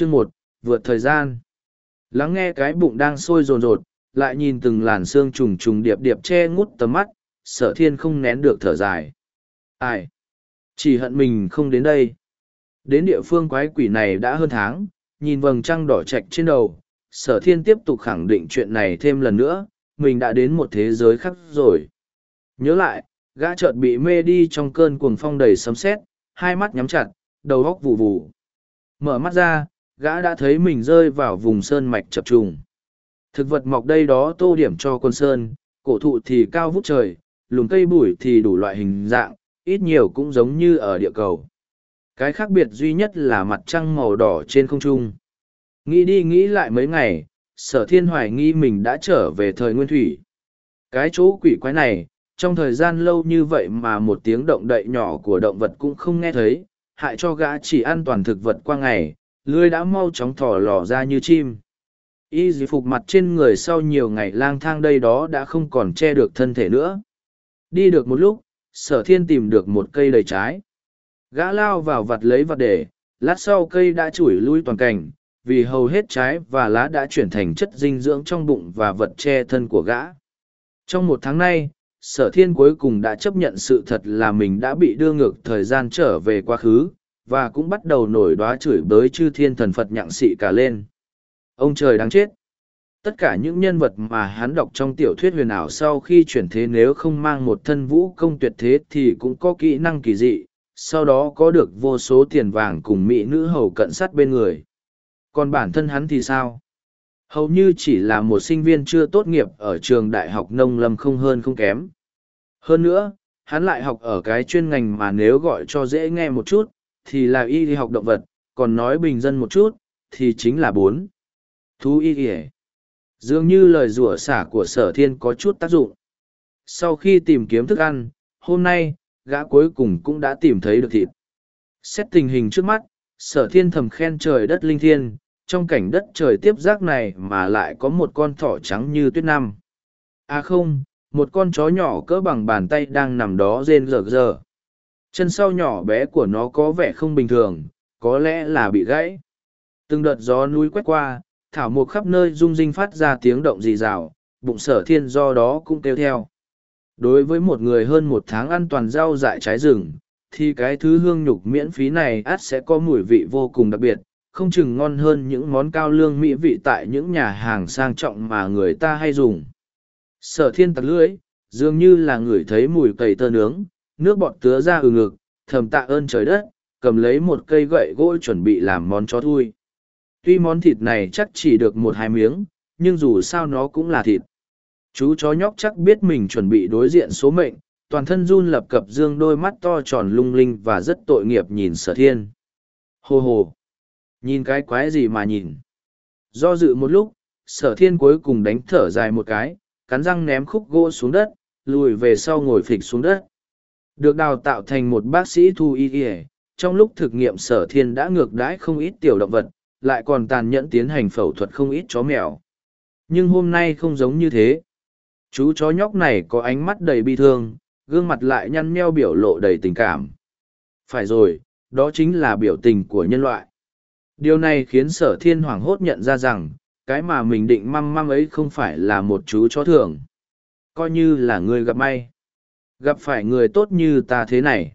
Chương một vượt thời gian. Lắng nghe cái bụng đang sôi rồn rột, lại nhìn từng làn xương trùng trùng điệp điệp che ngút tầm mắt, sở thiên không nén được thở dài. Ai? Chỉ hận mình không đến đây. Đến địa phương quái quỷ này đã hơn tháng, nhìn vầng trăng đỏ chạch trên đầu, sở thiên tiếp tục khẳng định chuyện này thêm lần nữa, mình đã đến một thế giới khác rồi. Nhớ lại, gã chợt bị mê đi trong cơn cuồng phong đầy sấm sét, hai mắt nhắm chặt, đầu góc vụ vụ. Mở mắt ra, gã đã thấy mình rơi vào vùng sơn mạch chập trùng. Thực vật mọc đây đó tô điểm cho quân sơn, cổ thụ thì cao vút trời, lùm cây bụi thì đủ loại hình dạng, ít nhiều cũng giống như ở địa cầu. Cái khác biệt duy nhất là mặt trăng màu đỏ trên không trung. Nghĩ đi nghĩ lại mấy ngày, sở thiên hoài nghi mình đã trở về thời nguyên thủy. Cái chỗ quỷ quái này, trong thời gian lâu như vậy mà một tiếng động đậy nhỏ của động vật cũng không nghe thấy, hại cho gã chỉ ăn toàn thực vật qua ngày, lưới đã mau chóng thỏ lò ra như chim. Y dì phục mặt trên người sau nhiều ngày lang thang đây đó đã không còn che được thân thể nữa. Đi được một lúc, sở thiên tìm được một cây đầy trái. Gã lao vào vặt lấy vặt để, lát sau cây đã chủi lui toàn cảnh, vì hầu hết trái và lá đã chuyển thành chất dinh dưỡng trong bụng và vật che thân của gã. Trong một tháng nay, sở thiên cuối cùng đã chấp nhận sự thật là mình đã bị đưa ngược thời gian trở về quá khứ, và cũng bắt đầu nổi đoá chửi bới chư thiên thần Phật nhặng xị cả lên. Ông trời đáng chết! Tất cả những nhân vật mà hắn đọc trong tiểu thuyết huyền ảo sau khi chuyển thế nếu không mang một thân vũ công tuyệt thế thì cũng có kỹ năng kỳ dị, sau đó có được vô số tiền vàng cùng mỹ nữ hầu cận sát bên người. Còn bản thân hắn thì sao? Hầu như chỉ là một sinh viên chưa tốt nghiệp ở trường đại học nông lâm không hơn không kém. Hơn nữa, hắn lại học ở cái chuyên ngành mà nếu gọi cho dễ nghe một chút, thì là y học động vật, còn nói bình dân một chút, thì chính là bốn. Thú y y Dường như lời rủa xả của sở thiên có chút tác dụng. Sau khi tìm kiếm thức ăn, hôm nay, gã cuối cùng cũng đã tìm thấy được thịt. Xét tình hình trước mắt, sở thiên thầm khen trời đất linh thiên, trong cảnh đất trời tiếp giác này mà lại có một con thỏ trắng như tuyết năm. À không, một con chó nhỏ cỡ bằng bàn tay đang nằm đó rên rờ rờ. Chân sau nhỏ bé của nó có vẻ không bình thường, có lẽ là bị gãy. Từng đợt gió núi quét qua, thảo mộc khắp nơi rung rinh phát ra tiếng động rì rào, bụng sở thiên do đó cũng kêu theo. Đối với một người hơn một tháng ăn toàn rau dại trái rừng, thì cái thứ hương nhục miễn phí này át sẽ có mùi vị vô cùng đặc biệt, không chừng ngon hơn những món cao lương mỹ vị tại những nhà hàng sang trọng mà người ta hay dùng. Sở thiên tặc lưỡi, dường như là người thấy mùi cầy tơ nướng, nước bọt tứa ra ừ ngực, thầm tạ ơn trời đất, cầm lấy một cây gậy gỗ chuẩn bị làm món chó thui. Tuy món thịt này chắc chỉ được một hai miếng, nhưng dù sao nó cũng là thịt. Chú chó nhóc chắc biết mình chuẩn bị đối diện số mệnh, toàn thân run lập cập dương đôi mắt to tròn lung linh và rất tội nghiệp nhìn sở thiên. Hồ hồ! Nhìn cái quái gì mà nhìn? Do dự một lúc, sở thiên cuối cùng đánh thở dài một cái, cắn răng ném khúc gỗ xuống đất, lùi về sau ngồi phịch xuống đất. Được đào tạo thành một bác sĩ thu y ỉa trong lúc thực nghiệm sở thiên đã ngược đãi không ít tiểu động vật, lại còn tàn nhẫn tiến hành phẫu thuật không ít chó mèo. Nhưng hôm nay không giống như thế. Chú chó nhóc này có ánh mắt đầy bi thương, gương mặt lại nhăn nheo biểu lộ đầy tình cảm. Phải rồi, đó chính là biểu tình của nhân loại. Điều này khiến sở thiên hoảng hốt nhận ra rằng, cái mà mình định măm măm ấy không phải là một chú chó thường. Coi như là người gặp may. Gặp phải người tốt như ta thế này.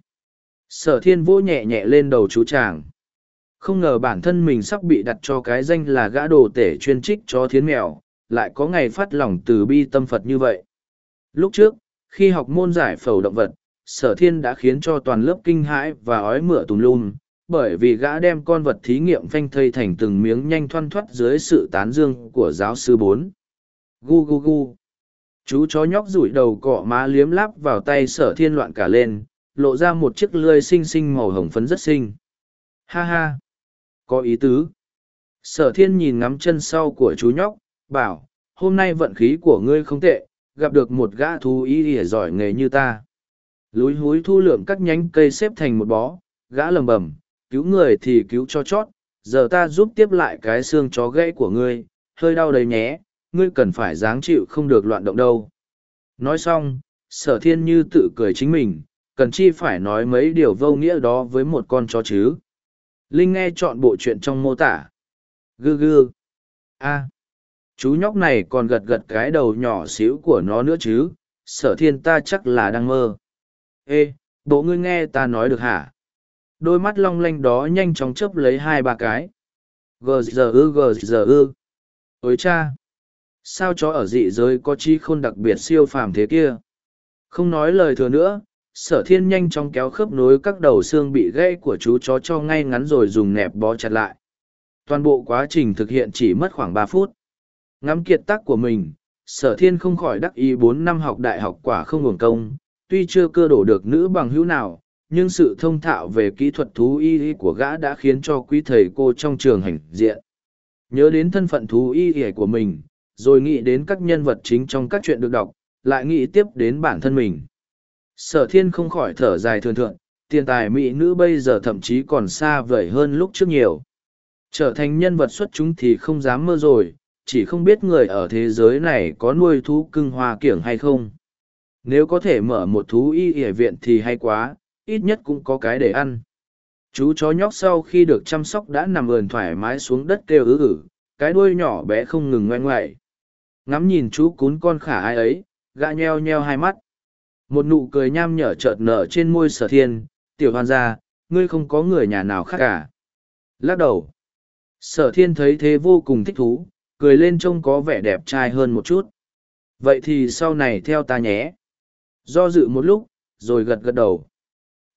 Sở thiên vỗ nhẹ nhẹ lên đầu chú chàng. Không ngờ bản thân mình sắp bị đặt cho cái danh là gã đồ tể chuyên trích cho thiến mèo, lại có ngày phát lòng từ bi tâm Phật như vậy. Lúc trước, khi học môn giải phẫu động vật, sở thiên đã khiến cho toàn lớp kinh hãi và ói mửa tùm lum, bởi vì gã đem con vật thí nghiệm phanh thây thành từng miếng nhanh thoăn thoắt dưới sự tán dương của giáo sư bốn. Gu gu gu. Chú chó nhóc rủi đầu cọ má liếm láp vào tay sở thiên loạn cả lên, lộ ra một chiếc lươi xinh xinh màu hồng phấn rất xinh. Ha ha. Có ý tứ. Sở thiên nhìn ngắm chân sau của chú nhóc, bảo, hôm nay vận khí của ngươi không tệ, gặp được một gã thú ý ỉa giỏi nghề như ta. Lúi húi thu lượm các nhánh cây xếp thành một bó, gã lầm bầm, cứu người thì cứu cho chót, giờ ta giúp tiếp lại cái xương chó gãy của ngươi, hơi đau đầy nhé, ngươi cần phải dáng chịu không được loạn động đâu. Nói xong, sở thiên như tự cười chính mình, cần chi phải nói mấy điều vô nghĩa đó với một con chó chứ. Linh nghe chọn bộ chuyện trong mô tả, Gư gư. a chú nhóc này còn gật gật cái đầu nhỏ xíu của nó nữa chứ, sở thiên ta chắc là đang mơ. Ê, bộ ngươi nghe ta nói được hả? Đôi mắt long lanh đó nhanh chóng chớp lấy hai ba cái. Gờ giờ ư gờ giờ ư. Ôi cha! Sao chó ở dị giới có chi khôn đặc biệt siêu phàm thế kia? Không nói lời thừa nữa, sở thiên nhanh chóng kéo khớp nối các đầu xương bị gãy của chú chó cho ngay ngắn rồi dùng nẹp bó chặt lại. Toàn bộ quá trình thực hiện chỉ mất khoảng ba phút. Ngắm kiệt tác của mình, sở thiên không khỏi đắc ý bốn năm học đại học quả không nguồn công, tuy chưa cơ đổ được nữ bằng hữu nào, nhưng sự thông thạo về kỹ thuật thú y của gã đã khiến cho quý thầy cô trong trường hành diện. Nhớ đến thân phận thú y của mình, rồi nghĩ đến các nhân vật chính trong các chuyện được đọc, lại nghĩ tiếp đến bản thân mình. Sở thiên không khỏi thở dài thường thượng, tiền tài mỹ nữ bây giờ thậm chí còn xa vời hơn lúc trước nhiều. Trở thành nhân vật xuất chúng thì không dám mơ rồi, chỉ không biết người ở thế giới này có nuôi thú cưng hoa kiểng hay không. Nếu có thể mở một thú y y viện thì hay quá, ít nhất cũng có cái để ăn. Chú chó nhóc sau khi được chăm sóc đã nằm ườn thoải mái xuống đất kêu ứ ử, cái đuôi nhỏ bé không ngừng ngoe ngoại. Ngắm nhìn chú cún con khả ai ấy, gã nheo nheo hai mắt. Một nụ cười nham nhở chợt nở trên môi sở thiên, tiểu hoan gia, ngươi không có người nhà nào khác cả. Lắc đầu. Sở thiên thấy thế vô cùng thích thú, cười lên trông có vẻ đẹp trai hơn một chút. Vậy thì sau này theo ta nhé. Do dự một lúc, rồi gật gật đầu.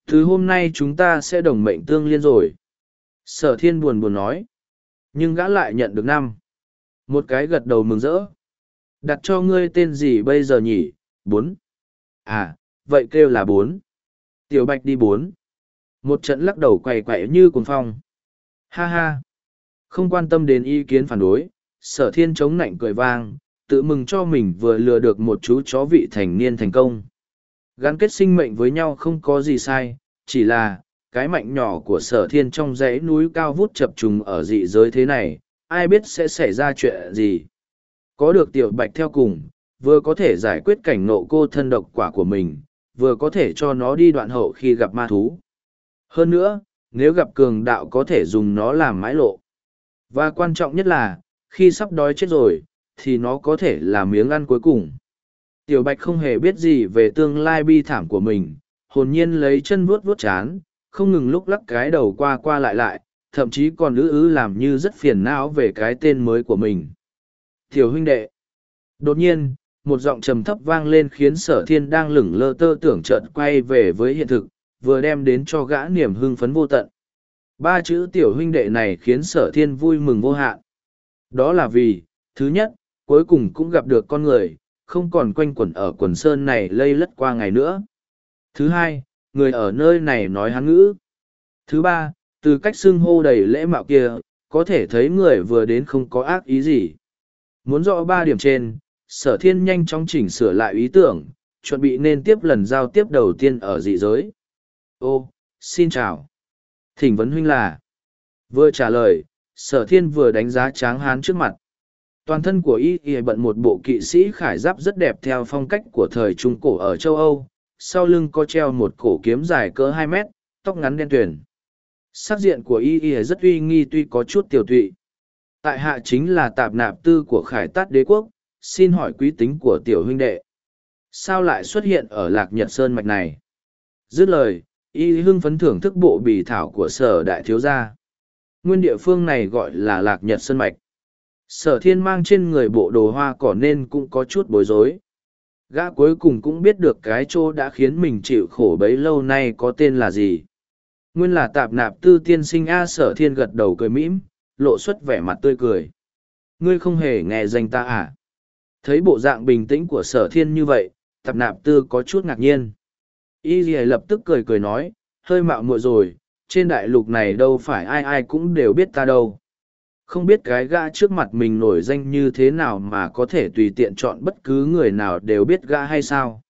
Thứ hôm nay chúng ta sẽ đồng mệnh tương liên rồi. Sở thiên buồn buồn nói. Nhưng gã lại nhận được năm. Một cái gật đầu mừng rỡ. Đặt cho ngươi tên gì bây giờ nhỉ? Bốn. À, vậy kêu là bốn. Tiểu bạch đi bốn. Một trận lắc đầu quầy quậy như cuồng phong. Ha ha. Không quan tâm đến ý kiến phản đối, sở thiên chống nạnh cười vang, tự mừng cho mình vừa lừa được một chú chó vị thành niên thành công. Gắn kết sinh mệnh với nhau không có gì sai, chỉ là, cái mạnh nhỏ của sở thiên trong dãy núi cao vút chập trùng ở dị giới thế này, ai biết sẽ xảy ra chuyện gì. Có được tiểu bạch theo cùng, vừa có thể giải quyết cảnh nộ cô thân độc quả của mình, vừa có thể cho nó đi đoạn hậu khi gặp ma thú. Hơn nữa, nếu gặp cường đạo có thể dùng nó làm mãi lộ. Và quan trọng nhất là, khi sắp đói chết rồi, thì nó có thể là miếng ăn cuối cùng. Tiểu Bạch không hề biết gì về tương lai bi thảm của mình, hồn nhiên lấy chân vuốt vuốt chán, không ngừng lúc lắc cái đầu qua qua lại lại, thậm chí còn ứ ứ làm như rất phiền não về cái tên mới của mình. Tiểu huynh đệ. Đột nhiên, một giọng trầm thấp vang lên khiến sở thiên đang lửng lơ tơ tưởng chợt quay về với hiện thực, vừa đem đến cho gã niềm hưng phấn vô tận. Ba chữ tiểu huynh đệ này khiến sở thiên vui mừng vô hạn. Đó là vì, thứ nhất, cuối cùng cũng gặp được con người, không còn quanh quẩn ở quần sơn này lây lất qua ngày nữa. Thứ hai, người ở nơi này nói hán ngữ. Thứ ba, từ cách xưng hô đầy lễ mạo kia, có thể thấy người vừa đến không có ác ý gì. Muốn rõ ba điểm trên, sở thiên nhanh chóng chỉnh sửa lại ý tưởng, chuẩn bị nên tiếp lần giao tiếp đầu tiên ở dị giới. Ô, xin chào. Thỉnh vấn huynh là. Vừa trả lời, sở thiên vừa đánh giá tráng hán trước mặt. Toàn thân của y y bận một bộ kỵ sĩ khải giáp rất đẹp theo phong cách của thời Trung Cổ ở châu Âu, sau lưng có treo một cổ kiếm dài cỡ hai mét, tóc ngắn đen tuyển. Sắc diện của y y rất uy nghi tuy có chút tiểu tụy. Tại hạ chính là tạp nạp tư của khải tát đế quốc, xin hỏi quý tính của tiểu huynh đệ. Sao lại xuất hiện ở lạc nhật sơn mạch này? Dứt lời, y hưng phấn thưởng thức bộ bì thảo của sở đại thiếu gia. Nguyên địa phương này gọi là lạc nhật sơn mạch. Sở thiên mang trên người bộ đồ hoa cỏ nên cũng có chút bối rối. Gã cuối cùng cũng biết được cái chỗ đã khiến mình chịu khổ bấy lâu nay có tên là gì. Nguyên là tạp nạp tư tiên sinh A sở thiên gật đầu cười mĩm, lộ xuất vẻ mặt tươi cười. Ngươi không hề nghe danh ta à? Thấy bộ dạng bình tĩnh của sở thiên như vậy, tạp nạp tư có chút ngạc nhiên. Y gì lập tức cười cười nói, hơi mạo muội rồi, trên đại lục này đâu phải ai ai cũng đều biết ta đâu. Không biết cái gã trước mặt mình nổi danh như thế nào mà có thể tùy tiện chọn bất cứ người nào đều biết gã hay sao.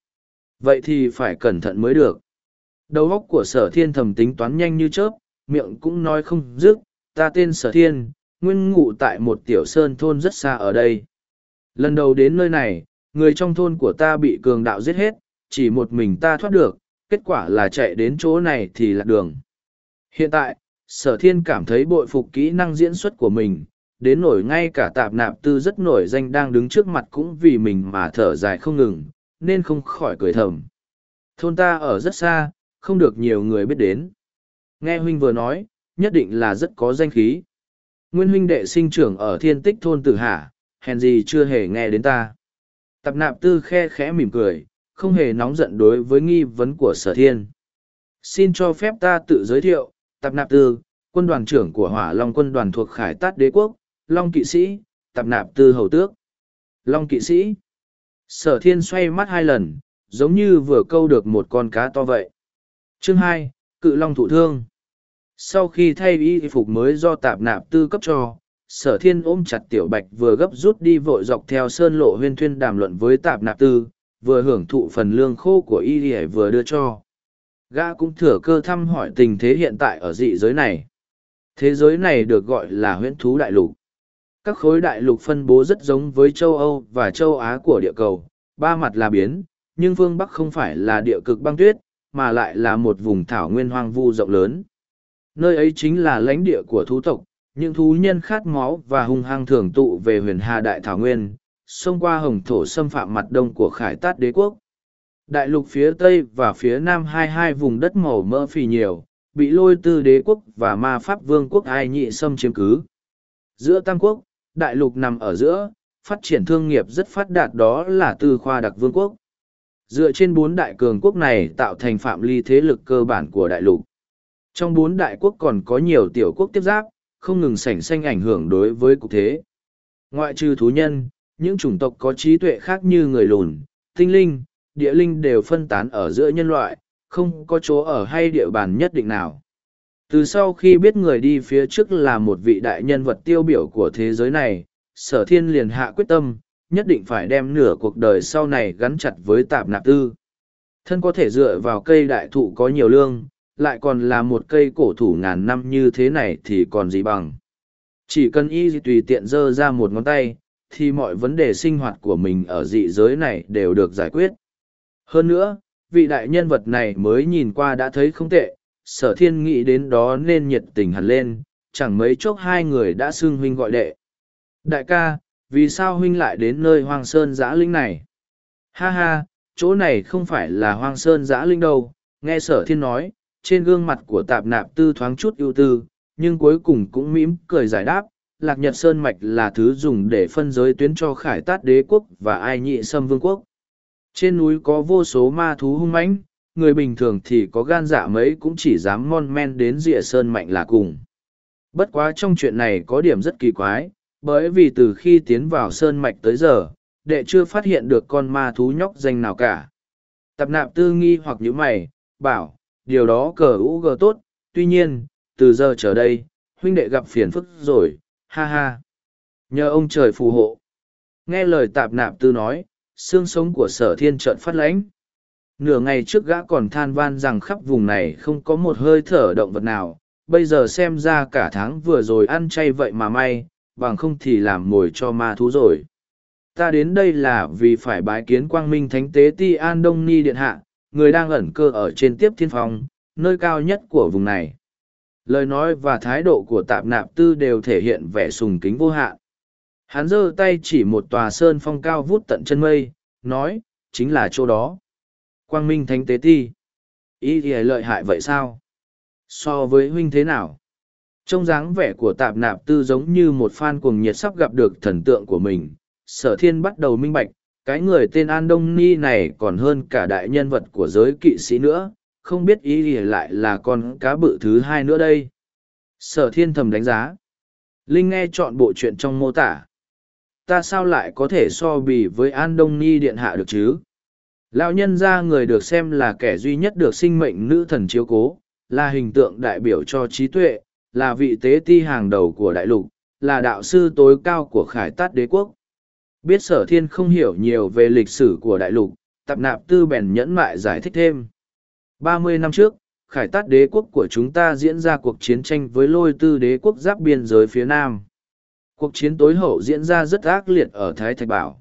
Vậy thì phải cẩn thận mới được. Đầu óc của sở thiên thầm tính toán nhanh như chớp, miệng cũng nói không dứt, ta tên sở thiên, nguyên ngụ tại một tiểu sơn thôn rất xa ở đây. Lần đầu đến nơi này, người trong thôn của ta bị cường đạo giết hết, chỉ một mình ta thoát được, kết quả là chạy đến chỗ này thì lạc đường. Hiện tại, sở thiên cảm thấy bội phục kỹ năng diễn xuất của mình, đến nổi ngay cả tạp nạp tư rất nổi danh đang đứng trước mặt cũng vì mình mà thở dài không ngừng, nên không khỏi cười thầm. Thôn ta ở rất xa, không được nhiều người biết đến. Nghe huynh vừa nói, nhất định là rất có danh khí. Nguyên huynh đệ sinh trưởng ở thiên tích thôn tử hạ, hèn gì chưa hề nghe đến ta. Tập nạp tư khe khẽ mỉm cười, không hề nóng giận đối với nghi vấn của sở thiên. Xin cho phép ta tự giới thiệu, Tập nạp tư, quân đoàn trưởng của hỏa long quân đoàn thuộc khải tát đế quốc, long kỵ sĩ, Tập nạp tư hầu tước. Long kỵ sĩ. Sở thiên xoay mắt hai lần, giống như vừa câu được một con cá to vậy. Chương hai, Cự Long thụ thương. Sau khi thay y phục mới do tạp nạp tư cấp cho, sở thiên ôm chặt tiểu bạch vừa gấp rút đi vội dọc theo sơn lộ huyên thuyên đàm luận với tạp nạp tư, vừa hưởng thụ phần lương khô của y vừa đưa cho. Gã cũng thừa cơ thăm hỏi tình thế hiện tại ở dị giới này. Thế giới này được gọi là huyễn thú đại lục. Các khối đại lục phân bố rất giống với châu Âu và châu Á của địa cầu, ba mặt là biến, nhưng phương Bắc không phải là địa cực băng tuyết, mà lại là một vùng thảo nguyên hoang vu rộng lớn. Nơi ấy chính là lãnh địa của thú tộc, những thú nhân khát máu và hung hăng thường tụ về huyền hà đại thảo nguyên, xông qua hồng thổ xâm phạm mặt đông của khải tát đế quốc. Đại lục phía Tây và phía Nam hai hai vùng đất màu mỡ phì nhiều, bị lôi tư đế quốc và ma pháp vương quốc ai nhị xâm chiếm cứ. Giữa Tam Quốc, đại lục nằm ở giữa, phát triển thương nghiệp rất phát đạt đó là tư khoa đặc vương quốc. Dựa trên bốn đại cường quốc này tạo thành phạm ly thế lực cơ bản của đại lục. Trong bốn đại quốc còn có nhiều tiểu quốc tiếp giáp, không ngừng sảnh xanh ảnh hưởng đối với cục thế. Ngoại trừ thú nhân, những chủng tộc có trí tuệ khác như người lùn, tinh linh, địa linh đều phân tán ở giữa nhân loại, không có chỗ ở hay địa bàn nhất định nào. Từ sau khi biết người đi phía trước là một vị đại nhân vật tiêu biểu của thế giới này, sở thiên liền hạ quyết tâm, nhất định phải đem nửa cuộc đời sau này gắn chặt với tạp nạp tư. Thân có thể dựa vào cây đại thụ có nhiều lương, lại còn là một cây cổ thủ ngàn năm như thế này thì còn gì bằng. Chỉ cần y tùy tiện dơ ra một ngón tay, thì mọi vấn đề sinh hoạt của mình ở dị giới này đều được giải quyết. Hơn nữa, vị đại nhân vật này mới nhìn qua đã thấy không tệ, sở thiên nghĩ đến đó nên nhiệt tình hẳn lên, chẳng mấy chốc hai người đã xưng huynh gọi đệ. Đại ca, vì sao huynh lại đến nơi hoang sơn giã linh này? Ha ha, chỗ này không phải là hoang sơn giã linh đâu, nghe sở thiên nói, trên gương mặt của tạp nạp tư thoáng chút ưu tư, nhưng cuối cùng cũng mỉm cười giải đáp, lạc nhật sơn mạch là thứ dùng để phân giới tuyến cho khải tát đế quốc và ai nhị xâm vương quốc. Trên núi có vô số ma thú hung mãnh, người bình thường thì có gan dạ mấy cũng chỉ dám mon men đến rìa sơn mạnh là cùng. Bất quá trong chuyện này có điểm rất kỳ quái, bởi vì từ khi tiến vào sơn mạch tới giờ, đệ chưa phát hiện được con ma thú nhóc danh nào cả. Tập nạp tư nghi hoặc nhíu mày, bảo, điều đó cờ u gờ tốt, tuy nhiên, từ giờ trở đây, huynh đệ gặp phiền phức rồi, ha ha. Nhờ ông trời phù hộ. Nghe lời tạp nạp tư nói, xương sống của sở thiên trợn phát lãnh. Nửa ngày trước gã còn than van rằng khắp vùng này không có một hơi thở động vật nào, bây giờ xem ra cả tháng vừa rồi ăn chay vậy mà may, bằng không thì làm mồi cho ma thú rồi. Ta đến đây là vì phải bái kiến quang minh thánh tế Ti An Đông Ni Điện Hạ, người đang ẩn cơ ở trên tiếp thiên phong, nơi cao nhất của vùng này. Lời nói và thái độ của tạp nạp tư đều thể hiện vẻ sùng kính vô hạn. Hắn giơ tay chỉ một tòa sơn phong cao vút tận chân mây, nói, chính là chỗ đó. Quang Minh Thánh Tế Ti. Ý thì lợi hại vậy sao? So với huynh thế nào? Trông dáng vẻ của tạp nạp tư giống như một fan cuồng nhiệt sắp gặp được thần tượng của mình. Sở thiên bắt đầu minh bạch, cái người tên An Đông Ni này còn hơn cả đại nhân vật của giới kỵ sĩ nữa, không biết ý gì lại là con cá bự thứ hai nữa đây. Sở thiên thầm đánh giá. Linh nghe chọn bộ chuyện trong mô tả. Ta sao lại có thể so bì với An Đông Ni điện hạ được chứ? Lão nhân ra người được xem là kẻ duy nhất được sinh mệnh nữ thần chiếu cố, là hình tượng đại biểu cho trí tuệ, là vị tế ti hàng đầu của đại lục, là đạo sư tối cao của khải tát đế quốc. Biết sở thiên không hiểu nhiều về lịch sử của đại lục, tập nạp tư bèn nhẫn mại giải thích thêm. Ba mươi năm trước, khải tát đế quốc của chúng ta diễn ra cuộc chiến tranh với lôi tư đế quốc giáp biên giới phía nam. Cuộc chiến tối hậu diễn ra rất ác liệt ở Thái Thạch Bảo.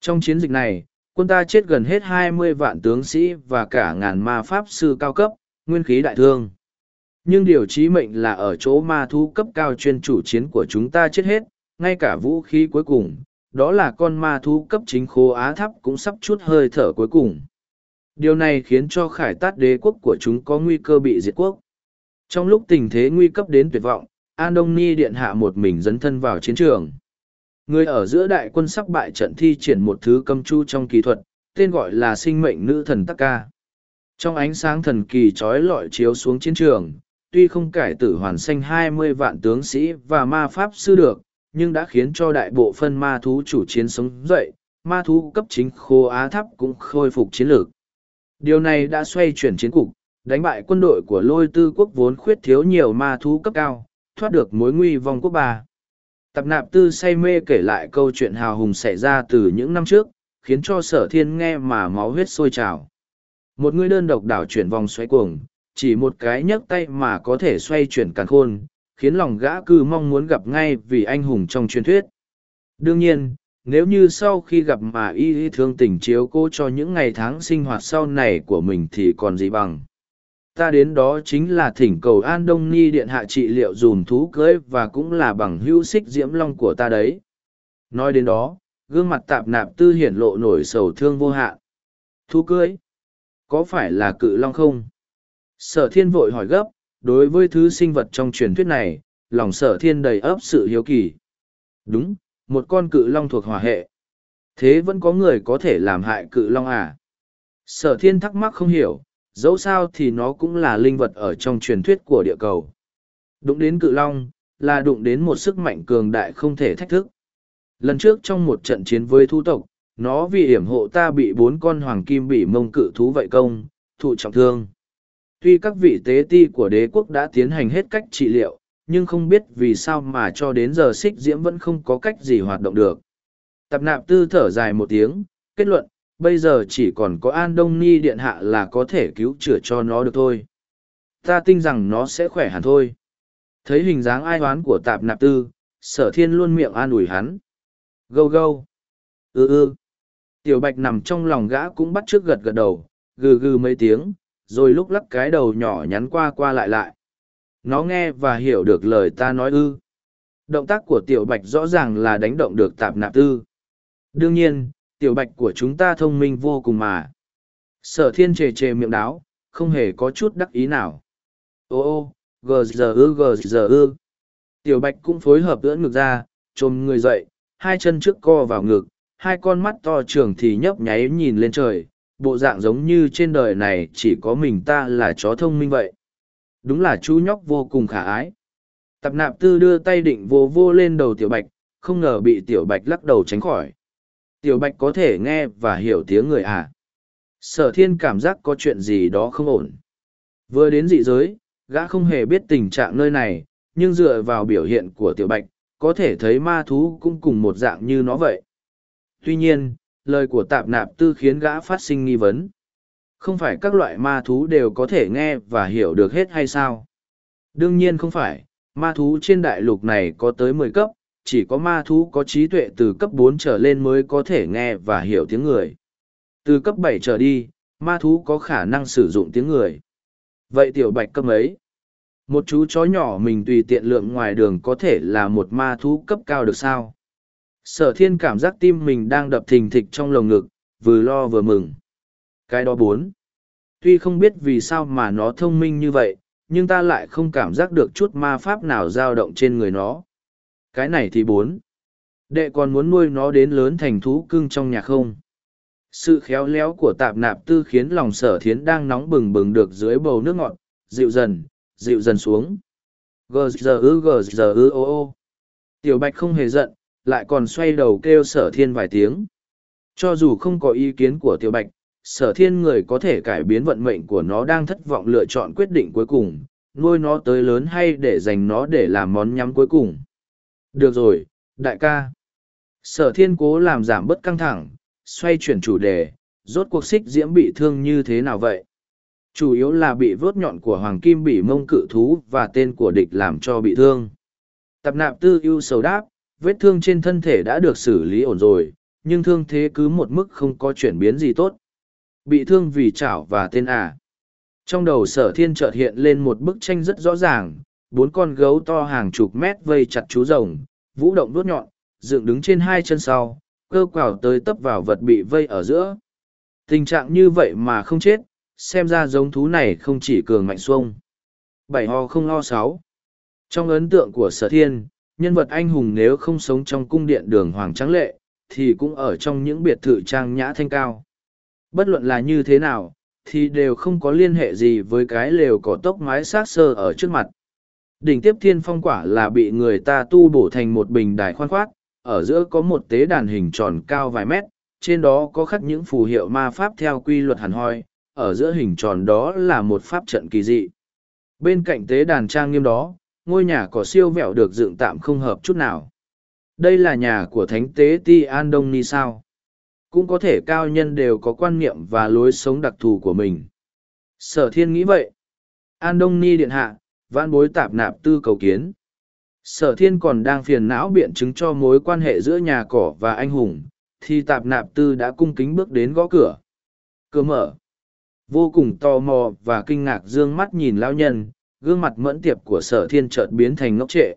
Trong chiến dịch này, quân ta chết gần hết hai mươi vạn tướng sĩ và cả ngàn ma pháp sư cao cấp, nguyên khí đại thương. Nhưng điều chí mệnh là ở chỗ ma thú cấp cao chuyên chủ chiến của chúng ta chết hết, ngay cả vũ khí cuối cùng, đó là con ma thú cấp chính khố Á Tháp cũng sắp chút hơi thở cuối cùng. Điều này khiến cho khải tát đế quốc của chúng có nguy cơ bị diệt quốc. Trong lúc tình thế nguy cấp đến tuyệt vọng, An Đông Ni điện hạ một mình dấn thân vào chiến trường. Người ở giữa đại quân sắp bại trận thi triển một thứ cầm chu trong kỳ thuật, tên gọi là sinh mệnh nữ thần Tắc Ca. Trong ánh sáng thần kỳ trói lọi chiếu xuống chiến trường, tuy không cải tử hoàn sanh hai mươi vạn tướng sĩ và ma pháp sư được, nhưng đã khiến cho đại bộ phân ma thú chủ chiến sống dậy, ma thú cấp chính khô Á Tháp cũng khôi phục chiến lược. Điều này đã xoay chuyển chiến cục, đánh bại quân đội của lôi tư quốc vốn khuyết thiếu nhiều ma thú cấp cao, thoát được mối nguy vong quốc bà. Tập nạp tư say mê kể lại câu chuyện hào hùng xảy ra từ những năm trước, khiến cho sở thiên nghe mà máu huyết sôi trào. Một người đơn độc đảo chuyển vòng xoay cuồng, chỉ một cái nhấc tay mà có thể xoay chuyển càng khôn, khiến lòng gã cư mong muốn gặp ngay vì anh hùng trong truyền thuyết. Đương nhiên, nếu như sau khi gặp mà y y thương tình chiếu cô cho những ngày tháng sinh hoạt sau này của mình thì còn gì bằng. Ta đến đó chính là thỉnh cầu An Đông Ni điện hạ trị liệu dùn thú cưới và cũng là bằng hữu xích diễm long của ta đấy. Nói đến đó, gương mặt tạp nạp tư hiển lộ nổi sầu thương vô hạn. Thú cưới? Có phải là cự long không? Sở thiên vội hỏi gấp, đối với thứ sinh vật trong truyền thuyết này, lòng sở thiên đầy ấp sự hiếu kỳ. Đúng, một con cự long thuộc hỏa hệ. Thế vẫn có người có thể làm hại cự long à? Sở thiên thắc mắc không hiểu, dẫu sao thì nó cũng là linh vật ở trong truyền thuyết của địa cầu. Đụng đến cự long, là đụng đến một sức mạnh cường đại không thể thách thức. Lần trước trong một trận chiến với thu tộc, nó vì hiểm hộ ta bị bốn con hoàng kim bị mông cự thú vậy công, thụ trọng thương. Tuy các vị tế ti của đế quốc đã tiến hành hết cách trị liệu, nhưng không biết vì sao mà cho đến giờ xích diễm vẫn không có cách gì hoạt động được. Tạp nạp tư thở dài một tiếng, kết luận, bây giờ chỉ còn có an đông ni điện hạ là có thể cứu chữa cho nó được thôi. Ta tin rằng nó sẽ khỏe hẳn thôi. Thấy hình dáng ai oán của tạp nạp tư, sở thiên luôn miệng an ủi hắn. Gâu gâu. Ừ ừ. Tiểu bạch nằm trong lòng gã cũng bắt trước gật gật đầu, gừ gừ mấy tiếng, rồi lúc lắc cái đầu nhỏ nhắn qua qua lại lại. Nó nghe và hiểu được lời ta nói ư. Động tác của tiểu bạch rõ ràng là đánh động được tạp nạp tư. Đương nhiên, tiểu bạch của chúng ta thông minh vô cùng mà. Sở thiên trề trề miệng đáo, không hề có chút đắc ý nào. Ô ô, gờ giờ ư gờ giờ ư. Tiểu bạch cũng phối hợp ưỡn ngực ra, trồm người dậy, hai chân trước co vào ngực, hai con mắt to trưởng thì nhấp nháy nhìn lên trời, bộ dạng giống như trên đời này chỉ có mình ta là chó thông minh vậy. Đúng là chú nhóc vô cùng khả ái. Tập nạp tư đưa tay định vô vô lên đầu tiểu bạch, không ngờ bị tiểu bạch lắc đầu tránh khỏi. Tiểu bạch có thể nghe và hiểu tiếng người à. Sở thiên cảm giác có chuyện gì đó không ổn. Vừa đến dị giới, gã không hề biết tình trạng nơi này, nhưng dựa vào biểu hiện của tiểu bạch, có thể thấy ma thú cũng cùng một dạng như nó vậy. Tuy nhiên, lời của tạp nạp tư khiến gã phát sinh nghi vấn. Không phải các loại ma thú đều có thể nghe và hiểu được hết hay sao? Đương nhiên không phải, ma thú trên đại lục này có tới mười cấp, chỉ có ma thú có trí tuệ từ cấp bốn trở lên mới có thể nghe và hiểu tiếng người. Từ cấp bảy trở đi, ma thú có khả năng sử dụng tiếng người. Vậy tiểu bạch cấp ấy? Một chú chó nhỏ mình tùy tiện lượng ngoài đường có thể là một ma thú cấp cao được sao? Sở thiên cảm giác tim mình đang đập thình thịch trong lồng ngực, vừa lo vừa mừng. Cái đó bốn. Tuy không biết vì sao mà nó thông minh như vậy, nhưng ta lại không cảm giác được chút ma pháp nào dao động trên người nó. Cái này thì bốn. Đệ còn muốn nuôi nó đến lớn thành thú cưng trong nhà không? Sự khéo léo của tạp nạp tư khiến lòng sở thiến đang nóng bừng bừng được dưới bầu nước ngọt, dịu dần, dịu dần xuống. Gờ giờ ư gờ giờ ư ô ô. Tiểu bạch không hề giận, lại còn xoay đầu kêu sở thiên vài tiếng. Cho dù không có ý kiến của tiểu bạch, sở thiên người có thể cải biến vận mệnh của nó đang thất vọng lựa chọn quyết định cuối cùng, nuôi nó tới lớn hay để dành nó để làm món nhắm cuối cùng. Được rồi, đại ca. Sở thiên cố làm giảm bớt căng thẳng, xoay chuyển chủ đề, rốt cuộc xích diễm bị thương như thế nào vậy? Chủ yếu là bị vớt nhọn của hoàng kim bị mông cự thú và tên của địch làm cho bị thương. Tập nạp tư ưu sầu đáp, vết thương trên thân thể đã được xử lý ổn rồi, nhưng thương thế cứ một mức không có chuyển biến gì tốt. Bị thương vì chảo và tên à. Trong đầu sở thiên chợt hiện lên một bức tranh rất rõ ràng, bốn con gấu to hàng chục mét vây chặt chú rồng, vũ động đốt nhọn, dựng đứng trên hai chân sau, cơ quào tới tấp vào vật bị vây ở giữa. Tình trạng như vậy mà không chết, xem ra giống thú này không chỉ cường mạnh xuông. Bảy ho không lo sáu. Trong ấn tượng của sở thiên, nhân vật anh hùng nếu không sống trong cung điện đường Hoàng Trắng Lệ, thì cũng ở trong những biệt thự trang nhã thanh cao. Bất luận là như thế nào, thì đều không có liên hệ gì với cái lều cỏ tốc mái sát sơ ở trước mặt. Đỉnh tiếp thiên phong quả là bị người ta tu bổ thành một bình đài khoan khoát, ở giữa có một tế đàn hình tròn cao vài mét, trên đó có khắc những phù hiệu ma pháp theo quy luật hẳn hoi, ở giữa hình tròn đó là một pháp trận kỳ dị. Bên cạnh tế đàn trang nghiêm đó, ngôi nhà có siêu vẹo được dựng tạm không hợp chút nào. Đây là nhà của thánh tế Ti An Đông Ni sao? Cũng có thể cao nhân đều có quan niệm và lối sống đặc thù của mình. Sở thiên nghĩ vậy. An Đông Ni điện hạ, vãn bối tạp nạp tư cầu kiến. Sở thiên còn đang phiền não biện chứng cho mối quan hệ giữa nhà cỏ và anh hùng, thì tạp nạp tư đã cung kính bước đến gõ cửa. Cửa mở. Vô cùng tò mò và kinh ngạc dương mắt nhìn lão nhân, gương mặt mẫn tiệp của sở thiên chợt biến thành ngốc trệ.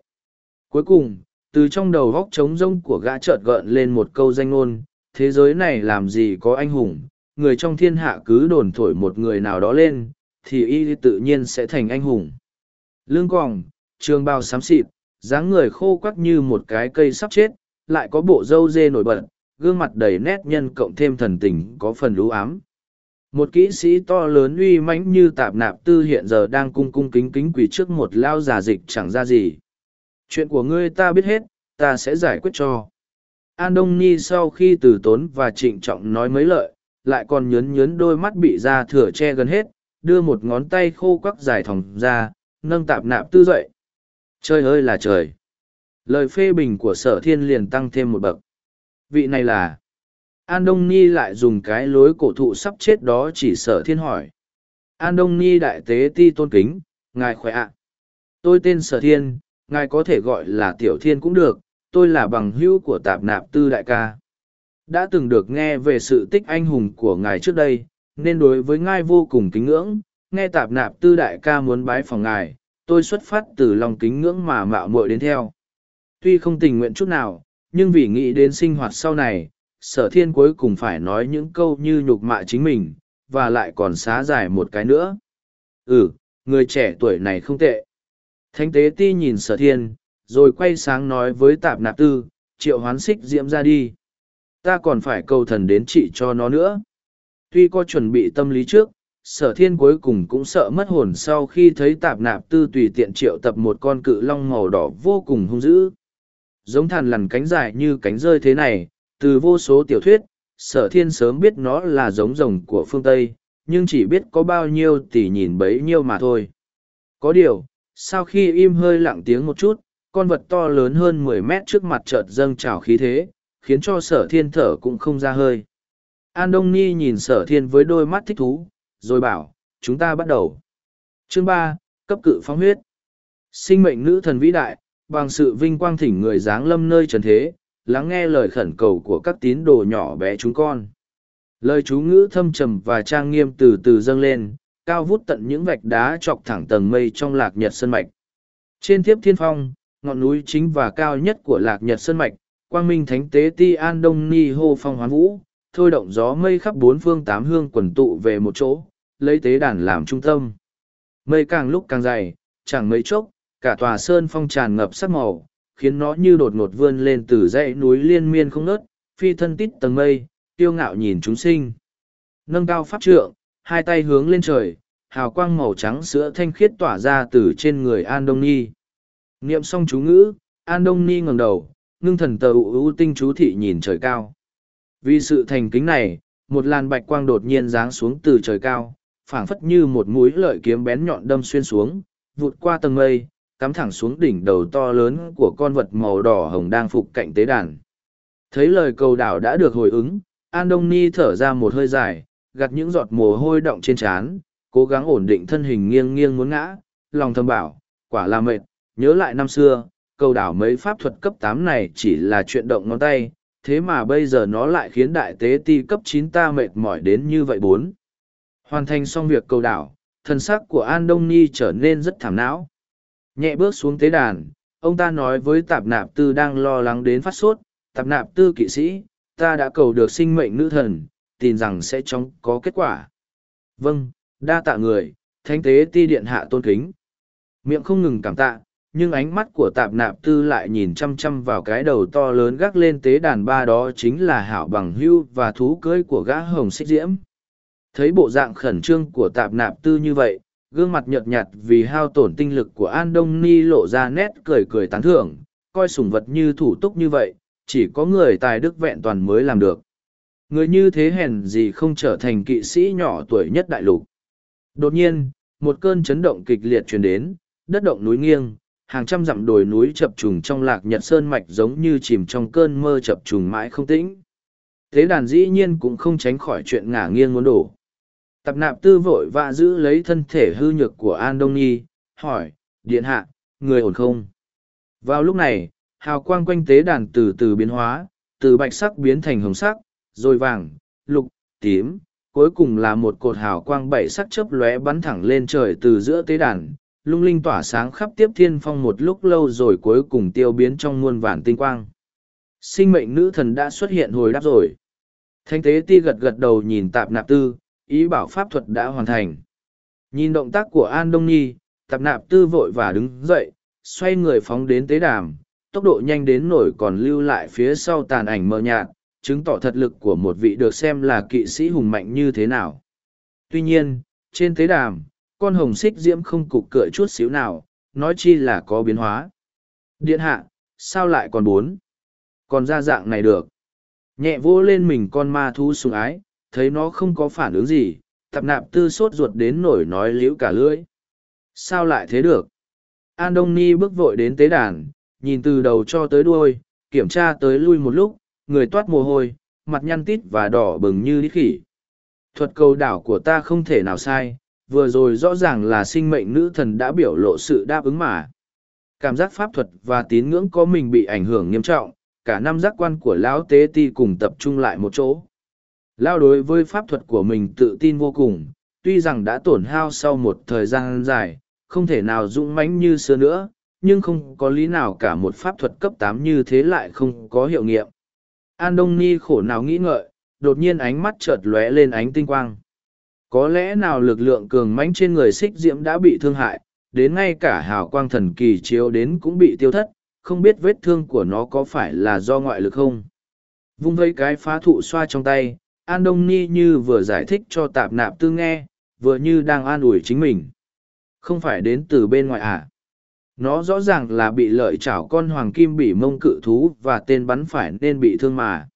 Cuối cùng, từ trong đầu góc trống rông của gã chợt gợn lên một câu danh ngôn, thế giới này làm gì có anh hùng, người trong thiên hạ cứ đồn thổi một người nào đó lên, thì y tự nhiên sẽ thành anh hùng. Lương còng, trường bào xám xịt, dáng người khô quắc như một cái cây sắp chết, lại có bộ râu dê nổi bật, gương mặt đầy nét nhân cộng thêm thần tình có phần lũ ám. Một kỹ sĩ to lớn uy mãnh như tạp nạp tư hiện giờ đang cung cung kính kính quỳ trước một lao giả dịch chẳng ra gì. Chuyện của ngươi ta biết hết, ta sẽ giải quyết cho. An Đông Nhi sau khi từ tốn và trịnh trọng nói mấy lợi, lại còn nhớn nhớn đôi mắt bị da thừa che gần hết, đưa một ngón tay khô quắc dài thòng ra, nâng tạp nạp tư dậy. Trời ơi là trời! Lời phê bình của sở thiên liền tăng thêm một bậc. Vị này là... An Đông Ni lại dùng cái lối cổ thụ sắp chết đó chỉ sở thiên hỏi. An Đông Ni đại tế ti tôn kính, ngài khỏe ạ. Tôi tên sở thiên, ngài có thể gọi là tiểu thiên cũng được, tôi là bằng hữu của tạp nạp tư đại ca. Đã từng được nghe về sự tích anh hùng của ngài trước đây, nên đối với ngài vô cùng kính ngưỡng, nghe tạp nạp tư đại ca muốn bái phòng ngài, tôi xuất phát từ lòng kính ngưỡng mà mạo muội đến theo. Tuy không tình nguyện chút nào, nhưng vì nghĩ đến sinh hoạt sau này, sở thiên cuối cùng phải nói những câu như nhục mạ chính mình, và lại còn xá giải một cái nữa. Ừ, người trẻ tuổi này không tệ. Thánh tế ti nhìn sở thiên, rồi quay sáng nói với tạp nạp tư, triệu hoán xích diễm ra đi. Ta còn phải cầu thần đến trị cho nó nữa. Tuy có chuẩn bị tâm lý trước, sở thiên cuối cùng cũng sợ mất hồn sau khi thấy tạp nạp tư tùy tiện triệu tập một con cự long màu đỏ vô cùng hung dữ. Giống thằn lằn cánh dài như cánh rơi thế này, từ vô số tiểu thuyết, sở thiên sớm biết nó là giống rồng của phương Tây, nhưng chỉ biết có bao nhiêu thì nhìn bấy nhiêu mà thôi. Có điều, sau khi im hơi lặng tiếng một chút, con vật to lớn hơn mười mét trước mặt chợt dâng trào khí thế, khiến cho sở thiên thở cũng không ra hơi. An Đông Ni nhìn sở thiên với đôi mắt thích thú, rồi bảo, chúng ta bắt đầu. Chương ba cấp cự phóng huyết. Sinh mệnh nữ thần vĩ đại, bằng sự vinh quang thỉnh người dáng lâm nơi trần thế, lắng nghe lời khẩn cầu của các tín đồ nhỏ bé chúng con. Lời chú ngữ thâm trầm và trang nghiêm từ từ dâng lên, cao vút tận những vạch đá chọc thẳng tầng mây trong lạc nhật sơn mạch. Trên thiếp thiên phong, ngọn núi chính và cao nhất của lạc nhật sơn mạch, quang minh thánh tế ti an đông ni hô phong hoán vũ, thôi động gió mây khắp bốn phương tám hương quần tụ về một chỗ, lấy tế đàn làm trung tâm. Mây càng lúc càng dày, chẳng mấy chốc, cả tòa sơn phong tràn ngập sắc màu, khiến nó như đột ngột vươn lên từ dãy núi liên miên không nớt, phi thân tít tầng mây, tiêu ngạo nhìn chúng sinh. Nâng cao pháp trượng, hai tay hướng lên trời, hào quang màu trắng sữa thanh khiết tỏa ra từ trên người An Đông Ni. Niệm xong chú ngữ, An Đông Ni ngẩng đầu, ngưng thần tờ ưu tinh chú thị nhìn trời cao. Vì sự thành kính này, một làn bạch quang đột nhiên giáng xuống từ trời cao, phảng phất như một mũi lợi kiếm bén nhọn đâm xuyên xuống, vụt qua tầng mây, cắm thẳng xuống đỉnh đầu to lớn của con vật màu đỏ hồng đang phục cạnh tế đàn. Thấy lời cầu đảo đã được hồi ứng, An Đông Ni thở ra một hơi dài, gặt những giọt mồ hôi động trên trán, cố gắng ổn định thân hình nghiêng nghiêng muốn ngã, lòng thầm bảo, quả là mệt, nhớ lại năm xưa, cầu đảo mấy pháp thuật cấp tám này chỉ là chuyện động ngón tay, thế mà bây giờ nó lại khiến đại tế ti cấp chín ta mệt mỏi đến như vậy bốn. Hoàn thành xong việc cầu đảo, thân sắc của An Đông Ni trở nên rất thảm não. Nhẹ bước xuống tế đàn, ông ta nói với tạp nạp tư đang lo lắng đến phát sốt tạp nạp tư kỵ sĩ ta đã cầu được sinh mệnh nữ thần tin rằng sẽ chóng có kết quả. Vâng đa tạ người thánh tế ti điện hạ tôn kính. Miệng không ngừng cảm tạ nhưng ánh mắt của tạp nạp tư lại nhìn chăm chăm vào cái đầu to lớn gác lên tế đàn ba đó chính là hảo bằng hưu và thú cưới của gã hồng xích diễm. Thấy bộ dạng khẩn trương của tạp nạp tư như vậy gương mặt nhợt nhạt vì hao tổn tinh lực của an đông ni lộ ra nét cười cười tán thưởng, coi sủng vật như thủ túc như vậy, chỉ có người tài đức vẹn toàn mới làm được. Người như thế hèn gì không trở thành kỵ sĩ nhỏ tuổi nhất đại lục. Đột nhiên, một cơn chấn động kịch liệt truyền đến, đất động núi nghiêng, hàng trăm dặm đồi núi chập trùng trong lạc nhật sơn mạch giống như chìm trong cơn mơ chập trùng mãi không tĩnh. Thế đàn dĩ nhiên cũng không tránh khỏi chuyện ngả nghiêng muốn đổ tập nạp tư vội vã giữ lấy thân thể hư nhược của an đông nhi hỏi điện hạ người ổn không vào lúc này hào quang quanh tế đàn từ từ biến hóa từ bạch sắc biến thành hồng sắc rồi vàng lục tím cuối cùng là một cột hào quang bảy sắc chớp lóe bắn thẳng lên trời từ giữa tế đàn lung linh tỏa sáng khắp tiếp thiên phong một lúc lâu rồi cuối cùng tiêu biến trong muôn vàn tinh quang. Sinh mệnh nữ thần đã xuất hiện hồi đáp rồi. Thanh tế ti gật gật đầu nhìn tạp nạp tư, ý bảo pháp thuật đã hoàn thành. Nhìn động tác của An Đông Nhi, tạp nạp tư vội và đứng dậy, xoay người phóng đến tế đàm, tốc độ nhanh đến nổi còn lưu lại phía sau tàn ảnh mờ nhạt, chứng tỏ thật lực của một vị được xem là kỵ sĩ hùng mạnh như thế nào. Tuy nhiên, trên tế đàm, con hồng xích diễm không cục cựa chút xíu nào, nói chi là có biến hóa. Điện hạ, sao lại còn bốn? Còn ra dạng này được. Nhẹ vỗ lên mình con ma thú sùng ái, thấy nó không có phản ứng gì, tập nạp tư sốt ruột đến nổi nói liễu cả lưỡi. Sao lại thế được? An Đông Ni bước vội đến tế đàn, nhìn từ đầu cho tới đuôi, kiểm tra tới lui một lúc, người toát mồ hôi, mặt nhăn tít và đỏ bừng như đít khỉ. Thuật cầu đảo của ta không thể nào sai, vừa rồi rõ ràng là sinh mệnh nữ thần đã biểu lộ sự đáp ứng mà. Cảm giác pháp thuật và tín ngưỡng có mình bị ảnh hưởng nghiêm trọng, cả năm giác quan của lão tế ti cùng tập trung lại một chỗ. Lao đối với pháp thuật của mình tự tin vô cùng, tuy rằng đã tổn hao sau một thời gian dài, không thể nào dũng mãnh như xưa nữa, nhưng không có lý nào cả một pháp thuật cấp tám như thế lại không có hiệu nghiệm. An Đông Ni khổ nào nghĩ ngợi, đột nhiên ánh mắt chợt lóe lên ánh tinh quang. Có lẽ nào lực lượng cường mãnh trên người xích diễm đã bị thương hại, đến ngay cả hào quang thần kỳ chiếu đến cũng bị tiêu thất, không biết vết thương của nó có phải là do ngoại lực không. Vung vây cái phá thụ xoa trong tay, An Đông Ni như vừa giải thích cho tạp nạp tư nghe, vừa như đang an ủi chính mình. Không phải đến từ bên ngoài à. Nó rõ ràng là bị lợi chảo con hoàng kim bị mông cự thú và tên bắn phải nên bị thương mà.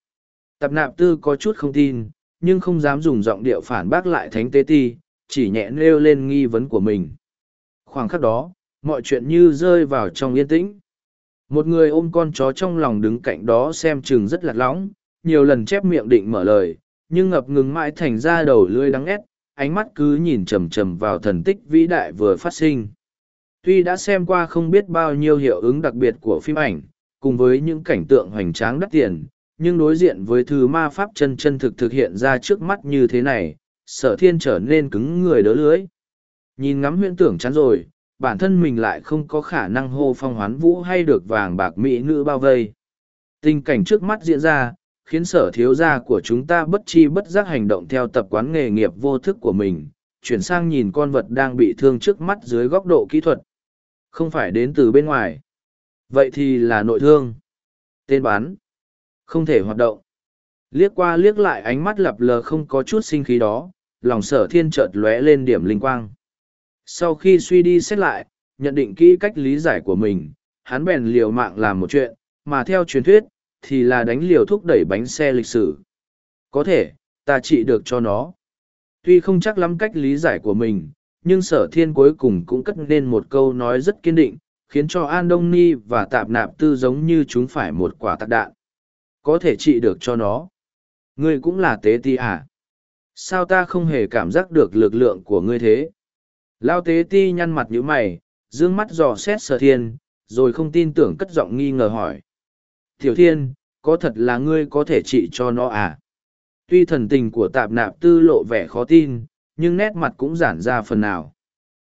Tạp nạp tư có chút không tin, nhưng không dám dùng giọng điệu phản bác lại thánh tế ti, chỉ nhẹ nêu lên nghi vấn của mình. Khoảng khắc đó, mọi chuyện như rơi vào trong yên tĩnh. Một người ôm con chó trong lòng đứng cạnh đó xem chừng rất lạc lõng, nhiều lần chép miệng định mở lời, nhưng ngập ngừng mãi thành ra đầu lưỡi đắng ép, ánh mắt cứ nhìn chầm chầm vào thần tích vĩ đại vừa phát sinh. Tuy đã xem qua không biết bao nhiêu hiệu ứng đặc biệt của phim ảnh, cùng với những cảnh tượng hoành tráng đắt tiền, nhưng đối diện với thứ ma pháp chân chân thực thực hiện ra trước mắt như thế này, sở thiên trở nên cứng người đỡ lưới. Nhìn ngắm huyễn tưởng chán rồi, bản thân mình lại không có khả năng hô phong hoán vũ hay được vàng bạc mỹ nữ bao vây. Tình cảnh trước mắt diễn ra, khiến sở thiếu gia của chúng ta bất chi bất giác hành động theo tập quán nghề nghiệp vô thức của mình, chuyển sang nhìn con vật đang bị thương trước mắt dưới góc độ kỹ thuật. Không phải đến từ bên ngoài. Vậy thì là nội thương. Tên bán không thể hoạt động. Liếc qua liếc lại ánh mắt lập lờ không có chút sinh khí đó, lòng sở thiên chợt lóe lên điểm linh quang. Sau khi suy đi xét lại, nhận định kỹ cách lý giải của mình, hắn bèn liều mạng làm một chuyện, mà theo truyền thuyết, thì là đánh liều thúc đẩy bánh xe lịch sử. Có thể, ta trị được cho nó. Tuy không chắc lắm cách lý giải của mình, nhưng sở thiên cuối cùng cũng cất nên một câu nói rất kiên định, khiến cho An Đông Ni và Tạp Nạp Tư giống như chúng phải một quả tạc đạn có thể trị được cho nó. Ngươi cũng là tế ti à? Sao ta không hề cảm giác được lực lượng của ngươi thế? Lao tế ti nhăn mặt như mày, dương mắt dò xét sở thiên, rồi không tin tưởng cất giọng nghi ngờ hỏi. Tiểu thiên, có thật là ngươi có thể trị cho nó à? Tuy thần tình của tạp nạp tư lộ vẻ khó tin, nhưng nét mặt cũng giản ra phần nào.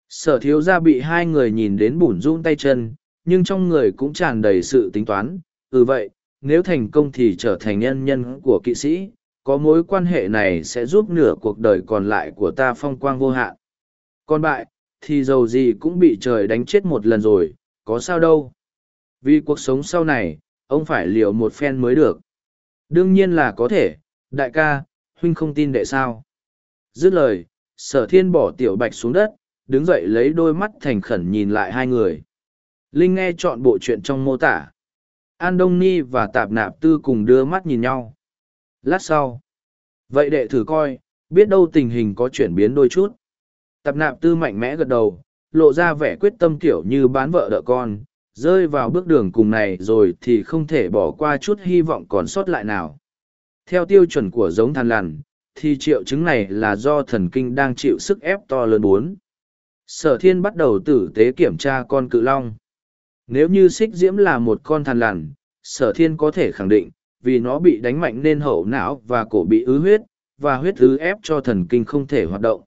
Sở thiếu gia bị hai người nhìn đến bủn run tay chân, nhưng trong người cũng tràn đầy sự tính toán. Ừ vậy, nếu thành công thì trở thành nhân nhân của kỵ sĩ, có mối quan hệ này sẽ giúp nửa cuộc đời còn lại của ta phong quang vô hạn. Còn bại, thì dầu gì cũng bị trời đánh chết một lần rồi, có sao đâu. Vì cuộc sống sau này, ông phải liều một phen mới được. Đương nhiên là có thể, đại ca, huynh không tin đệ sao. Dứt lời, sở thiên bỏ tiểu bạch xuống đất, đứng dậy lấy đôi mắt thành khẩn nhìn lại hai người. Linh nghe chọn bộ chuyện trong mô tả. An Đông Ni và Tạp Nạp Tư cùng đưa mắt nhìn nhau. Lát sau. Vậy đệ thử coi, biết đâu tình hình có chuyển biến đôi chút. Tạp Nạp Tư mạnh mẽ gật đầu, lộ ra vẻ quyết tâm kiểu như bán vợ đỡ con, rơi vào bước đường cùng này rồi thì không thể bỏ qua chút hy vọng còn sót lại nào. Theo tiêu chuẩn của giống than lằn, thì triệu chứng này là do thần kinh đang chịu sức ép to lớn bốn. Sở thiên bắt đầu tử tế kiểm tra con cự long. Nếu như xích diễm là một con thằn lằn, sở thiên có thể khẳng định, vì nó bị đánh mạnh nên hậu não và cổ bị ứ huyết, và huyết ứ ép cho thần kinh không thể hoạt động.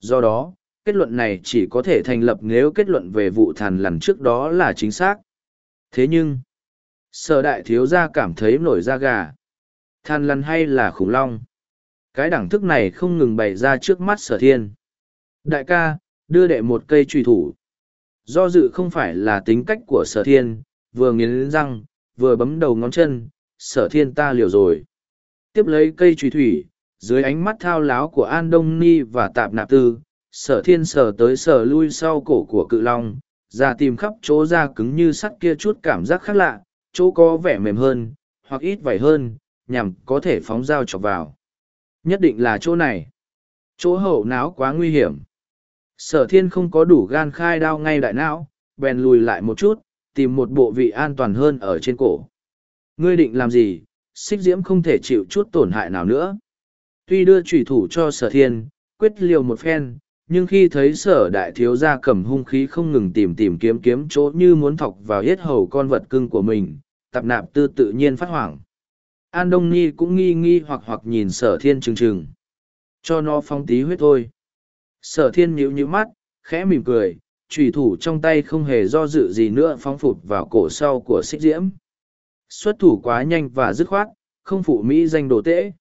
Do đó, kết luận này chỉ có thể thành lập nếu kết luận về vụ thàn lằn trước đó là chính xác. Thế nhưng, sở đại thiếu gia cảm thấy nổi da gà. Thàn lằn hay là khủng long? Cái đẳng thức này không ngừng bày ra trước mắt sở thiên. Đại ca, đưa đệ một cây truy thủ. Do dự không phải là tính cách của sở thiên, vừa nghiến răng, vừa bấm đầu ngón chân, sở thiên ta liều rồi. Tiếp lấy cây truy thủy, dưới ánh mắt thao láo của An Đông Ni và Tạp Nạp Tư, sở thiên sở tới sở lui sau cổ của cự long, ra tìm khắp chỗ da cứng như sắt kia chút cảm giác khác lạ, chỗ có vẻ mềm hơn, hoặc ít vảy hơn, nhằm có thể phóng dao chọc vào. Nhất định là chỗ này. Chỗ hậu não quá nguy hiểm. Sở thiên không có đủ gan khai đao ngay đại não, bèn lùi lại một chút, tìm một bộ vị an toàn hơn ở trên cổ. Ngươi định làm gì, xích diễm không thể chịu chút tổn hại nào nữa. Tuy đưa trùy thủ cho sở thiên, quyết liều một phen, nhưng khi thấy sở đại thiếu gia cầm hung khí không ngừng tìm tìm kiếm kiếm chỗ như muốn thọc vào hết hầu con vật cưng của mình, tạp nạp tư tự nhiên phát hoảng. An Đông Nhi cũng nghi nghi hoặc hoặc nhìn sở thiên trừng trừng. Cho nó phong tí huyết thôi. Sở thiên nhíu nhíu mắt, khẽ mỉm cười, trùy thủ trong tay không hề do dự gì nữa phóng phụt vào cổ sau của xích diễm. Xuất thủ quá nhanh và dứt khoát, không phụ Mỹ danh đồ tễ.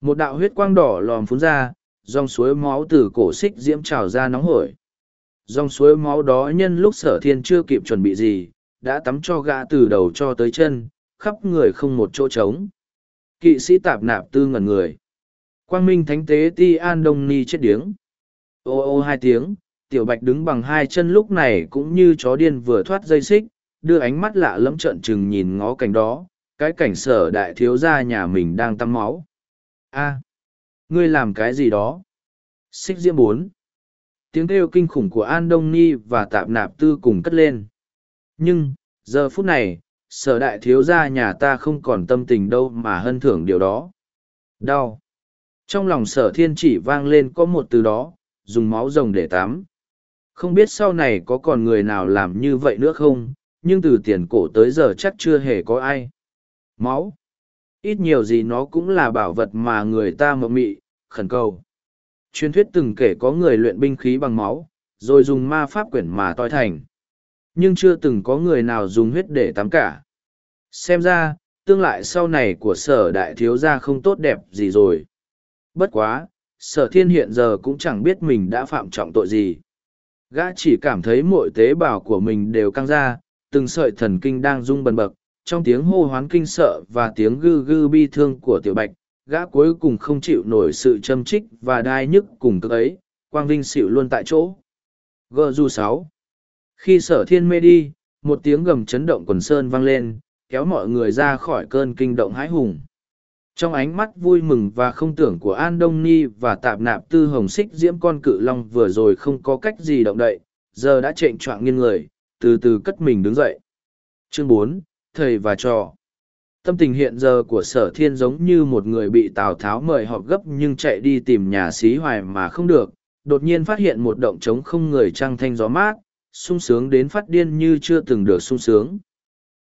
Một đạo huyết quang đỏ lòm phun ra, dòng suối máu từ cổ xích diễm trào ra nóng hổi. Dòng suối máu đó nhân lúc sở thiên chưa kịp chuẩn bị gì, đã tắm cho gã từ đầu cho tới chân, khắp người không một chỗ trống. Kỵ sĩ tạp nạp tư ngẩn người. Quang minh thánh tế ti an đông ni chết điếng. Ô ô hai tiếng, tiểu bạch đứng bằng hai chân lúc này cũng như chó điên vừa thoát dây xích, đưa ánh mắt lạ lẫm trợn trừng nhìn ngó cảnh đó, cái cảnh sở đại thiếu gia nhà mình đang tắm máu. a ngươi làm cái gì đó? Xích diễm bốn. Tiếng kêu kinh khủng của An Đông Ni và Tạp Nạp Tư cùng cất lên. Nhưng, giờ phút này, sở đại thiếu gia nhà ta không còn tâm tình đâu mà hân thưởng điều đó. Đau. Trong lòng sở thiên chỉ vang lên có một từ đó, dùng máu rồng để tắm. Không biết sau này có còn người nào làm như vậy nữa không, nhưng từ tiền cổ tới giờ chắc chưa hề có ai. Máu. Ít nhiều gì nó cũng là bảo vật mà người ta mộng mị, khẩn cầu. Truyền thuyết từng kể có người luyện binh khí bằng máu, rồi dùng ma pháp quyển mà toi thành. Nhưng chưa từng có người nào dùng huyết để tắm cả. Xem ra, tương lại sau này của sở đại thiếu gia không tốt đẹp gì rồi. Bất quá, sở thiên hiện giờ cũng chẳng biết mình đã phạm trọng tội gì. Gã chỉ cảm thấy mọi tế bào của mình đều căng ra, từng sợi thần kinh đang rung bần bật, trong tiếng hô hoán kinh sợ và tiếng gư gư bi thương của tiểu bạch, gã cuối cùng không chịu nổi sự châm trích và đai nhức cùng cực ấy, quang vinh xịu luôn tại chỗ. Gờ du sáu Khi sở thiên mê đi, một tiếng gầm chấn động quần sơn vang lên, kéo mọi người ra khỏi cơn kinh động hãi hùng. Trong ánh mắt vui mừng và không tưởng của An Đông Ni và tạp nạp tư hồng xích diễm con cự long vừa rồi không có cách gì động đậy, giờ đã trệnh choạng nghiêng người, từ từ cất mình đứng dậy. Chương bốn Thầy và trò Tâm tình hiện giờ của sở thiên giống như một người bị Tào Tháo mời họp gấp nhưng chạy đi tìm nhà xí hoài mà không được, đột nhiên phát hiện một động trống không người trăng thanh gió mát, sung sướng đến phát điên như chưa từng được sung sướng.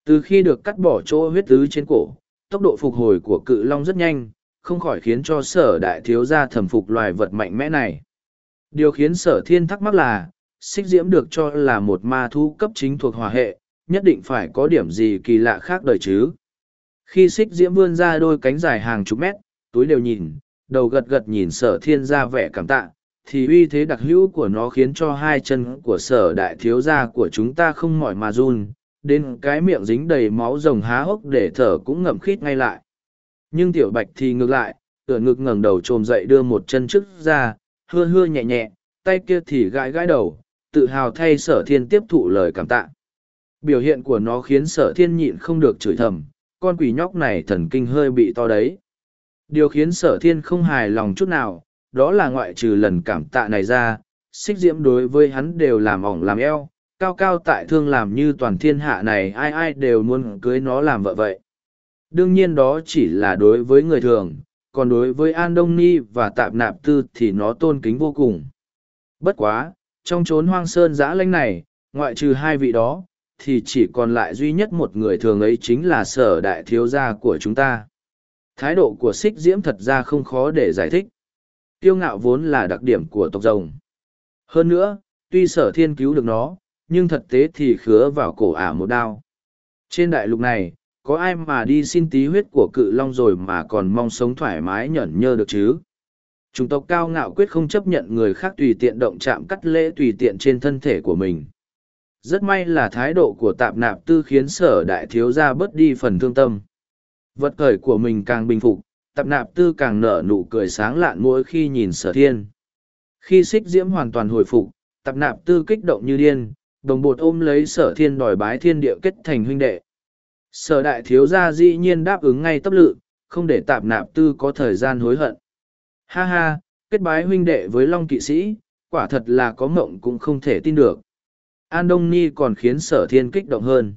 Từ khi được cắt bỏ chỗ huyết tứ trên cổ, tốc độ phục hồi của cự long rất nhanh, không khỏi khiến cho sở đại thiếu gia thẩm phục loài vật mạnh mẽ này. Điều khiến sở thiên thắc mắc là, xích diễm được cho là một ma thu cấp chính thuộc hòa hệ, nhất định phải có điểm gì kỳ lạ khác đời chứ. Khi xích diễm vươn ra đôi cánh dài hàng chục mét, túi đều nhìn, đầu gật gật nhìn sở thiên ra vẻ cảm tạ, thì uy thế đặc hữu của nó khiến cho hai chân của sở đại thiếu gia của chúng ta không mỏi mà run, đến cái miệng dính đầy máu rồng há hốc để thở cũng ngậm khít ngay lại. Nhưng tiểu bạch thì ngược lại, tựa ngực ngẩng đầu trồm dậy đưa một chân trước ra, hưa hưa nhẹ nhẹ, tay kia thì gãi gãi đầu, tự hào thay sở thiên tiếp thụ lời cảm tạ. Biểu hiện của nó khiến sở thiên nhịn không được chửi thầm, con quỷ nhóc này thần kinh hơi bị to đấy. Điều khiến sở thiên không hài lòng chút nào, đó là ngoại trừ lần cảm tạ này ra, xích diễm đối với hắn đều làm ỏng làm eo, cao cao tại thương làm như toàn thiên hạ này ai ai đều muốn cưới nó làm vợ vậy. Đương nhiên đó chỉ là đối với người thường, còn đối với An Đông Ni và Tạp Nạp Tư thì nó tôn kính vô cùng. Bất quá, trong chốn hoang sơn giã lãnh này, ngoại trừ hai vị đó, thì chỉ còn lại duy nhất một người thường ấy chính là sở đại thiếu gia của chúng ta. Thái độ của xích diễm thật ra không khó để giải thích. Kiêu ngạo vốn là đặc điểm của tộc rồng. Hơn nữa, tuy sở thiên cứu được nó, nhưng thật tế thì khứa vào cổ ả một đao. Trên đại lục này, có ai mà đi xin tí huyết của cự long rồi mà còn mong sống thoải mái nhẫn nhơ được chứ? Chúng tộc cao ngạo quyết không chấp nhận người khác tùy tiện động chạm cắt lễ tùy tiện trên thân thể của mình. Rất may là thái độ của tạp nạp tư khiến sở đại thiếu gia bớt đi phần thương tâm. Vật khởi của mình càng bình phục, tạp nạp tư càng nở nụ cười sáng lạn mỗi khi nhìn sở thiên. Khi xích diễm hoàn toàn hồi phục, tạp nạp tư kích động như điên, đồng bột ôm lấy sở thiên đòi bái thiên địa kết thành huynh đệ. Sở đại thiếu gia dĩ nhiên đáp ứng ngay tấp lự, không để tạp nạp tư có thời gian hối hận. Ha ha, kết bái huynh đệ với Long kỵ sĩ, quả thật là có mộng cũng không thể tin được. An Đông Ni còn khiến sở thiên kích động hơn.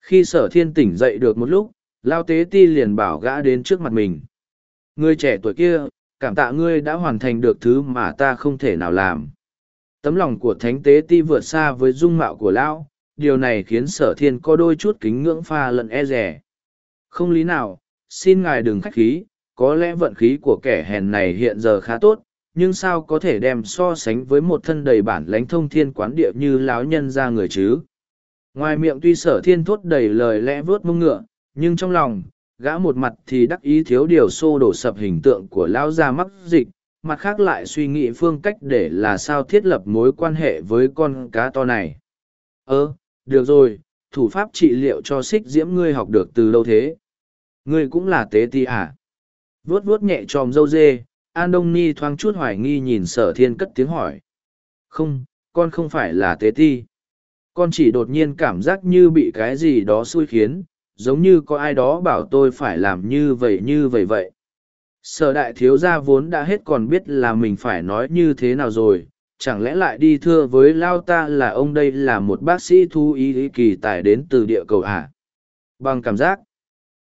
Khi sở thiên tỉnh dậy được một lúc, Lao Tế Ti liền bảo gã đến trước mặt mình. Người trẻ tuổi kia, cảm tạ ngươi đã hoàn thành được thứ mà ta không thể nào làm. Tấm lòng của Thánh Tế Ti vượt xa với dung mạo của Lão, điều này khiến sở thiên có đôi chút kính ngưỡng pha lẫn e rẻ. Không lý nào, xin ngài đừng khách khí, có lẽ vận khí của kẻ hèn này hiện giờ khá tốt, nhưng sao có thể đem so sánh với một thân đầy bản lãnh thông thiên quán địa như lão nhân ra người chứ. Ngoài miệng tuy sở thiên thốt đầy lời lẽ vớt mông ngựa, nhưng trong lòng, gã một mặt thì đắc ý thiếu điều xô đổ sập hình tượng của lão gia mắc dịch, mặt khác lại suy nghĩ phương cách để là sao thiết lập mối quan hệ với con cá to này. Ơ, được rồi, thủ pháp trị liệu cho xích diễm ngươi học được từ lâu thế. Ngươi cũng là tế ti à? Vuốt vuốt nhẹ tròm dâu dê, An Đông Ni thoáng chút hoài nghi nhìn sở thiên cất tiếng hỏi. Không, con không phải là tế ti. Con chỉ đột nhiên cảm giác như bị cái gì đó xui khiến, giống như có ai đó bảo tôi phải làm như vậy như vậy vậy. Sở đại thiếu gia vốn đã hết còn biết là mình phải nói như thế nào rồi, chẳng lẽ lại đi thưa với Lao ta là ông đây là một bác sĩ thu ý kỳ tài đến từ địa cầu à? Bằng cảm giác,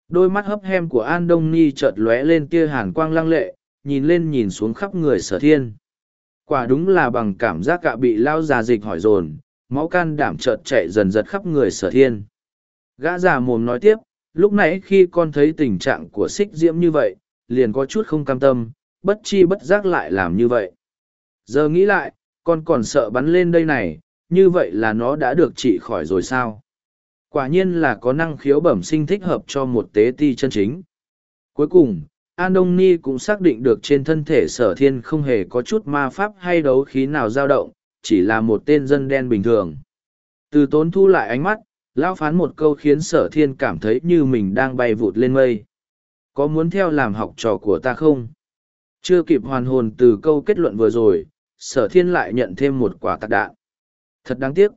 đôi mắt hấp hem của An Đông Ni chợt lóe lên tia hàn quang lăng lệ, nhìn lên nhìn xuống khắp người sở thiên. Quả đúng là bằng cảm giác cả bị lao già dịch hỏi dồn, máu can đảm chợt chạy dần dật khắp người sở thiên. Gã già mồm nói tiếp, lúc nãy khi con thấy tình trạng của xích diễm như vậy, liền có chút không cam tâm, bất chi bất giác lại làm như vậy. Giờ nghĩ lại, con còn sợ bắn lên đây này, như vậy là nó đã được trị khỏi rồi sao? Quả nhiên là có năng khiếu bẩm sinh thích hợp cho một tế ti chân chính. Cuối cùng, An Đông Ni cũng xác định được trên thân thể sở thiên không hề có chút ma pháp hay đấu khí nào dao động, chỉ là một tên dân đen bình thường. Từ tốn thu lại ánh mắt, lão phán một câu khiến sở thiên cảm thấy như mình đang bay vụt lên mây. Có muốn theo làm học trò của ta không? Chưa kịp hoàn hồn từ câu kết luận vừa rồi, sở thiên lại nhận thêm một quả tạc đạn. Thật đáng tiếc.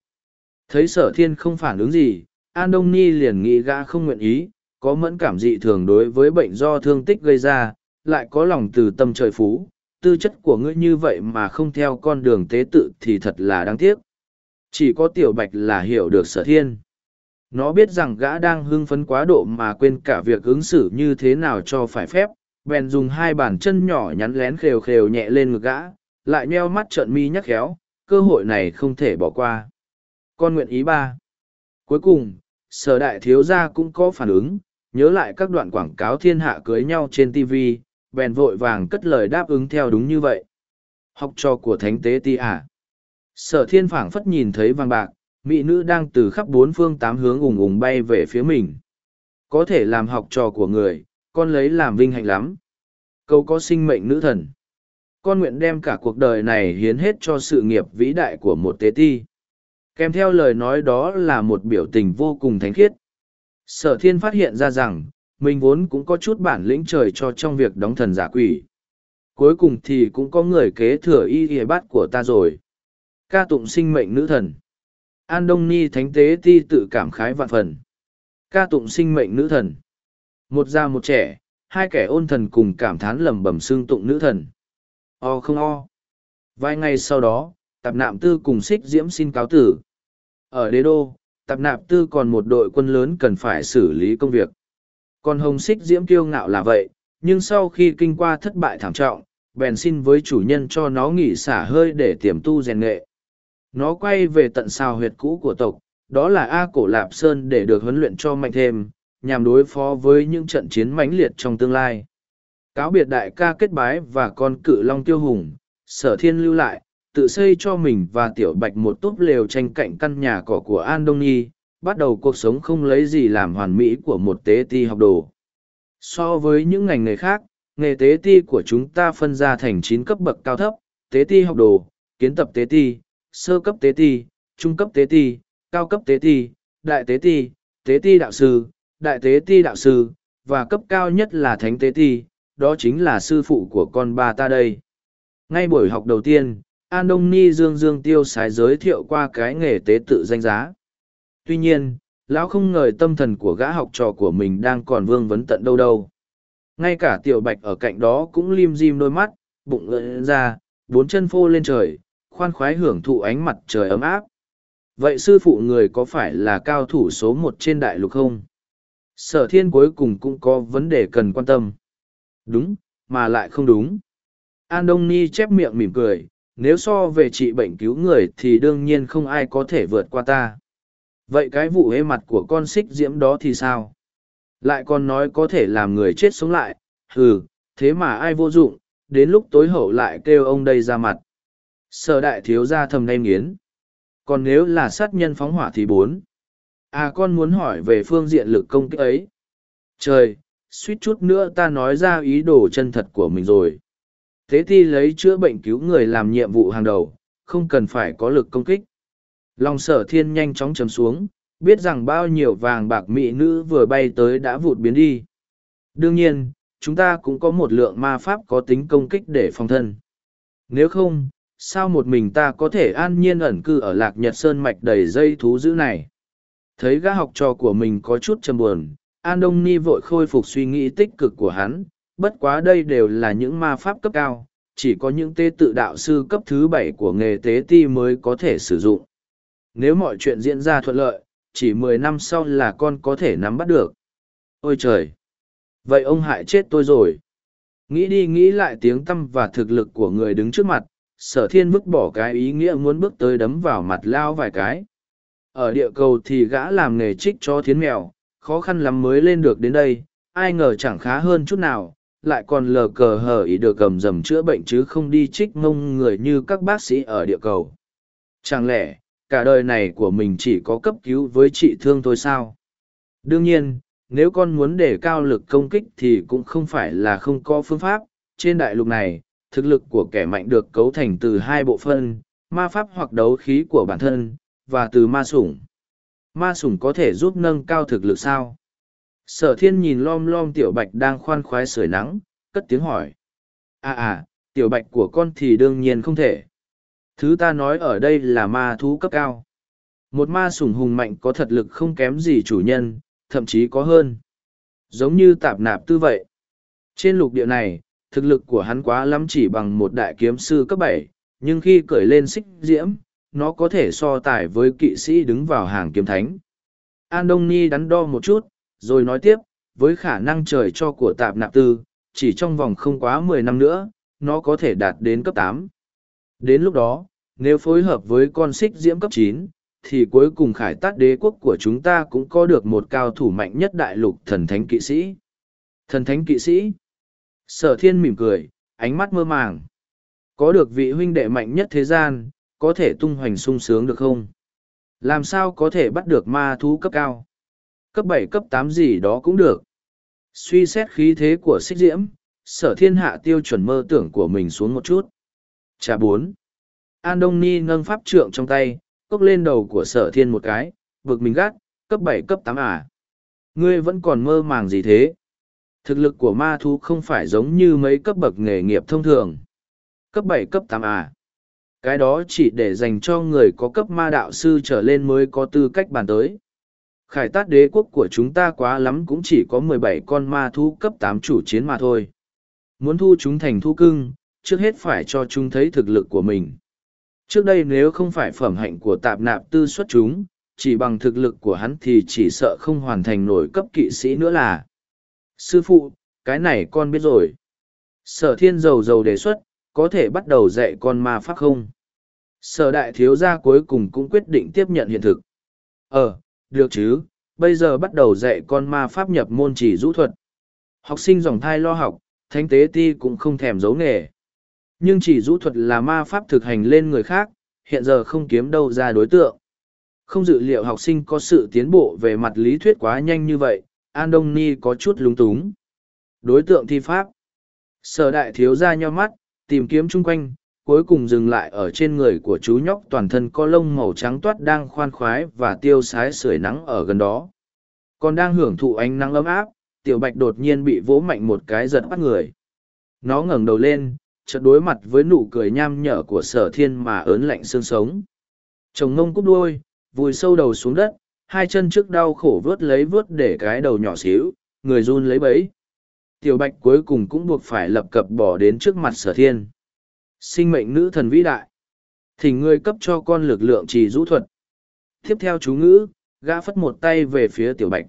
Thấy sở thiên không phản ứng gì, An Đông Ni liền nghĩ gã không nguyện ý, có mẫn cảm dị thường đối với bệnh do thương tích gây ra, lại có lòng từ tâm trời phú, tư chất của ngươi như vậy mà không theo con đường tế tự thì thật là đáng tiếc. Chỉ có tiểu bạch là hiểu được sở thiên. Nó biết rằng gã đang hưng phấn quá độ mà quên cả việc ứng xử như thế nào cho phải phép, bèn dùng hai bàn chân nhỏ nhắn lén khều khều nhẹ lên ngực gã, lại nheo mắt trợn mi nhắc khéo, cơ hội này không thể bỏ qua. Con nguyện ý ba. Cuối cùng, sở đại thiếu gia cũng có phản ứng, nhớ lại các đoạn quảng cáo thiên hạ cưới nhau trên tv bèn vội vàng cất lời đáp ứng theo đúng như vậy. Học trò của thánh tế ti à. sở thiên phảng phất nhìn thấy vàng bạc, mỹ nữ đang từ khắp bốn phương tám hướng ủng ủng bay về phía mình. Có thể làm học trò của người, con lấy làm vinh hạnh lắm. Câu có sinh mệnh nữ thần. Con nguyện đem cả cuộc đời này hiến hết cho sự nghiệp vĩ đại của một tế ti. Kèm theo lời nói đó là một biểu tình vô cùng thánh khiết sở thiên phát hiện ra rằng, mình vốn cũng có chút bản lĩnh trời cho trong việc đóng thần giả quỷ. Cuối cùng thì cũng có người kế thừa y y bát của ta rồi. Ca tụng sinh mệnh nữ thần. An đông ni thánh tế ti tự cảm khái vạn phần. Ca tụng sinh mệnh nữ thần. Một già một trẻ, hai kẻ ôn thần cùng cảm thán lẩm bẩm xương tụng nữ thần. O không o. Vài ngày sau đó, tạp nạm tư cùng xích diễm xin cáo tử. Ở đế đô tạp nạp tư còn một đội quân lớn cần phải xử lý công việc. Còn hồng xích diễm kiêu ngạo là vậy, nhưng sau khi kinh qua thất bại thảm trọng, bèn xin với chủ nhân cho nó nghỉ xả hơi để tiềm tu rèn nghệ. Nó quay về tận sao huyệt cũ của tộc, đó là a cổ lạp sơn để được huấn luyện cho mạnh thêm, nhằm đối phó với những trận chiến mãnh liệt trong tương lai. Cáo biệt đại ca kết bái và con cự long tiêu hùng, sở thiên lưu lại tự xây cho mình và tiểu bạch một túp lều tranh cạnh căn nhà cỏ của an đông nhi, bắt đầu cuộc sống không lấy gì làm hoàn mỹ của một tế ti học đồ. So với những ngành nghề khác, nghề tế ti của chúng ta phân ra thành chín cấp bậc cao thấp, tế ti học đồ, kiến tập tế ti, sơ cấp tế ti, trung cấp tế ti, cao cấp tế ti, đại tế ti tế ti đạo sư, đại tế ti đạo sư, và cấp cao nhất là thánh tế ti, đó chính là sư phụ của con ba ta đây. Ngay buổi học đầu tiên an đông ni dương dương tiêu sái giới thiệu qua cái nghề tế tự danh giá. Tuy nhiên, lão không ngờ tâm thần của gã học trò của mình đang còn vương vấn tận đâu đâu. Ngay cả tiểu bạch ở cạnh đó cũng lim dim đôi mắt, bụng lợn ra, bốn chân phô lên trời, khoan khoái hưởng thụ ánh mặt trời ấm áp. Vậy sư phụ người có phải là cao thủ số một trên đại lục không? Sở thiên cuối cùng cũng có vấn đề cần quan tâm. Đúng, mà lại không đúng. An đông ni chép miệng mỉm cười nếu so về trị bệnh cứu người thì đương nhiên không ai có thể vượt qua ta. Vậy cái vụ hê mặt của con xích diễm đó thì sao? Lại còn nói có thể làm người chết sống lại. Hừ, thế mà ai vô dụng, đến lúc tối hậu lại kêu ông đây ra mặt. Sở đại thiếu ra thầm đem nghiến. Còn nếu là sát nhân phóng hỏa thì bốn. À con muốn hỏi về phương diện lực công kích ấy. Trời, suýt chút nữa ta nói ra ý đồ chân thật của mình rồi thế thì lấy chữa bệnh cứu người làm nhiệm vụ hàng đầu, không cần phải có lực công kích. Lòng sở thiên nhanh chóng chấm xuống, biết rằng bao nhiêu vàng bạc mỹ nữ vừa bay tới đã vụt biến đi. Đương nhiên, chúng ta cũng có một lượng ma pháp có tính công kích để phòng thân. Nếu không, sao một mình ta có thể an nhiên ẩn cư ở lạc nhật sơn mạch đầy dây thú dữ này? Thấy gã học trò của mình có chút trầm buồn, an đông ni vội khôi phục suy nghĩ tích cực của hắn bất quá đây đều là những ma pháp cấp cao, chỉ có những tế tự đạo sư cấp thứ bảy của nghề tế ti mới có thể sử dụng. Nếu mọi chuyện diễn ra thuận lợi, chỉ mười năm sau là con có thể nắm bắt được. Ôi trời! Vậy ông hại chết tôi rồi. Nghĩ đi nghĩ lại tiếng tâm và thực lực của người đứng trước mặt, sở thiên vứt bỏ cái ý nghĩa muốn bước tới đấm vào mặt lao vài cái. Ở địa cầu thì gã làm nghề trích cho thiến mèo, khó khăn lắm mới lên được đến đây, ai ngờ chẳng khá hơn chút nào lại còn lờ cờ hờ ý được cầm dầm chữa bệnh chứ không đi trích mông người như các bác sĩ ở địa cầu. Chẳng lẽ, cả đời này của mình chỉ có cấp cứu với trị thương thôi sao? Đương nhiên, nếu con muốn để cao lực công kích thì cũng không phải là không có phương pháp. Trên đại lục này, thực lực của kẻ mạnh được cấu thành từ hai bộ phân ma pháp hoặc đấu khí của bản thân, và từ ma sủng. Ma sủng có thể giúp nâng cao thực lực sao? Sở thiên nhìn lom lom tiểu bạch đang khoan khoái sưởi nắng, cất tiếng hỏi. À à tiểu bạch của con thì đương nhiên không thể. Thứ ta nói ở đây là ma thú cấp cao. Một ma sủng hùng mạnh có thật lực không kém gì chủ nhân, thậm chí có hơn. Giống như tạp nạp tư vậy. Trên lục địa này, thực lực của hắn quá lắm chỉ bằng một đại kiếm sư cấp bảy, nhưng khi cởi lên xích diễm, nó có thể so tài với kỵ sĩ đứng vào hàng kiếm thánh. An đông ni đắn đo một chút rồi nói tiếp, với khả năng trời cho của tạp nạp tư, chỉ trong vòng không quá mười năm nữa, nó có thể đạt đến cấp tám. Đến lúc đó, nếu phối hợp với con xích diễm cấp chín, thì cuối cùng khải tát đế quốc của chúng ta cũng có được một cao thủ mạnh nhất đại lục thần thánh kỵ sĩ. Thần thánh kỵ sĩ? Sở thiên mỉm cười, ánh mắt mơ màng. Có được vị huynh đệ mạnh nhất thế gian, có thể tung hoành sung sướng được không? Làm sao có thể bắt được ma thú cấp cao? Cấp bảy cấp tám gì đó cũng được. Suy xét khí thế của xích diễm, sở thiên hạ tiêu chuẩn mơ tưởng của mình xuống một chút. Trà bốn. An Đông Ni nâng pháp trượng trong tay, cốc lên đầu của sở thiên một cái, vực mình gắt, cấp bảy cấp tám à. Ngươi vẫn còn mơ màng gì thế? Thực lực của ma thú không phải giống như mấy cấp bậc nghề nghiệp thông thường. Cấp bảy cấp tám à. Cái đó chỉ để dành cho người có cấp ma đạo sư trở lên mới có tư cách bàn tới. Khải tát đế quốc của chúng ta quá lắm cũng chỉ có mười bảy con ma thú cấp tám chủ chiến mà thôi. Muốn thu chúng thành thu cưng, trước hết phải cho chúng thấy thực lực của mình. Trước đây nếu không phải phẩm hạnh của tạp nạp tư xuất chúng, chỉ bằng thực lực của hắn thì chỉ sợ không hoàn thành nổi cấp kỵ sĩ nữa là. Sư phụ, cái này con biết rồi. Sở thiên dầu dầu đề xuất, có thể bắt đầu dạy con ma pháp không? Sở đại thiếu gia cuối cùng cũng quyết định tiếp nhận hiện thực. Ờ, được chứ, bây giờ bắt đầu dạy con ma pháp nhập môn chỉ rũ thuật. Học sinh dòng thai lo học, thánh tế ti cũng không thèm giấu nghề. Nhưng chỉ rũ thuật là ma pháp thực hành lên người khác, hiện giờ không kiếm đâu ra đối tượng. Không dự liệu học sinh có sự tiến bộ về mặt lý thuyết quá nhanh như vậy, An Đông Ni có chút lúng túng. Đối tượng thi pháp. Sở đại thiếu ra nhau mắt, tìm kiếm chung quanh, cuối cùng dừng lại ở trên người của chú nhóc toàn thân có lông màu trắng toát đang khoan khoái và tiêu sái sưởi nắng ở gần đó. Còn đang hưởng thụ ánh nắng ấm áp, tiểu bạch đột nhiên bị vỗ mạnh một cái giật bắt người. Nó ngẩng đầu lên, chợt đối mặt với nụ cười nham nhở của sở thiên mà ớn lạnh xương sống. Chồng ngông cúp đuôi, vùi sâu đầu xuống đất, hai chân trước đau khổ vớt lấy vớt để cái đầu nhỏ xíu, người run lấy bẫy. Tiểu bạch cuối cùng cũng buộc phải lập cập bỏ đến trước mặt sở thiên. Sinh mệnh nữ thần vĩ đại. Thỉnh ngươi cấp cho con lực lượng trì rũ thuật. Tiếp theo chú ngữ, gã phất một tay về phía tiểu bạch.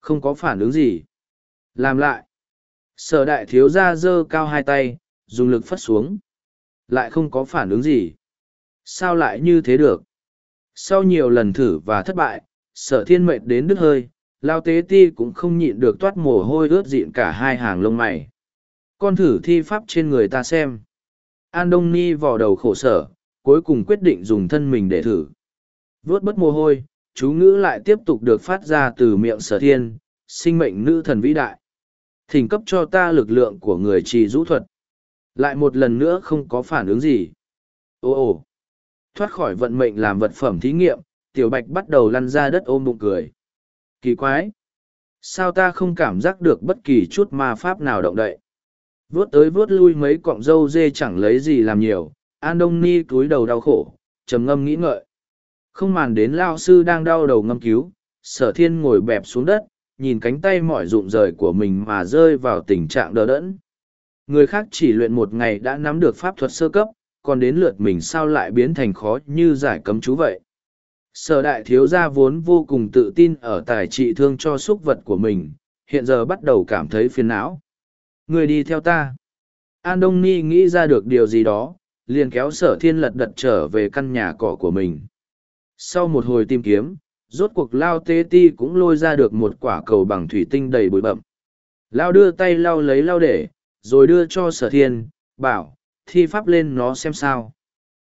Không có phản ứng gì. Làm lại. Sở đại thiếu gia giơ cao hai tay, dùng lực phất xuống. Lại không có phản ứng gì. Sao lại như thế được? Sau nhiều lần thử và thất bại, sở thiên mệnh đến đứt hơi, lao tế ti cũng không nhịn được toát mồ hôi ướt dịn cả hai hàng lông mày. Con thử thi pháp trên người ta xem. An Đông Ni vò đầu khổ sở, cuối cùng quyết định dùng thân mình để thử. Vớt bất mồ hôi, chú ngữ lại tiếp tục được phát ra từ miệng sở thiên, sinh mệnh nữ thần vĩ đại. Thỉnh cấp cho ta lực lượng của người trì rũ thuật. Lại một lần nữa không có phản ứng gì. Ô ô, Thoát khỏi vận mệnh làm vật phẩm thí nghiệm, tiểu bạch bắt đầu lăn ra đất ôm bụng cười. Kỳ quái! Sao ta không cảm giác được bất kỳ chút ma pháp nào động đậy? Vuốt tới vuốt lui mấy cọng dâu dê chẳng lấy gì làm nhiều, An Đông Ni cúi đầu đau khổ, trầm ngâm nghĩ ngợi. Không màn đến lao sư đang đau đầu ngâm cứu, sở thiên ngồi bẹp xuống đất, nhìn cánh tay mỏi rụng rời của mình mà rơi vào tình trạng đờ đẫn. Người khác chỉ luyện một ngày đã nắm được pháp thuật sơ cấp, còn đến lượt mình sao lại biến thành khó như giải cấm chú vậy. Sở đại thiếu gia vốn vô cùng tự tin ở tài trị thương cho súc vật của mình, hiện giờ bắt đầu cảm thấy phiền não. Người đi theo ta. An Đông Ni nghĩ ra được điều gì đó, liền kéo sở thiên lật đật trở về căn nhà cỏ của mình. Sau một hồi tìm kiếm, rốt cuộc Lao Tê Ti cũng lôi ra được một quả cầu bằng thủy tinh đầy bụi bậm. Lao đưa tay lau lấy lao để, rồi đưa cho sở thiên, bảo, thi pháp lên nó xem sao.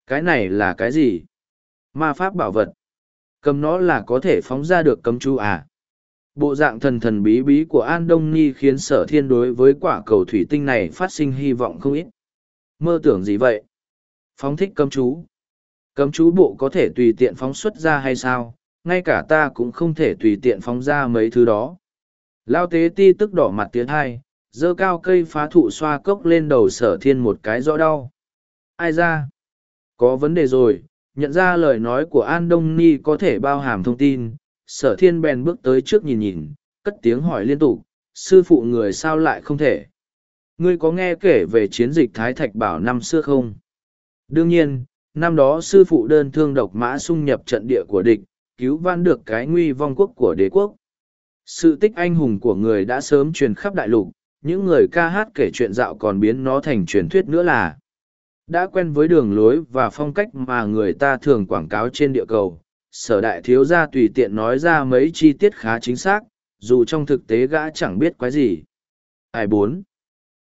Cái này là cái gì? Ma pháp bảo vật. Cầm nó là có thể phóng ra được cấm chú à? Bộ dạng thần thần bí bí của An Đông Nhi khiến sở thiên đối với quả cầu thủy tinh này phát sinh hy vọng không ít. Mơ tưởng gì vậy? Phóng thích cấm chú. Cấm chú bộ có thể tùy tiện phóng xuất ra hay sao? Ngay cả ta cũng không thể tùy tiện phóng ra mấy thứ đó. Lao tế ti tức đỏ mặt tiến hai, giơ cao cây phá thụ xoa cốc lên đầu sở thiên một cái rõ đau. Ai ra? Có vấn đề rồi, nhận ra lời nói của An Đông Ni có thể bao hàm thông tin, sở thiên bèn bước tới trước nhìn nhìn, cất tiếng hỏi liên tục, sư phụ người sao lại không thể? Ngươi có nghe kể về chiến dịch Thái Thạch Bảo năm xưa không? Đương nhiên, năm đó sư phụ đơn thương độc mã xung nhập trận địa của địch, cứu vãn được cái nguy vong quốc của đế quốc. Sự tích anh hùng của người đã sớm truyền khắp đại lục, những người ca hát kể chuyện dạo còn biến nó thành truyền thuyết nữa là đã quen với đường lối và phong cách mà người ta thường quảng cáo trên địa cầu sở đại thiếu gia tùy tiện nói ra mấy chi tiết khá chính xác dù trong thực tế gã chẳng biết quái gì ai bốn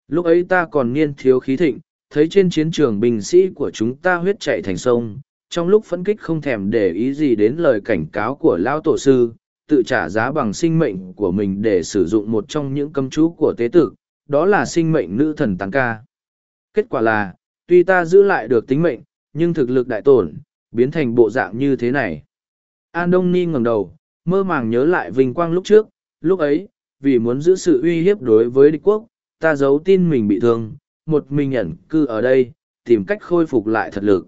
lúc ấy ta còn niên thiếu khí thịnh thấy trên chiến trường binh sĩ của chúng ta huyết chạy thành sông trong lúc phẫn kích không thèm để ý gì đến lời cảnh cáo của lão tổ sư, tự trả giá bằng sinh mệnh của mình để sử dụng một trong những cấm chú của tế tử, đó là sinh mệnh nữ thần tăng ca. Kết quả là, tuy ta giữ lại được tính mệnh, nhưng thực lực đại tổn, biến thành bộ dạng như thế này. An Đông Ni ngẩng đầu, mơ màng nhớ lại vinh quang lúc trước, lúc ấy, vì muốn giữ sự uy hiếp đối với địch quốc, ta giấu tin mình bị thương, một mình ẩn cư ở đây, tìm cách khôi phục lại thật lực.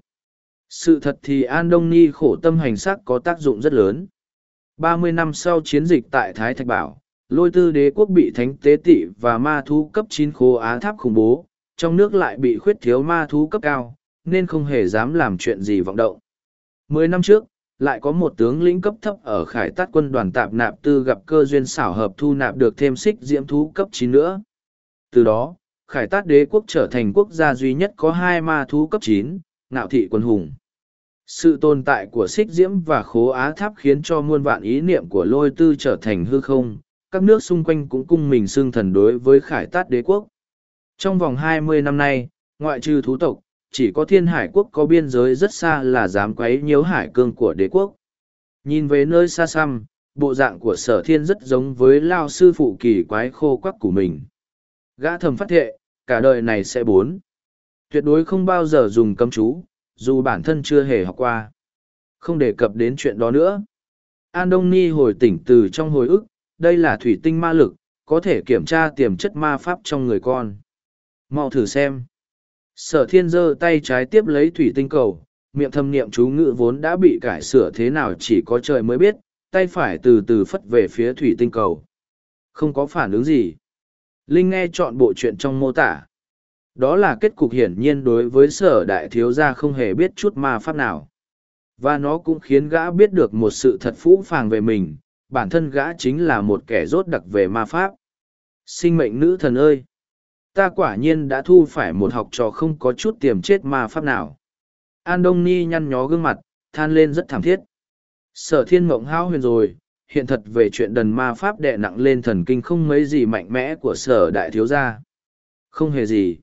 Sự thật thì An Đông Ni khổ tâm hành sắc có tác dụng rất lớn. Ba mươi năm sau chiến dịch tại Thái Thạch Bảo, lôi tư đế quốc bị thánh tế tị và ma thú cấp chín khô á tháp khủng bố, trong nước lại bị khuyết thiếu ma thú cấp cao, nên không hề dám làm chuyện gì vọng động. Mười năm trước, lại có một tướng lĩnh cấp thấp ở khải tát quân đoàn tạp nạp tư gặp cơ duyên xảo hợp thu nạp được thêm xích diễm thú cấp chín nữa. Từ đó, khải tát đế quốc trở thành quốc gia duy nhất có hai ma thú cấp chín, ngạo thị quân hùng. Sự tồn tại của xích diễm và khố á tháp khiến cho muôn vạn ý niệm của lôi tư trở thành hư không, các nước xung quanh cũng cung mình xưng thần đối với khải tát đế quốc. Trong vòng 20 năm nay, ngoại trừ thú tộc, chỉ có thiên hải quốc có biên giới rất xa là dám quấy nhiễu hải cương của đế quốc. Nhìn về nơi xa xăm, bộ dạng của sở thiên rất giống với lao sư phụ kỳ quái khô quắc của mình. Gã thầm phát thệ, cả đời này sẽ bốn. Tuyệt đối không bao giờ dùng cấm chú, dù bản thân chưa hề học qua. Không đề cập đến chuyện đó nữa. An Đông Ni hồi tỉnh từ trong hồi ức, đây là thủy tinh ma lực, có thể kiểm tra tiềm chất ma pháp trong người con. Mau thử xem. Sở thiên giơ tay trái tiếp lấy thủy tinh cầu, miệng thâm niệm chú ngữ vốn đã bị cải sửa thế nào chỉ có trời mới biết, tay phải từ từ phất về phía thủy tinh cầu. Không có phản ứng gì. Linh nghe chọn bộ chuyện trong mô tả. Đó là kết cục hiển nhiên đối với sở đại thiếu gia không hề biết chút ma pháp nào. Và nó cũng khiến gã biết được một sự thật phũ phàng về mình, bản thân gã chính là một kẻ rốt đặc về ma pháp. Sinh mệnh nữ thần ơi! Ta quả nhiên đã thu phải một học trò không có chút tiềm chết ma pháp nào. An Đông Ni nhăn nhó gương mặt, than lên rất thảm thiết. Sở thiên mộng hao huyền rồi, hiện thật về chuyện đần ma pháp đè nặng lên thần kinh không mấy gì mạnh mẽ của sở đại thiếu gia. Không hề gì.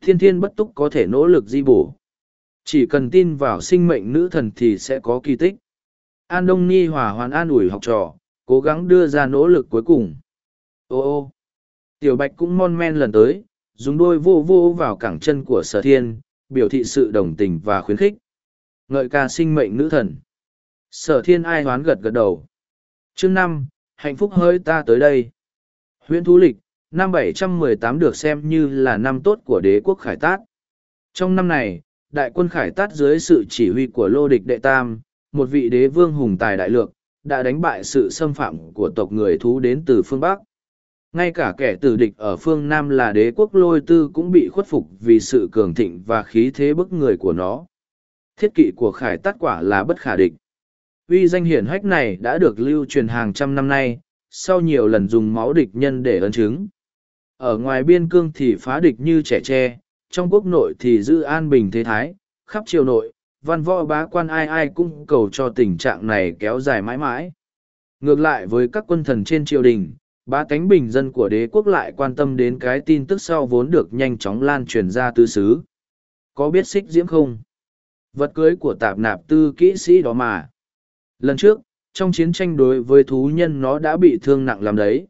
Thiên thiên bất túc có thể nỗ lực di bổ. Chỉ cần tin vào sinh mệnh nữ thần thì sẽ có kỳ tích. An Đông Ni hòa hoàn an ủi học trò, cố gắng đưa ra nỗ lực cuối cùng. Ô ô! Tiểu Bạch cũng mon men lần tới, dùng đôi vô vô vào cẳng chân của sở thiên, biểu thị sự đồng tình và khuyến khích. Ngợi ca sinh mệnh nữ thần. Sở thiên ai hoán gật gật đầu. Chương năm, hạnh phúc hơi ta tới đây. Huyện Thú Lịch, năm 718 được xem như là năm tốt của đế quốc Khải Tát. Trong năm này, đại quân Khải Tát dưới sự chỉ huy của Lô Địch Đệ Tam, một vị đế vương hùng tài đại lược, đã đánh bại sự xâm phạm của tộc người thú đến từ phương Bắc. Ngay cả kẻ tử địch ở phương Nam là đế quốc lôi tư cũng bị khuất phục vì sự cường thịnh và khí thế bức người của nó. Thiết kỵ của khải tát quả là bất khả địch. Uy danh hiển hách này đã được lưu truyền hàng trăm năm nay, sau nhiều lần dùng máu địch nhân để ấn chứng. Ở ngoài biên cương thì phá địch như trẻ tre, trong quốc nội thì giữ an bình thế thái, khắp triều nội, văn võ bá quan ai ai cũng cầu cho tình trạng này kéo dài mãi mãi. Ngược lại với các quân thần trên triều đình, ba cánh bình dân của đế quốc lại quan tâm đến cái tin tức sau vốn được nhanh chóng lan truyền ra tứ xứ. Có biết xích diễm không? Vật cưới của tạp nạp tư kỹ sĩ đó mà. Lần trước, trong chiến tranh đối với thú nhân nó đã bị thương nặng làm đấy.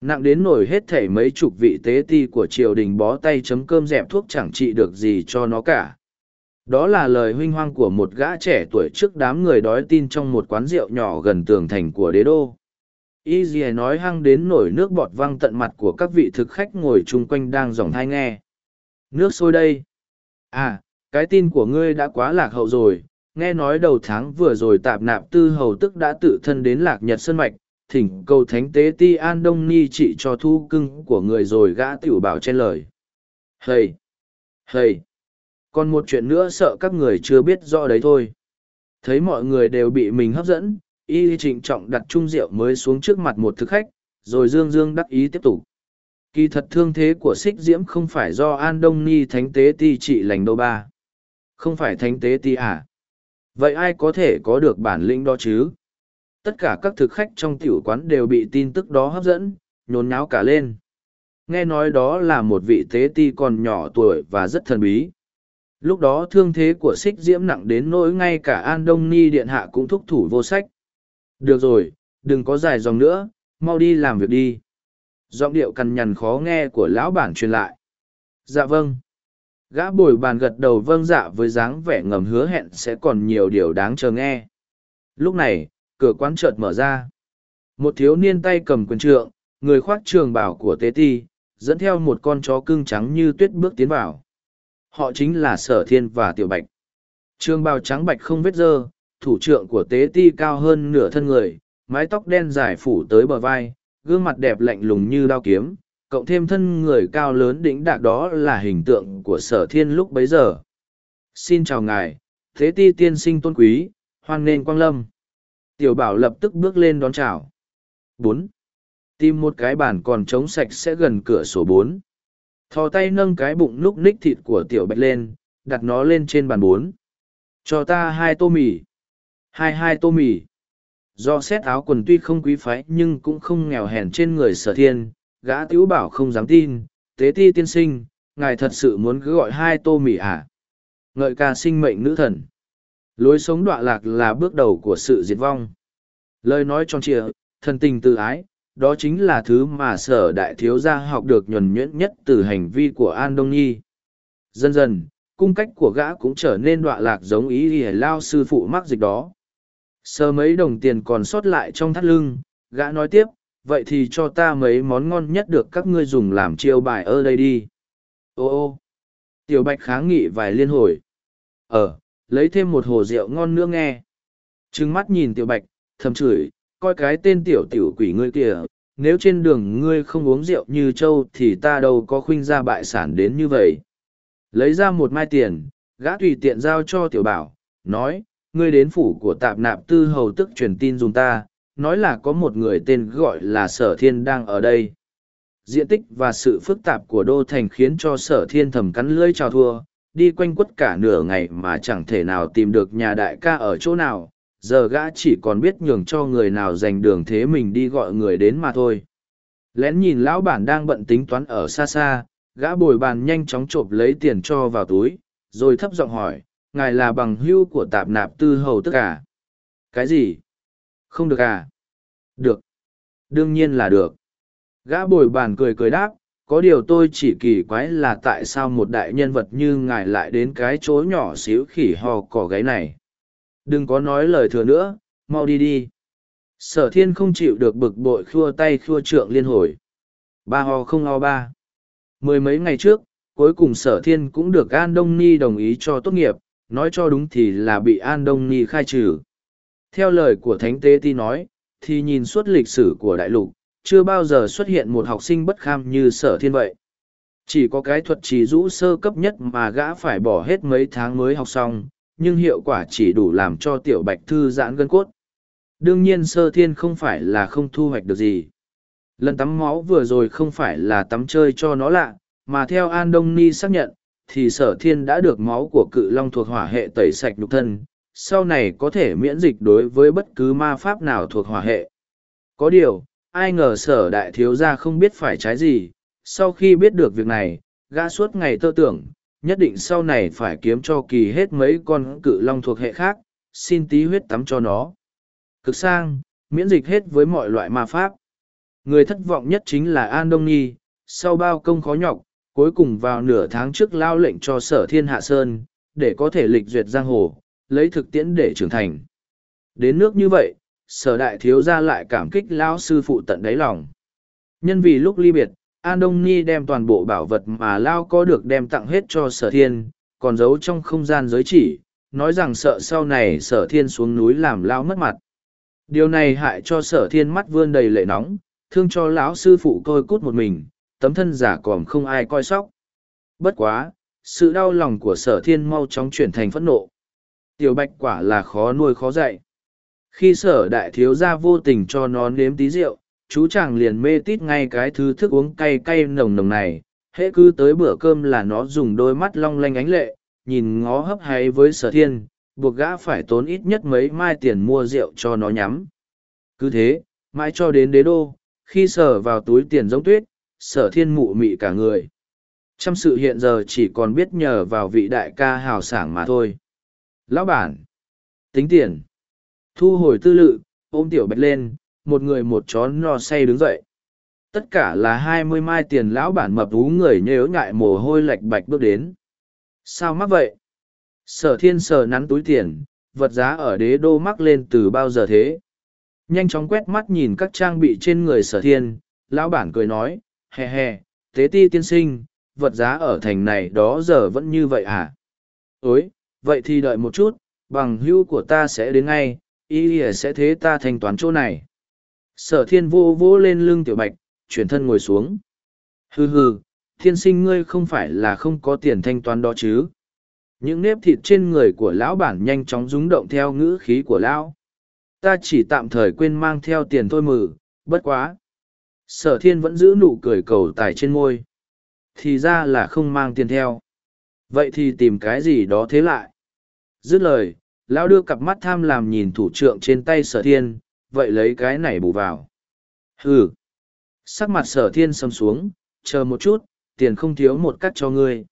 Nặng đến nổi hết thể mấy chục vị tế ti của triều đình bó tay chấm cơm dẹp thuốc chẳng trị được gì cho nó cả. Đó là lời huynh hoang của một gã trẻ tuổi trước đám người đói tin trong một quán rượu nhỏ gần tường thành của đế đô. Y dì nói hăng đến nổi nước bọt văng tận mặt của các vị thực khách ngồi chung quanh đang dòng thai nghe. Nước sôi đây. À, cái tin của ngươi đã quá lạc hậu rồi, nghe nói đầu tháng vừa rồi tạp nạp tư hầu tức đã tự thân đến lạc nhật sơn mạch, thỉnh cầu thánh tế ti an đông ni trị cho thu cưng của người rồi gã tiểu bảo trên lời. Hây! Hây! Còn một chuyện nữa sợ các người chưa biết rõ đấy thôi. Thấy mọi người đều bị mình hấp dẫn, y trịnh trọng đặt chung rượu mới xuống trước mặt một thực khách, rồi dương dương đắc ý tiếp tục. Kỳ thật thương thế của xích diễm không phải do An Đông Ni thánh tế ti trị lành đâu ba. Không phải thánh tế ti à? Vậy ai có thể có được bản lĩnh đó chứ? Tất cả các thực khách trong tiểu quán đều bị tin tức đó hấp dẫn, nhốn nháo cả lên. Nghe nói đó là một vị tế ti còn nhỏ tuổi và rất thần bí. lúc đó thương thế của xích diễm nặng đến nỗi ngay cả an đông ni điện hạ cũng thúc thủ vô sách được rồi, đừng có dài dòng nữa, mau đi làm việc đi. Giọng điệu cằn nhằn khó nghe của lão bản truyền lại. Dạ vâng. Gã bồi bàn gật đầu vâng dạ với dáng vẻ ngầm hứa hẹn sẽ còn nhiều điều đáng chờ nghe. Lúc này, cửa quán chợt mở ra. Một thiếu niên tay cầm quyền trượng, người khoác trường bảo của tế ti, dẫn theo một con chó cưng trắng như tuyết bước tiến vào. Họ chính là sở thiên và tiểu bạch. Trường bào trắng bạch không vết dơ thủ trượng của tế ti cao hơn nửa thân người, mái tóc đen dài phủ tới bờ vai, gương mặt đẹp lạnh lùng như đao kiếm, cộng thêm thân người cao lớn đĩnh đạc đó là hình tượng của sở thiên lúc bấy giờ. Xin chào ngài thế ti tiên sinh tôn quý, hoan nghênh quang lâm. Tiểu bảo lập tức bước lên đón chào. Bốn. Tìm một cái bàn còn trống sạch sẽ gần cửa sổ bốn. Thò tay nâng cái bụng núc ních thịt của tiểu bạch lên, đặt nó lên trên bàn bốn. Cho ta hai tô mì hai hai tô mì. Do xét áo quần tuy không quý phái nhưng cũng không nghèo hèn trên người sở thiên, gã tiểu bảo không dám tin, tế ti tiên sinh, ngài thật sự muốn cứ gọi hai tô mì à? ngợi ca sinh mệnh nữ thần. Lối sống đọa lạc là bước đầu của sự diệt vong. Lời nói tròn trịa, thần tình tự ái, đó chính là thứ mà sở đại thiếu gia học được nhuần nhuyễn nhất từ hành vi của an đông nhi. Dần dần, cung cách của gã cũng trở nên đọa lạc giống ý ỉa lao sư phụ mắc dịch đó sờ mấy đồng tiền còn sót lại trong thắt lưng, gã nói tiếp, vậy thì cho ta mấy món ngon nhất được các ngươi dùng làm chiêu bài ở đây đi. Ô ô, tiểu bạch kháng nghị vài liên hồi. Ờ lấy thêm một hồ rượu ngon nữa nghe. Trừng mắt nhìn tiểu bạch, thầm chửi, coi cái tên tiểu tiểu quỷ ngươi kìa, nếu trên đường ngươi không uống rượu như trâu thì ta đâu có khuynh ra bại sản đến như vậy. Lấy ra một mai tiền, gã tùy tiện giao cho tiểu bảo, nói ngươi đến phủ của tạp nạp tư hầu tức truyền tin dùng ta, nói là có một người tên gọi là sở thiên đang ở đây. Diện tích và sự phức tạp của đô thành khiến cho sở thiên thầm cắn lưỡi trao thua, đi quanh quất cả nửa ngày mà chẳng thể nào tìm được nhà đại ca ở chỗ nào, giờ gã chỉ còn biết nhường cho người nào dành đường thế mình đi gọi người đến mà thôi. Lén nhìn lão bản đang bận tính toán ở xa xa, gã bồi bàn nhanh chóng chộp lấy tiền cho vào túi, rồi thấp giọng hỏi ngài là bằng hưu của tạp nạp tư hầu tức à? cái gì? Không được à? Được. Đương nhiên là được. Gã bồi bàn cười cười đáp, có điều tôi chỉ kỳ quái là tại sao một đại nhân vật như ngài lại đến cái chỗ nhỏ xíu khỉ ho cỏ gáy này. Đừng có nói lời thừa nữa, mau đi đi. Sở thiên không chịu được bực bội khua tay khua trượng liên hồi. Ba ho không ho ba. Mười mấy ngày trước, cuối cùng sở thiên cũng được an đông ni đồng ý cho tốt nghiệp nói cho đúng thì là bị an đông ni khai trừ. Theo lời của thánh tế ti nói, thì nhìn suốt lịch sử của đại lục, chưa bao giờ xuất hiện một học sinh bất kham như sở thiên vậy. Chỉ có cái thuật trì rũ sơ cấp nhất mà gã phải bỏ hết mấy tháng mới học xong, nhưng hiệu quả chỉ đủ làm cho tiểu bạch thư giãn gân cốt. Đương nhiên sơ thiên không phải là không thu hoạch được gì. Lần tắm máu vừa rồi không phải là tắm chơi cho nó lạ, mà theo an đông ni xác nhận thì sở thiên đã được máu của cự long thuộc hỏa hệ tẩy sạch nhục thân, sau này có thể miễn dịch đối với bất cứ ma pháp nào thuộc hỏa hệ. Có điều, ai ngờ sở đại thiếu gia không biết phải trái gì, sau khi biết được việc này, gã suốt ngày tơ tưởng, nhất định sau này phải kiếm cho kỳ hết mấy con cự long thuộc hệ khác, xin tí huyết tắm cho nó. Cực sang, miễn dịch hết với mọi loại ma pháp. Người thất vọng nhất chính là an đông nhi, sau bao công khó nhọc cuối cùng vào nửa tháng trước lao lệnh cho sở thiên hạ sơn, để có thể lịch duyệt giang hồ, lấy thực tiễn để trưởng thành. Đến nước như vậy, sở đại thiếu gia lại cảm kích lão sư phụ tận đáy lòng. Nhân vì lúc ly biệt, an đông Nhi đem toàn bộ bảo vật mà lao có được đem tặng hết cho sở thiên, còn giấu trong không gian giới chỉ, nói rằng sợ sau này sở thiên xuống núi làm lao mất mặt. Điều này hại cho sở thiên mắt vươn đầy lệ nóng, thương cho lão sư phụ tôi cút một mình tấm thân giả còm không ai coi sóc. Bất quá, sự đau lòng của sở thiên mau chóng chuyển thành phẫn nộ. Tiểu bạch quả là khó nuôi khó dạy. Khi sở đại thiếu gia vô tình cho nó nếm tí rượu, chú chàng liền mê tít ngay cái thứ thức uống cay cay nồng nồng này. Hễ cứ tới bữa cơm là nó dùng đôi mắt long lanh ánh lệ, nhìn ngó hấp hay với sở thiên, buộc gã phải tốn ít nhất mấy mai tiền mua rượu cho nó nhắm. Cứ thế, mãi cho đến đế đô, khi sở vào túi tiền giống tuyết sở thiên mụ mị cả người Trăm sự hiện giờ chỉ còn biết nhờ vào vị đại ca hào sảng mà thôi. Lão bản. Tính tiền. Thu hồi tư lự, ôm tiểu bạch lên, một người một chó no say đứng dậy. Tất cả là hai mươi mai tiền lão bản mập ú người nhớ nhại mồ hôi lạch bạch bước đến. Sao mắc vậy? Sở thiên sờ nắn túi tiền, vật giá ở đế đô mắc lên từ bao giờ thế? Nhanh chóng quét mắt nhìn các trang bị trên người sở thiên, lão bản cười nói, hè hè, tế ti tiên sinh, vật giá ở thành này đó giờ vẫn như vậy à? Ối, vậy thì đợi một chút, bằng hữu của ta sẽ đến ngay, y sẽ thế ta thanh toán chỗ này. Sở thiên vô vô lên lưng tiểu bạch, chuyển thân ngồi xuống. Hừ hừ, thiên sinh ngươi không phải là không có tiền thanh toán đó chứ. Những nếp thịt trên người của lão bản nhanh chóng rúng động theo ngữ khí của lão. Ta chỉ tạm thời quên mang theo tiền thôi mừ, bất quá. Sở thiên vẫn giữ nụ cười cầu tài trên môi. Thì ra là không mang tiền theo. Vậy thì tìm cái gì đó thế lại. Dứt lời, lão đưa cặp mắt tham làm nhìn thủ trượng trên tay sở thiên, vậy lấy cái này bù vào. Hừ. Sắc mặt sở thiên sầm xuống, chờ một chút, tiền không thiếu một cắt cho ngươi.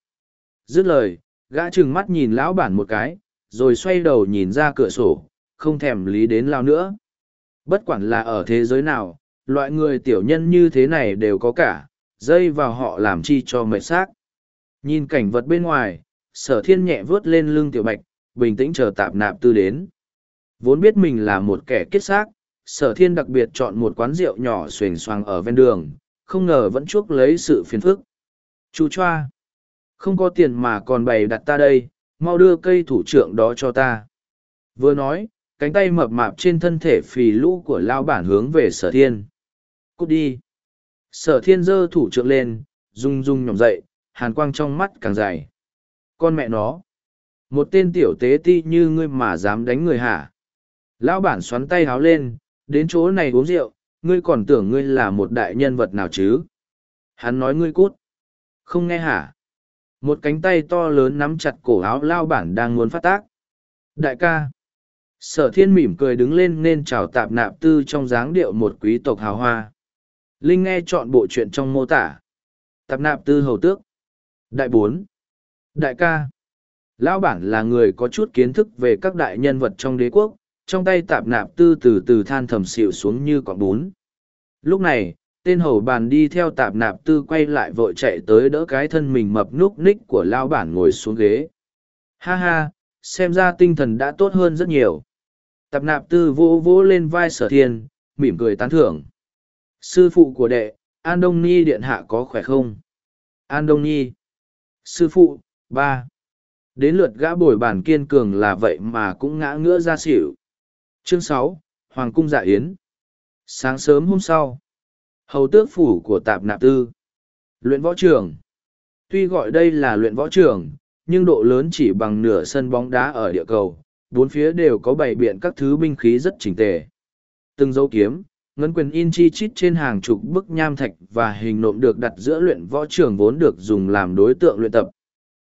Dứt lời, gã trừng mắt nhìn lão bản một cái, rồi xoay đầu nhìn ra cửa sổ, không thèm lý đến lao nữa. Bất quản là ở thế giới nào, loại người tiểu nhân như thế này đều có cả, dây vào họ làm chi cho mệt xác. Nhìn cảnh vật bên ngoài, sở thiên nhẹ vớt lên lưng tiểu bạch, bình tĩnh chờ tạp nạp tư đến. Vốn biết mình là một kẻ kết xác, sở thiên đặc biệt chọn một quán rượu nhỏ xuềnh xoàng ở ven đường, không ngờ vẫn chuốc lấy sự phiền phức. Chú choa! Không có tiền mà còn bày đặt ta đây, mau đưa cây thủ trưởng đó cho ta. Vừa nói, cánh tay mập mạp trên thân thể phì lũ của lao bản hướng về sở thiên. Cút đi! Sở thiên giơ thủ trượng lên, rung rung nhỏm dậy, hàn quang trong mắt càng dài. Con mẹ nó! Một tên tiểu tế ti như ngươi mà dám đánh người hả? Lão bản xoắn tay háo lên, đến chỗ này uống rượu, ngươi còn tưởng ngươi là một đại nhân vật nào chứ? Hắn nói ngươi cút. Không nghe hả? Một cánh tay to lớn nắm chặt cổ áo lao bản đang muốn phát tác. Đại ca. Sở thiên mỉm cười đứng lên nên chào tạp nạp tư trong dáng điệu một quý tộc hào hoa. Linh nghe chọn bộ chuyện trong mô tả. Tạp nạp tư hầu tước. Đại bốn. Đại ca. Lão bản là người có chút kiến thức về các đại nhân vật trong đế quốc, trong tay tạp nạp tư từ từ than thầm xịu xuống như cọng bún. Lúc này, tên hầu bàn đi theo tạp nạp tư quay lại vội chạy tới đỡ cái thân mình mập núc ních của lao bản ngồi xuống ghế. Ha ha, xem ra tinh thần đã tốt hơn rất nhiều. Tạp nạp tư vỗ vỗ lên vai sở thiên, mỉm cười tán thưởng. Sư phụ của đệ, An Đông Ni điện hạ có khỏe không? An Đông Ni. Sư phụ, ba. Đến lượt gã bồi bản kiên cường là vậy mà cũng ngã ngữa ra xỉu. Chương sáu Hoàng cung dạ yến. Sáng sớm hôm sau, hầu tước phủ của tạp nạp tư. Luyện võ trường. Tuy gọi đây là luyện võ trường, nhưng độ lớn chỉ bằng nửa sân bóng đá ở địa cầu, bốn phía đều có bày biện các thứ binh khí rất chỉnh tề. Từng dấu kiếm, ngân quyền in chi chít trên hàng chục bức nham thạch và hình nộm được đặt giữa luyện võ trường vốn được dùng làm đối tượng luyện tập.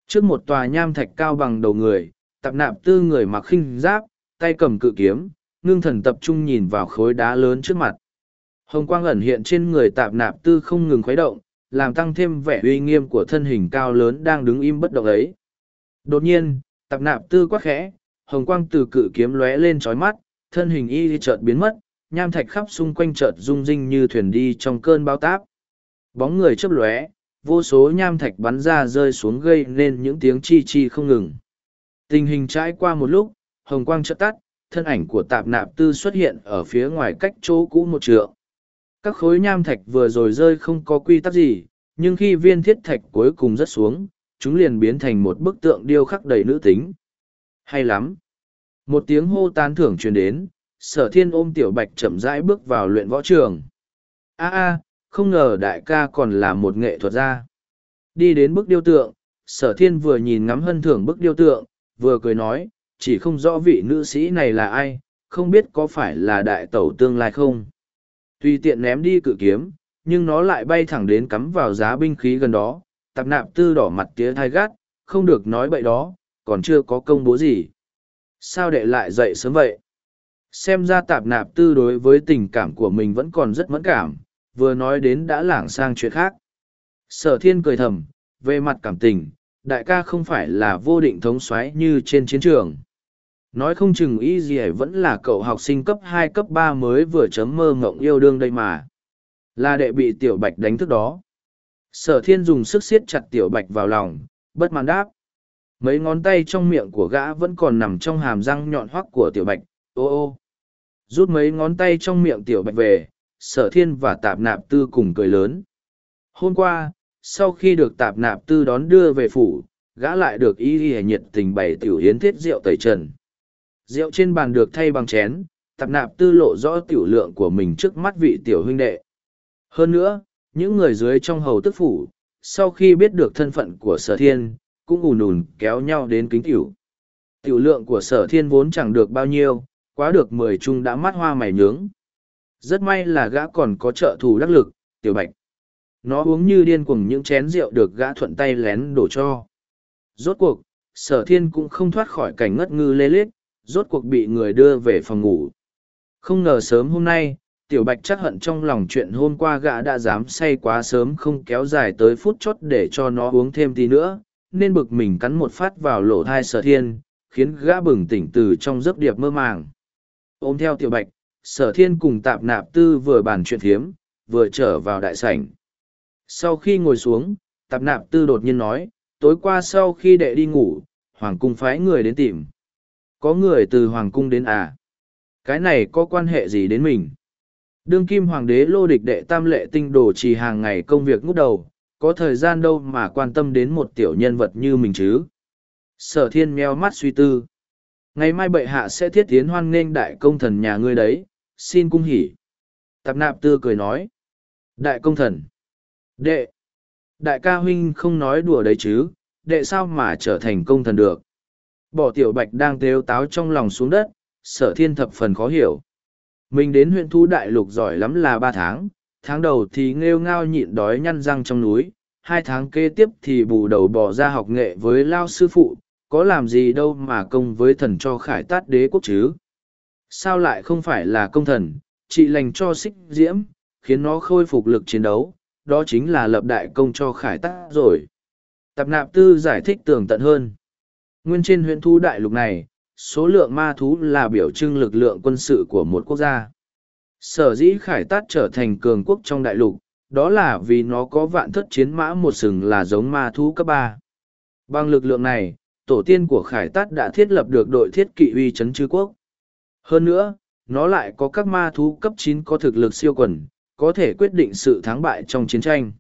Trước một tòa nham thạch cao bằng đầu người, tạp nạp tư người mặc khinh giáp, tay cầm cự kiếm, ngưng thần tập trung nhìn vào khối đá lớn trước mặt. Hồng quang ẩn hiện trên người tạp nạp tư không ngừng khuấy động, làm tăng thêm vẻ uy nghiêm của thân hình cao lớn đang đứng im bất động ấy. Đột nhiên, tạp nạp tư quắc khẽ, hồng quang từ cự kiếm lóe lên trói mắt, thân hình y chợt biến mất, nham thạch khắp xung quanh chợt rung rinh như thuyền đi trong cơn bao táp. Bóng người chớp lóe, vô số nham thạch bắn ra rơi xuống gây nên những tiếng chi chi không ngừng. Tình hình trải qua một lúc, hồng quang chợt tắt, thân ảnh của tạp nạp tư xuất hiện ở phía ngoài cách chỗ cũ một trượng. Các khối nham thạch vừa rồi rơi không có quy tắc gì, nhưng khi viên thiết thạch cuối cùng rớt xuống, chúng liền biến thành một bức tượng điêu khắc đầy nữ tính. Hay lắm! Một tiếng hô tán thưởng truyền đến, sở thiên ôm tiểu bạch chậm rãi bước vào luyện võ trường. a a không ngờ đại ca còn là một nghệ thuật gia. Đi đến bức điêu tượng, sở thiên vừa nhìn ngắm hân thưởng bức điêu tượng, vừa cười nói, chỉ không rõ vị nữ sĩ này là ai, không biết có phải là đại tẩu tương lai không. Tùy tiện ném đi cự kiếm, nhưng nó lại bay thẳng đến cắm vào giá binh khí gần đó, tạp nạp tư đỏ mặt tía thai gắt, không được nói bậy đó, còn chưa có công bố gì. Sao đệ lại dậy sớm vậy? Xem ra tạp nạp tư đối với tình cảm của mình vẫn còn rất mẫn cảm, vừa nói đến đã lảng sang chuyện khác. Sở thiên cười thầm, về mặt cảm tình, đại ca không phải là vô định thống xoáy như trên chiến trường. Nói không chừng y gì vẫn là cậu học sinh cấp hai cấp ba mới vừa chấm mơ mộng yêu đương đây mà. Là đệ bị tiểu bạch đánh thức đó. Sở thiên dùng sức siết chặt tiểu bạch vào lòng, bất mãn đáp. Mấy ngón tay trong miệng của gã vẫn còn nằm trong hàm răng nhọn hoắc của tiểu bạch, ô ô. Rút mấy ngón tay trong miệng tiểu bạch về, sở thiên và tạp nạp tư cùng cười lớn. Hôm qua, sau khi được tạp nạp tư đón đưa về phủ, gã lại được y y nhiệt tình bày tiểu hiến thiết rượu tẩy trần. Rượu trên bàn được thay bằng chén, tạp nạp tư lộ rõ tiểu lượng của mình trước mắt vị tiểu huynh đệ. Hơn nữa, những người dưới trong hầu tức phủ, sau khi biết được thân phận của sở thiên, cũng ùn ùn kéo nhau đến kính tiểu. Tiểu lượng của sở thiên vốn chẳng được bao nhiêu, quá được mười chung đã mắt hoa mày nhướng. Rất may là gã còn có trợ thủ đắc lực, tiểu bạch. Nó uống như điên cuồng những chén rượu được gã thuận tay lén đổ cho. Rốt cuộc, sở thiên cũng không thoát khỏi cảnh ngất ngư lê lết, rốt cuộc bị người đưa về phòng ngủ. Không ngờ sớm hôm nay, tiểu bạch chắc hận trong lòng chuyện hôm qua gã đã dám say quá sớm không kéo dài tới phút chót để cho nó uống thêm tí nữa, nên bực mình cắn một phát vào lỗ thai sở thiên, khiến gã bừng tỉnh từ trong giấc điệp mơ màng. Ôm theo tiểu bạch, sở thiên cùng tạp nạp tư vừa bàn chuyện thiếm, vừa trở vào đại sảnh. Sau khi ngồi xuống, tạp nạp tư đột nhiên nói, tối qua sau khi đệ đi ngủ, hoàng cung phái người đến tìm. Có người từ hoàng cung đến à? Cái này có quan hệ gì đến mình? Đương kim hoàng đế lô địch đệ tam lệ tinh đồ trì hàng ngày công việc ngút đầu, có thời gian đâu mà quan tâm đến một tiểu nhân vật như mình chứ? Sở thiên meo mắt suy tư. Ngày mai bệ hạ sẽ thiết tiến hoan nghênh đại công thần nhà ngươi đấy, xin cung hỉ. Tạp nạp tư cười nói. Đại công thần. Đệ. Đại ca huynh không nói đùa đấy chứ, đệ sao mà trở thành công thần được. Bỏ tiểu bạch đang tếu táo trong lòng xuống đất, sở thiên thập phần khó hiểu. Mình đến huyện thu đại lục giỏi lắm là ba tháng, tháng đầu thì nghêu ngao nhịn đói nhăn răng trong núi, hai tháng kế tiếp thì bù đầu bỏ ra học nghệ với lao sư phụ, có làm gì đâu mà công với thần cho khải tát đế quốc chứ. Sao lại không phải là công thần, trị lành cho xích diễm, khiến nó khôi phục lực chiến đấu, đó chính là lập đại công cho khải tát rồi. Tạp nạp tư giải thích tường tận hơn. Nguyên trên huyện thu đại lục này, số lượng ma thú là biểu trưng lực lượng quân sự của một quốc gia. Sở dĩ khải tát trở thành cường quốc trong đại lục, đó là vì nó có vạn thất chiến mã một sừng là giống ma thú cấp ba. Bằng lực lượng này, tổ tiên của khải tát đã thiết lập được đội thiết kỵ uy chấn chư quốc. Hơn nữa, nó lại có các ma thú cấp chín có thực lực siêu quần, có thể quyết định sự thắng bại trong chiến tranh.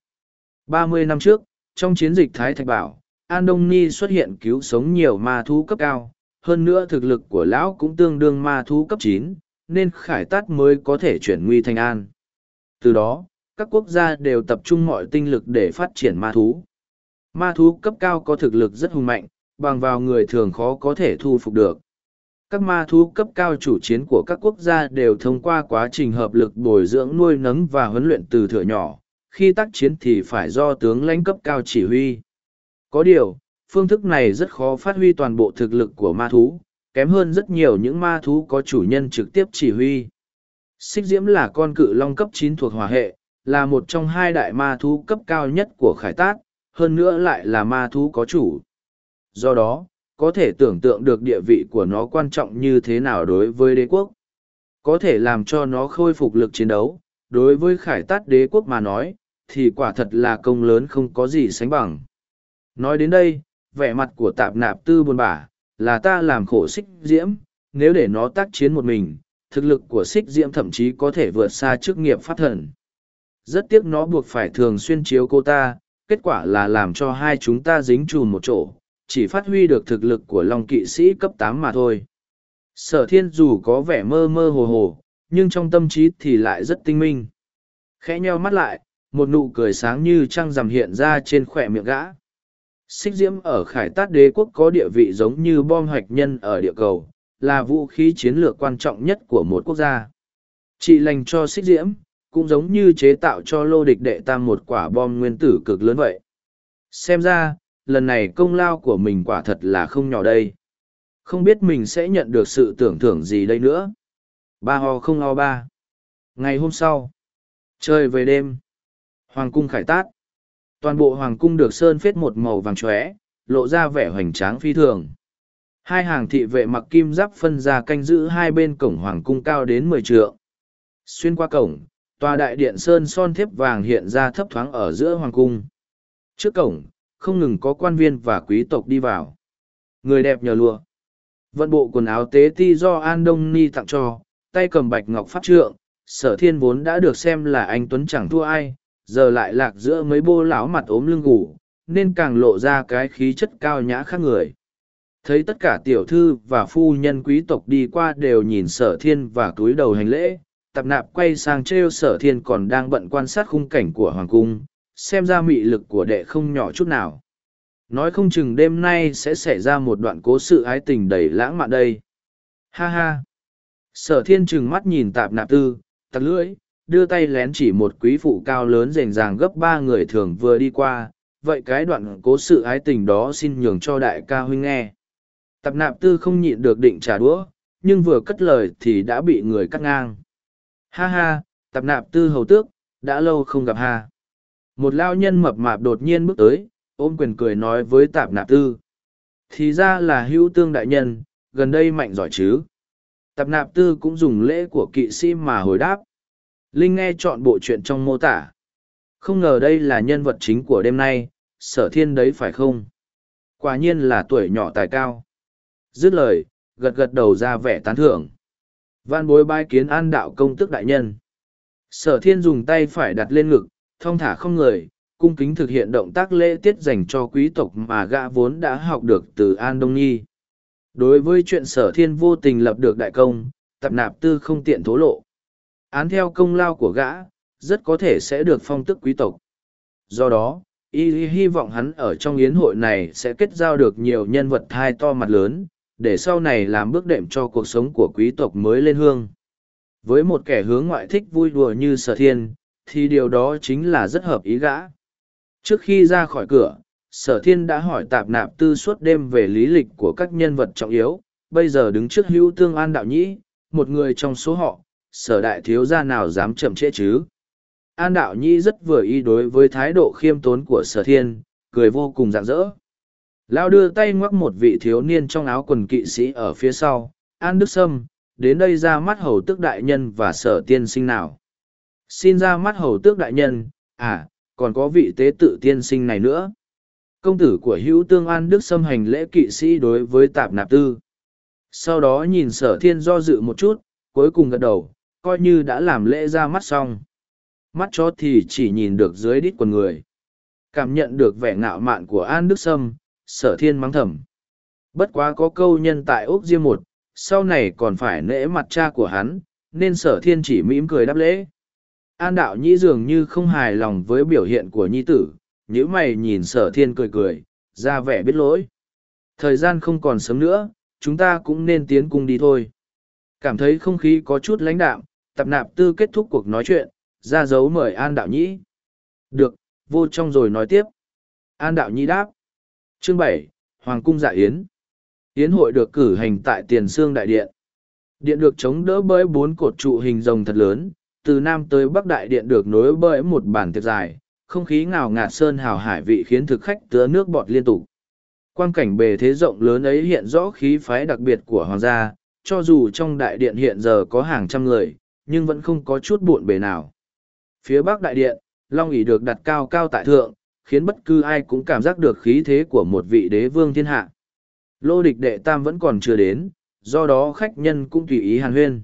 30 năm trước, trong chiến dịch Thái Thạch Bảo, An Đông Ni xuất hiện cứu sống nhiều ma thú cấp cao, hơn nữa thực lực của lão cũng tương đương ma thú cấp chín, nên khải tát mới có thể chuyển nguy thành an. Từ đó, các quốc gia đều tập trung mọi tinh lực để phát triển ma thú. Ma thú cấp cao có thực lực rất hùng mạnh, bằng vào người thường khó có thể thu phục được. Các ma thú cấp cao chủ chiến của các quốc gia đều thông qua quá trình hợp lực bồi dưỡng nuôi nấng và huấn luyện từ thừa nhỏ, khi tác chiến thì phải do tướng lãnh cấp cao chỉ huy. Có điều, phương thức này rất khó phát huy toàn bộ thực lực của ma thú, kém hơn rất nhiều những ma thú có chủ nhân trực tiếp chỉ huy. Xích Diễm là con cự long cấp chín thuộc hỏa hệ, là một trong hai đại ma thú cấp cao nhất của khải tát, hơn nữa lại là ma thú có chủ. Do đó, có thể tưởng tượng được địa vị của nó quan trọng như thế nào đối với đế quốc. Có thể làm cho nó khôi phục lực chiến đấu, đối với khải tát đế quốc mà nói, thì quả thật là công lớn không có gì sánh bằng. Nói đến đây, vẻ mặt của tạp nạp tư buồn bã, là ta làm khổ xích diễm, nếu để nó tác chiến một mình, thực lực của xích diễm thậm chí có thể vượt xa chức nghiệp pháp thần. Rất tiếc nó buộc phải thường xuyên chiếu cô ta, kết quả là làm cho hai chúng ta dính chùm một chỗ, chỉ phát huy được thực lực của Long kỵ sĩ cấp tám mà thôi. Sở thiên dù có vẻ mơ mơ hồ hồ, nhưng trong tâm trí thì lại rất tinh minh. Khẽ nheo mắt lại, một nụ cười sáng như trăng rằm hiện ra trên khỏe miệng gã. Xích diễm ở khải tát đế quốc có địa vị giống như bom hoạch nhân ở địa cầu, là vũ khí chiến lược quan trọng nhất của một quốc gia. Trị lành cho xích diễm, cũng giống như chế tạo cho lô địch đệ tam một quả bom nguyên tử cực lớn vậy. Xem ra, lần này công lao của mình quả thật là không nhỏ đây. Không biết mình sẽ nhận được sự tưởng thưởng gì đây nữa. Ba ho không ho ba. Ngày hôm sau, trời về đêm, hoàng cung khải tát. Toàn bộ hoàng cung được sơn phết một màu vàng chóe, lộ ra vẻ hoành tráng phi thường. Hai hàng thị vệ mặc kim giáp phân ra canh giữ hai bên cổng hoàng cung cao đến mười trượng. Xuyên qua cổng, tòa đại điện sơn son thiếp vàng hiện ra thấp thoáng ở giữa hoàng cung. Trước cổng, không ngừng có quan viên và quý tộc đi vào. Người đẹp nhờ lụa. Vận bộ quần áo tế ti do An Đông Ni tặng cho, tay cầm bạch ngọc pháp trượng, sở thiên vốn đã được xem là anh Tuấn chẳng thua ai, giờ lại lạc giữa mấy bô lão mặt ốm lưng gù, nên càng lộ ra cái khí chất cao nhã khác người. Thấy tất cả tiểu thư và phu nhân quý tộc đi qua đều nhìn sở thiên và túi đầu hành lễ, tạp nạp quay sang trêu sở thiên còn đang bận quan sát khung cảnh của hoàng cung, xem ra mị lực của đệ không nhỏ chút nào. Nói không chừng đêm nay sẽ xảy ra một đoạn cố sự ái tình đầy lãng mạn đây. Ha ha! Sở thiên trừng mắt nhìn tạp nạp tư, tặc lưỡi, đưa tay lén chỉ một quý phụ cao lớn rành ràng gấp ba người thường vừa đi qua, vậy cái đoạn cố sự ái tình đó xin nhường cho đại ca huynh nghe. Tạp nạp tư không nhịn được định trả đũa, nhưng vừa cất lời thì đã bị người cắt ngang. Ha ha, tạp nạp tư hầu tước, đã lâu không gặp ha. Một lao nhân mập mạp đột nhiên bước tới, ôm quyền cười nói với tạp nạp tư. Thì ra là hữu tương đại nhân, gần đây mạnh giỏi chứ. Tạp nạp tư cũng dùng lễ của kỵ sĩ mà hồi đáp. Linh nghe chọn bộ chuyện trong mô tả. Không ngờ đây là nhân vật chính của đêm nay, sở thiên đấy phải không? Quả nhiên là tuổi nhỏ tài cao. Dứt lời, gật gật đầu ra vẻ tán thưởng. Văn bối bai kiến an đạo công tức đại nhân. Sở thiên dùng tay phải đặt lên ngực, thong thả không người, cung kính thực hiện động tác lễ tiết dành cho quý tộc mà gã vốn đã học được từ An Đông Nhi. Đối với chuyện sở thiên vô tình lập được đại công, tập nạp tư không tiện thố lộ. Án theo công lao của gã, rất có thể sẽ được phong tức quý tộc. Do đó, y hy vọng hắn ở trong yến hội này sẽ kết giao được nhiều nhân vật thai to mặt lớn, để sau này làm bước đệm cho cuộc sống của quý tộc mới lên hương. Với một kẻ hướng ngoại thích vui đùa như sở thiên, thì điều đó chính là rất hợp ý gã. Trước khi ra khỏi cửa, sở thiên đã hỏi tạp nạp tư suốt đêm về lý lịch của các nhân vật trọng yếu, bây giờ đứng trước hữu tương an đạo nhĩ, một người trong số họ, sở đại thiếu gia nào dám chậm trễ chứ. An đạo nhĩ rất vừa ý đối với thái độ khiêm tốn của sở thiên, cười vô cùng rạng rỡ. Lao đưa tay ngoắc một vị thiếu niên trong áo quần kỵ sĩ ở phía sau, An Đức Sâm, đến đây ra mắt hầu tước đại nhân và sở tiên sinh nào. Xin ra mắt hầu tước đại nhân, à, còn có vị tế tự tiên sinh này nữa. Công tử của hữu tương An Đức Sâm hành lễ kỵ sĩ đối với tạp nạp tư. Sau đó nhìn sở thiên do dự một chút, cuối cùng gật đầu, coi như đã làm lễ ra mắt xong. Mắt chó thì chỉ nhìn được dưới đít quần người. Cảm nhận được vẻ ngạo mạn của An Đức Sâm, sở thiên mắng thầm. Bất quá có câu nhân tại Úc Diêm một, sau này còn phải nể mặt cha của hắn, nên sở thiên chỉ mỉm cười đáp lễ. An đạo nhĩ dường như không hài lòng với biểu hiện của nhi tử, nhữ mày nhìn sở thiên cười cười, ra vẻ biết lỗi. Thời gian không còn sớm nữa, chúng ta cũng nên tiến cung đi thôi. Cảm thấy không khí có chút lãnh đạm, tập nạp tư kết thúc cuộc nói chuyện, ra dấu mời An đạo nhĩ. Được, vô trong rồi nói tiếp. An đạo nhĩ đáp. Chương bảy Hoàng cung dạ yến. Yến hội được cử hành tại Tiền Sương Đại Điện. Điện được chống đỡ bởi bốn cột trụ hình rồng thật lớn, từ Nam tới Bắc Đại Điện được nối bởi một bản tiệc dài, không khí ngào ngạt sơn hào hải vị khiến thực khách tứa nước bọt liên tục. Quan cảnh bề thế rộng lớn ấy hiện rõ khí phái đặc biệt của hoàng gia, cho dù trong đại điện hiện giờ có hàng trăm người, nhưng vẫn không có chút buồn bề nào. Phía bắc đại điện, Long ỷ được đặt cao cao tại thượng, khiến bất cứ ai cũng cảm giác được khí thế của một vị đế vương thiên hạ. Lô địch đệ tam vẫn còn chưa đến, do đó khách nhân cũng tùy ý hàn huyên.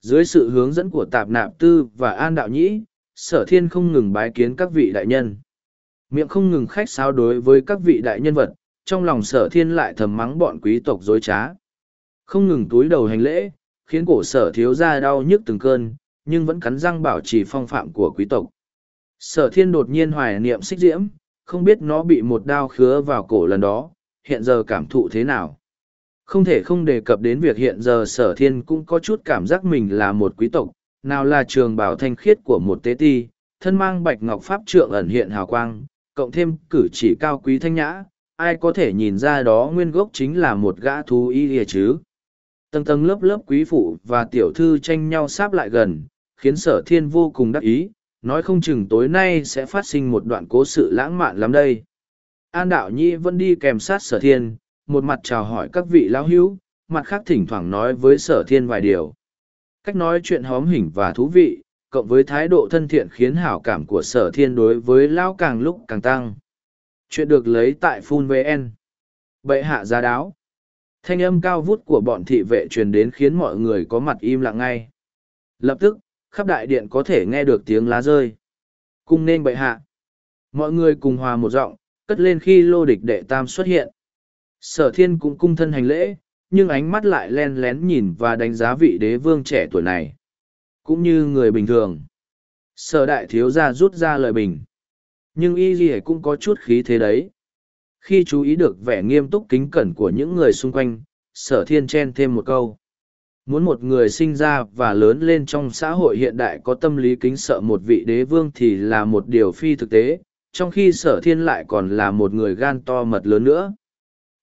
Dưới sự hướng dẫn của tạp nạp tư và an đạo nhĩ, sở thiên không ngừng bái kiến các vị đại nhân. Miệng không ngừng khách sáo đối với các vị đại nhân vật, trong lòng sở thiên lại thầm mắng bọn quý tộc dối trá. Không ngừng túi đầu hành lễ, khiến cổ sở thiếu ra đau nhức từng cơn, nhưng vẫn cắn răng bảo trì phong phạm của quý tộc. Sở thiên đột nhiên hoài niệm xích diễm, không biết nó bị một đao khứa vào cổ lần đó, hiện giờ cảm thụ thế nào. Không thể không đề cập đến việc hiện giờ sở thiên cũng có chút cảm giác mình là một quý tộc, nào là trường bảo thanh khiết của một tế ti, thân mang bạch ngọc pháp trượng ẩn hiện hào quang, cộng thêm cử chỉ cao quý thanh nhã, ai có thể nhìn ra đó nguyên gốc chính là một gã thú y lìa chứ. Tầng tầng lớp lớp quý phụ và tiểu thư tranh nhau sáp lại gần, khiến sở thiên vô cùng đắc ý, nói không chừng tối nay sẽ phát sinh một đoạn cố sự lãng mạn lắm đây. An đạo nhi vẫn đi kèm sát sở thiên, một mặt chào hỏi các vị lão hữu, mặt khác thỉnh thoảng nói với sở thiên vài điều. Cách nói chuyện hóm hình và thú vị, cộng với thái độ thân thiện khiến hảo cảm của sở thiên đối với lão càng lúc càng tăng. Chuyện được lấy tại Phun VN. Bệ hạ giá đáo. Thanh âm cao vút của bọn thị vệ truyền đến khiến mọi người có mặt im lặng ngay. Lập tức, khắp đại điện có thể nghe được tiếng lá rơi. Cung nên bệ hạ. Mọi người cùng hòa một giọng, cất lên khi lô địch đệ tam xuất hiện. Sở thiên cũng cung thân hành lễ, nhưng ánh mắt lại len lén nhìn và đánh giá vị đế vương trẻ tuổi này. Cũng như người bình thường. Sở đại thiếu gia rút ra lời bình. Nhưng y gì cũng có chút khí thế đấy. Khi chú ý được vẻ nghiêm túc kính cẩn của những người xung quanh, sở thiên chen thêm một câu. Muốn một người sinh ra và lớn lên trong xã hội hiện đại có tâm lý kính sợ một vị đế vương thì là một điều phi thực tế, trong khi sở thiên lại còn là một người gan to mật lớn nữa.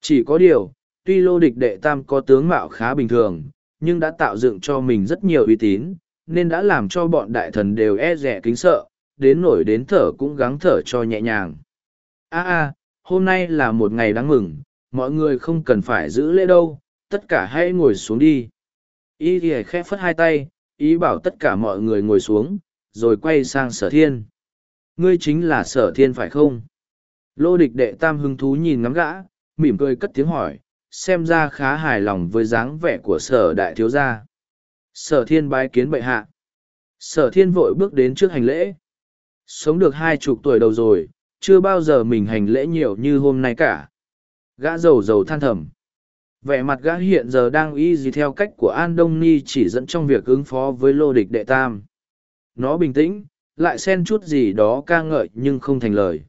Chỉ có điều, tuy lô địch đệ tam có tướng mạo khá bình thường, nhưng đã tạo dựng cho mình rất nhiều uy tín, nên đã làm cho bọn đại thần đều e rẻ kính sợ, đến nổi đến thở cũng gắng thở cho nhẹ nhàng. a a hôm nay là một ngày đáng mừng, mọi người không cần phải giữ lễ đâu, tất cả hãy ngồi xuống đi. Y thì khẽ phất hai tay, ý bảo tất cả mọi người ngồi xuống, rồi quay sang sở thiên. Ngươi chính là sở thiên phải không? Lô địch đệ tam hứng thú nhìn ngắm gã, mỉm cười cất tiếng hỏi, xem ra khá hài lòng với dáng vẻ của sở đại thiếu gia. Sở thiên bái kiến bệ hạ. Sở thiên vội bước đến trước hành lễ. Sống được hai chục tuổi đầu rồi, chưa bao giờ mình hành lễ nhiều như hôm nay cả. Gã giàu giàu than thầm. Vẻ mặt gã hiện giờ đang y gì theo cách của An Đông Ni chỉ dẫn trong việc ứng phó với lô địch đệ tam. Nó bình tĩnh, lại xen chút gì đó ca ngợi nhưng không thành lời.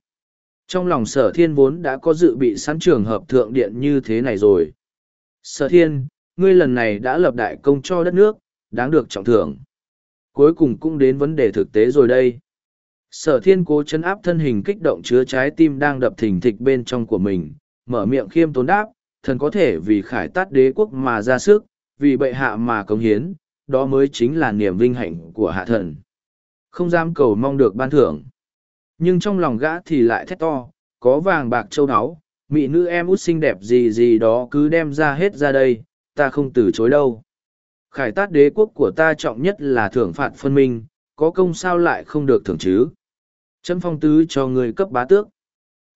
Trong lòng sở thiên vốn đã có dự bị sẵn trường hợp thượng điện như thế này rồi. Sở thiên, ngươi lần này đã lập đại công cho đất nước, đáng được trọng thưởng. Cuối cùng cũng đến vấn đề thực tế rồi đây. Sở thiên cố chấn áp thân hình kích động chứa trái tim đang đập thình thịch bên trong của mình, mở miệng khiêm tốn đáp, thần có thể vì khải tát đế quốc mà ra sức, vì bệ hạ mà cống hiến, đó mới chính là niềm vinh hạnh của hạ thần. Không dám cầu mong được ban thưởng. Nhưng trong lòng gã thì lại thét to, có vàng bạc châu áo, mỹ nữ em út xinh đẹp gì gì đó cứ đem ra hết ra đây, ta không từ chối đâu. Khải tát đế quốc của ta trọng nhất là thưởng phạt phân minh, có công sao lại không được thưởng chứ. Chấm phong tứ cho người cấp bá tước.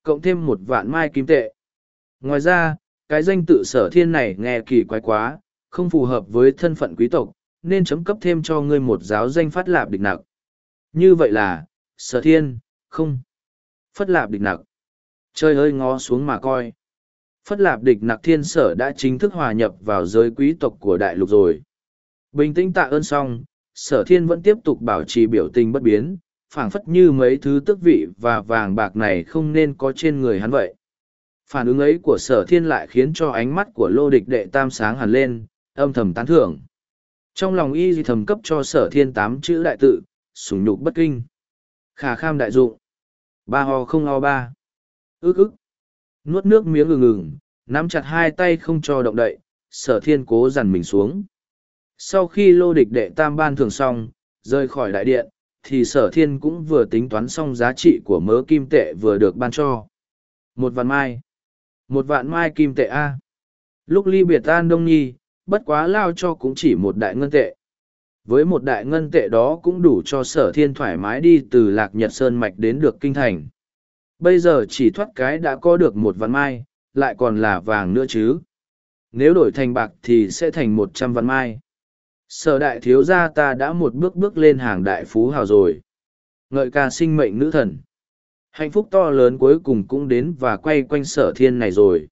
Cộng thêm một vạn mai kim tệ. Ngoài ra, cái danh tự sở thiên này nghe kỳ quái quá, không phù hợp với thân phận quý tộc, nên chấm cấp thêm cho ngươi một giáo danh phát lạp địch nặng. Như vậy là, sở thiên, không. Phất lạp địch nặc. Chơi ơi ngó xuống mà coi. Phất lạp địch nặc thiên sở đã chính thức hòa nhập vào giới quý tộc của đại lục rồi. Bình tĩnh tạ ơn xong, sở thiên vẫn tiếp tục bảo trì biểu tình bất biến, phảng phất như mấy thứ tước vị và vàng bạc này không nên có trên người hắn vậy. Phản ứng ấy của sở thiên lại khiến cho ánh mắt của lô địch đệ tam sáng hẳn lên, âm thầm tán thưởng. Trong lòng y thầm cấp cho sở thiên tám chữ đại tự, sủng nhục bất kinh. Khả kham đại dụng. Ba ho không ho ba. Ước ức. Nuốt nước miếng ngừng ngừng, nắm chặt hai tay không cho động đậy, sở thiên cố dằn mình xuống. Sau khi lô địch đệ tam ban thường xong, rời khỏi đại điện, thì sở thiên cũng vừa tính toán xong giá trị của mớ kim tệ vừa được ban cho. Một vạn mai. Một vạn mai kim tệ A. Lúc ly biệt an đông nhi, bất quá lao cho cũng chỉ một đại ngân tệ. Với một đại ngân tệ đó cũng đủ cho sở thiên thoải mái đi từ lạc nhật sơn mạch đến được kinh thành. Bây giờ chỉ thoát cái đã có được một vạn mai, lại còn là vàng nữa chứ. Nếu đổi thành bạc thì sẽ thành một trăm vạn mai. Sở đại thiếu gia ta đã một bước bước lên hàng đại phú hào rồi. Ngợi ca sinh mệnh nữ thần. Hạnh phúc to lớn cuối cùng cũng đến và quay quanh sở thiên này rồi.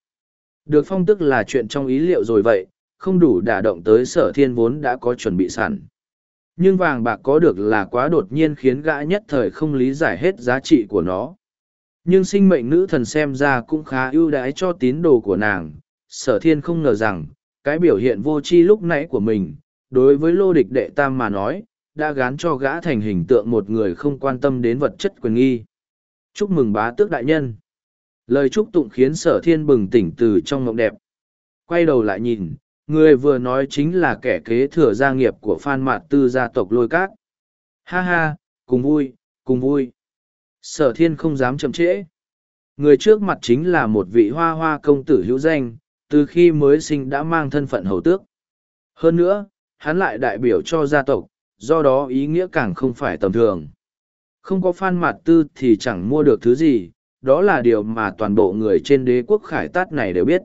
Được phong tức là chuyện trong ý liệu rồi vậy, không đủ đả động tới sở thiên vốn đã có chuẩn bị sẵn nhưng vàng bạc có được là quá đột nhiên khiến gã nhất thời không lý giải hết giá trị của nó. Nhưng sinh mệnh nữ thần xem ra cũng khá ưu đãi cho tín đồ của nàng. Sở thiên không ngờ rằng, cái biểu hiện vô tri lúc nãy của mình, đối với lô địch đệ tam mà nói, đã gán cho gã thành hình tượng một người không quan tâm đến vật chất quyền nghi. Chúc mừng bá tước đại nhân. Lời chúc tụng khiến sở thiên bừng tỉnh từ trong mộng đẹp. Quay đầu lại nhìn người vừa nói chính là kẻ kế thừa gia nghiệp của phan mạt tư gia tộc lôi cát ha ha cùng vui Cùng vui. Sở thiên không dám chậm trễ. Người trước mặt chính là một vị hoa hoa công tử hữu danh, từ khi mới sinh đã mang thân phận hầu tước. Hơn nữa, hắn lại đại biểu cho gia tộc, do đó ý nghĩa càng không phải tầm thường. Không có phan Mạt tư thì chẳng mua được thứ gì, đó là điều mà toàn bộ người trên đế quốc khải tát này đều biết.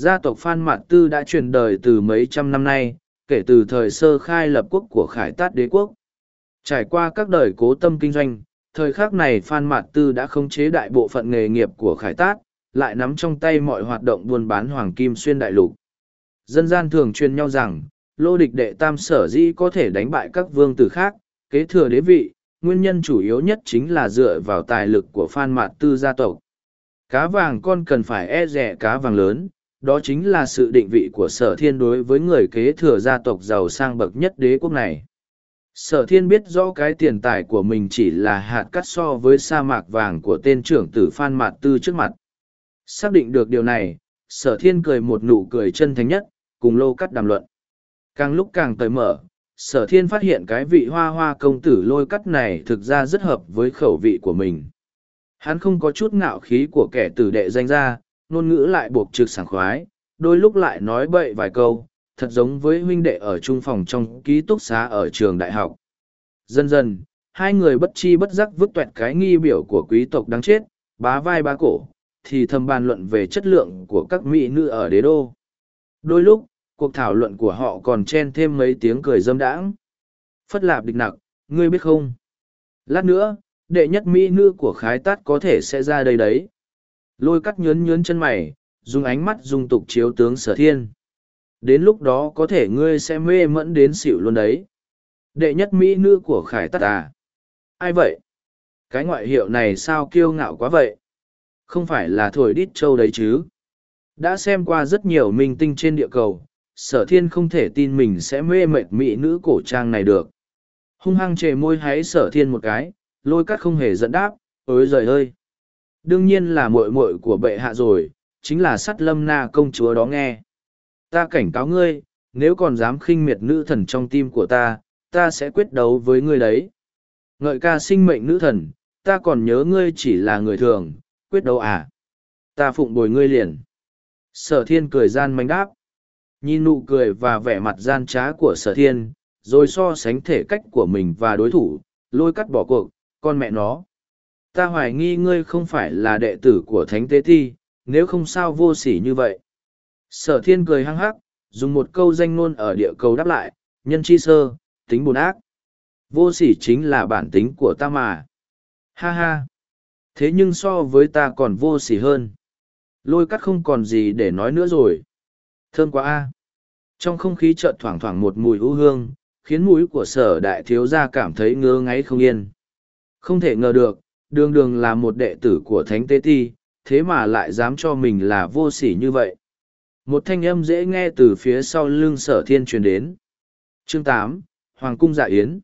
Gia tộc Phan Mạt Tư đã truyền đời từ mấy trăm năm nay, kể từ thời sơ khai lập quốc của khải tát đế quốc. Trải qua các đời cố tâm kinh doanh, thời khắc này Phan Mạt Tư đã khống chế đại bộ phận nghề nghiệp của khải tát, lại nắm trong tay mọi hoạt động buôn bán hoàng kim xuyên đại lục. Dân gian thường truyền nhau rằng, lô địch đệ tam sở dĩ có thể đánh bại các vương tử khác, kế thừa đế vị, nguyên nhân chủ yếu nhất chính là dựa vào tài lực của Phan Mạt Tư gia tộc. Cá vàng con cần phải e rẻ cá vàng lớn, đó chính là sự định vị của sở thiên đối với người kế thừa gia tộc giàu sang bậc nhất đế quốc này. Sở thiên biết rõ cái tiền tài của mình chỉ là hạt cắt so với sa mạc vàng của tên trưởng tử Phan Mạt Tư trước mặt. Xác định được điều này, sở thiên cười một nụ cười chân thành nhất, cùng lô cắt đàm luận. Càng lúc càng tới mở, sở thiên phát hiện cái vị hoa hoa công tử lôi cắt này thực ra rất hợp với khẩu vị của mình. Hắn không có chút ngạo khí của kẻ tử đệ danh ra, ngôn ngữ lại buộc trực sảng khoái, đôi lúc lại nói bậy vài câu, thật giống với huynh đệ ở trung phòng trong ký túc xá ở trường đại học. Dần dần, hai người bất chi bất giác vứt toẹt cái nghi biểu của quý tộc đáng chết, bá vai bá cổ, thì thầm bàn luận về chất lượng của các mỹ nữ ở đế đô. Đôi lúc, cuộc thảo luận của họ còn chen thêm mấy tiếng cười dâm đãng. Phất lạp địch nặc, ngươi biết không? Lát nữa, đệ nhất mỹ nữ của khái tát có thể sẽ ra đây đấy. Lôi cắt nhớn nhớn chân mày, dùng ánh mắt dung tục chiếu tướng sở thiên. Đến lúc đó có thể ngươi sẽ mê mẫn đến xỉu luôn đấy. Đệ nhất mỹ nữ của khải tát à? Ai vậy? Cái ngoại hiệu này sao kiêu ngạo quá vậy? Không phải là thổi đít trâu đấy chứ? Đã xem qua rất nhiều minh tinh trên địa cầu, sở thiên không thể tin mình sẽ mê mệt mỹ nữ cổ trang này được. Hung hăng chề môi háy sở thiên một cái, lôi cắt không hề dẫn đáp, ối giời ơi. Đương nhiên là muội muội của bệ hạ rồi, chính là sắt lâm na công chúa đó nghe. Ta cảnh cáo ngươi, nếu còn dám khinh miệt nữ thần trong tim của ta, ta sẽ quyết đấu với ngươi đấy. Ngợi ca sinh mệnh nữ thần, ta còn nhớ ngươi chỉ là người thường, quyết đấu à? Ta phụng bồi ngươi liền. Sở thiên cười gian manh đáp. Nhìn nụ cười và vẻ mặt gian trá của sở thiên, rồi so sánh thể cách của mình và đối thủ, lôi cắt bỏ cuộc, con mẹ nó. Ta hoài nghi ngươi không phải là đệ tử của Thánh Tế Thi, nếu không sao vô sỉ như vậy. Sở thiên cười hăng hắc, dùng một câu danh ngôn ở địa cầu đáp lại, nhân chi sơ, tính bùn ác. Vô sỉ chính là bản tính của ta mà. Ha ha. Thế nhưng so với ta còn vô sỉ hơn. Lôi cắt không còn gì để nói nữa rồi. Thơm quá a. Trong không khí chợt thoảng thoảng một mùi hữu hương, khiến mũi của sở đại thiếu gia cảm thấy ngơ ngáy không yên. Không thể ngờ được, đường đường là một đệ tử của Thánh Tế Ti, thế mà lại dám cho mình là vô sỉ như vậy. Một thanh âm dễ nghe từ phía sau lưng sở thiên truyền đến. Chương tám Hoàng cung dạ yến.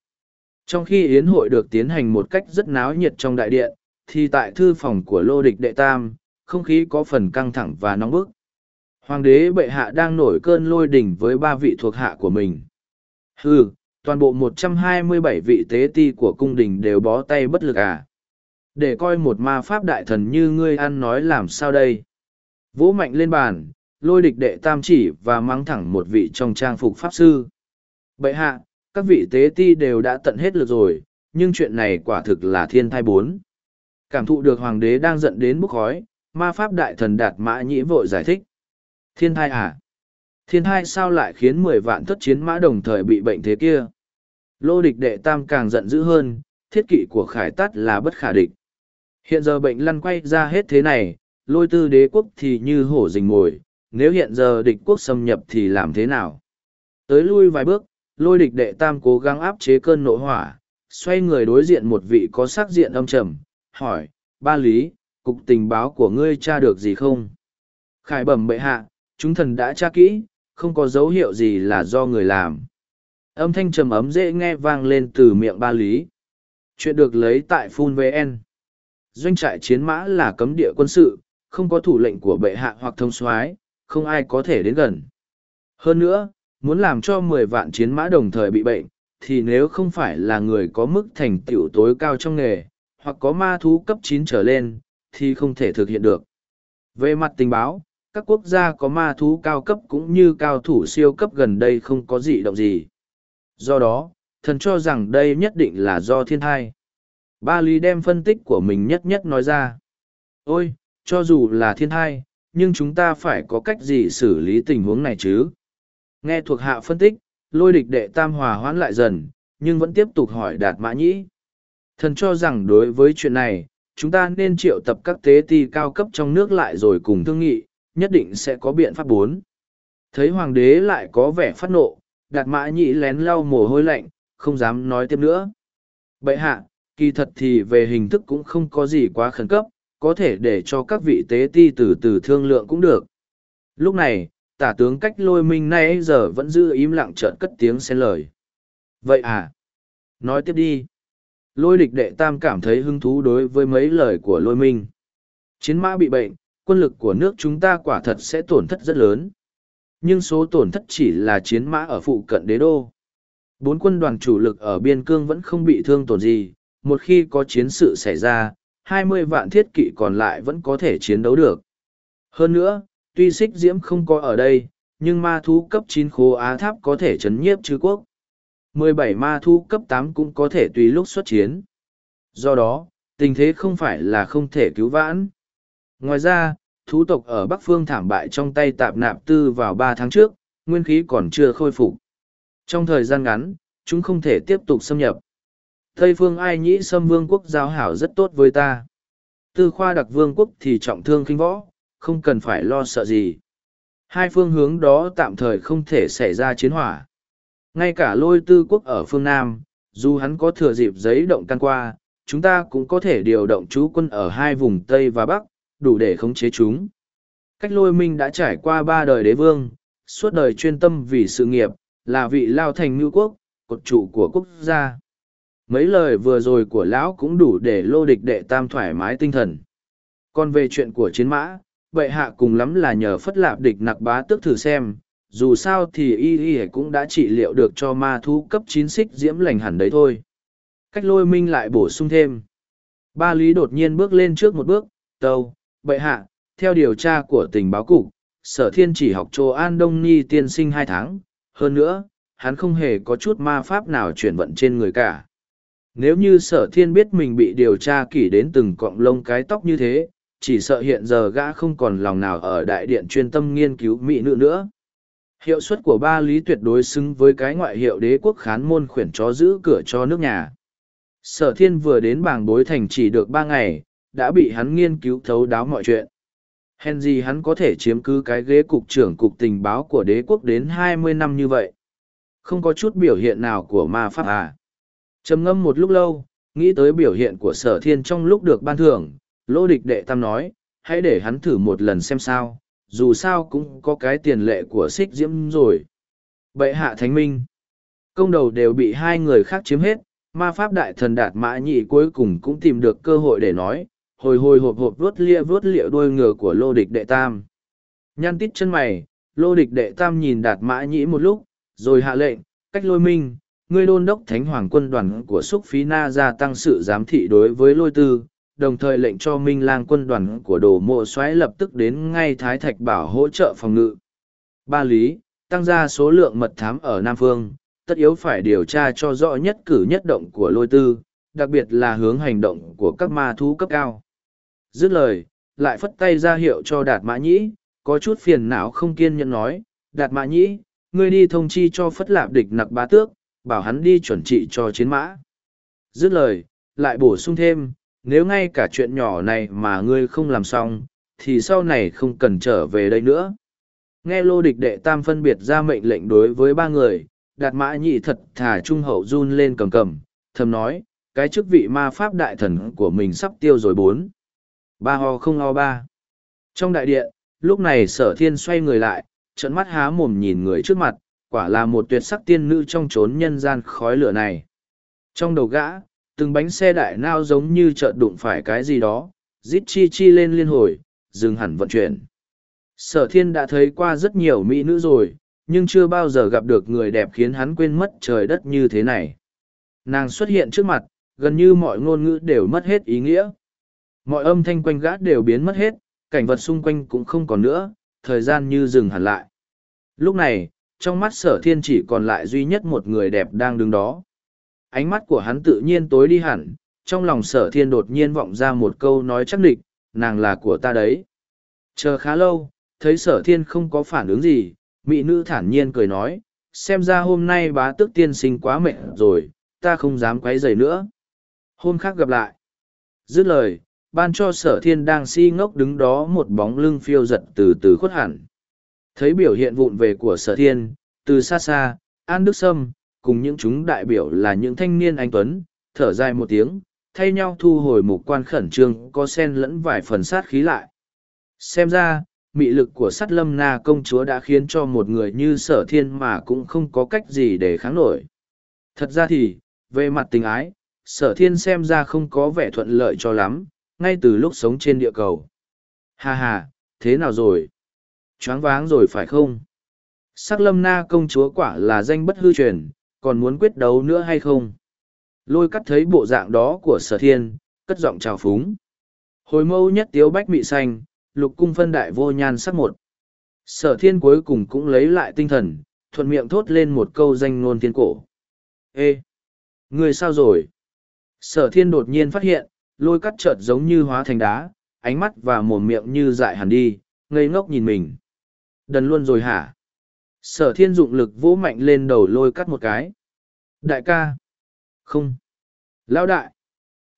Trong khi yến hội được tiến hành một cách rất náo nhiệt trong đại điện, thì tại thư phòng của lô địch đệ tam, không khí có phần căng thẳng và nóng bức. Hoàng đế bệ hạ đang nổi cơn lôi đỉnh với ba vị thuộc hạ của mình. Hừ, toàn bộ 127 vị tế ti của cung đình đều bó tay bất lực à. Để coi một ma pháp đại thần như ngươi ăn nói làm sao đây. Vỗ mạnh lên bàn, lôi địch đệ tam chỉ và mắng thẳng một vị trong trang phục pháp sư. Bệ hạ, các vị tế ti đều đã tận hết lực rồi, nhưng chuyện này quả thực là thiên thai bốn. Cảm thụ được hoàng đế đang giận đến bốc khói, ma pháp đại thần đạt mã nhĩ vội giải thích. Thiên thai à? Thiên thai sao lại khiến mười vạn thất chiến mã đồng thời bị bệnh thế kia? Lô địch đệ tam càng giận dữ hơn, thiết kỵ của khải tắt là bất khả địch. Hiện giờ bệnh lăn quay ra hết thế này, lôi tư đế quốc thì như hổ rình mồi, nếu hiện giờ địch quốc xâm nhập thì làm thế nào? Tới lui vài bước, lôi địch đệ tam cố gắng áp chế cơn nội hỏa, xoay người đối diện một vị có sắc diện âm trầm, hỏi, ba lý, cục tình báo của ngươi tra được gì không? Khải bẩm bệ hạ, chúng thần đã tra kỹ, không có dấu hiệu gì là do người làm. Âm thanh trầm ấm dễ nghe vang lên từ miệng ba lý. Chuyện được lấy tại Phun VN. Doanh trại chiến mã là cấm địa quân sự, không có thủ lệnh của bệ hạ hoặc thông soái, không ai có thể đến gần. Hơn nữa, muốn làm cho mười vạn chiến mã đồng thời bị bệnh, thì nếu không phải là người có mức thành tựu tối cao trong nghề, hoặc có ma thú cấp chín trở lên, thì không thể thực hiện được. Về mặt tình báo, các quốc gia có ma thú cao cấp cũng như cao thủ siêu cấp gần đây không có gì động gì. Do đó, thần cho rằng đây nhất định là do thiên thai. Ba Lý đem phân tích của mình nhất nhất nói ra. Ôi, cho dù là thiên thai, nhưng chúng ta phải có cách gì xử lý tình huống này chứ? Nghe thuộc hạ phân tích, lôi địch đệ tam hòa hoãn lại dần, nhưng vẫn tiếp tục hỏi đạt mã nhĩ. Thần cho rằng đối với chuyện này, chúng ta nên triệu tập các tế ti cao cấp trong nước lại rồi cùng thương nghị, nhất định sẽ có biện pháp bốn. Thấy hoàng đế lại có vẻ phát nộ, đạt mã nhĩ lén lau mồ hôi lạnh, không dám nói tiếp nữa. Bậy hạ, kỳ thật thì về hình thức cũng không có gì quá khẩn cấp, có thể để cho các vị tế ti từ từ thương lượng cũng được. Lúc này, tả tướng cách lôi minh nay giờ vẫn giữ im lặng trợn cất tiếng xen lời. Vậy à? Nói tiếp đi. Lôi địch đệ tam cảm thấy hứng thú đối với mấy lời của lôi minh. Chiến mã bị bệnh, quân lực của nước chúng ta quả thật sẽ tổn thất rất lớn. Nhưng số tổn thất chỉ là chiến mã ở phụ cận đế đô. Bốn quân đoàn chủ lực ở biên cương vẫn không bị thương tổn gì, một khi có chiến sự xảy ra, hai mươi vạn thiết kỵ còn lại vẫn có thể chiến đấu được. Hơn nữa, tuy xích diễm không có ở đây, nhưng ma thú cấp chín khố á tháp có thể chấn nhiếp chư quốc. 17 ma thú cấp 8 cũng có thể tùy lúc xuất chiến. Do đó, tình thế không phải là không thể cứu vãn. Ngoài ra, thú tộc ở Bắc Phương thảm bại trong tay tạp nạp tư vào ba tháng trước, nguyên khí còn chưa khôi phục. Trong thời gian ngắn, chúng không thể tiếp tục xâm nhập. Tây phương ai nhĩ xâm vương quốc giao hảo rất tốt với ta. Tư khoa đặc vương quốc thì trọng thương kinh võ, không cần phải lo sợ gì. Hai phương hướng đó tạm thời không thể xảy ra chiến hỏa. Ngay cả lôi tư quốc ở phương Nam, dù hắn có thừa dịp giấy động căn qua, chúng ta cũng có thể điều động chú quân ở hai vùng Tây và Bắc, đủ để khống chế chúng. Cách lôi minh đã trải qua ba đời đế vương, suốt đời chuyên tâm vì sự nghiệp, là vị lao thành ngư quốc, cột trụ của quốc gia. Mấy lời vừa rồi của lão cũng đủ để lô địch đệ tam thoải mái tinh thần. Còn về chuyện của chiến mã, bệ hạ cùng lắm là nhờ phất lạp địch nặc bá tước thử xem, dù sao thì y y cũng đã trị liệu được cho ma thú cấp chín xích diễm lành hẳn đấy thôi. Cách lôi minh lại bổ sung thêm. Ba lý đột nhiên bước lên trước một bước, tâu, bệ hạ, theo điều tra của tình báo cục, sở thiên chỉ học chỗ An Đông nhi tiên sinh hai tháng, hơn nữa, hắn không hề có chút ma pháp nào chuyển vận trên người cả. Nếu như sở thiên biết mình bị điều tra kỹ đến từng cọng lông cái tóc như thế, chỉ sợ hiện giờ gã không còn lòng nào ở đại điện chuyên tâm nghiên cứu mỹ nữ nữa. Hiệu suất của ba lý tuyệt đối xứng với cái ngoại hiệu đế quốc khán môn khuyển chó giữ cửa cho nước nhà. Sở thiên vừa đến bảng bối thành chỉ được ba ngày, đã bị hắn nghiên cứu thấu đáo mọi chuyện. Hèn gì hắn có thể chiếm cứ cái ghế cục trưởng cục tình báo của đế quốc đến hai mươi năm như vậy. Không có chút biểu hiện nào của ma pháp à trầm ngâm một lúc lâu, nghĩ tới biểu hiện của sở thiên trong lúc được ban thưởng, lô địch đệ tam nói, hãy để hắn thử một lần xem sao, dù sao cũng có cái tiền lệ của xích diễm rồi. Bệ hạ thánh minh. Công đầu đều bị hai người khác chiếm hết, ma pháp đại thần đạt mã nhị cuối cùng cũng tìm được cơ hội để nói, hồi hồi hộp hộp vuốt lia vuốt liệu đuôi ngựa của lô địch đệ tam. Nhăn tít chân mày, lô địch đệ tam nhìn đạt mã nhĩ một lúc, rồi hạ lệnh, cách lôi minh, ngươi đôn đốc thánh hoàng quân đoàn của xúc phí na gia tăng sự giám thị đối với lôi tư, đồng thời lệnh cho Minh Lang quân đoàn của đồ mộ xoáy lập tức đến ngay Thái Thạch Bảo hỗ trợ phòng ngự. Ba lý, tăng ra số lượng mật thám ở Nam Phương, tất yếu phải điều tra cho rõ nhất cử nhất động của lôi tư, đặc biệt là hướng hành động của các ma thú cấp cao. Dứt lời, lại phất tay ra hiệu cho Đạt Mã Nhĩ, có chút phiền não không kiên nhẫn nói, Đạt Mã Nhĩ, ngươi đi thông chi cho phất lạp địch nặc bá tước, bảo hắn đi chuẩn trị cho chiến mã. Dứt lời, lại bổ sung thêm, nếu ngay cả chuyện nhỏ này mà ngươi không làm xong, thì sau này không cần trở về đây nữa. Nghe lô địch đệ tam phân biệt ra mệnh lệnh đối với ba người, đạt mã nhị thật thả trung hậu run lên cầm cầm, thầm nói, cái chức vị ma pháp đại thần của mình sắp tiêu rồi bốn. Ba ho không ho ba. Trong đại điện, lúc này sở thiên xoay người lại, trận mắt há mồm nhìn người trước mặt, quả là một tuyệt sắc tiên nữ trong trốn nhân gian khói lửa này. Trong đầu gã, từng bánh xe đại nao giống như chợt đụng phải cái gì đó, rít chi chi lên liên hồi, dừng hẳn vận chuyển. Sở thiên đã thấy qua rất nhiều mỹ nữ rồi, nhưng chưa bao giờ gặp được người đẹp khiến hắn quên mất trời đất như thế này. Nàng xuất hiện trước mặt, gần như mọi ngôn ngữ đều mất hết ý nghĩa. Mọi âm thanh quanh gã đều biến mất hết, cảnh vật xung quanh cũng không còn nữa, thời gian như dừng hẳn lại. Lúc này, trong mắt sở thiên chỉ còn lại duy nhất một người đẹp đang đứng đó. Ánh mắt của hắn tự nhiên tối đi hẳn, trong lòng sở thiên đột nhiên vọng ra một câu nói chắc địch, nàng là của ta đấy. Chờ khá lâu, thấy sở thiên không có phản ứng gì, mỹ nữ thản nhiên cười nói, xem ra hôm nay bá tước tiên sinh quá mệt rồi, ta không dám quấy rầy nữa. Hôm khác gặp lại. Dứt lời, ban cho sở thiên đang si ngốc đứng đó một bóng lưng phiêu giật từ từ khuất hẳn. Thấy biểu hiện vụn về của sở thiên, từ xa xa, An Đức Sâm, cùng những chúng đại biểu là những thanh niên anh Tuấn, thở dài một tiếng, thay nhau thu hồi mục quan khẩn trương có sen lẫn vài phần sát khí lại. Xem ra, mị lực của sắt lâm na công chúa đã khiến cho một người như sở thiên mà cũng không có cách gì để kháng nổi. Thật ra thì, về mặt tình ái, sở thiên xem ra không có vẻ thuận lợi cho lắm, ngay từ lúc sống trên địa cầu. Hà hà, thế nào rồi? Choáng váng rồi phải không? Sắc lâm na công chúa quả là danh bất hư truyền, còn muốn quyết đấu nữa hay không? Lôi cắt thấy bộ dạng đó của sở thiên, cất giọng chào phúng. Hồi mâu nhất tiếu bách mị xanh, lục cung phân đại vô nhan sắc một. Sở thiên cuối cùng cũng lấy lại tinh thần, thuận miệng thốt lên một câu danh ngôn thiên cổ. Ê! Người sao rồi? Sở thiên đột nhiên phát hiện, lôi cắt chợt giống như hóa thành đá, ánh mắt và mồm miệng như dại hẳn đi, ngây ngốc nhìn mình. Đần luôn rồi hả? Sở thiên dụng lực vỗ mạnh lên đầu lôi cắt một cái. Đại ca! Không! Lão đại!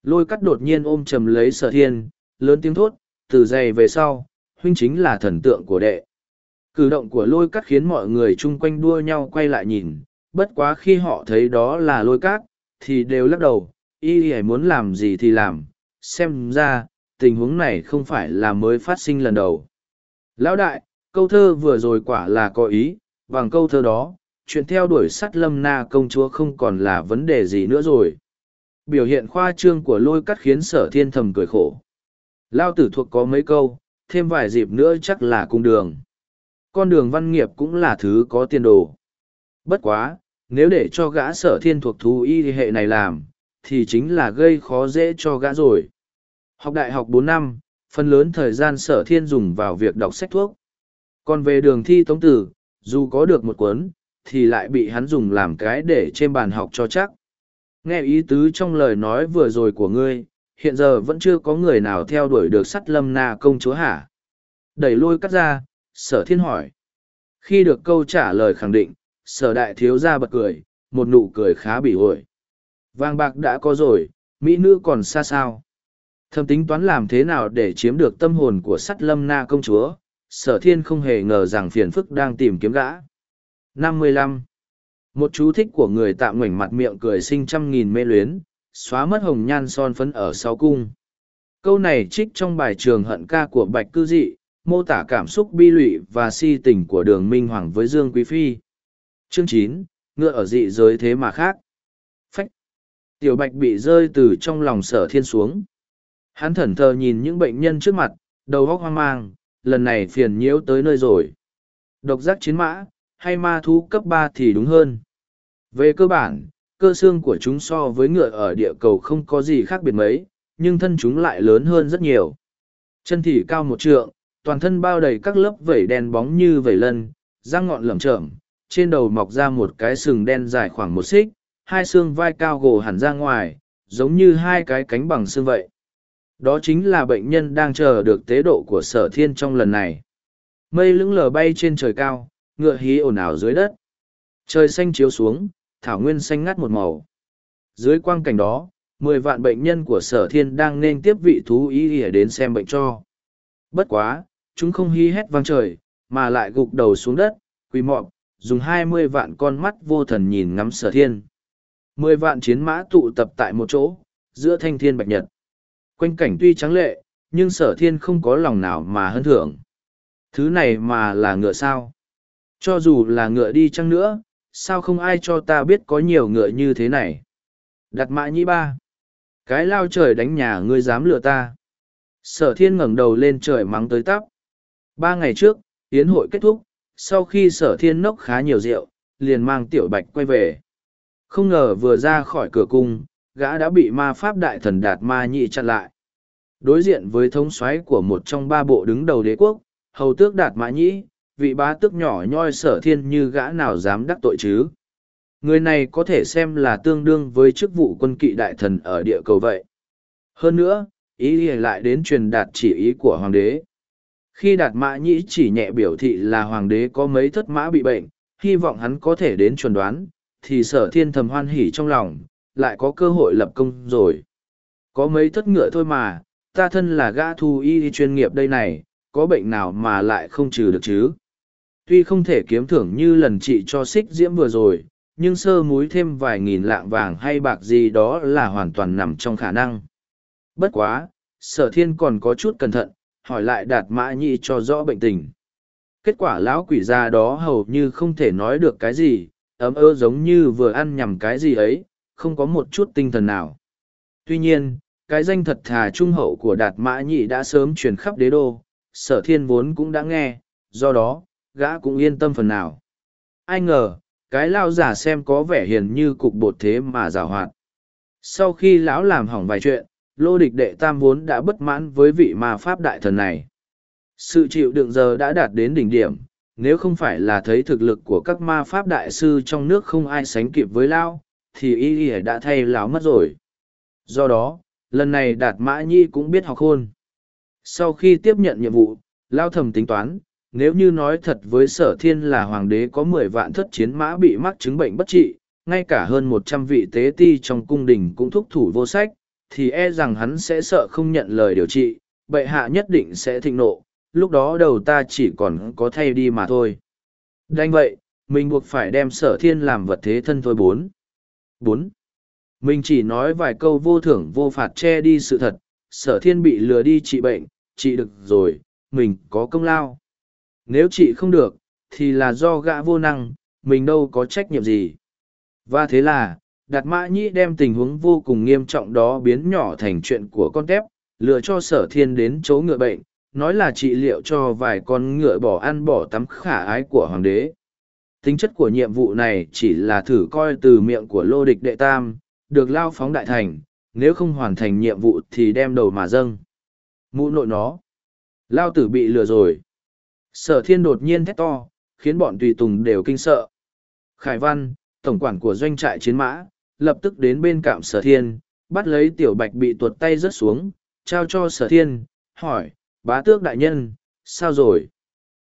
Lôi cắt đột nhiên ôm chầm lấy sở thiên, lớn tiếng thốt, từ giày về sau, huynh chính là thần tượng của đệ. Cử động của lôi cắt khiến mọi người chung quanh đua nhau quay lại nhìn, bất quá khi họ thấy đó là lôi cát, thì đều lắc đầu, y y muốn làm gì thì làm, xem ra, tình huống này không phải là mới phát sinh lần đầu. Lão đại, câu thơ vừa rồi quả là có ý, bằng câu thơ đó, chuyện theo đuổi sắt lâm na công chúa không còn là vấn đề gì nữa rồi. Biểu hiện khoa trương của lôi cắt khiến sở thiên thầm cười khổ. Lao tử thuộc có mấy câu, thêm vài dịp nữa chắc là cung đường. Con đường văn nghiệp cũng là thứ có tiền đồ. Bất quá, nếu để cho gã sở thiên thuộc thú y hệ này làm, thì chính là gây khó dễ cho gã rồi. Học đại học bốn năm, phần lớn thời gian sở thiên dùng vào việc đọc sách thuốc. Còn về đường thi tống tử, dù có được một cuốn, thì lại bị hắn dùng làm cái để trên bàn học cho chắc. Nghe ý tứ trong lời nói vừa rồi của ngươi, hiện giờ vẫn chưa có người nào theo đuổi được sắt lâm na công chúa hả? Đẩy lôi cắt ra, sở thiên hỏi. Khi được câu trả lời khẳng định, sở đại thiếu ra bật cười, một nụ cười khá bỉ ổi. Vàng bạc đã có rồi, mỹ nữ còn xa sao. Thầm tính toán làm thế nào để chiếm được tâm hồn của sắt lâm na công chúa, sở thiên không hề ngờ rằng phiền phức đang tìm kiếm gã. 55. Một chú thích của người tạm ngoảnh mặt miệng cười sinh trăm nghìn mê luyến, xóa mất hồng nhan son phấn ở sau cung. Câu này trích trong bài trường hận ca của Bạch Cư Dị, mô tả cảm xúc bi lụy và si tình của đường Minh Hoàng với Dương Quý Phi. Chương chín ngựa ở dị giới thế mà khác. Phách. Tiểu Bạch bị rơi từ trong lòng sở thiên xuống. Hắn thẩn thờ nhìn những bệnh nhân trước mặt, đầu óc hoang mang, lần này phiền nhiễu tới nơi rồi. Độc giác chiến mã, hay ma thú cấp ba thì đúng hơn. Về cơ bản, cơ xương của chúng so với ngựa ở địa cầu không có gì khác biệt mấy, nhưng thân chúng lại lớn hơn rất nhiều. Chân thì cao một trượng, toàn thân bao đầy các lớp vẩy đen bóng như vẩy lân, răng ngọn lởm chởm, trên đầu mọc ra một cái sừng đen dài khoảng một xích, hai xương vai cao gồ hẳn ra ngoài, giống như hai cái cánh bằng xương vậy. Đó chính là bệnh nhân đang chờ được tế độ của sở thiên trong lần này. Mây lững lờ bay trên trời cao, ngựa hí ồn ào dưới đất. Trời xanh chiếu xuống, thảo nguyên xanh ngắt một màu. Dưới quang cảnh đó, mười vạn bệnh nhân của sở thiên đang nên tiếp vị thú ý ỉa đến xem bệnh cho. Bất quá, chúng không hí hét vang trời, mà lại gục đầu xuống đất, quỳ mọp, dùng hai mươi vạn con mắt vô thần nhìn ngắm sở thiên. Mười vạn chiến mã tụ tập tại một chỗ, giữa thanh thiên bạch nhật. Quanh cảnh tuy trắng lệ, nhưng sở thiên không có lòng nào mà hơn thưởng. Thứ này mà là ngựa sao? Cho dù là ngựa đi chăng nữa, sao không ai cho ta biết có nhiều ngựa như thế này? Đặt mã nhĩ ba. Cái lao trời đánh nhà ngươi dám lừa ta. Sở thiên ngẩng đầu lên trời mắng tới tắp. Ba ngày trước, tiến hội kết thúc, sau khi sở thiên nốc khá nhiều rượu liền mang tiểu bạch quay về không ngờ vừa ra khỏi cửa cung gã đã bị ma pháp đại thần đạt ma nhị chặn lại. Đối diện với thống soái của một trong ba bộ đứng đầu đế quốc, hầu tước đạt mã nhĩ vị bá tước nhỏ nhoi sở thiên như gã nào dám đắc tội chứ? Người này có thể xem là tương đương với chức vụ quân kỵ đại thần ở địa cầu vậy. Hơn nữa, ý lại đến truyền đạt chỉ ý của hoàng đế. Khi đạt mã nhĩ chỉ nhẹ biểu thị là hoàng đế có mấy thất mã bị bệnh, hy vọng hắn có thể đến chuẩn đoán, thì sở thiên thầm hoan hỉ trong lòng lại có cơ hội lập công rồi. Có mấy thất ngựa thôi mà, ta thân là gã thu y chuyên nghiệp đây này, có bệnh nào mà lại không trừ được chứ? Tuy không thể kiếm thưởng như lần trị cho xích diễm vừa rồi, nhưng sơ múi thêm vài nghìn lạng vàng hay bạc gì đó là hoàn toàn nằm trong khả năng. Bất quá, sở thiên còn có chút cẩn thận, hỏi lại đạt mã nhị cho rõ bệnh tình. Kết quả lão quỷ già đó hầu như không thể nói được cái gì, ấm ơ giống như vừa ăn nhầm cái gì ấy không có một chút tinh thần nào. Tuy nhiên, cái danh thật thà trung hậu của đạt mã nhị đã sớm truyền khắp đế đô, sở thiên vốn cũng đã nghe, do đó, gã cũng yên tâm phần nào. Ai ngờ, cái lao giả xem có vẻ hiền như cục bột thế mà rào hoạt. Sau khi lão làm hỏng vài chuyện, lô địch đệ tam vốn đã bất mãn với vị ma pháp đại thần này. Sự chịu đựng giờ đã đạt đến đỉnh điểm, nếu không phải là thấy thực lực của các ma pháp đại sư trong nước không ai sánh kịp với lão thì y y đã thay lão mất rồi. Do đó, lần này đạt mã nhi cũng biết học khôn sau khi tiếp nhận nhiệm vụ, lao thầm tính toán, nếu như nói thật với sở thiên là hoàng đế có mười vạn thất chiến mã bị mắc chứng bệnh bất trị, ngay cả hơn một trăm vị tế ti trong cung đình cũng thúc thủ vô sách, thì e rằng hắn sẽ sợ không nhận lời điều trị, bệ hạ nhất định sẽ thịnh nộ, lúc đó đầu ta chỉ còn có thay đi mà thôi. Đanh vậy, mình buộc phải đem sở thiên làm vật thế thân thôi bốn bốn. Mình chỉ nói vài câu vô thưởng vô phạt che đi sự thật, sở thiên bị lừa đi trị bệnh, trị được rồi, mình có công lao. Nếu chị không được, thì là do gã vô năng, mình đâu có trách nhiệm gì. Và thế là, đạt mã nhĩ đem tình huống vô cùng nghiêm trọng đó biến nhỏ thành chuyện của con tép, lừa cho sở thiên đến chỗ ngựa bệnh, nói là trị liệu cho vài con ngựa bỏ ăn bỏ tắm khả ái của hoàng đế tính chất của nhiệm vụ này chỉ là thử coi từ miệng của lô địch đệ tam, được lao phóng đại thành, nếu không hoàn thành nhiệm vụ thì đem đầu mà dâng. Mụ nội nó. Lao tử bị lừa rồi. Sở thiên đột nhiên thét to, khiến bọn tùy tùng đều kinh sợ. Khải văn, tổng quản của doanh trại chiến mã, lập tức đến bên cạm sở thiên, bắt lấy tiểu bạch bị tuột tay rớt xuống, trao cho sở thiên, hỏi, bá tước đại nhân, sao rồi?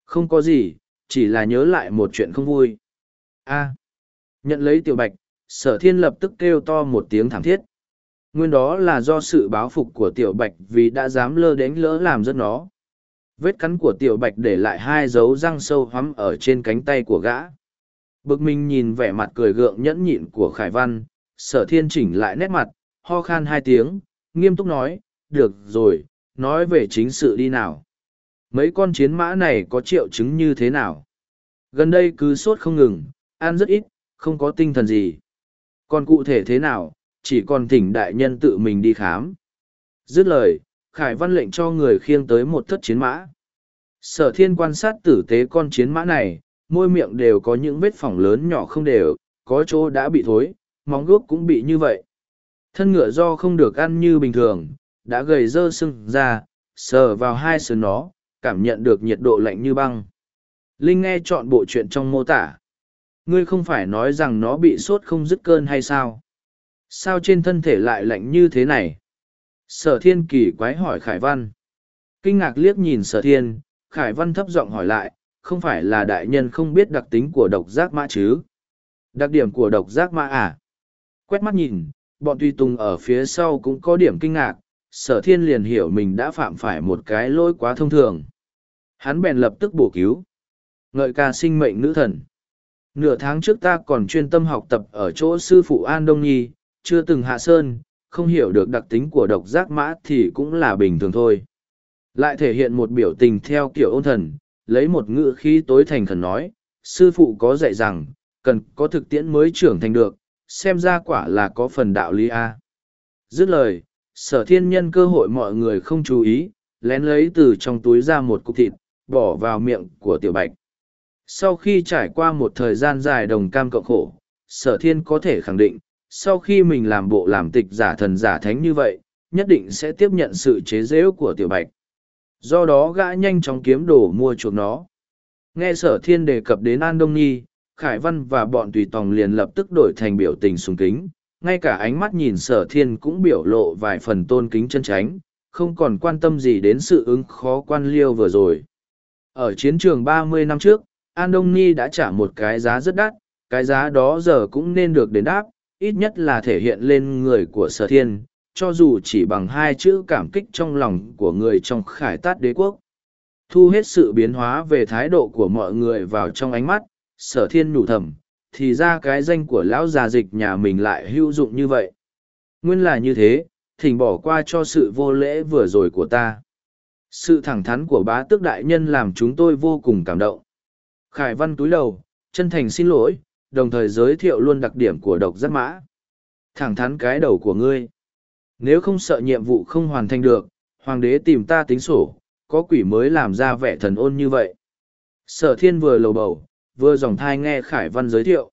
Không có gì chỉ là nhớ lại một chuyện không vui. A, nhận lấy tiểu bạch, sở thiên lập tức kêu to một tiếng thảm thiết. Nguyên đó là do sự báo phục của tiểu bạch vì đã dám lơ đánh lỡ làm rất nó. Vết cắn của tiểu bạch để lại hai dấu răng sâu hắm ở trên cánh tay của gã. Bực mình nhìn vẻ mặt cười gượng nhẫn nhịn của khải văn, sở thiên chỉnh lại nét mặt, ho khan hai tiếng, nghiêm túc nói, được rồi, nói về chính sự đi nào mấy con chiến mã này có triệu chứng như thế nào? Gần đây cứ sốt không ngừng, ăn rất ít, không có tinh thần gì. Còn cụ thể thế nào, chỉ còn thỉnh đại nhân tự mình đi khám. Dứt lời, khải văn lệnh cho người khiêng tới một thất chiến mã. Sở thiên quan sát tử tế con chiến mã này, môi miệng đều có những vết phỏng lớn nhỏ không đều, có chỗ đã bị thối, móng guốc cũng bị như vậy. Thân ngựa do không được ăn như bình thường, đã gầy dơ sưng ra, sờ vào hai sườn nó cảm nhận được nhiệt độ lạnh như băng. Linh nghe chọn bộ chuyện trong mô tả. Ngươi không phải nói rằng nó bị sốt không dứt cơn hay sao? Sao trên thân thể lại lạnh như thế này? Sở thiên kỳ quái hỏi khải văn. Kinh ngạc liếc nhìn sở thiên, khải văn thấp giọng hỏi lại, không phải là đại nhân không biết đặc tính của độc giác mã chứ? Đặc điểm của độc giác mã à? Quét mắt nhìn, bọn tùy tùng ở phía sau cũng có điểm kinh ngạc, sở thiên liền hiểu mình đã phạm phải một cái lỗi quá thông thường hắn bèn lập tức bổ cứu. Ngợi ca sinh mệnh nữ thần. Nửa tháng trước ta còn chuyên tâm học tập ở chỗ sư phụ an đông nhi, chưa từng hạ sơn, không hiểu được đặc tính của độc giác mã thì cũng là bình thường thôi. Lại thể hiện một biểu tình theo kiểu ôn thần, lấy một ngữ khí tối thành khẩn nói, sư phụ có dạy rằng, cần có thực tiễn mới trưởng thành được, xem ra quả là có phần đạo lý a. Dứt lời, sở thiên nhân cơ hội mọi người không chú ý, lén lấy từ trong túi ra một cục thịt bỏ vào miệng của tiểu bạch. Sau khi trải qua một thời gian dài đồng cam cộng khổ, sở thiên có thể khẳng định, sau khi mình làm bộ làm tịch giả thần giả thánh như vậy, nhất định sẽ tiếp nhận sự chế giễu của tiểu bạch. Do đó gã nhanh chóng kiếm đồ mua chuộc nó. Nghe sở thiên đề cập đến an đông nhi, khải văn và bọn tùy tòng liền lập tức đổi thành biểu tình sùng kính. Ngay cả ánh mắt nhìn sở thiên cũng biểu lộ vài phần tôn kính chân tránh, không còn quan tâm gì đến sự ứng khó quan liêu vừa rồi ở chiến trường ba mươi năm trước an đông ni đã trả một cái giá rất đắt, cái giá đó giờ cũng nên được đền đáp, ít nhất là thể hiện lên người của sở thiên, cho dù chỉ bằng hai chữ cảm kích trong lòng của người trong khải tát đế quốc. Thu hết sự biến hóa về thái độ của mọi người vào trong ánh mắt, sở thiên nhủ thầm, thì ra cái danh của lão già dịch nhà mình lại hữu dụng như vậy. Nguyên là như thế, thỉnh bỏ qua cho sự vô lễ vừa rồi của ta sự thẳng thắn của bá tước đại nhân làm chúng tôi vô cùng cảm động. Khải văn túi đầu, chân thành xin lỗi, đồng thời giới thiệu luôn đặc điểm của độc giác mã. Thẳng thắn cái đầu của ngươi. Nếu không sợ nhiệm vụ không hoàn thành được, hoàng đế tìm ta tính sổ, có quỷ mới làm ra vẻ thần ôn như vậy. Sở thiên vừa lầu bầu, vừa dòng thai nghe khải văn giới thiệu.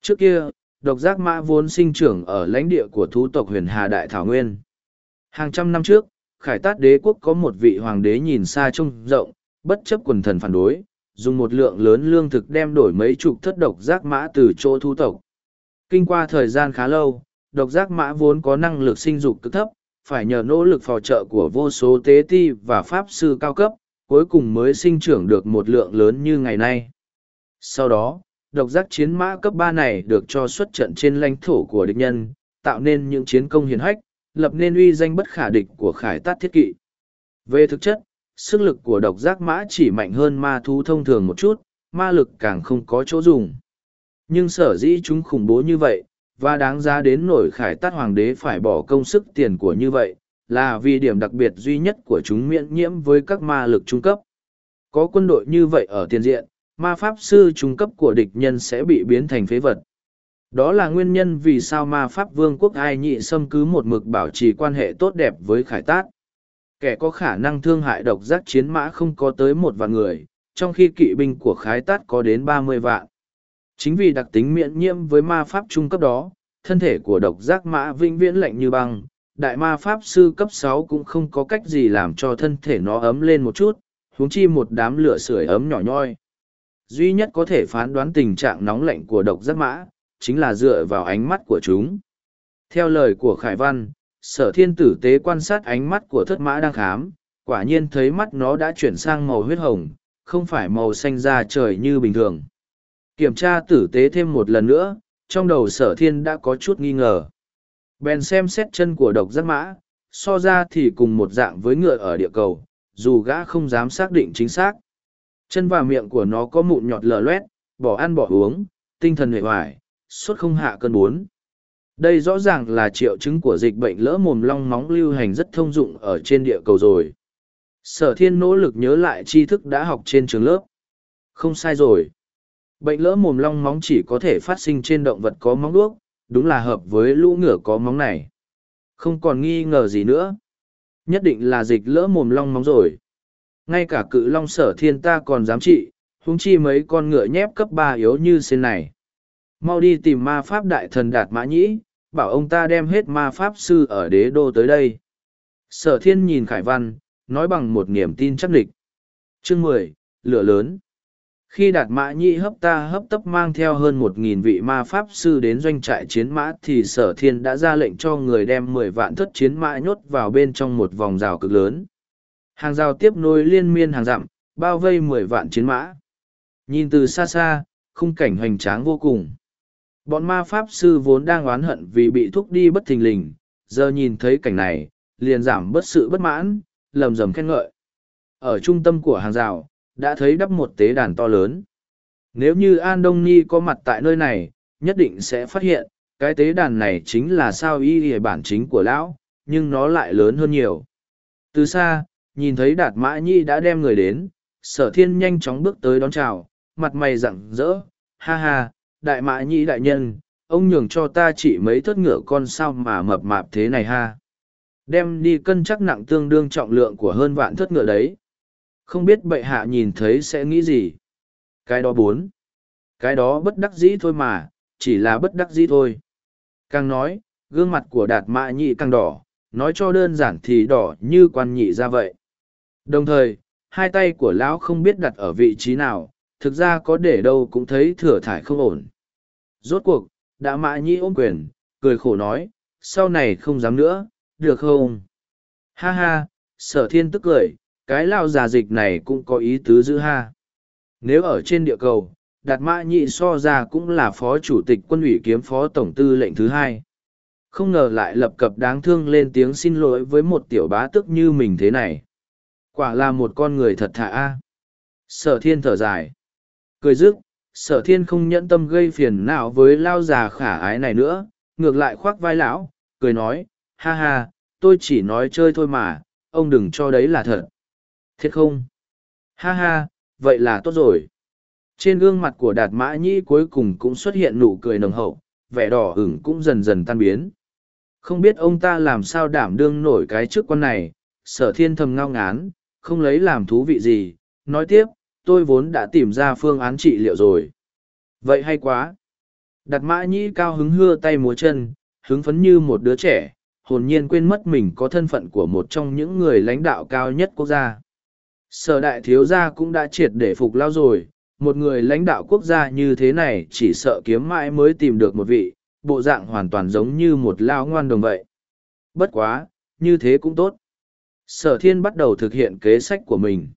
Trước kia, độc giác mã vốn sinh trưởng ở lãnh địa của thú tộc huyền hà đại thảo nguyên. Hàng trăm năm trước khải tát đế quốc có một vị hoàng đế nhìn xa trông rộng, bất chấp quần thần phản đối, dùng một lượng lớn lương thực đem đổi mấy chục thất độc giác mã từ chỗ thu tộc. Kinh qua thời gian khá lâu, độc giác mã vốn có năng lực sinh dục cực thấp, phải nhờ nỗ lực phò trợ của vô số tế ti và pháp sư cao cấp, cuối cùng mới sinh trưởng được một lượng lớn như ngày nay. Sau đó, độc giác chiến mã cấp ba này được cho xuất trận trên lãnh thổ của địch nhân, tạo nên những chiến công hiển hách lập nên uy danh bất khả địch của khải tát thiết kỵ. Về thực chất, sức lực của độc giác mã chỉ mạnh hơn ma thú thông thường một chút, ma lực càng không có chỗ dùng. Nhưng sở dĩ chúng khủng bố như vậy, và đáng giá đến nổi khải tát hoàng đế phải bỏ công sức tiền của như vậy, là vì điểm đặc biệt duy nhất của chúng miễn nhiễm với các ma lực trung cấp. Có quân đội như vậy ở tiền diện, ma pháp sư trung cấp của địch nhân sẽ bị biến thành phế vật đó là nguyên nhân vì sao ma pháp vương quốc ai nhị xâm cứ một mực bảo trì quan hệ tốt đẹp với khải tát. Kẻ có khả năng thương hại độc giác chiến mã không có tới một vạn người, trong khi kỵ binh của khái tát có đến ba mươi vạn. Chính vì đặc tính miễn nhiễm với ma pháp trung cấp đó, thân thể của độc giác mã vĩnh viễn lạnh như băng, đại ma pháp sư cấp sáu cũng không có cách gì làm cho thân thể nó ấm lên một chút, huống chi một đám lửa sưởi ấm nhỏ nhoi. Duy nhất có thể phán đoán tình trạng nóng lạnh của độc giác mã chính là dựa vào ánh mắt của chúng. Theo lời của khải văn, sở thiên tử tế quan sát ánh mắt của thất mã đang khám, quả nhiên thấy mắt nó đã chuyển sang màu huyết hồng, không phải màu xanh da trời như bình thường. Kiểm tra tử tế thêm một lần nữa, trong đầu sở thiên đã có chút nghi ngờ. Bèn xem xét chân của độc giác mã, so ra thì cùng một dạng với ngựa ở địa cầu, dù gã không dám xác định chính xác. Chân và miệng của nó có mụn nhọt lờ loét, bỏ ăn bỏ uống, tinh thần hệ hoài suốt không hạ cơn bốn. Đây rõ ràng là triệu chứng của dịch bệnh lỡ mồm long móng lưu hành rất thông dụng ở trên địa cầu rồi. Sở thiên nỗ lực nhớ lại tri thức đã học trên trường lớp. Không sai rồi. Bệnh lỡ mồm long móng chỉ có thể phát sinh trên động vật có móng đuốc, đúng là hợp với lũ ngựa có móng này. Không còn nghi ngờ gì nữa. Nhất định là dịch lỡ mồm long móng rồi. Ngay cả cự long sở thiên ta còn dám trị húng chi mấy con ngựa nhép cấp ba yếu như sen này mau đi tìm ma pháp đại thần đạt mã nhĩ, bảo ông ta đem hết ma pháp sư ở đế đô tới đây. Sở thiên nhìn khải văn, nói bằng một niềm tin chắc địch chương mười, lửa lớn. Khi đạt mã nhĩ hấp ta hấp tấp mang theo hơn một nghìn vị ma pháp sư đến doanh trại chiến mã thì sở thiên đã ra lệnh cho người đem mười vạn thất chiến mã nhốt vào bên trong một vòng rào cực lớn. Hàng rào tiếp nối liên miên hàng dặm, bao vây mười vạn chiến mã. Nhìn từ xa xa, khung cảnh hoành tráng vô cùng. Bọn ma pháp sư vốn đang oán hận vì bị thúc đi bất thình lình, giờ nhìn thấy cảnh này, liền giảm bất sự bất mãn, lầm rầm khen ngợi. Ở trung tâm của hàng rào, đã thấy đắp một tế đàn to lớn. Nếu như An Đông Ni có mặt tại nơi này, nhất định sẽ phát hiện, cái tế đàn này chính là sao y hề bản chính của lão, nhưng nó lại lớn hơn nhiều. Từ xa, nhìn thấy Đạt Mã Nhi đã đem người đến, sở thiên nhanh chóng bước tới đón chào, mặt mày rặng rỡ, ha ha, đại mã nhĩ đại nhân, ông nhường cho ta chỉ mấy thớt ngựa con sao mà mập mạp thế này ha. Đem đi cân chắc nặng tương đương trọng lượng của hơn vạn thớt ngựa đấy. Không biết bệ hạ nhìn thấy sẽ nghĩ gì. Cái đó bốn. Cái đó bất đắc dĩ thôi mà, chỉ là bất đắc dĩ thôi. Càng nói, gương mặt của đạt mã nhị càng đỏ, nói cho đơn giản thì đỏ như quan nhị ra vậy. Đồng thời, hai tay của lão không biết đặt ở vị trí nào, thực ra có để đâu cũng thấy thừa thải không ổn. Rốt cuộc, đã mã Nhĩ ôm quyền, cười khổ nói, sau này không dám nữa, được không? Ha ha, sở thiên tức cười, cái lao già dịch này cũng có ý tứ giữ ha. Nếu ở trên địa cầu, Đạt Mã Nhị so ra cũng là phó chủ tịch quân ủy kiếm phó tổng tư lệnh thứ hai. Không ngờ lại lập cập đáng thương lên tiếng xin lỗi với một tiểu bá tức như mình thế này. Quả là một con người thật thà. Sở thiên thở dài. Cười dứt, sở thiên không nhẫn tâm gây phiền nào với lao già khả ái này nữa, ngược lại khoác vai lão, cười nói, ha ha, tôi chỉ nói chơi thôi mà, ông đừng cho đấy là thật. Thiệt không? Ha ha, vậy là tốt rồi. Trên gương mặt của Đạt Mã Nhĩ cuối cùng cũng xuất hiện nụ cười nồng hậu, vẻ đỏ ửng cũng dần dần tan biến. Không biết ông ta làm sao đảm đương nổi cái chức quan này, sở thiên thầm ngao ngán, không lấy làm thú vị gì. Nói tiếp, tôi vốn đã tìm ra phương án trị liệu rồi. Vậy hay quá. đặt Mã Nhĩ cao hứng hưa tay múa chân, hứng phấn như một đứa trẻ, hồn nhiên quên mất mình có thân phận của một trong những người lãnh đạo cao nhất quốc gia. Sở đại thiếu gia cũng đã triệt để phục lao rồi, một người lãnh đạo quốc gia như thế này chỉ sợ kiếm mãi mới tìm được một vị, bộ dạng hoàn toàn giống như một lao ngoan đồng vậy. Bất quá, như thế cũng tốt. Sở thiên bắt đầu thực hiện kế sách của mình.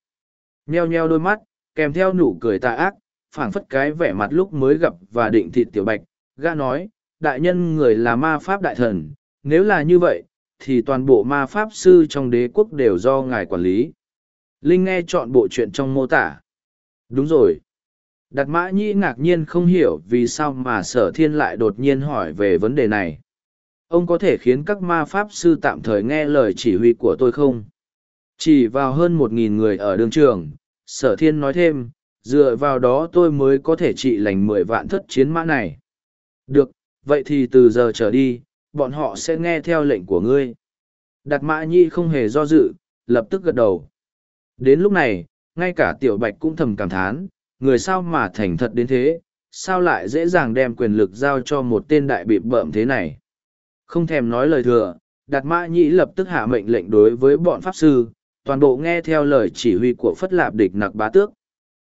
Nheo nheo đôi mắt, kèm theo nụ cười tà ác, phảng phất cái vẻ mặt lúc mới gặp và định thịt tiểu bạch, gã nói, đại nhân người là ma pháp đại thần, nếu là như vậy, thì toàn bộ ma pháp sư trong đế quốc đều do ngài quản lý. Linh nghe chọn bộ chuyện trong mô tả. Đúng rồi. Đạt mã nhĩ ngạc nhiên không hiểu vì sao mà sở thiên lại đột nhiên hỏi về vấn đề này. Ông có thể khiến các ma pháp sư tạm thời nghe lời chỉ huy của tôi không? Chỉ vào hơn một nghìn người ở đường trường, sở thiên nói thêm, dựa vào đó tôi mới có thể trị lành mười vạn thất chiến mã này. Được, vậy thì từ giờ trở đi, bọn họ sẽ nghe theo lệnh của ngươi. Đạt mã nhi không hề do dự, lập tức gật đầu. Đến lúc này, ngay cả tiểu bạch cũng thầm cảm thán, người sao mà thành thật đến thế, sao lại dễ dàng đem quyền lực giao cho một tên đại bị bợm thế này. Không thèm nói lời thừa, Đạt Mã Nhĩ lập tức hạ mệnh lệnh đối với bọn Pháp Sư, toàn bộ nghe theo lời chỉ huy của Phất Lạp địch nặc bá tước.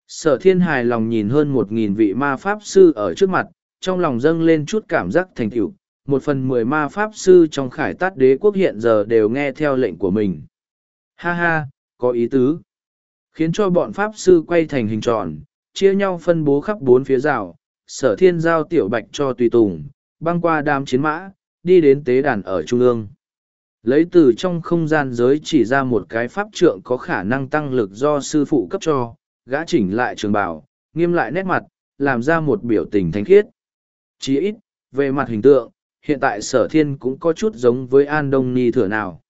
Sở thiên hài lòng nhìn hơn một nghìn vị ma Pháp Sư ở trước mặt, trong lòng dâng lên chút cảm giác thành tựu một phần mười ma Pháp Sư trong khải tát đế quốc hiện giờ đều nghe theo lệnh của mình. Ha ha, có ý tứ. Khiến cho bọn Pháp Sư quay thành hình tròn, chia nhau phân bố khắp bốn phía rào, sở thiên giao tiểu bạch cho tùy tùng, băng qua đám chiến mã, đi đến tế đàn ở trung ương. Lấy từ trong không gian giới chỉ ra một cái pháp trượng có khả năng tăng lực do sư phụ cấp cho, gã chỉnh lại trường bảo, nghiêm lại nét mặt, làm ra một biểu tình thánh khiết. chí ít, về mặt hình tượng, hiện tại sở thiên cũng có chút giống với An Đông Ni thừa nào.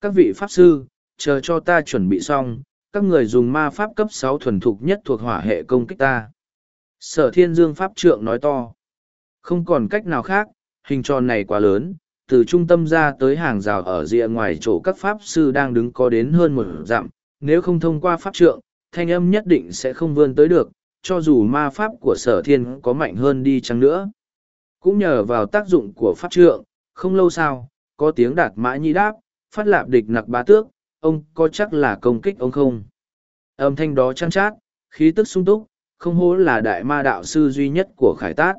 Các vị pháp sư, chờ cho ta chuẩn bị xong, các người dùng ma pháp cấp sáu thuần thục nhất thuộc hỏa hệ công kích ta. Sở thiên dương pháp trượng nói to. Không còn cách nào khác, hình tròn này quá lớn, từ trung tâm ra tới hàng rào ở rìa ngoài chỗ các pháp sư đang đứng có đến hơn một dặm, nếu không thông qua pháp trượng, thanh âm nhất định sẽ không vươn tới được, cho dù ma pháp của sở thiên có mạnh hơn đi chăng nữa. Cũng nhờ vào tác dụng của pháp trượng, không lâu sau, có tiếng đạt mã nhi đáp, phát lạp địch nặc bá tước, ông có chắc là công kích ông không? Âm thanh đó chăn chát, khí tức sung túc, không hố là đại ma đạo sư duy nhất của khải tát.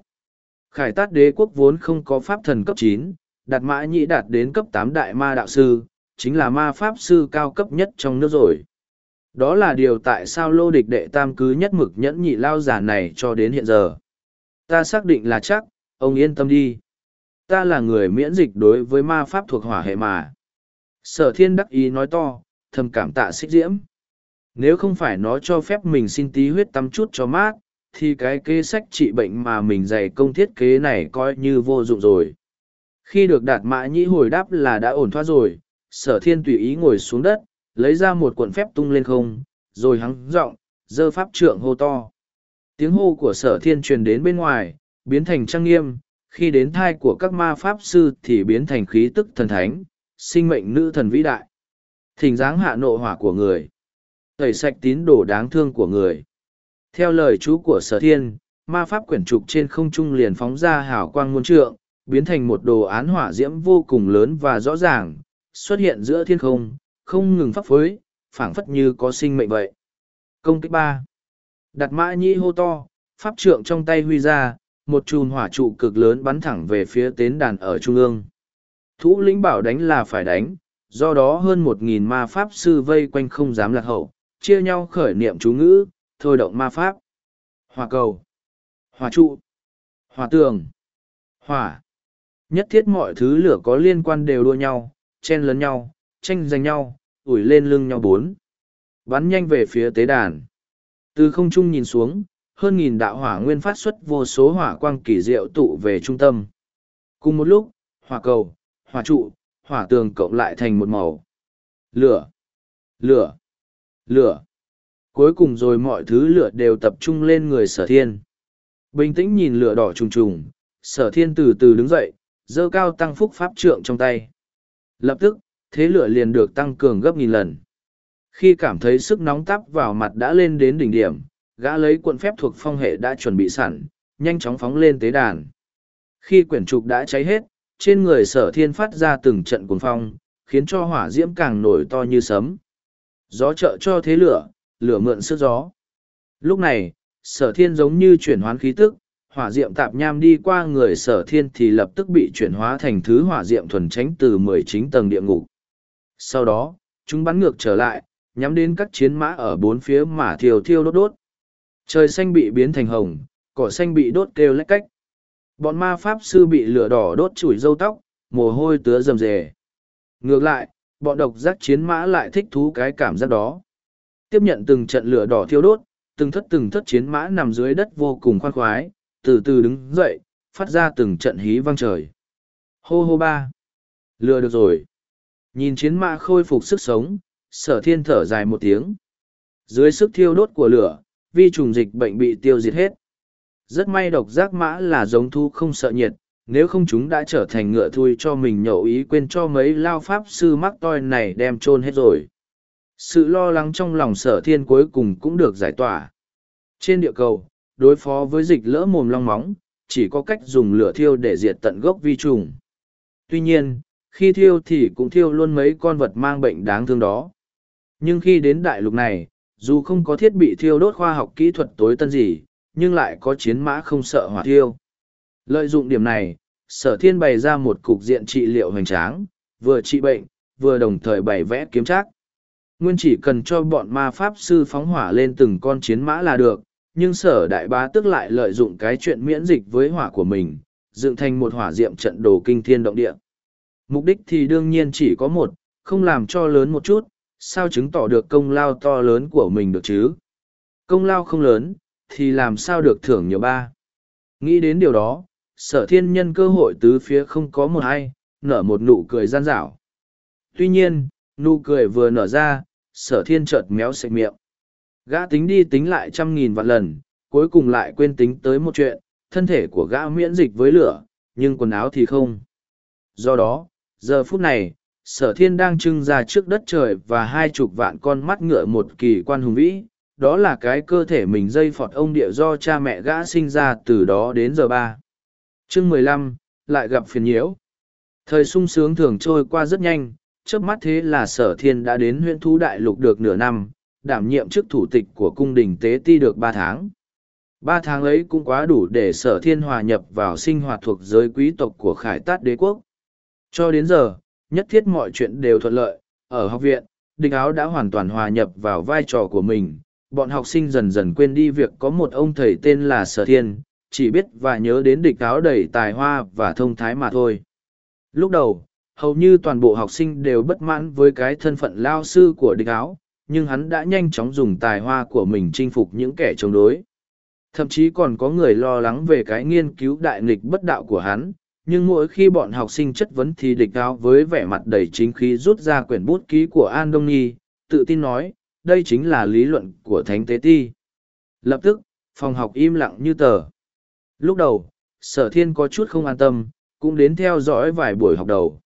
Khải tát đế quốc vốn không có pháp thần cấp chín, đạt mã nhĩ đạt đến cấp tám đại ma đạo sư, chính là ma pháp sư cao cấp nhất trong nước rồi. Đó là điều tại sao lô địch đệ tam cứ nhất mực nhẫn nhị lao giả này cho đến hiện giờ. Ta xác định là chắc, ông yên tâm đi. Ta là người miễn dịch đối với ma pháp thuộc hỏa hệ mà. Sở thiên đắc ý nói to, thầm cảm tạ xích diễm. Nếu không phải nó cho phép mình xin tí huyết tắm chút cho mát, thì cái kế sách trị bệnh mà mình dạy công thiết kế này coi như vô dụng rồi. Khi được đạt mã nhĩ hồi đáp là đã ổn thoát rồi, sở thiên tùy ý ngồi xuống đất, lấy ra một cuộn phép tung lên không, rồi hắng giọng dơ pháp trượng hô to. Tiếng hô của sở thiên truyền đến bên ngoài, biến thành trang nghiêm, khi đến thai của các ma pháp sư thì biến thành khí tức thần thánh, sinh mệnh nữ thần vĩ đại. Thỉnh dáng hạ nộ hỏa của người. Tẩy sạch tín đồ đáng thương của người. Theo lời chú của sở thiên, ma pháp quyển trục trên không trung liền phóng ra hào quang muôn trượng, biến thành một đồ án hỏa diễm vô cùng lớn và rõ ràng, xuất hiện giữa thiên không, không ngừng pháp phối, phảng phất như có sinh mệnh vậy. Công kích ba Đặt mã nhĩ hô to, pháp trượng trong tay huy ra, một chùm hỏa trụ cực lớn bắn thẳng về phía tến đàn ở trung ương. Thú lĩnh bảo đánh là phải đánh, do đó hơn một nghìn ma pháp sư vây quanh không dám lạc hậu, chia nhau khởi niệm chú ngữ, thôi động ma pháp. Hỏa cầu, hỏa trụ, hỏa tường, hỏa. Nhất thiết mọi thứ lửa có liên quan đều đua nhau, chen lấn nhau, tranh giành nhau, ủi lên lưng nhau bốn. Bắn nhanh về phía tế đàn. Từ không trung nhìn xuống, hơn nghìn đạo hỏa nguyên phát xuất vô số hỏa quang kỳ diệu tụ về trung tâm. Cùng một lúc, hỏa cầu, hỏa trụ, hỏa tường cộng lại thành một màu. Lửa, lửa, lửa. Cuối cùng rồi mọi thứ lửa đều tập trung lên người sở thiên. Bình tĩnh nhìn lửa đỏ trùng trùng, sở thiên từ từ đứng dậy, dơ cao tăng phúc pháp trượng trong tay. Lập tức, thế lửa liền được tăng cường gấp nghìn lần. Khi cảm thấy sức nóng tắp vào mặt đã lên đến đỉnh điểm, gã lấy cuộn phép thuộc phong hệ đã chuẩn bị sẵn, nhanh chóng phóng lên tế đàn. Khi quyển trục đã cháy hết, trên người sở thiên phát ra từng trận cuồng phong, khiến cho hỏa diễm càng nổi to như sấm. Gió trợ cho thế lửa, lửa mượn sức gió. Lúc này, sở thiên giống như chuyển hoán khí tức, hỏa diệm tạp nham đi qua người sở thiên thì lập tức bị chuyển hóa thành thứ hỏa diệm thuần tránh từ mười chín tầng địa ngục. Sau đó, chúng bắn ngược trở lại, nhắm đến các chiến mã ở bốn phía mà thiêu thiêu đốt đốt. Trời xanh bị biến thành hồng, cỏ xanh bị đốt kêu lách cách. Bọn ma pháp sư bị lửa đỏ đốt chùi râu tóc, mồ hôi tứa rầm rề. Ngược lại, bọn độc giác chiến mã lại thích thú cái cảm giác đó. Tiếp nhận từng trận lửa đỏ thiêu đốt, từng thất từng thất chiến mã nằm dưới đất vô cùng khoan khoái, từ từ đứng dậy, phát ra từng trận hí vang trời. Hô hô ba. Lừa được rồi. Nhìn chiến mã khôi phục sức sống, sở thiên thở dài một tiếng. Dưới sức thiêu đốt của lửa, vi trùng dịch bệnh bị tiêu diệt hết. Rất may độc giác mã là giống thu không sợ nhiệt, nếu không chúng đã trở thành ngựa thui cho mình nhậu ý quên cho mấy lao pháp sư mắc toi này đem chôn hết rồi. Sự lo lắng trong lòng sở thiên cuối cùng cũng được giải tỏa. Trên địa cầu, đối phó với dịch lỡ mồm long móng, chỉ có cách dùng lửa thiêu để diệt tận gốc vi trùng. Tuy nhiên, khi thiêu thì cũng thiêu luôn mấy con vật mang bệnh đáng thương đó. Nhưng khi đến đại lục này, dù không có thiết bị thiêu đốt khoa học kỹ thuật tối tân gì, nhưng lại có chiến mã không sợ hỏa thiêu. Lợi dụng điểm này, sở thiên bày ra một cục diện trị liệu hoành tráng, vừa trị bệnh, vừa đồng thời bày vẽ kiếm trác. Nguyên chỉ cần cho bọn ma pháp sư phóng hỏa lên từng con chiến mã là được, nhưng sở đại bá tức lại lợi dụng cái chuyện miễn dịch với hỏa của mình, dựng thành một hỏa diệm trận đồ kinh thiên động địa. Mục đích thì đương nhiên chỉ có một, không làm cho lớn một chút, sao chứng tỏ được công lao to lớn của mình được chứ? Công lao không lớn, thì làm sao được thưởng nhiều ba? Nghĩ đến điều đó, sở thiên nhân cơ hội tứ phía không có một ai, nở một nụ cười gian dảo. Tuy nhiên, nụ cười vừa nở ra, sở thiên chợt méo sạch miệng. Gã tính đi tính lại trăm nghìn vạn lần, cuối cùng lại quên tính tới một chuyện, thân thể của gã miễn dịch với lửa, nhưng quần áo thì không. Do đó, giờ phút này, sở thiên đang trưng ra trước đất trời và hai chục vạn con mắt ngựa một kỳ quan hùng vĩ, đó là cái cơ thể mình dây phọt ông địa do cha mẹ gã sinh ra từ đó đến giờ ba. Chương mười lăm lại gặp phiền nhiễu. Thời sung sướng thường trôi qua rất nhanh, trước mắt thế là sở thiên đã đến huyện thú đại lục được nửa năm, đảm nhiệm chức thủ tịch của cung đình tế ti được ba tháng. Ba tháng ấy cũng quá đủ để sở thiên hòa nhập vào sinh hoạt thuộc giới quý tộc của khải tát đế quốc. Cho đến giờ, nhất thiết mọi chuyện đều thuận lợi, ở học viện, địch áo đã hoàn toàn hòa nhập vào vai trò của mình. Bọn học sinh dần dần quên đi việc có một ông thầy tên là Sở Thiên, chỉ biết và nhớ đến địch áo đầy tài hoa và thông thái mà thôi. Lúc đầu, hầu như toàn bộ học sinh đều bất mãn với cái thân phận lao sư của địch áo, nhưng hắn đã nhanh chóng dùng tài hoa của mình chinh phục những kẻ chống đối. Thậm chí còn có người lo lắng về cái nghiên cứu đại nghịch bất đạo của hắn, nhưng mỗi khi bọn học sinh chất vấn thì địch áo với vẻ mặt đầy chính khí rút ra quyển bút ký của An Đông Nhi, tự tin nói, đây chính là lý luận của Thánh Tế Ti. Lập tức, phòng học im lặng như tờ. Lúc đầu, sở thiên có chút không an tâm, cũng đến theo dõi vài buổi học đầu.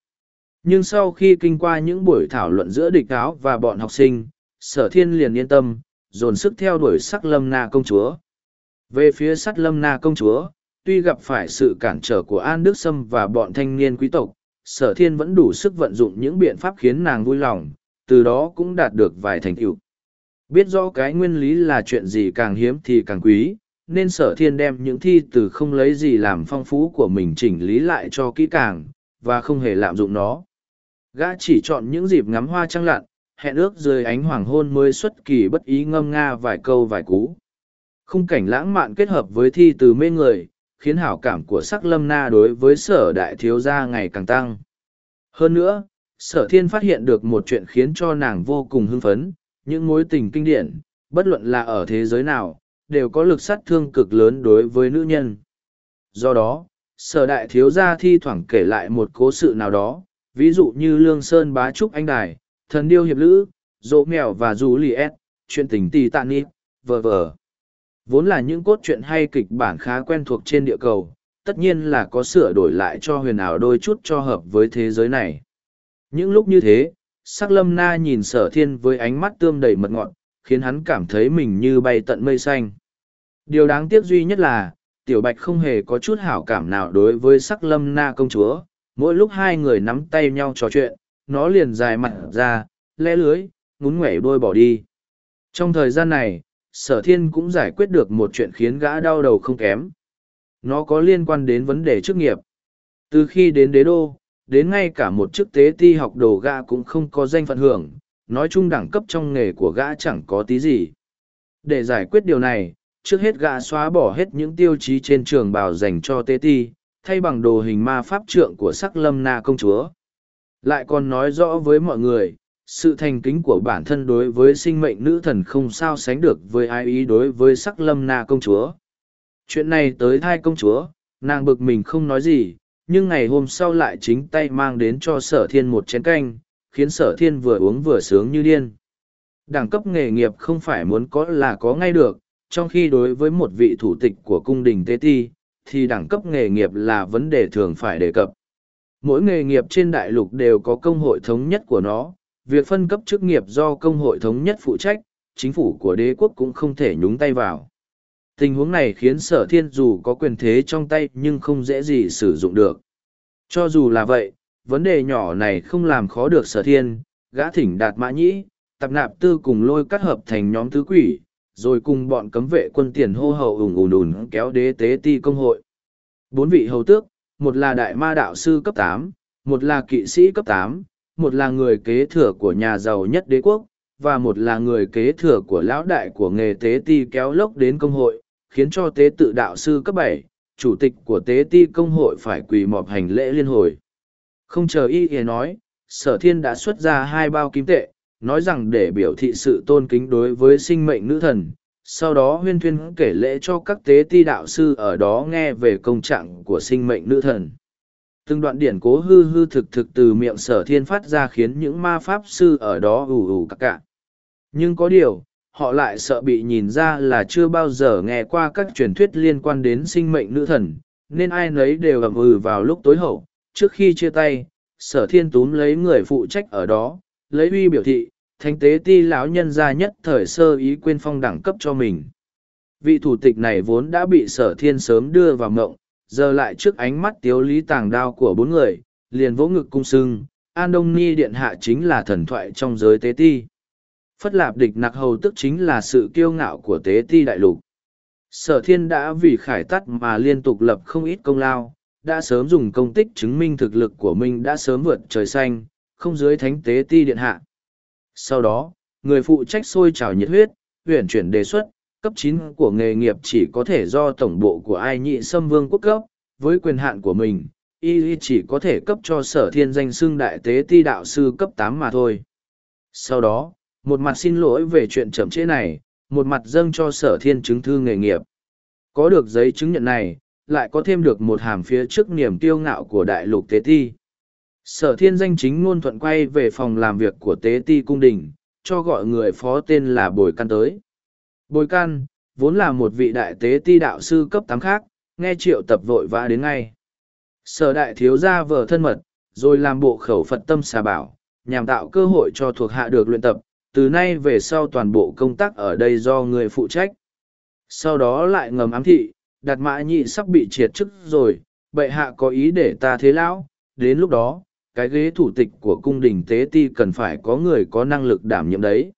Nhưng sau khi kinh qua những buổi thảo luận giữa địch áo và bọn học sinh, sở thiên liền yên tâm, dồn sức theo đuổi sắc lâm na công chúa. Về phía sắt lâm na công chúa, tuy gặp phải sự cản trở của An Đức Sâm và bọn thanh niên quý tộc, sở thiên vẫn đủ sức vận dụng những biện pháp khiến nàng vui lòng, từ đó cũng đạt được vài thành tựu. Biết rõ cái nguyên lý là chuyện gì càng hiếm thì càng quý, nên sở thiên đem những thi từ không lấy gì làm phong phú của mình chỉnh lý lại cho kỹ càng, và không hề lạm dụng nó. Gã chỉ chọn những dịp ngắm hoa trăng lặn, hẹn ước dưới ánh hoàng hôn mới xuất kỳ bất ý ngâm nga vài câu vài cú. Khung cảnh lãng mạn kết hợp với thi từ mê người, khiến hảo cảm của sắc lâm na đối với sở đại thiếu gia ngày càng tăng. Hơn nữa, sở thiên phát hiện được một chuyện khiến cho nàng vô cùng hưng phấn, những mối tình kinh điển, bất luận là ở thế giới nào, đều có lực sát thương cực lớn đối với nữ nhân. Do đó, sở đại thiếu gia thi thoảng kể lại một cố sự nào đó, ví dụ như Lương Sơn bá trúc anh đài, thần điêu hiệp lữ, dỗ mèo và dù lì ép, chuyện tình tì tạ nít, vờ vờ. Vốn là những cốt truyện hay kịch bản khá quen thuộc trên địa cầu, tất nhiên là có sửa đổi lại cho huyền ảo đôi chút cho hợp với thế giới này. Những lúc như thế, sắc lâm na nhìn sở thiên với ánh mắt tươm đầy mật ngọt, khiến hắn cảm thấy mình như bay tận mây xanh. Điều đáng tiếc duy nhất là, tiểu bạch không hề có chút hảo cảm nào đối với sắc lâm na công chúa. Mỗi lúc hai người nắm tay nhau trò chuyện, nó liền dài mặt ra, lẽ lưới, ngún nguẩy đôi bỏ đi. Trong thời gian này, sở thiên cũng giải quyết được một chuyện khiến gã đau đầu không kém. Nó có liên quan đến vấn đề chức nghiệp. Từ khi đến đế đô, đến ngay cả một chức tế ti học đồ gã cũng không có danh phận hưởng, nói chung đẳng cấp trong nghề của gã chẳng có tí gì. Để giải quyết điều này, trước hết gã xóa bỏ hết những tiêu chí trên trường bào dành cho tế ti, thay bằng đồ hình ma pháp trượng của sắc lâm na công chúa. Lại còn nói rõ với mọi người, sự thành kính của bản thân đối với sinh mệnh nữ thần không sao sánh được với ai ý đối với sắc lâm na công chúa. Chuyện này tới thai công chúa, nàng bực mình không nói gì, nhưng ngày hôm sau lại chính tay mang đến cho sở thiên một chén canh, khiến sở thiên vừa uống vừa sướng như điên. Đẳng cấp nghề nghiệp không phải muốn có là có ngay được, trong khi đối với một vị thủ tịch của cung đình Tế Ti, thì đẳng cấp nghề nghiệp là vấn đề thường phải đề cập. Mỗi nghề nghiệp trên đại lục đều có công hội thống nhất của nó, việc phân cấp chức nghiệp do công hội thống nhất phụ trách, chính phủ của đế quốc cũng không thể nhúng tay vào. Tình huống này khiến sở thiên dù có quyền thế trong tay nhưng không dễ gì sử dụng được. Cho dù là vậy, vấn đề nhỏ này không làm khó được sở thiên, gã thỉnh đạt mã nhĩ, tập nạp tư cùng lôi cắt hợp thành nhóm tứ quỷ, rồi cùng bọn cấm vệ quân tiền hô hậu ủng ùn ùn kéo đế tế ti công hội. Bốn vị hầu tước, một là đại ma đạo sư cấp tám, một là kỵ sĩ cấp tám, một là người kế thừa của nhà giàu nhất đế quốc, và một là người kế thừa của lão đại của nghề tế ti kéo lốc đến công hội, khiến cho tế tự đạo sư cấp bảy, chủ tịch của tế ti công hội phải quỳ mọp hành lễ liên hồi. Không chờ y y nói, sở thiên đã xuất ra hai bao kim tệ, nói rằng để biểu thị sự tôn kính đối với sinh mệnh nữ thần. Sau đó huyên thuyên kể lễ cho các tế ti đạo sư ở đó nghe về công trạng của sinh mệnh nữ thần. Từng đoạn điển cố hư hư thực thực từ miệng sở thiên phát ra khiến những ma pháp sư ở đó ù ù cặc cạ Nhưng có điều, họ lại sợ bị nhìn ra là chưa bao giờ nghe qua các truyền thuyết liên quan đến sinh mệnh nữ thần, nên ai nấy đều ầm ừ vào lúc tối hậu. Trước khi chia tay, sở thiên túm lấy người phụ trách ở đó, lấy uy biểu thị, thánh tế ti lão nhân gia nhất thời sơ ý quên phong đẳng cấp cho mình. Vị thủ tịch này vốn đã bị sở thiên sớm đưa vào mộng, giờ lại trước ánh mắt tiếu lý tàng đao của bốn người, liền vỗ ngực cung sưng, An Đông Ni Điện Hạ chính là thần thoại trong giới tế ti. Phất lạp địch nặc hầu tức chính là sự kiêu ngạo của tế ti đại lục. Sở thiên đã vì khải tắt mà liên tục lập không ít công lao, đã sớm dùng công tích chứng minh thực lực của mình đã sớm vượt trời xanh, không dưới thánh tế ti điện hạ. Sau đó, người phụ trách sôi trào nhiệt huyết, huyển chuyển đề xuất, cấp chín của nghề nghiệp chỉ có thể do tổng bộ của ai nhị xâm vương quốc cấp, với quyền hạn của mình, y chỉ có thể cấp cho sở thiên danh xưng đại tế ti đạo sư cấp tám mà thôi. Sau đó, một mặt xin lỗi về chuyện chậm trễ này, một mặt dâng cho sở thiên chứng thư nghề nghiệp. Có được giấy chứng nhận này, lại có thêm được một hàm phía trước niềm kiêu ngạo của đại lục tế ti. Sở thiên danh chính ngôn thuận quay về phòng làm việc của tế ti cung đình, cho gọi người phó tên là Bồi Căn tới. Bồi Căn, vốn là một vị đại tế ti đạo sư cấp tám khác, nghe triệu tập vội vã đến ngay. Sở đại thiếu gia vợ thân mật, rồi làm bộ khẩu Phật tâm xà bảo, nhằm tạo cơ hội cho thuộc hạ được luyện tập, từ nay về sau toàn bộ công tác ở đây do người phụ trách. Sau đó lại ngầm ám thị, đạt mã nhị sắp bị triệt chức rồi, bệ hạ có ý để ta thế lão, đến lúc đó, cái ghế thủ tịch của cung đình tế ti cần phải có người có năng lực đảm nhiệm đấy.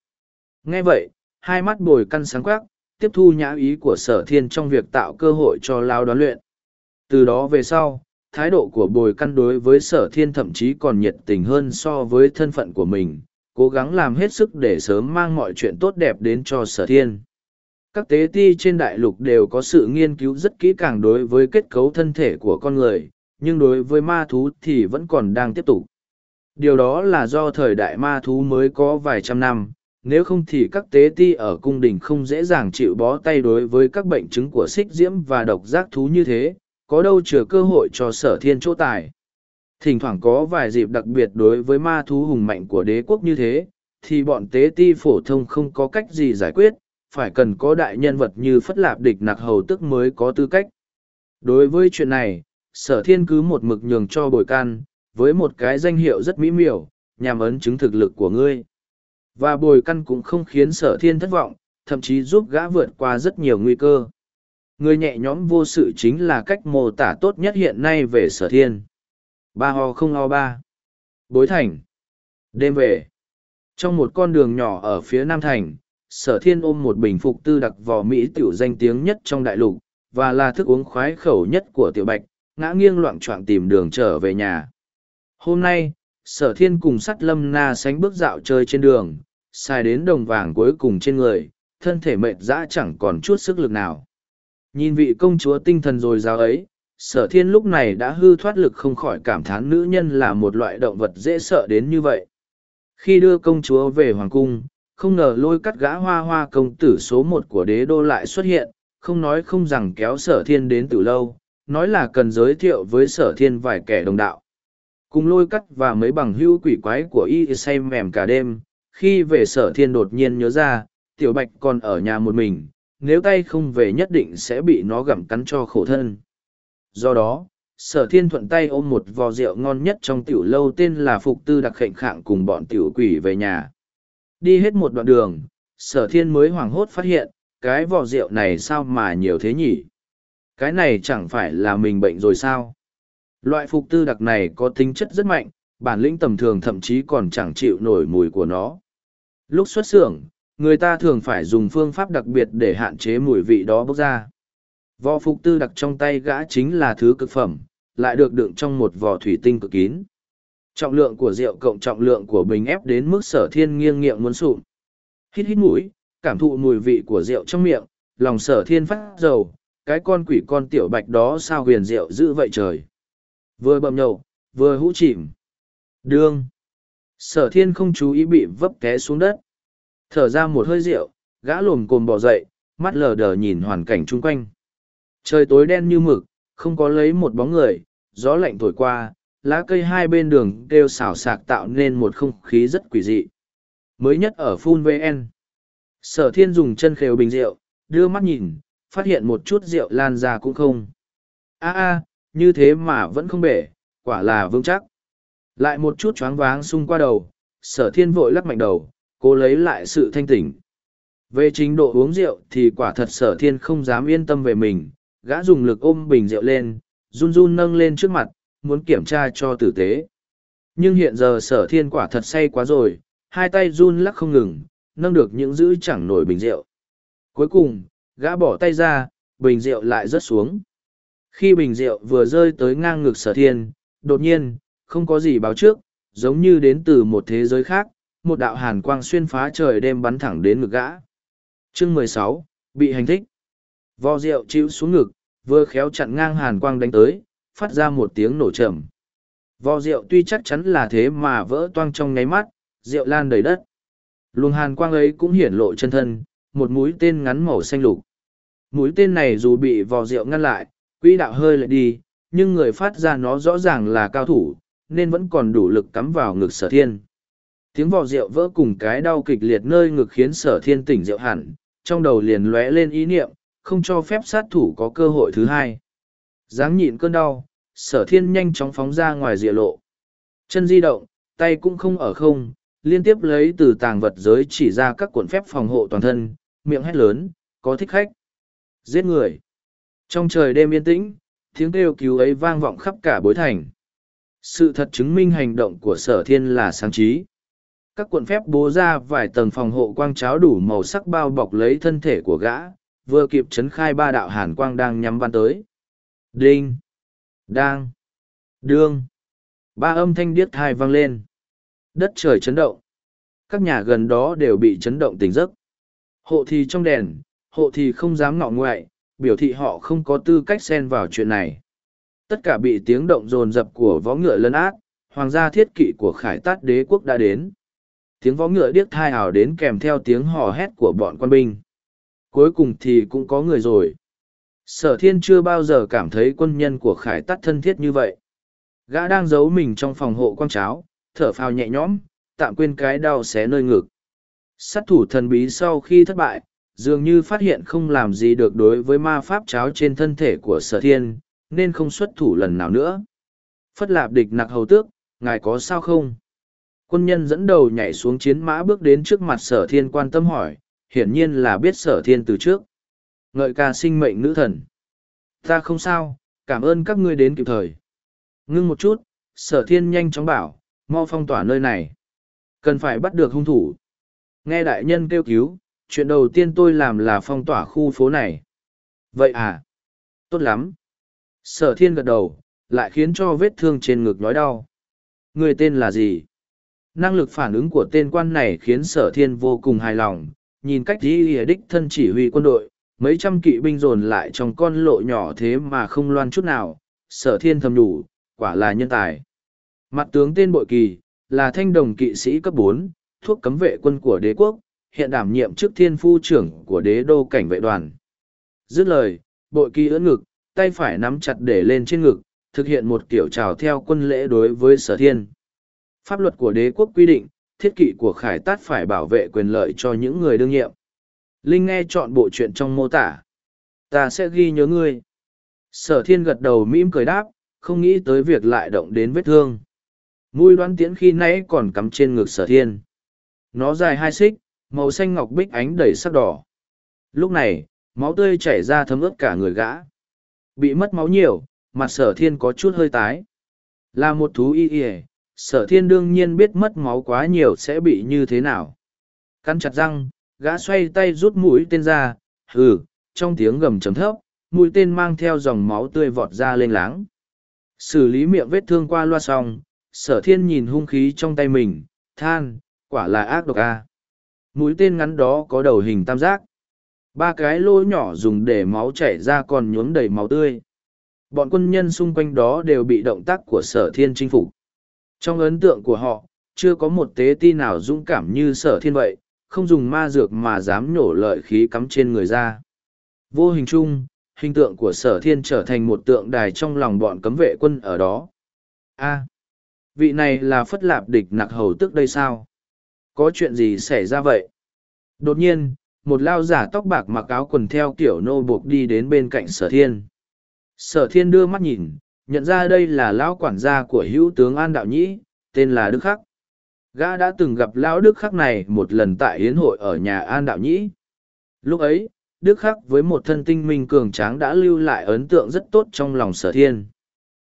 Nghe vậy, hai mắt bồi căn sáng quắc, tiếp thu nhã ý của sở thiên trong việc tạo cơ hội cho lao đoán luyện. Từ đó về sau, thái độ của bồi căn đối với sở thiên thậm chí còn nhiệt tình hơn so với thân phận của mình, cố gắng làm hết sức để sớm mang mọi chuyện tốt đẹp đến cho sở thiên. Các tế ti trên đại lục đều có sự nghiên cứu rất kỹ càng đối với kết cấu thân thể của con người, nhưng đối với ma thú thì vẫn còn đang tiếp tục. Điều đó là do thời đại ma thú mới có vài trăm năm, nếu không thì các tế ti ở cung đình không dễ dàng chịu bó tay đối với các bệnh chứng của xích diễm và độc giác thú như thế, có đâu chừa cơ hội cho sở thiên chỗ tài. Thỉnh thoảng có vài dịp đặc biệt đối với ma thú hùng mạnh của đế quốc như thế, thì bọn tế ti phổ thông không có cách gì giải quyết, phải cần có đại nhân vật như phất lạp địch nặc hầu tức mới có tư cách. Đối với chuyện này, sở thiên cứ một mực nhường cho bồi can, với một cái danh hiệu rất mỹ miều, nhằm ấn chứng thực lực của ngươi. Và bồi căn cũng không khiến sở thiên thất vọng, thậm chí giúp gã vượt qua rất nhiều nguy cơ. Người nhẹ nhõm vô sự chính là cách mô tả tốt nhất hiện nay về sở thiên. Ba ho không ho ba. Bối thành. Đêm về. Trong một con đường nhỏ ở phía Nam Thành, sở thiên ôm một bình phục tư đặc vò Mỹ tiểu danh tiếng nhất trong đại lục, và là thức uống khoái khẩu nhất của tiểu bạch, ngã nghiêng loạn choạng tìm đường trở về nhà. Hôm nay, sở thiên cùng sắt lâm na sánh bước dạo chơi trên đường, xài đến đồng vàng cuối cùng trên người, thân thể mệt dã chẳng còn chút sức lực nào. Nhìn vị công chúa tinh thần rồi rào ấy, sở thiên lúc này đã hư thoát lực không khỏi cảm thán nữ nhân là một loại động vật dễ sợ đến như vậy. Khi đưa công chúa về hoàng cung, không ngờ lôi cắt gã hoa hoa công tử số một của đế đô lại xuất hiện, không nói không rằng kéo sở thiên đến từ lâu, nói là cần giới thiệu với sở thiên vài kẻ đồng đạo. Cùng lôi cắt và mấy bằng hữu quỷ quái của y say mềm cả đêm, khi về sở thiên đột nhiên nhớ ra, tiểu bạch còn ở nhà một mình, nếu tay không về nhất định sẽ bị nó gặm cắn cho khổ thân. Do đó, sở thiên thuận tay ôm một vò rượu ngon nhất trong tiểu lâu tên là Phục Tư đặc khệnh khạng cùng bọn tiểu quỷ về nhà. Đi hết một đoạn đường, sở thiên mới hoảng hốt phát hiện, cái vò rượu này sao mà nhiều thế nhỉ? Cái này chẳng phải là mình bệnh rồi sao? Loại phục tư đặc này có tính chất rất mạnh, bản lĩnh tầm thường thậm chí còn chẳng chịu nổi mùi của nó. Lúc xuất xưởng, người ta thường phải dùng phương pháp đặc biệt để hạn chế mùi vị đó bốc ra. Vò phục tư đặc trong tay gã chính là thứ cực phẩm, lại được đựng trong một vò thủy tinh cực kín. Trọng lượng của rượu cộng trọng lượng của bình ép đến mức sở thiên nghiêng nghiện muốn sụn. Hít hít mũi, cảm thụ mùi vị của rượu trong miệng, lòng sở thiên phát dầu, cái con quỷ con tiểu bạch đó sao huyền diệu dữ vậy trời. Vừa bầm nhậu, vừa hũ chìm. Đương. Sở thiên không chú ý bị vấp té xuống đất. Thở ra một hơi rượu, gã lồm cồm bỏ dậy, mắt lờ đờ nhìn hoàn cảnh chung quanh. Trời tối đen như mực, không có lấy một bóng người, gió lạnh thổi qua, lá cây hai bên đường đều xào sạc tạo nên một không khí rất quỷ dị. Mới nhất ở Phun VN. Sở thiên dùng chân khều bình rượu, đưa mắt nhìn, phát hiện một chút rượu lan ra cũng không. a a như thế mà vẫn không bể, quả là vững chắc. Lại một chút choáng váng xung qua đầu, sở thiên vội lắc mạnh đầu, cố lấy lại sự thanh tỉnh. Về trình độ uống rượu thì quả thật sở thiên không dám yên tâm về mình, gã dùng lực ôm bình rượu lên, run run nâng lên trước mặt, muốn kiểm tra cho tử tế. Nhưng hiện giờ sở thiên quả thật say quá rồi, hai tay run lắc không ngừng, nâng được những giữ chẳng nổi bình rượu. Cuối cùng, gã bỏ tay ra, bình rượu lại rớt xuống. Khi bình rượu vừa rơi tới ngang ngực sở thiên, đột nhiên, không có gì báo trước, giống như đến từ một thế giới khác, một đạo hàn quang xuyên phá trời đêm bắn thẳng đến ngực gã. Chương mười sáu bị hành thích. Vò rượu chịu xuống ngực, vừa khéo chặn ngang hàn quang đánh tới, phát ra một tiếng nổ trầm. Vò rượu tuy chắc chắn là thế mà vỡ toang trong nháy mắt, rượu lan đầy đất. Luồng hàn quang ấy cũng hiển lộ chân thân, một mũi tên ngắn màu xanh lục. Mũi tên này dù bị vò rượu ngăn lại, quỹ đạo hơi lại đi, nhưng người phát ra nó rõ ràng là cao thủ, nên vẫn còn đủ lực cắm vào ngực sở thiên. Tiếng vò rượu vỡ cùng cái đau kịch liệt nơi ngực khiến sở thiên tỉnh rượu hẳn, trong đầu liền lóe lên ý niệm, không cho phép sát thủ có cơ hội thứ hai. Dáng nhịn cơn đau, sở thiên nhanh chóng phóng ra ngoài rìa lộ. Chân di động, tay cũng không ở không, liên tiếp lấy từ tàng vật giới chỉ ra các cuộn phép phòng hộ toàn thân, miệng hét lớn, có thích khách. Giết người. Trong trời đêm yên tĩnh, tiếng kêu cứu ấy vang vọng khắp cả bối thành. Sự thật chứng minh hành động của sở thiên là sáng trí. Các cuộn phép bố ra vài tầng phòng hộ quang cháo đủ màu sắc bao bọc lấy thân thể của gã, vừa kịp chấn khai ba đạo hàn quang đang nhắm bắn tới. Đinh! Đang! Đương! Ba âm thanh điếc thai vang lên. Đất trời chấn động. Các nhà gần đó đều bị chấn động tỉnh giấc. Hộ thì trong đèn, hộ thì không dám ngọ ngoại, biểu thị họ không có tư cách xen vào chuyện này. Tất cả bị tiếng động rồn rập của võ ngựa lấn át, hoàng gia thiết kỵ của khải tát đế quốc đã đến. Tiếng võ ngựa điếc thai ảo đến kèm theo tiếng hò hét của bọn quân binh. Cuối cùng thì cũng có người rồi. Sở thiên chưa bao giờ cảm thấy quân nhân của khải tát thân thiết như vậy. Gã đang giấu mình trong phòng hộ quang cháo, thở phào nhẹ nhõm, tạm quên cái đau xé nơi ngực. Sát thủ thần bí sau khi thất bại, dường như phát hiện không làm gì được đối với ma pháp cháo trên thân thể của sở thiên, nên không xuất thủ lần nào nữa. Phất lạp địch nặc hầu tước, ngài có sao không? Quân nhân dẫn đầu nhảy xuống chiến mã bước đến trước mặt sở thiên quan tâm hỏi, hiển nhiên là biết sở thiên từ trước. Ngợi ca sinh mệnh nữ thần. Ta không sao, cảm ơn các ngươi đến kịp thời. Ngưng một chút, sở thiên nhanh chóng bảo, mau phong tỏa nơi này. Cần phải bắt được hung thủ. Nghe đại nhân kêu cứu, chuyện đầu tiên tôi làm là phong tỏa khu phố này. Vậy à? Tốt lắm. Sở thiên gật đầu, lại khiến cho vết thương trên ngực nói đau. Người tên là gì? Năng lực phản ứng của tên quan này khiến sở thiên vô cùng hài lòng, nhìn cách đi đích thân chỉ huy quân đội, mấy trăm kỵ binh dồn lại trong con lộ nhỏ thế mà không loan chút nào, sở thiên thầm đủ, quả là nhân tài. Mặt tướng tên bội kỳ, là thanh đồng kỵ sĩ cấp bốn, thuốc cấm vệ quân của đế quốc, hiện đảm nhiệm chức thiên phu trưởng của đế đô cảnh vệ đoàn. Dứt lời, bội kỳ ưỡn ngực, tay phải nắm chặt để lên trên ngực, thực hiện một kiểu trào theo quân lễ đối với sở thiên. Pháp luật của đế quốc quy định, thiết kỵ của khải tát phải bảo vệ quyền lợi cho những người đương nhiệm. Linh nghe chọn bộ chuyện trong mô tả. Ta sẽ ghi nhớ ngươi. Sở thiên gật đầu mỉm cười đáp, không nghĩ tới việc lại động đến vết thương. Mũi đoán tiễn khi nãy còn cắm trên ngực sở thiên. Nó dài hai xích, màu xanh ngọc bích ánh đầy sắc đỏ. Lúc này, máu tươi chảy ra thấm ướt cả người gã. Bị mất máu nhiều, mặt sở thiên có chút hơi tái. Là một thú y y sở thiên đương nhiên biết mất máu quá nhiều sẽ bị như thế nào. Cắn chặt răng, gã xoay tay rút mũi tên ra, hừ, trong tiếng gầm chấm thấp, mũi tên mang theo dòng máu tươi vọt ra lên láng. Xử lý miệng vết thương qua loa xong, sở thiên nhìn hung khí trong tay mình, than, quả là ác độc a. Mũi tên ngắn đó có đầu hình tam giác. Ba cái lỗ nhỏ dùng để máu chảy ra còn nhuốm đầy máu tươi. Bọn quân nhân xung quanh đó đều bị động tác của sở thiên chinh phục. Trong ấn tượng của họ, chưa có một tế ti nào dũng cảm như sở thiên vậy, không dùng ma dược mà dám nhổ lợi khí cắm trên người ra. Vô hình chung, hình tượng của sở thiên trở thành một tượng đài trong lòng bọn cấm vệ quân ở đó. a vị này là phất lạp địch nặc hầu tức đây sao? Có chuyện gì xảy ra vậy? Đột nhiên, một lao giả tóc bạc mặc áo quần theo kiểu nô buộc đi đến bên cạnh sở thiên. Sở thiên đưa mắt nhìn, nhận ra đây là lão quản gia của hữu tướng An Đạo Nhĩ, tên là Đức Khắc. Gã đã từng gặp lão Đức Khắc này một lần tại yến hội ở nhà An Đạo Nhĩ. Lúc ấy, Đức Khắc với một thân tinh minh cường tráng đã lưu lại ấn tượng rất tốt trong lòng sở thiên.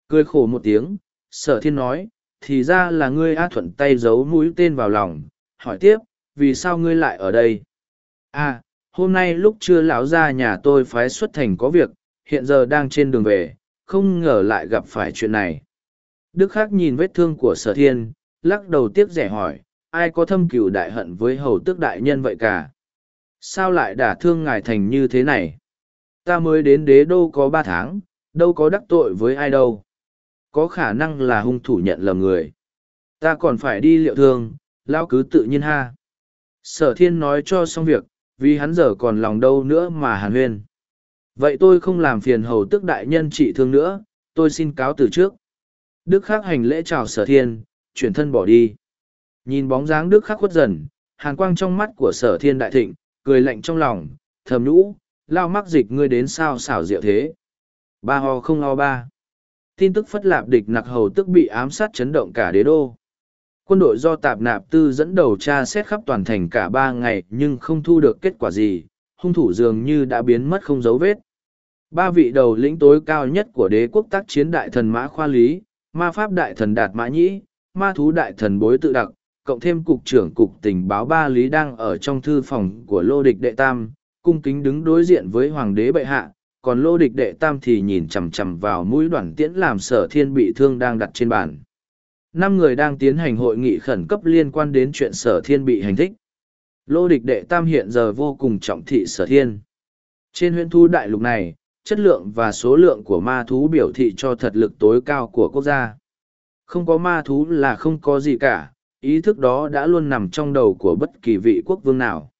Cười khổ một tiếng, sở thiên nói, thì ra là ngươi A thuận tay giấu mũi tên vào lòng, hỏi tiếp, vì sao ngươi lại ở đây? À, hôm nay lúc chưa lão ra nhà tôi phái xuất thành có việc, hiện giờ đang trên đường về, không ngờ lại gặp phải chuyện này. Đức Khắc nhìn vết thương của sở thiên, lắc đầu tiếc rẻ hỏi, ai có thâm cửu đại hận với hầu tước đại nhân vậy cả? Sao lại đả thương ngài thành như thế này? Ta mới đến đế đô có ba tháng, đâu có đắc tội với ai đâu. Có khả năng là hung thủ nhận lầm người. Ta còn phải đi liệu thương, lao cứ tự nhiên ha. Sở thiên nói cho xong việc, vì hắn giờ còn lòng đâu nữa mà hàn huyên. Vậy tôi không làm phiền hầu tức đại nhân trị thương nữa, tôi xin cáo từ trước. Đức khắc hành lễ chào sở thiên, chuyển thân bỏ đi. Nhìn bóng dáng đức khắc khuất dần, hàn quang trong mắt của sở thiên đại thịnh, cười lạnh trong lòng, thầm nhũ, lao mắc dịch ngươi đến sao xảo diệu thế. Ba ho không ho ba. Tin tức phất lạp địch nặc hầu tức bị ám sát chấn động cả đế đô quân đội do tạp nạp tư dẫn đầu tra xét khắp toàn thành cả ba ngày nhưng không thu được kết quả gì, hung thủ dường như đã biến mất không dấu vết. Ba vị đầu lĩnh tối cao nhất của đế quốc tác chiến đại thần mã khoa lý, ma pháp đại thần đạt mã nhĩ, ma thú đại thần bối tự đặc, cộng thêm cục trưởng cục tình báo ba lý đang ở trong thư phòng của lô địch đệ tam, cung kính đứng đối diện với hoàng đế bệ hạ, còn lô địch đệ tam thì nhìn chằm chằm vào mũi đoàn tiễn làm sở thiên bị thương đang đặt trên bàn năm người đang tiến hành hội nghị khẩn cấp liên quan đến chuyện sở thiên bị hành thích. Lô địch đệ tam hiện giờ vô cùng trọng thị sở thiên. Trên huyện thu đại lục này, chất lượng và số lượng của ma thú biểu thị cho thật lực tối cao của quốc gia. Không có ma thú là không có gì cả, ý thức đó đã luôn nằm trong đầu của bất kỳ vị quốc vương nào.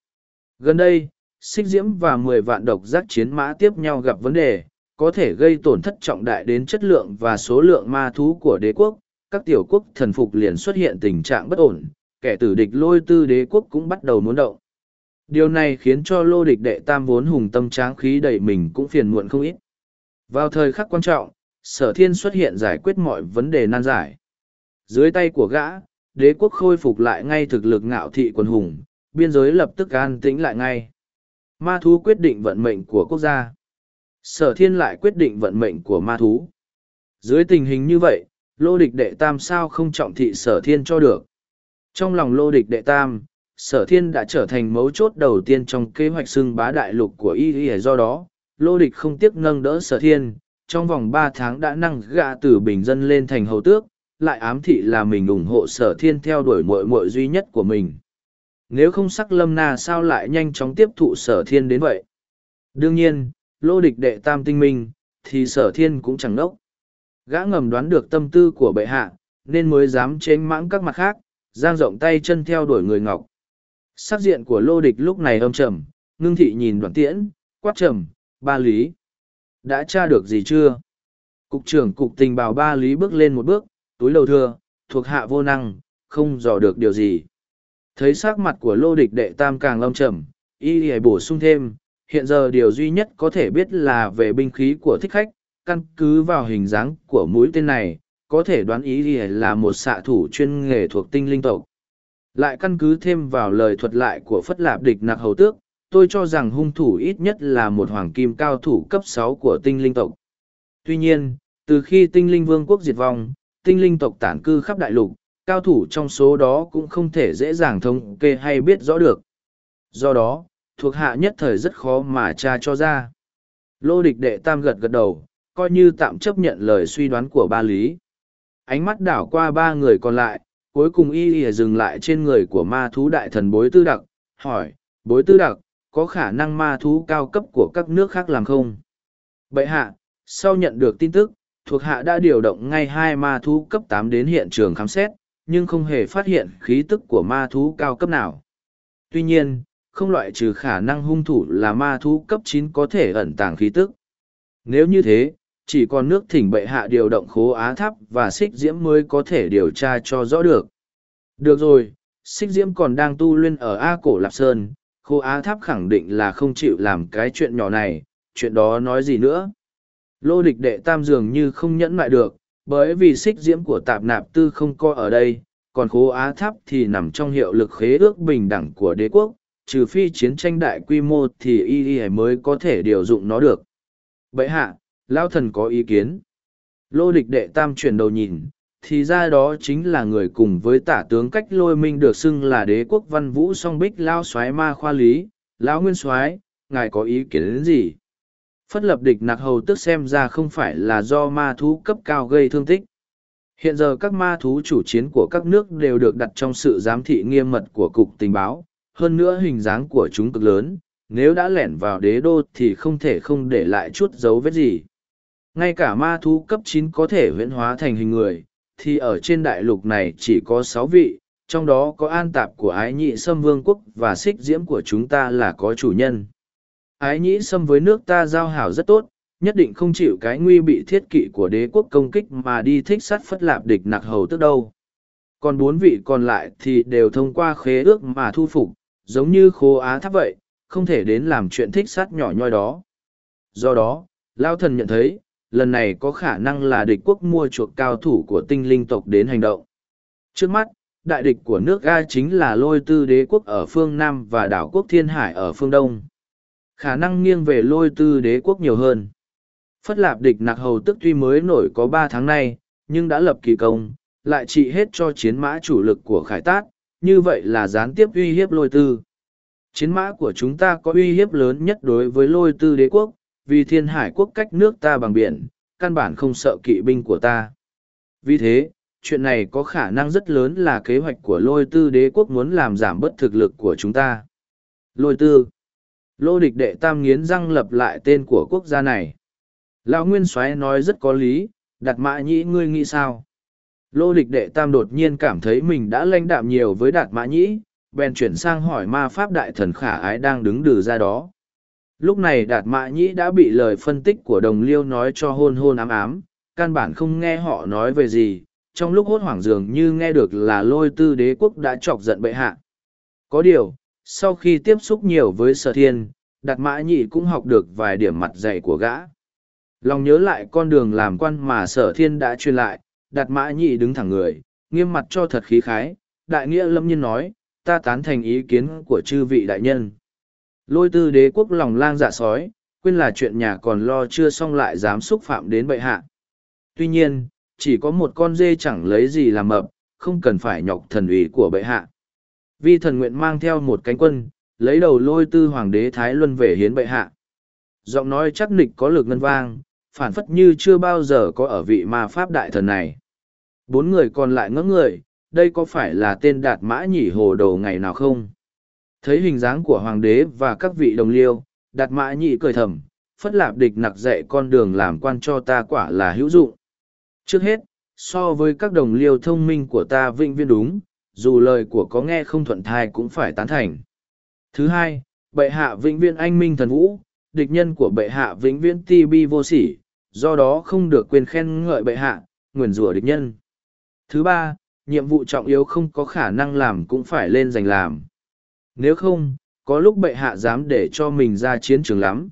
Gần đây, xích diễm và mười vạn độc giác chiến mã tiếp nhau gặp vấn đề, có thể gây tổn thất trọng đại đến chất lượng và số lượng ma thú của đế quốc các tiểu quốc thần phục liền xuất hiện tình trạng bất ổn, kẻ tử địch lôi tư đế quốc cũng bắt đầu muốn động. Điều này khiến cho lô địch đệ tam vốn hùng tâm tráng khí đầy mình cũng phiền muộn không ít. Vào thời khắc quan trọng, sở thiên xuất hiện giải quyết mọi vấn đề nan giải. Dưới tay của gã, đế quốc khôi phục lại ngay thực lực ngạo thị quần hùng, biên giới lập tức an tĩnh lại ngay. Ma thú quyết định vận mệnh của quốc gia. Sở thiên lại quyết định vận mệnh của ma thú. Dưới tình hình như vậy lô địch đệ tam sao không trọng thị sở thiên cho được? Trong lòng lô địch đệ tam, sở thiên đã trở thành mấu chốt đầu tiên trong kế hoạch xưng bá đại lục của y y, do đó, lô địch không tiếc nâng đỡ sở thiên, trong vòng ba tháng đã năng gạ từ bình dân lên thành hầu tước, lại ám thị là mình ủng hộ sở thiên theo đuổi mội mội duy nhất của mình. Nếu không sắc lâm na sao lại nhanh chóng tiếp thụ sở thiên đến vậy? Đương nhiên, lô địch đệ tam tinh minh, thì sở thiên cũng chẳng đốc gã ngầm đoán được tâm tư của bệ hạ, nên mới dám chênh mãng các mặt khác, giang rộng tay chân theo đuổi người ngọc. Sắc diện của lô địch lúc này âm trầm, ngưng thị nhìn đoàn tiễn, quát trầm, ba lý, đã tra được gì chưa? Cục trưởng cục tình bào ba lý bước lên một bước, túi lầu thưa, thuộc hạ vô năng, không dò được điều gì. Thấy sắc mặt của lô địch đệ tam càng lâm trầm, y hãy bổ sung thêm, hiện giờ điều duy nhất có thể biết là về binh khí của thích khách căn cứ vào hình dáng của mũi tên này, có thể đoán ý gì là một xạ thủ chuyên nghề thuộc tinh linh tộc. Lại căn cứ thêm vào lời thuật lại của phất lạp địch nặc hầu tước, tôi cho rằng hung thủ ít nhất là một hoàng kim cao thủ cấp sáu của tinh linh tộc. Tuy nhiên, từ khi tinh linh vương quốc diệt vong, tinh linh tộc tản cư khắp đại lục, cao thủ trong số đó cũng không thể dễ dàng thống kê hay biết rõ được. Do đó, thuộc hạ nhất thời rất khó mà tra cho ra. Lô địch đệ tam gật gật đầu coi như tạm chấp nhận lời suy đoán của ba lý. Ánh mắt đảo qua ba người còn lại, cuối cùng y ỉa dừng lại trên người của ma thú đại thần bối tư đặc, hỏi, bối tư đặc, có khả năng ma thú cao cấp của các nước khác làm không? Bệ hạ, sau nhận được tin tức, thuộc hạ đã điều động ngay hai ma thú cấp tám đến hiện trường khám xét, nhưng không hề phát hiện khí tức của ma thú cao cấp nào. Tuy nhiên, không loại trừ khả năng hung thủ là ma thú cấp chín có thể ẩn tàng khí tức. Nếu như thế chỉ còn nước thỉnh bệ hạ điều động khố á tháp và xích diễm mới có thể điều tra cho rõ được. Được rồi, xích diễm còn đang tu luyện ở A Cổ Lạp Sơn, khố á tháp khẳng định là không chịu làm cái chuyện nhỏ này, chuyện đó nói gì nữa. Lô địch đệ tam dường như không nhẫn lại được, bởi vì xích diễm của tạp nạp tư không coi ở đây, còn khố á tháp thì nằm trong hiệu lực khế ước bình đẳng của đế quốc, trừ phi chiến tranh đại quy mô thì y y mới có thể điều dụng nó được. Bệ hạ, Lao thần có ý kiến. Lô địch đệ tam chuyển đầu nhìn, thì ra đó chính là người cùng với tả tướng cách lôi minh được xưng là đế quốc văn vũ song bích lao soái ma khoa lý, lão nguyên soái ngài có ý kiến đến gì? Phất lập địch nặc hầu tức xem ra không phải là do ma thú cấp cao gây thương tích. Hiện giờ các ma thú chủ chiến của các nước đều được đặt trong sự giám thị nghiêm mật của cục tình báo, hơn nữa hình dáng của chúng cực lớn, nếu đã lẻn vào đế đô thì không thể không để lại chút dấu vết gì ngay cả ma thú cấp chín có thể huyễn hóa thành hình người, thì ở trên đại lục này chỉ có sáu vị, trong đó có an tạp của ái nhị sâm vương quốc và xích diễm của chúng ta là có chủ nhân. Ái nhị sâm với nước ta giao hảo rất tốt, nhất định không chịu cái nguy bị thiết kỵ của đế quốc công kích mà đi thích sát phất lạp địch nặc hầu tức đâu. Còn bốn vị còn lại thì đều thông qua khế ước mà thu phục, giống như khô á tháp vậy, không thể đến làm chuyện thích sát nhỏ nhoi đó. Do đó, lao thần nhận thấy lần này có khả năng là địch quốc mua chuộc cao thủ của tinh linh tộc đến hành động. Trước mắt, đại địch của nước ga chính là lôi tư đế quốc ở phương Nam và đảo quốc Thiên Hải ở phương Đông. Khả năng nghiêng về lôi tư đế quốc nhiều hơn. Phất lạp địch nặc hầu tức tuy mới nổi có ba tháng nay, nhưng đã lập kỳ công, lại trị hết cho chiến mã chủ lực của khải tát, như vậy là gián tiếp uy hiếp lôi tư. Chiến mã của chúng ta có uy hiếp lớn nhất đối với lôi tư đế quốc, vì thiên hải quốc cách nước ta bằng biển, căn bản không sợ kỵ binh của ta. Vì thế, chuyện này có khả năng rất lớn là kế hoạch của lôi tư đế quốc muốn làm giảm bất thực lực của chúng ta. Lôi tư. Lô địch đệ tam nghiến răng lập lại tên của quốc gia này. Lão Nguyên Soái nói rất có lý, đặt mã nhĩ ngươi nghĩ sao? Lô địch đệ tam đột nhiên cảm thấy mình đã lãnh đạm nhiều với đạt mã nhĩ, bèn chuyển sang hỏi ma pháp đại thần khả ái đang đứng đừ ra đó. Lúc này đạt mã nhĩ đã bị lời phân tích của đồng liêu nói cho hôn hôn ám ám, căn bản không nghe họ nói về gì, trong lúc hốt hoảng dường như nghe được là lôi tư đế quốc đã chọc giận bệ hạ. Có điều, sau khi tiếp xúc nhiều với sở thiên, đạt mã nhĩ cũng học được vài điểm mặt dạy của gã. Lòng nhớ lại con đường làm quan mà sở thiên đã truyền lại, đạt mã nhĩ đứng thẳng người, nghiêm mặt cho thật khí khái, đại nghĩa lâm nhiên nói, ta tán thành ý kiến của chư vị đại nhân. Lôi tư đế quốc lòng lang dạ sói, quên là chuyện nhà còn lo chưa xong lại dám xúc phạm đến bệ hạ. Tuy nhiên, chỉ có một con dê chẳng lấy gì làm mập, không cần phải nhọc thần ủy của bệ hạ. Vi thần nguyện mang theo một cánh quân, lấy đầu lôi tư hoàng đế Thái Luân về hiến bệ hạ. Giọng nói chắc nịch có lực ngân vang, phản phất như chưa bao giờ có ở vị ma pháp đại thần này. Bốn người còn lại ngỡ người, đây có phải là tên đạt mã nhỉ hồ đồ ngày nào không? Thấy hình dáng của hoàng đế và các vị đồng liêu, đạt mã nhị cười thầm, phất lạp địch nặc dạy con đường làm quan cho ta quả là hữu dụng. Trước hết, so với các đồng liêu thông minh của ta vĩnh viên đúng, dù lời của có nghe không thuận thai cũng phải tán thành. Thứ hai, bệ hạ vĩnh viên anh minh thần vũ, địch nhân của bệ hạ vĩnh viễn ti bi vô sỉ, do đó không được quên khen ngợi bệ hạ, nguyền rủa địch nhân. Thứ ba, nhiệm vụ trọng yếu không có khả năng làm cũng phải lên giành làm. Nếu không, có lúc bệ hạ dám để cho mình ra chiến trường lắm.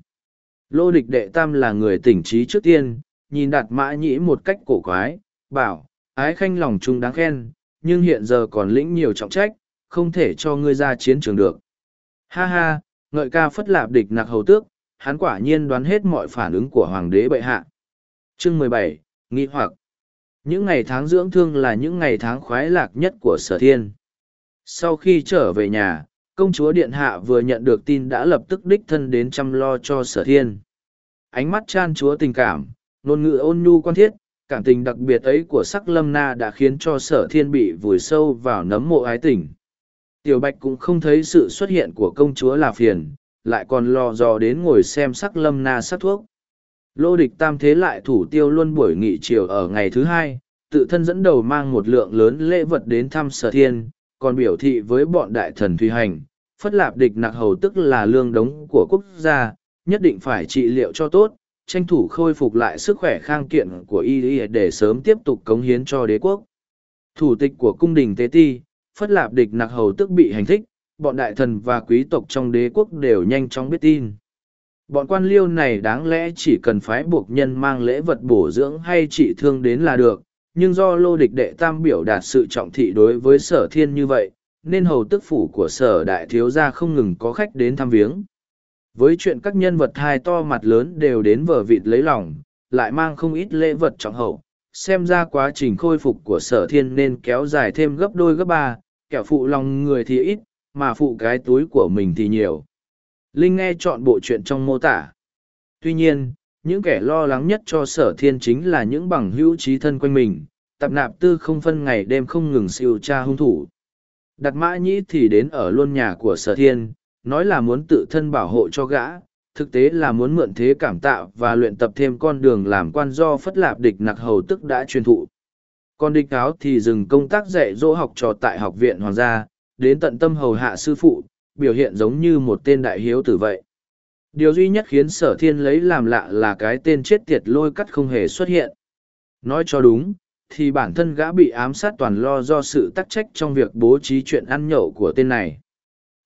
Lô địch đệ tam là người tỉnh trí trước tiên, nhìn đạt mã nhĩ một cách cổ quái, bảo, ái khanh lòng chung đáng khen, nhưng hiện giờ còn lĩnh nhiều trọng trách, không thể cho ngươi ra chiến trường được. Ha ha, ngợi ca phất lạp địch nặc hầu tước, hắn quả nhiên đoán hết mọi phản ứng của hoàng đế bệ hạ. Chương mười bảy Nghi hoặc Những ngày tháng dưỡng thương là những ngày tháng khoái lạc nhất của sở thiên. Sau khi trở về nhà, công chúa điện hạ vừa nhận được tin đã lập tức đích thân đến chăm lo cho sở thiên. Ánh mắt chan chúa tình cảm, ngôn ngữ ôn nhu quan thiết, cảm tình đặc biệt ấy của sắc lâm na đã khiến cho sở thiên bị vùi sâu vào nấm mộ ái tình. Tiểu bạch cũng không thấy sự xuất hiện của công chúa là phiền, lại còn lo dò đến ngồi xem sắc lâm na sắc thuốc. Lô địch tam thế lại thủ tiêu luôn buổi nghị chiều ở ngày thứ hai, tự thân dẫn đầu mang một lượng lớn lễ vật đến thăm sở thiên, còn biểu thị với bọn đại thần Thùy Hành, phất lạp địch nặc hầu tức là lương đống của quốc gia, nhất định phải trị liệu cho tốt, tranh thủ khôi phục lại sức khỏe khang kiện của y để sớm tiếp tục cống hiến cho đế quốc. Thủ tịch của cung đình Tế Ti, phất lạp địch nặc hầu tức bị hành thích, bọn đại thần và quý tộc trong đế quốc đều nhanh chóng biết tin. Bọn quan liêu này đáng lẽ chỉ cần phái buộc nhân mang lễ vật bổ dưỡng hay trị thương đến là được, nhưng do lô địch đệ tam biểu đạt sự trọng thị đối với sở thiên như vậy, nên hầu tức phủ của sở đại thiếu gia không ngừng có khách đến thăm viếng. Với chuyện các nhân vật hai to mặt lớn đều đến vở vịt lấy lòng, lại mang không ít lễ vật trọng hậu, xem ra quá trình khôi phục của sở thiên nên kéo dài thêm gấp đôi gấp ba, kẻo phụ lòng người thì ít, mà phụ cái túi của mình thì nhiều. Linh nghe chọn bộ chuyện trong mô tả. Tuy nhiên, những kẻ lo lắng nhất cho sở thiên chính là những bằng hữu trí thân quanh mình, tập nạp tư không phân ngày đêm không ngừng siêu tra hung thủ. Đặt mã nhĩ thì đến ở luôn nhà của sở thiên, nói là muốn tự thân bảo hộ cho gã, thực tế là muốn mượn thế cảm tạo và luyện tập thêm con đường làm quan do phất lạp địch nặc hầu tức đã truyền thụ. Còn địch áo thì dừng công tác dạy dỗ học trò tại học viện hoàng gia, đến tận tâm hầu hạ sư phụ, biểu hiện giống như một tên đại hiếu tử vậy. Điều duy nhất khiến sở thiên lấy làm lạ là cái tên chết tiệt lôi cắt không hề xuất hiện. Nói cho đúng, thì bản thân gã bị ám sát toàn lo do sự tắc trách trong việc bố trí chuyện ăn nhậu của tên này.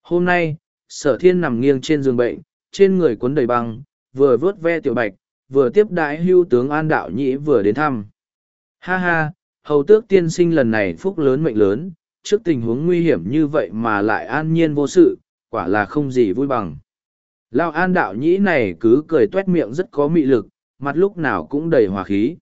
Hôm nay, sở thiên nằm nghiêng trên giường bệnh, trên người cuốn đầy băng, vừa vớt ve tiểu bạch, vừa tiếp đãi hưu tướng An Đạo Nhĩ vừa đến thăm. Ha ha, hầu tước tiên sinh lần này phúc lớn mệnh lớn, trước tình huống nguy hiểm như vậy mà lại an nhiên vô sự, quả là không gì vui bằng. Lao an đạo nhĩ này cứ cười tuét miệng rất có mị lực, mặt lúc nào cũng đầy hòa khí.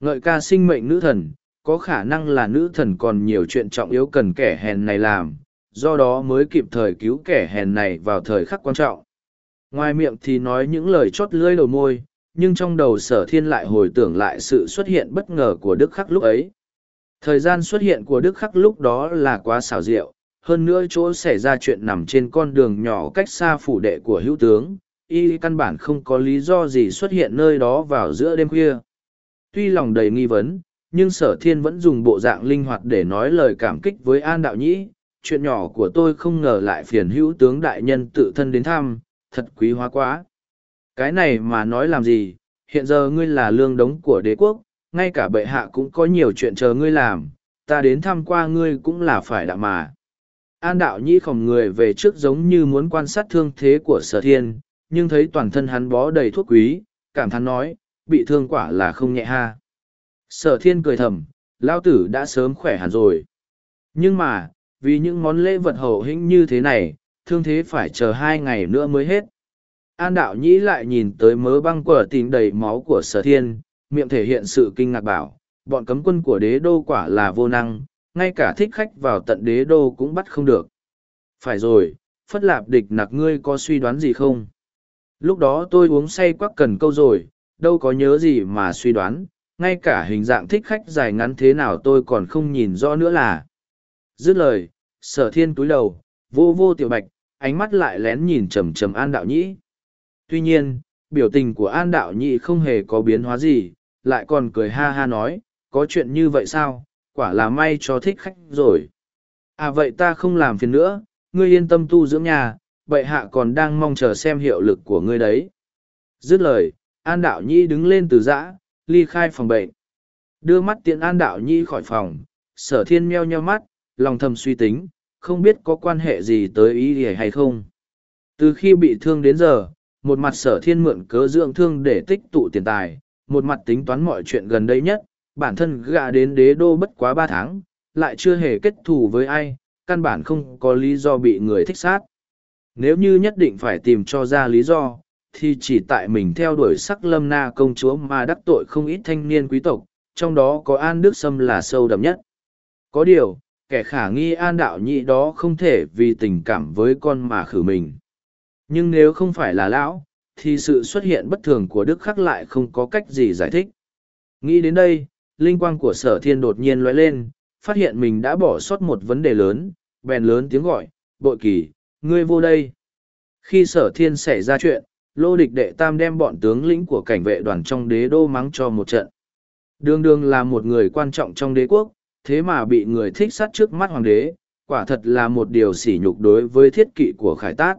Ngợi ca sinh mệnh nữ thần, có khả năng là nữ thần còn nhiều chuyện trọng yếu cần kẻ hèn này làm, do đó mới kịp thời cứu kẻ hèn này vào thời khắc quan trọng. Ngoài miệng thì nói những lời chót lưỡi đầu môi, nhưng trong đầu sở thiên lại hồi tưởng lại sự xuất hiện bất ngờ của Đức Khắc lúc ấy. Thời gian xuất hiện của Đức Khắc lúc đó là quá xảo diệu, hơn nữa chỗ xảy ra chuyện nằm trên con đường nhỏ cách xa phủ đệ của hữu tướng, y căn bản không có lý do gì xuất hiện nơi đó vào giữa đêm khuya. Tuy lòng đầy nghi vấn, nhưng sở thiên vẫn dùng bộ dạng linh hoạt để nói lời cảm kích với An Đạo Nhĩ. Chuyện nhỏ của tôi không ngờ lại phiền hữu tướng đại nhân tự thân đến thăm, thật quý hóa quá. Cái này mà nói làm gì, hiện giờ ngươi là lương đống của đế quốc, ngay cả bệ hạ cũng có nhiều chuyện chờ ngươi làm, ta đến thăm qua ngươi cũng là phải đạm mà. An đạo nhĩ khổng người về trước giống như muốn quan sát thương thế của sở thiên, nhưng thấy toàn thân hắn bó đầy thuốc quý, cảm thán nói, bị thương quả là không nhẹ ha. Sở thiên cười thầm, lao tử đã sớm khỏe hẳn rồi. Nhưng mà, vì những món lễ vật hậu hĩnh như thế này, thương thế phải chờ hai ngày nữa mới hết. An đạo nhĩ lại nhìn tới mớ băng quở tình đầy máu của sở thiên, miệng thể hiện sự kinh ngạc bảo, bọn cấm quân của đế đô quả là vô năng, ngay cả thích khách vào tận đế đô cũng bắt không được. Phải rồi, phất lạp địch nặc ngươi có suy đoán gì không? Lúc đó tôi uống say quắc cần câu rồi, đâu có nhớ gì mà suy đoán, ngay cả hình dạng thích khách dài ngắn thế nào tôi còn không nhìn rõ nữa là. Dứt lời, sở thiên túi đầu, vô vô tiểu bạch, ánh mắt lại lén nhìn trầm trầm an đạo nhĩ. Tuy nhiên, biểu tình của an đạo nhĩ không hề có biến hóa gì, lại còn cười ha ha nói, có chuyện như vậy sao, quả là may cho thích khách rồi. À vậy ta không làm phiền nữa, ngươi yên tâm tu dưỡng nhà, bệ hạ còn đang mong chờ xem hiệu lực của ngươi đấy. Dứt lời, An Đạo Nhi đứng lên từ giã, ly khai phòng bệnh. Đưa mắt tiện An Đạo Nhi khỏi phòng, sở thiên meo nheo mắt, lòng thầm suy tính, không biết có quan hệ gì tới ý gì hay không. Từ khi bị thương đến giờ, một mặt sở thiên mượn cớ dưỡng thương để tích tụ tiền tài, một mặt tính toán mọi chuyện gần đây nhất, bản thân gạ đến đế đô bất quá ba tháng, lại chưa hề kết thù với ai, căn bản không có lý do bị người thích sát. Nếu như nhất định phải tìm cho ra lý do, thì chỉ tại mình theo đuổi sắc lâm na công chúa mà đắc tội không ít thanh niên quý tộc, trong đó có An Đức Sâm là sâu đậm nhất. Có điều, kẻ khả nghi An Đạo Nhị đó không thể vì tình cảm với con mà khử mình. Nhưng nếu không phải là lão, thì sự xuất hiện bất thường của Đức Khắc lại không có cách gì giải thích. Nghĩ đến đây, linh quang của sở thiên đột nhiên lóe lên, phát hiện mình đã bỏ sót một vấn đề lớn, bèn lớn tiếng gọi, bội kỳ, ngươi vô đây. Khi sở thiên xảy ra chuyện, lô địch đệ tam đem bọn tướng lĩnh của cảnh vệ đoàn trong đế đô mắng cho một trận. Đường đường là một người quan trọng trong đế quốc, thế mà bị người thích sát trước mắt hoàng đế, quả thật là một điều sỉ nhục đối với thiết kỵ của khải tác.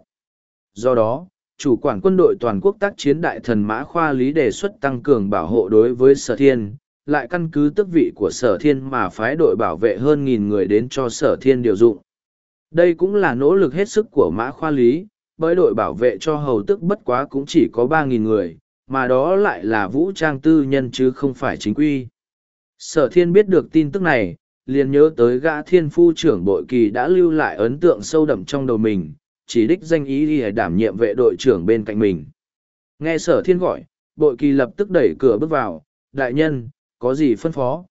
Do đó, chủ quản quân đội toàn quốc tác chiến đại thần mã khoa lý đề xuất tăng cường bảo hộ đối với sở thiên, lại căn cứ tước vị của sở thiên mà phái đội bảo vệ hơn nghìn người đến cho sở thiên điều dụng. Đây cũng là nỗ lực hết sức của mã khoa lý, bởi đội bảo vệ cho hầu tức bất quá cũng chỉ có ba nghìn người, mà đó lại là vũ trang tư nhân chứ không phải chính quy. Sở thiên biết được tin tức này, liền nhớ tới gã thiên phu trưởng bội kỳ đã lưu lại ấn tượng sâu đậm trong đầu mình, chỉ đích danh ý để đảm nhiệm vệ đội trưởng bên cạnh mình. Nghe sở thiên gọi, bội kỳ lập tức đẩy cửa bước vào, đại nhân, có gì phân phó?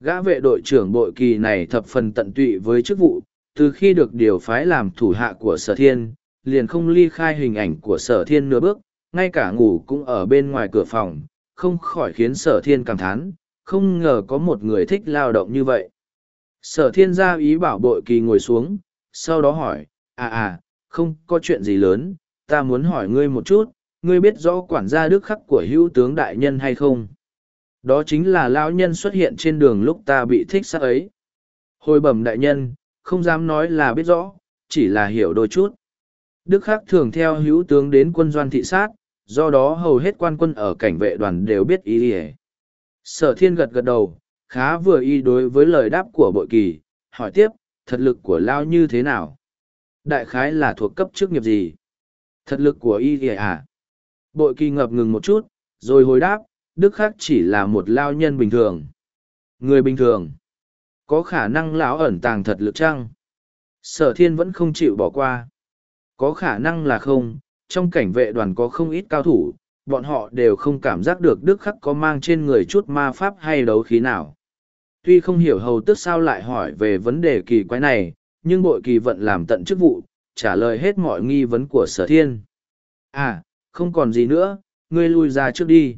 Gã vệ đội trưởng bội kỳ này thập phần tận tụy với chức vụ, từ khi được điều phái làm thủ hạ của sở thiên, liền không ly khai hình ảnh của sở thiên nửa bước, ngay cả ngủ cũng ở bên ngoài cửa phòng, không khỏi khiến sở thiên cảm thán, không ngờ có một người thích lao động như vậy. Sở thiên ra ý bảo bội kỳ ngồi xuống, sau đó hỏi, à à, không có chuyện gì lớn, ta muốn hỏi ngươi một chút, ngươi biết rõ quản gia đức khắc của hữu tướng đại nhân hay không? Đó chính là lão nhân xuất hiện trên đường lúc ta bị thích sát ấy. Hồi bẩm đại nhân, không dám nói là biết rõ, chỉ là hiểu đôi chút. Đức Khắc thường theo hữu tướng đến quân doanh thị sát, do đó hầu hết quan quân ở cảnh vệ đoàn đều biết ý ý. Sở thiên gật gật đầu, khá vừa y đối với lời đáp của bội kỳ, hỏi tiếp, thật lực của Lao như thế nào? Đại khái là thuộc cấp chức nghiệp gì? Thật lực của y ý à? Bội kỳ ngập ngừng một chút, rồi hồi đáp, Đức Khắc chỉ là một lao nhân bình thường. Người bình thường. có khả năng lão ẩn tàng thật lực chăng sở thiên vẫn không chịu bỏ qua có khả năng là không, trong cảnh vệ đoàn có không ít cao thủ, bọn họ đều không cảm giác được đức khắc có mang trên người chút ma pháp hay đấu khí nào. Tuy không hiểu hầu tức sao lại hỏi về vấn đề kỳ quái này, nhưng bội kỳ vận làm tận chức vụ, trả lời hết mọi nghi vấn của sở thiên. À không còn gì nữa, ngươi lui ra trước đi.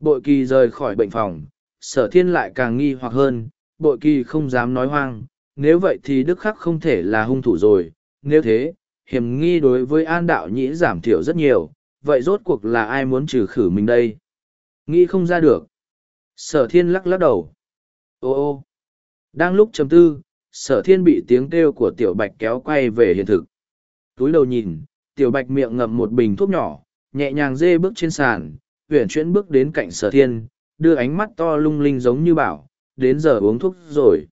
Bội kỳ rời khỏi bệnh phòng, sở thiên lại càng nghi hoặc hơn, bội kỳ không dám nói hoang, nếu vậy thì đức khắc không thể là hung thủ rồi, nếu thế hiểm nghi đối với an đạo nhĩ giảm thiểu rất nhiều, vậy rốt cuộc là ai muốn trừ khử mình đây? Nghĩ không ra được. Sở thiên lắc lắc đầu. Ô ô. Đang lúc chấm tư, sở thiên bị tiếng kêu của tiểu bạch kéo quay về hiện thực. Túi đầu nhìn, tiểu bạch miệng ngậm một bình thuốc nhỏ, nhẹ nhàng dê bước trên sàn, uyển chuyển bước đến cạnh sở thiên, đưa ánh mắt to lung linh giống như bảo, đến giờ uống thuốc rồi.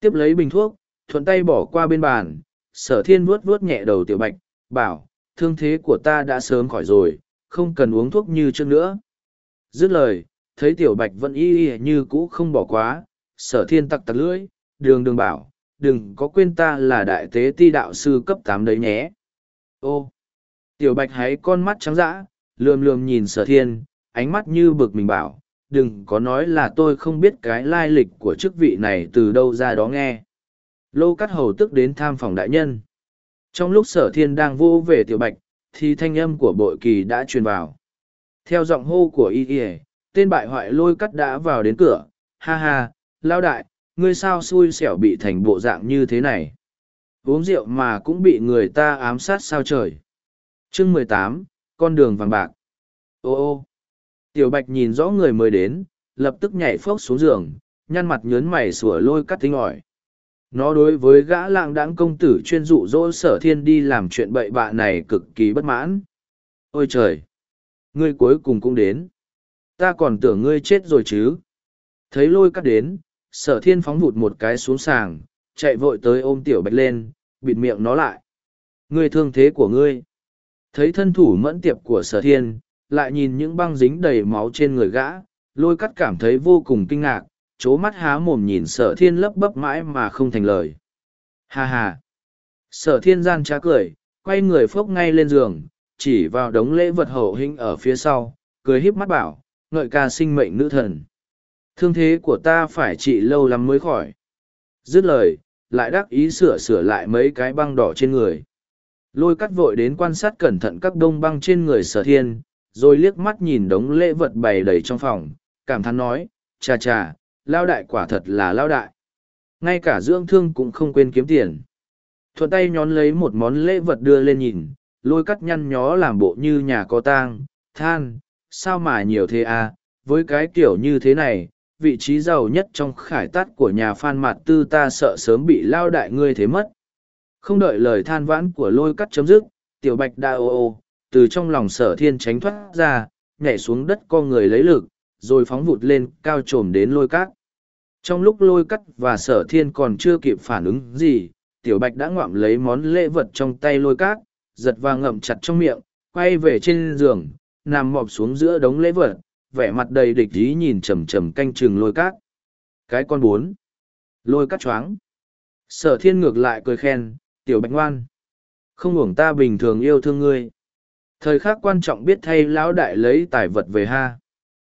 Tiếp lấy bình thuốc, thuận tay bỏ qua bên bàn sở thiên vuốt vuốt nhẹ đầu tiểu bạch bảo thương thế của ta đã sớm khỏi rồi không cần uống thuốc như trước nữa. Dứt lời thấy tiểu bạch vẫn y y như cũ không bỏ quá sở thiên tặc tặc lưỡi đường đường bảo đừng có quên ta là đại tế ti đạo sư cấp tám đấy nhé. Ô tiểu bạch háy con mắt trắng dã, lườm lườm nhìn sở thiên ánh mắt như bực mình bảo đừng có nói là tôi không biết cái lai lịch của chức vị này từ đâu ra đó nghe lô cắt hầu tức đến tham phòng đại nhân. Trong lúc sở thiên đang vô về tiểu bạch thì thanh âm của bội kỳ đã truyền vào. Theo giọng hô của y Y, tên bại hoại lôi cắt đã vào đến cửa. Ha ha lao đại ngươi sao xui xẻo bị thành bộ dạng như thế này? Uống rượu mà cũng bị người ta ám sát sao trời? Chương mười tám con đường vàng bạc. Ô ô. Tiểu bạch nhìn rõ người mới đến lập tức nhảy phốc xuống giường nhăn mặt nhớn mày sủa lôi cắt tính ỏi nó đối với gã lạng đãng công tử chuyên dụ dỗ sở thiên đi làm chuyện bậy bạ này cực kỳ bất mãn. Ôi trời! Ngươi cuối cùng cũng đến. Ta còn tưởng ngươi chết rồi chứ. Thấy lôi cắt đến, sở thiên phóng vụt một cái xuống sàng, chạy vội tới ôm tiểu bạch lên, bịt miệng nó lại. Ngươi thương thế của ngươi. Thấy thân thủ mẫn tiệp của sở thiên, lại nhìn những băng dính đầy máu trên người gã, lôi cắt cảm thấy vô cùng kinh ngạc c h ố mắt há mồm nhìn sở thiên lấp bấp mãi mà không thành lời. Hà hà sở thiên gian trá cười, quay người phốc ngay lên giường, chỉ vào đống lễ vật hậu hĩnh ở phía sau, cười híp mắt bảo, ngợi ca sinh mệnh nữ thần. Thương thế của ta phải trị lâu lắm mới khỏi. Dứt lời, lại đắc ý sửa sửa lại mấy cái băng đỏ trên người. Lôi cắt vội đến quan sát cẩn thận các đông băng trên người sở thiên, rồi liếc mắt nhìn đống lễ vật bày đầy trong phòng, cảm thán nói, chà chà lao đại quả thật là lao đại. Ngay cả dưỡng thương cũng không quên kiếm tiền. Thuận tay nhón lấy một món lễ vật đưa lên nhìn lôi cắt nhăn nhó làm bộ như nhà có tang than sao mà nhiều thế à với cái kiểu như thế này vị trí giàu nhất trong khải tát của nhà phan mạt tư ta sợ sớm bị lao đại ngươi thế mất. Không đợi lời than vãn của lôi cắt chấm dứt, tiểu bạch đa ô ô, từ trong lòng sở thiên tránh thoát ra, nhảy xuống đất con người lấy lực, rồi phóng vụt lên cao trồm đến lôi cắt. Trong lúc lôi cắt và sở thiên còn chưa kịp phản ứng gì, tiểu bạch đã ngoạm lấy món lễ vật trong tay lôi cát, giật và ngậm chặt trong miệng, quay về trên giường, nằm mọp xuống giữa đống lễ vật, vẻ mặt đầy địch ý nhìn chầm chầm canh chừng lôi cát. Cái con bốn. Lôi cát choáng. Sở thiên ngược lại cười khen, tiểu bạch ngoan không uổng ta bình thường yêu thương ngươi thời khắc quan trọng biết thay lão đại lấy tài vật về ha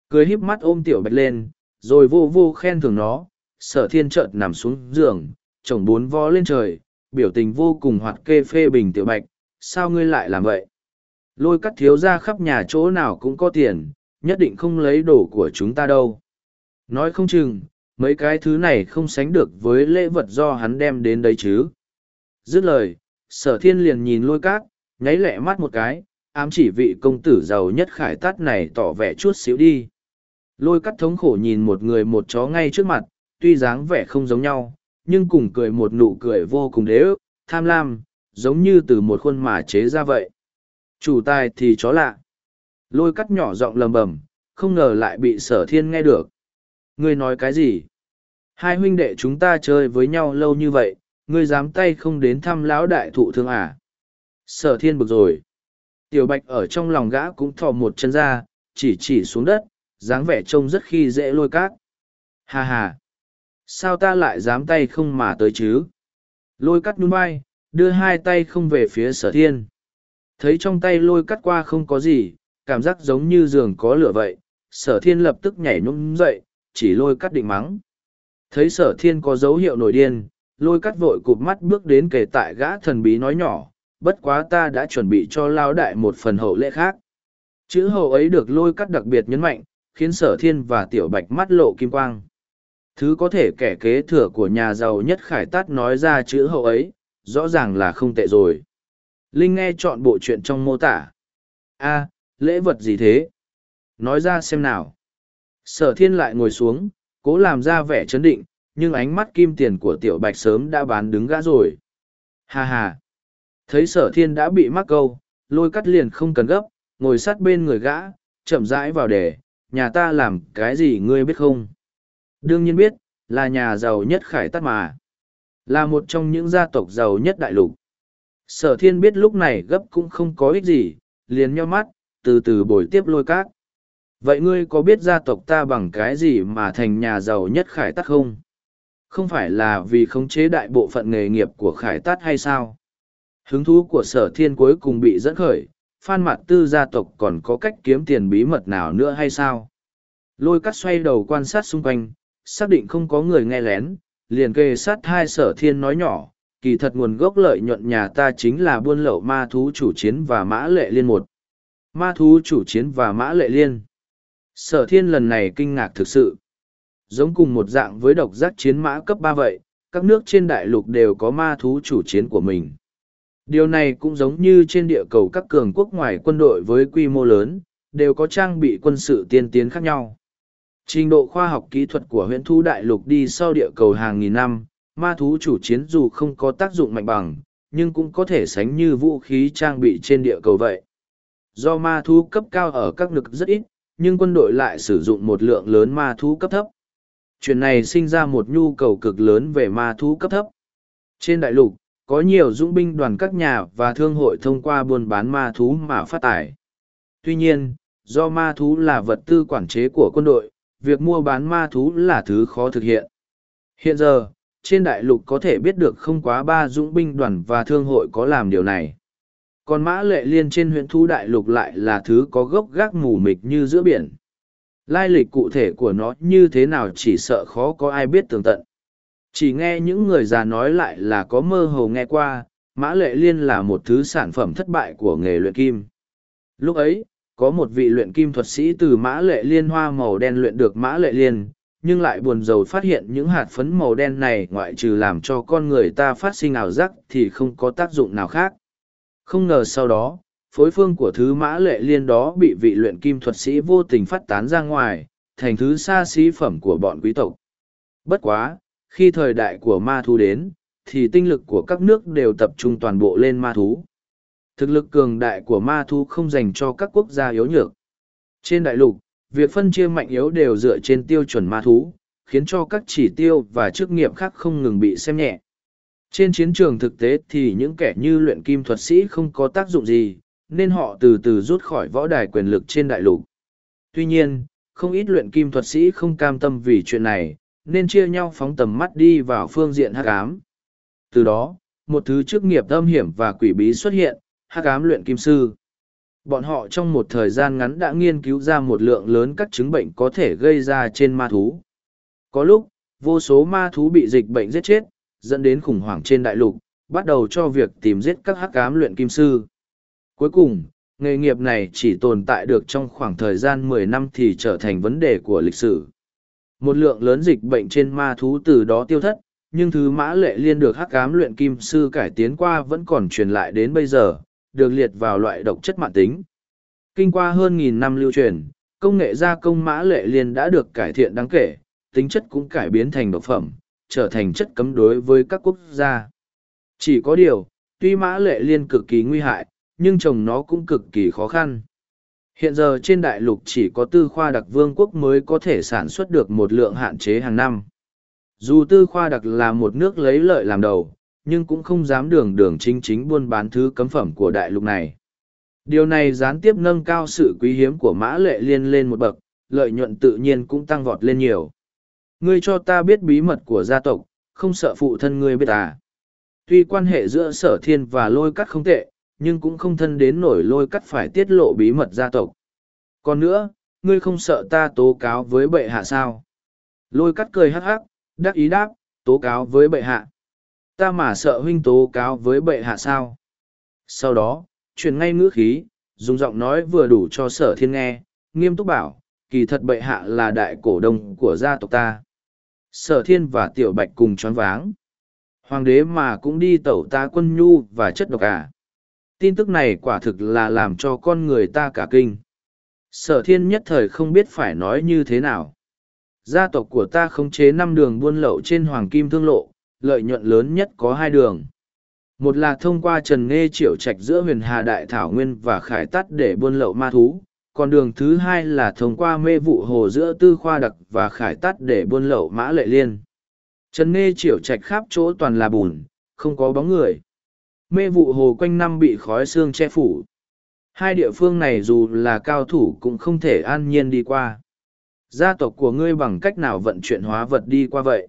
cười híp mắt ôm tiểu bạch lên rồi vô vô khen thưởng nó sở thiên chợt nằm xuống giường chồng bốn vó lên trời biểu tình vô cùng hoạt kê phê bình tiểu bạch sao ngươi lại làm vậy? Lôi cắt thiếu ra khắp nhà chỗ nào cũng có tiền nhất định không lấy đồ của chúng ta đâu. Nói không chừng mấy cái thứ này không sánh được với lễ vật do hắn đem đến đấy chứ. Dứt lời, sở thiên liền nhìn lôi cát, nháy lẹ mắt một cái, ám chỉ vị công tử giàu nhất khải tát này tỏ vẻ chút xíu đi. Lôi cắt thống khổ nhìn một người một chó ngay trước mặt, tuy dáng vẻ không giống nhau, nhưng cùng cười một nụ cười vô cùng đế ức, tham lam, giống như từ một khuôn mà chế ra vậy. Chủ tài thì chó lạ. Lôi cắt nhỏ giọng lầm bầm, không ngờ lại bị sở thiên nghe được. Ngươi nói cái gì? Hai huynh đệ chúng ta chơi với nhau lâu như vậy, ngươi dám tay không đến thăm lão đại thụ thương à? Sở thiên bực rồi. Tiểu bạch ở trong lòng gã cũng thò một chân ra, chỉ chỉ xuống đất, dáng vẻ trông rất khi dễ lôi cát. Hà hà. Sao ta lại dám tay không mà tới chứ? Lôi cắt nhún vai, đưa hai tay không về phía sở thiên. Thấy trong tay lôi cắt qua không có gì, cảm giác giống như giường có lửa vậy, sở thiên lập tức nhảy nhún dậy, chỉ lôi cắt định mắng. Thấy sở thiên có dấu hiệu nổi điên, lôi cắt vội cụp mắt bước đến kề tại gã thần bí nói nhỏ, bất quá ta đã chuẩn bị cho lao đại một phần hậu lễ khác. Chữ hậu ấy được lôi cắt đặc biệt nhấn mạnh, khiến sở thiên và tiểu bạch mắt lộ kim quang. Thứ có thể kẻ kế thừa của nhà giàu nhất khải tát nói ra chữ hậu ấy, rõ ràng là không tệ rồi. Linh nghe chọn bộ chuyện trong mô tả. a lễ vật gì thế? Nói ra xem nào. Sở thiên lại ngồi xuống, cố làm ra vẻ chấn định, nhưng ánh mắt kim tiền của tiểu bạch sớm đã bán đứng gã rồi. Ha ha! Thấy sở thiên đã bị mắc câu, lôi cắt liền không cần gấp, ngồi sát bên người gã, chậm rãi vào đề, nhà ta làm cái gì ngươi biết không? Đương nhiên biết, là nhà giàu nhất khải tắt mà. Là một trong những gia tộc giàu nhất đại lục. Sở thiên biết lúc này gấp cũng không có ích gì, liền nhau mắt, từ từ bồi tiếp lôi cát. Vậy ngươi có biết gia tộc ta bằng cái gì mà thành nhà giàu nhất khải tắt không? Không phải là vì khống chế đại bộ phận nghề nghiệp của khải tắt hay sao? Hứng thú của sở thiên cuối cùng bị dẫn khởi, phan Mạt tư gia tộc còn có cách kiếm tiền bí mật nào nữa hay sao? Lôi cắt xoay đầu quan sát xung quanh, xác định không có người nghe lén, liền kề sát hai sở thiên nói nhỏ, kỳ thật nguồn gốc lợi nhuận nhà ta chính là buôn lậu ma thú chủ chiến và mã lệ liên một. Ma thú chủ chiến và mã lệ liên. Sở thiên lần này kinh ngạc thực sự. Giống cùng một dạng với độc giác chiến mã cấp ba vậy, các nước trên đại lục đều có ma thú chủ chiến của mình. Điều này cũng giống như trên địa cầu các cường quốc ngoài quân đội với quy mô lớn, đều có trang bị quân sự tiên tiến khác nhau. Trình độ khoa học kỹ thuật của huyện thu đại lục đi sau địa cầu hàng nghìn năm, ma thú chủ chiến dù không có tác dụng mạnh bằng, nhưng cũng có thể sánh như vũ khí trang bị trên địa cầu vậy. Do ma thú cấp cao ở các lực rất ít, nhưng quân đội lại sử dụng một lượng lớn ma thú cấp thấp. Chuyện này sinh ra một nhu cầu cực lớn về ma thú cấp thấp. Trên đại lục, có nhiều dũng binh đoàn các nhà và thương hội thông qua buôn bán ma thú mà phát tài. Tuy nhiên, do ma thú là vật tư quản chế của quân đội, việc mua bán ma thú là thứ khó thực hiện. Hiện giờ, trên đại lục có thể biết được không quá ba dũng binh đoàn và thương hội có làm điều này. Còn mã lệ liên trên huyện thu đại lục lại là thứ có gốc gác mù mịch như giữa biển. Lai lịch cụ thể của nó như thế nào chỉ sợ khó có ai biết tường tận. Chỉ nghe những người già nói lại là có mơ hồ nghe qua, mã lệ liên là một thứ sản phẩm thất bại của nghề luyện kim. Lúc ấy, có một vị luyện kim thuật sĩ từ mã lệ liên hoa màu đen luyện được mã lệ liên, nhưng lại buồn rầu phát hiện những hạt phấn màu đen này ngoại trừ làm cho con người ta phát sinh ảo giác thì không có tác dụng nào khác. Không ngờ sau đó, phối phương của thứ mã lệ liên đó bị vị luyện kim thuật sĩ vô tình phát tán ra ngoài, thành thứ xa xí phẩm của bọn quý tộc. Bất quá, khi thời đại của ma thú đến, thì tinh lực của các nước đều tập trung toàn bộ lên ma thú. Thực lực cường đại của ma thú không dành cho các quốc gia yếu nhược. Trên đại lục, việc phân chia mạnh yếu đều dựa trên tiêu chuẩn ma thú, khiến cho các chỉ tiêu và chức nghiệp khác không ngừng bị xem nhẹ. Trên chiến trường thực tế thì những kẻ như luyện kim thuật sĩ không có tác dụng gì, nên họ từ từ rút khỏi võ đài quyền lực trên đại lục. Tuy nhiên, không ít luyện kim thuật sĩ không cam tâm vì chuyện này, nên chia nhau phóng tầm mắt đi vào phương diện hắc ám. Từ đó, một thứ chức nghiệp âm hiểm và quỷ bí xuất hiện, hắc ám luyện kim sư. Bọn họ trong một thời gian ngắn đã nghiên cứu ra một lượng lớn các chứng bệnh có thể gây ra trên ma thú. Có lúc, vô số ma thú bị dịch bệnh giết chết, dẫn đến khủng hoảng trên đại lục, bắt đầu cho việc tìm giết các hắc ám luyện kim sư. Cuối cùng, nghề nghiệp này chỉ tồn tại được trong khoảng thời gian mười năm thì trở thành vấn đề của lịch sử. Một lượng lớn dịch bệnh trên ma thú từ đó tiêu thất, nhưng thứ mã lệ liên được hắc ám luyện kim sư cải tiến qua vẫn còn truyền lại đến bây giờ, được liệt vào loại độc chất mạng tính. Kinh qua hơn nghìn năm lưu truyền, công nghệ gia công mã lệ liên đã được cải thiện đáng kể, tính chất cũng cải biến thành độc phẩm, trở thành chất cấm đối với các quốc gia. Chỉ có điều, tuy mã lệ liên cực kỳ nguy hại, nhưng trồng nó cũng cực kỳ khó khăn. Hiện giờ trên đại lục chỉ có tư khoa đặc vương quốc mới có thể sản xuất được một lượng hạn chế hàng năm. Dù tư khoa đặc là một nước lấy lợi làm đầu, nhưng cũng không dám đường đường chính chính buôn bán thứ cấm phẩm của đại lục này. Điều này gián tiếp nâng cao sự quý hiếm của mã lệ liên lên một bậc, lợi nhuận tự nhiên cũng tăng vọt lên nhiều. Ngươi cho ta biết bí mật của gia tộc, không sợ phụ thân ngươi biết à. Tuy quan hệ giữa sở thiên và lôi cắt không tệ, nhưng cũng không thân đến nổi lôi cắt phải tiết lộ bí mật gia tộc. Còn nữa, ngươi không sợ ta tố cáo với bệ hạ sao? Lôi cắt cười hắc hắc, đắc ý đáp, tố cáo với bệ hạ. Ta mà sợ huynh tố cáo với bệ hạ sao? Sau đó, chuyển ngay ngữ khí, dùng giọng nói vừa đủ cho sở thiên nghe, nghiêm túc bảo, kỳ thật bệ hạ là đại cổ đông của gia tộc ta. Sở thiên và tiểu bạch cùng choáng váng. Hoàng đế mà cũng đi tẩu ta quân nhu và chất độc à. Tin tức này quả thực là làm cho con người ta cả kinh. Sở thiên nhất thời không biết phải nói như thế nào. Gia tộc của ta khống chế năm đường buôn lậu trên Hoàng Kim Thương Lộ, lợi nhuận lớn nhất có hai đường. Một là thông qua Trần Nghê Triệu Trạch giữa huyền Hà Đại Thảo Nguyên và Khải Tắt để buôn lậu ma thú, còn đường thứ hai là thông qua mê vụ hồ giữa Tư Khoa Đặc và Khải Tắt để buôn lậu mã lệ liên. Trần Nghê Triệu Trạch khắp chỗ toàn là bùn, không có bóng người. Mê vụ hồ quanh năm bị khói xương che phủ. Hai địa phương này dù là cao thủ cũng không thể an nhiên đi qua. Gia tộc của ngươi bằng cách nào vận chuyển hóa vật đi qua vậy?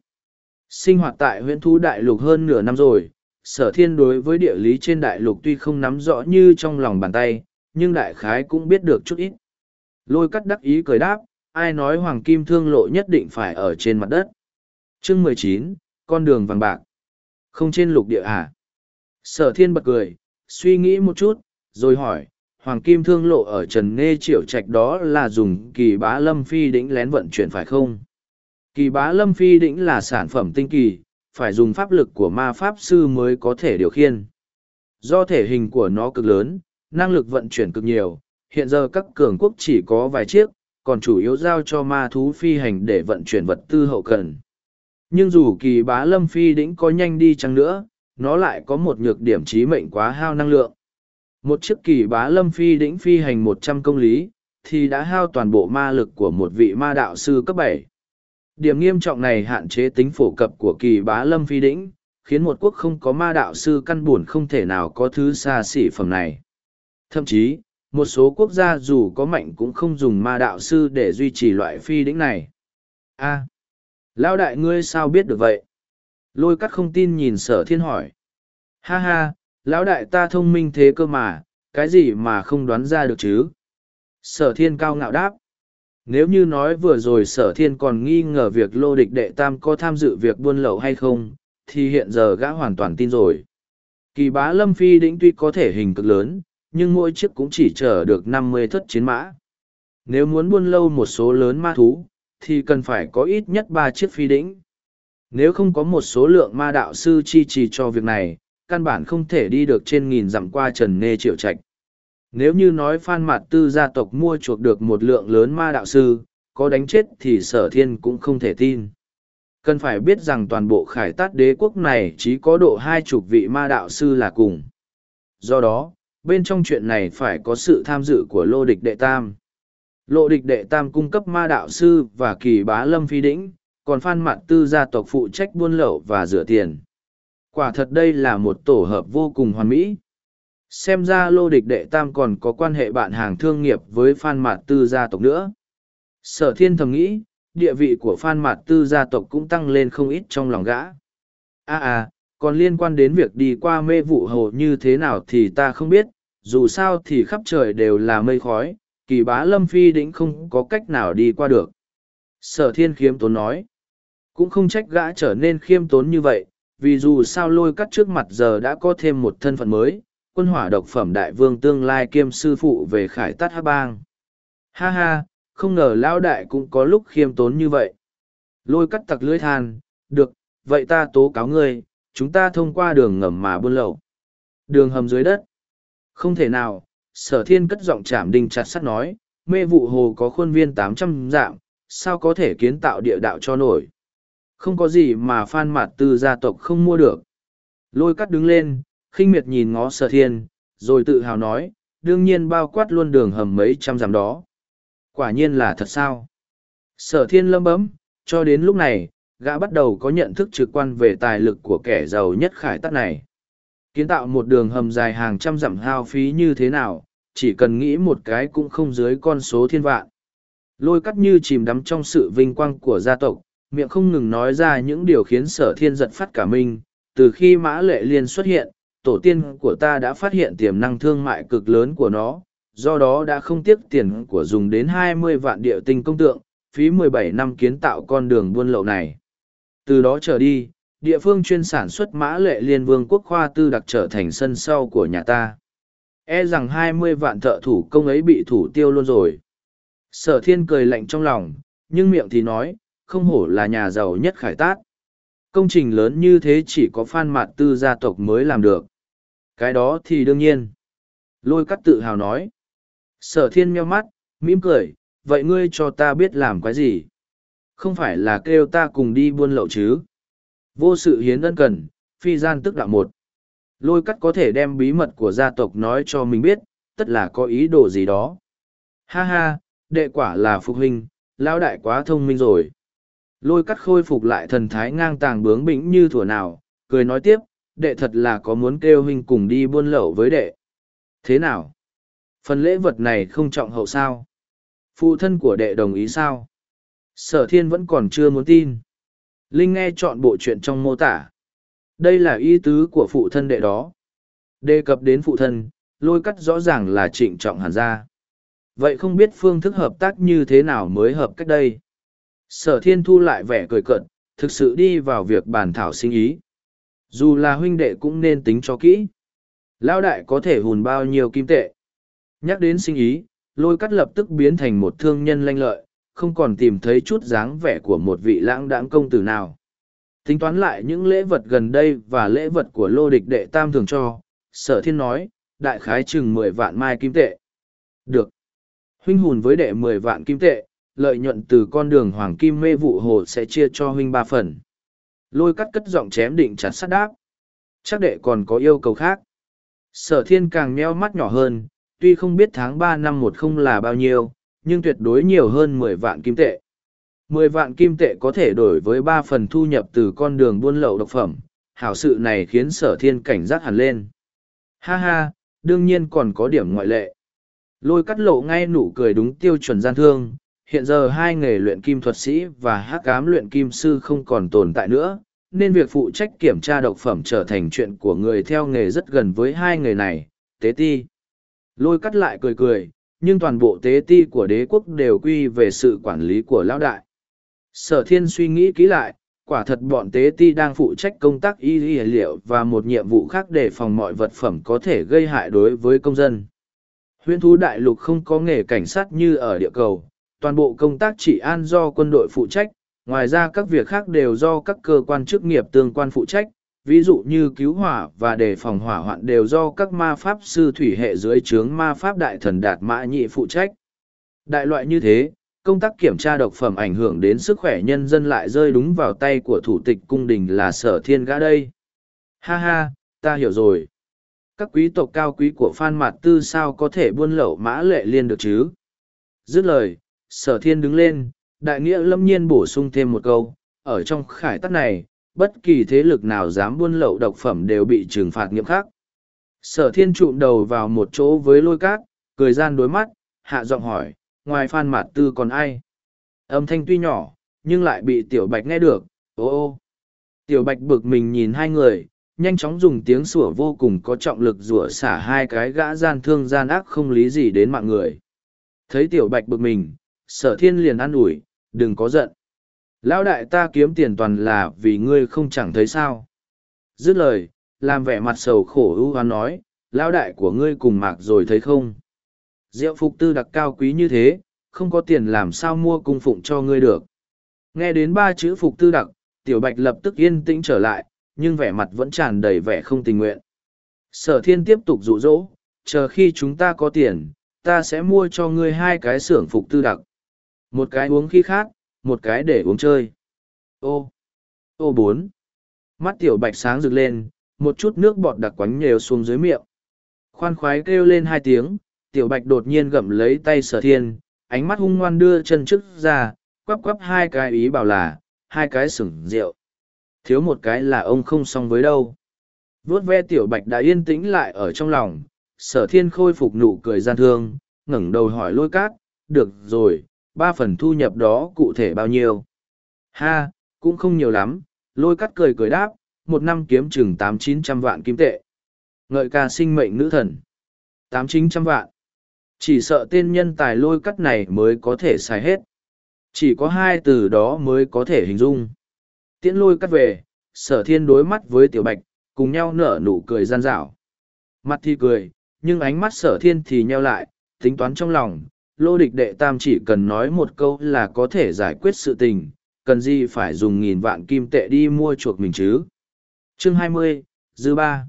Sinh hoạt tại huyện thú đại lục hơn nửa năm rồi, sở thiên đối với địa lý trên đại lục tuy không nắm rõ như trong lòng bàn tay, nhưng đại khái cũng biết được chút ít. Lôi cắt đắc ý cười đáp, ai nói hoàng kim thương lộ nhất định phải ở trên mặt đất. chương mười chín con đường vàng bạc. Không trên lục địa à? Sở thiên bật cười, suy nghĩ một chút, rồi hỏi, hoàng kim thương lộ ở trần Nê triệu trạch đó là dùng kỳ bá lâm phi đĩnh lén vận chuyển phải không? Kỳ bá lâm phi đĩnh là sản phẩm tinh kỳ, phải dùng pháp lực của ma pháp sư mới có thể điều khiên. Do thể hình của nó cực lớn, năng lực vận chuyển cực nhiều, hiện giờ các cường quốc chỉ có vài chiếc, còn chủ yếu giao cho ma thú phi hành để vận chuyển vật tư hậu cần. Nhưng dù kỳ bá lâm phi đĩnh có nhanh đi chăng nữa, nó lại có một nhược điểm trí mệnh quá hao năng lượng. Một chiếc kỳ bá lâm phi đĩnh phi hành một trăm công lý, thì đã hao toàn bộ ma lực của một vị ma đạo sư cấp bảy. Điểm nghiêm trọng này hạn chế tính phổ cập của kỳ bá lâm phi đĩnh, khiến một quốc không có ma đạo sư căn buồn không thể nào có thứ xa xỉ phẩm này. Thậm chí, một số quốc gia dù có mạnh cũng không dùng ma đạo sư để duy trì loại phi đĩnh này. a à, lão đại ngươi sao biết được vậy? Lôi cắt không tin nhìn sở thiên hỏi. Ha ha, lão đại ta thông minh thế cơ mà, cái gì mà không đoán ra được chứ? Sở thiên cao ngạo đáp. Nếu như nói vừa rồi sở thiên còn nghi ngờ việc lô địch đệ tam có tham dự việc buôn lậu hay không, thì hiện giờ gã hoàn toàn tin rồi. Kỳ bá lâm phi đĩnh tuy có thể hình cực lớn, nhưng mỗi chiếc cũng chỉ chở được năm mươi thất chiến mã. Nếu muốn buôn lâu một số lớn ma thú, thì cần phải có ít nhất ba chiếc phi đĩnh. Nếu không có một số lượng ma đạo sư chi trì cho việc này, căn bản không thể đi được trên nghìn dặm qua trần nê triệu trạch. Nếu như nói Phan Mạt Tư gia tộc mua chuộc được một lượng lớn ma đạo sư, có đánh chết thì sở thiên cũng không thể tin. Cần phải biết rằng toàn bộ khải tát đế quốc này chỉ có độ hai chục vị ma đạo sư là cùng. Do đó, bên trong chuyện này phải có sự tham dự của lô địch đệ tam. Lộ địch đệ tam cung cấp ma đạo sư và kỳ bá lâm phi đĩnh, còn Phan Mạt Tư gia tộc phụ trách buôn lậu và rửa tiền. Quả thật đây là một tổ hợp vô cùng hoàn mỹ. Xem ra lô địch đệ tam còn có quan hệ bạn hàng thương nghiệp với Phan Mạt Tư gia tộc nữa. Sở thiên thầm nghĩ, địa vị của Phan Mạt Tư gia tộc cũng tăng lên không ít trong lòng gã. À à, còn liên quan đến việc đi qua mê vụ hồ như thế nào thì ta không biết, dù sao thì khắp trời đều là mây khói, kỳ bá lâm phi đĩnh không có cách nào đi qua được. Sở thiên khiếm tốn nói, cũng không trách gã trở nên khiêm tốn như vậy, vì dù sao lôi cắt trước mặt giờ đã có thêm một thân phận mới, quân hỏa độc phẩm đại vương tương lai kiêm sư phụ về khải tát hát bang. Ha ha, không ngờ lão đại cũng có lúc khiêm tốn như vậy. Lôi cắt tặc lưới than, được, vậy ta tố cáo ngươi, chúng ta thông qua đường ngầm mà buôn lậu. Đường hầm dưới đất. Không thể nào, sở thiên cất giọng chạm đinh chặt sắt nói, mê vụ hồ có khuôn viên tám trăm dạng, sao có thể kiến tạo địa đạo cho nổi. Không có gì mà phan mạt từ gia tộc không mua được. Lôi cắt đứng lên, khinh miệt nhìn ngó sở thiên, rồi tự hào nói, đương nhiên bao quát luôn đường hầm mấy trăm dặm đó. Quả nhiên là thật sao? Sở thiên lâm bấm, cho đến lúc này, gã bắt đầu có nhận thức trực quan về tài lực của kẻ giàu nhất khải tắt này. Kiến tạo một đường hầm dài hàng trăm dặm hao phí như thế nào, chỉ cần nghĩ một cái cũng không dưới con số thiên vạn. Lôi cắt như chìm đắm trong sự vinh quang của gia tộc, miệng không ngừng nói ra những điều khiến sở thiên giật phát cả mình. Từ khi mã lệ liên xuất hiện, tổ tiên của ta đã phát hiện tiềm năng thương mại cực lớn của nó, do đó đã không tiếc tiền của dùng đến hai mươi vạn địa tinh công tượng, phí mười bảy năm kiến tạo con đường buôn lậu này. Từ đó trở đi, địa phương chuyên sản xuất mã lệ liên vương quốc khoa tư đặc trở thành sân sau của nhà ta. E rằng hai mươi vạn thợ thủ công ấy bị thủ tiêu luôn rồi. Sở thiên cười lạnh trong lòng, nhưng miệng thì nói, không hổ là nhà giàu nhất khải tát. Công trình lớn như thế chỉ có phan mạt tư gia tộc mới làm được. Cái đó thì đương nhiên. Lôi cắt tự hào nói. Sở thiên meo mắt, mỉm cười, vậy ngươi cho ta biết làm cái gì? Không phải là kêu ta cùng đi buôn lậu chứ? Vô sự hiến ân cần, phi gian tức đạo một. Lôi cắt có thể đem bí mật của gia tộc nói cho mình biết, tất là có ý đồ gì đó. Ha ha, đệ quả là phục hình, lão đại quá thông minh rồi. Lôi cắt khôi phục lại thần thái ngang tàng bướng bỉnh như thủa nào, cười nói tiếp, đệ thật là có muốn kêu huynh cùng đi buôn lậu với đệ. Thế nào? Phần lễ vật này không trọng hậu sao? Phụ thân của đệ đồng ý sao? Sở thiên vẫn còn chưa muốn tin. Linh nghe chọn bộ chuyện trong mô tả. Đây là ý tứ của phụ thân đệ đó. Đề cập đến phụ thân, lôi cắt rõ ràng là trịnh trọng hẳn ra. Vậy không biết phương thức hợp tác như thế nào mới hợp cách đây? Sở thiên thu lại vẻ cười cận, thực sự đi vào việc bàn thảo sinh ý. Dù là huynh đệ cũng nên tính cho kỹ. Lão đại có thể hùn bao nhiêu kim tệ. Nhắc đến sinh ý, lôi cắt lập tức biến thành một thương nhân lanh lợi, không còn tìm thấy chút dáng vẻ của một vị lãng đãng công tử nào. Tính toán lại những lễ vật gần đây và lễ vật của lô địch đệ tam thường cho, sở thiên nói, đại khái chừng mười vạn mai kim tệ. Được. Huynh hùn với đệ mười vạn kim tệ, lợi nhuận từ con đường hoàng kim mê vụ hồ sẽ chia cho huynh ba phần. Lôi cắt cất giọng chém định chặt sát đáp. Chắc đệ còn có yêu cầu khác. Sở thiên càng meo mắt nhỏ hơn, tuy không biết tháng ba năm một không là bao nhiêu, nhưng tuyệt đối nhiều hơn mười vạn kim tệ. Mười vạn kim tệ có thể đổi với ba phần thu nhập từ con đường buôn lậu độc phẩm, hảo sự này khiến sở thiên cảnh giác hẳn lên. Ha ha, đương nhiên còn có điểm ngoại lệ. Lôi cắt lộ ngay nụ cười đúng tiêu chuẩn gian thương, hiện giờ hai nghề luyện kim thuật sĩ và hắc ám luyện kim sư không còn tồn tại nữa, nên việc phụ trách kiểm tra độc phẩm trở thành chuyện của người theo nghề rất gần với hai nghề này, tế ti. Lôi cắt lại cười cười, nhưng toàn bộ tế ti của đế quốc đều quy về sự quản lý của lão đại. Sở thiên suy nghĩ kỹ lại, quả thật bọn tế ti đang phụ trách công tác y y liệu và một nhiệm vụ khác để phòng mọi vật phẩm có thể gây hại đối với công dân. Huyễn thú đại lục không có nghề cảnh sát như ở địa cầu, toàn bộ công tác trị an do quân đội phụ trách, ngoài ra các việc khác đều do các cơ quan chức nghiệp tương quan phụ trách, ví dụ như cứu hỏa và đề phòng hỏa hoạn đều do các ma pháp sư thủy hệ dưới trướng ma pháp đại thần đạt mã nhị phụ trách. Đại loại như thế, công tác kiểm tra độc phẩm ảnh hưởng đến sức khỏe nhân dân lại rơi đúng vào tay của thủ tịch cung đình là sở thiên gã đây. Ha ha, ta hiểu rồi. Các quý tộc cao quý của Phan Mạt Tư sao có thể buôn lậu mã lệ liên được chứ? Dứt lời, sở thiên đứng lên, đại nghĩa lâm nhiên bổ sung thêm một câu, ở trong khải tắt này, bất kỳ thế lực nào dám buôn lậu độc phẩm đều bị trừng phạt nghiêm khắc. Sở thiên trụm đầu vào một chỗ với lôi cát, cười gian đối mắt, hạ giọng hỏi, ngoài phan mạt tư còn ai? Âm thanh tuy nhỏ, nhưng lại bị tiểu bạch nghe được, ô ô. Tiểu bạch bực mình nhìn hai người, nhanh chóng dùng tiếng sủa vô cùng có trọng lực rủa xả hai cái gã gian thương gian ác không lý gì đến mạng người. Thấy tiểu bạch bực mình, sở thiên liền an ủi, đừng có giận. Lão đại ta kiếm tiền toàn là vì ngươi không chẳng thấy sao. Dứt lời, làm vẻ mặt sầu khổ ưu hoán nói, lão đại của ngươi cùng mạc rồi thấy không? Diệu phục tư đặc cao quý như thế, không có tiền làm sao mua cung phụng cho ngươi được. Nghe đến ba chữ phục tư đặc, tiểu bạch lập tức yên tĩnh trở lại, nhưng vẻ mặt vẫn tràn đầy vẻ không tình nguyện. Sở thiên tiếp tục dụ dỗ, chờ khi chúng ta có tiền, ta sẽ mua cho ngươi hai cái xưởng phục tư đặc. Một cái uống khi khác, một cái để uống chơi. Ô, ô bốn. Mắt tiểu bạch sáng rực lên, một chút nước bọt đặc quánh nhều xuống dưới miệng. Khoan khoái kêu lên hai tiếng, tiểu bạch đột nhiên gậm lấy tay sở thiên, ánh mắt hung ngoan đưa chân trước ra, quắp quắp hai cái ý bảo là, hai cái sửng rượu. Thiếu một cái là ông không xong với đâu. Vốt ve tiểu bạch đã yên tĩnh lại ở trong lòng, sở thiên khôi phục nụ cười gian thương, ngẩng đầu hỏi lôi cát, được rồi, ba phần thu nhập đó cụ thể bao nhiêu? Ha, Cũng không nhiều lắm, lôi cắt cười cười đáp, một năm kiếm chừng tám chín trăm vạn kim tệ. Ngợi ca sinh mệnh nữ thần. Tám chín trăm vạn. Chỉ sợ tên nhân tài lôi cắt này mới có thể xài hết. Chỉ có hai từ đó mới có thể hình dung. Tiễn lôi cắt về, sở thiên đối mắt với tiểu bạch, cùng nhau nở nụ cười gian dảo. Mặt thì cười, nhưng ánh mắt sở thiên thì nheo lại, tính toán trong lòng, lô địch đệ tam chỉ cần nói một câu là có thể giải quyết sự tình, cần gì phải dùng nghìn vạn kim tệ đi mua chuộc mình chứ. Chương hai mươi, Dư ba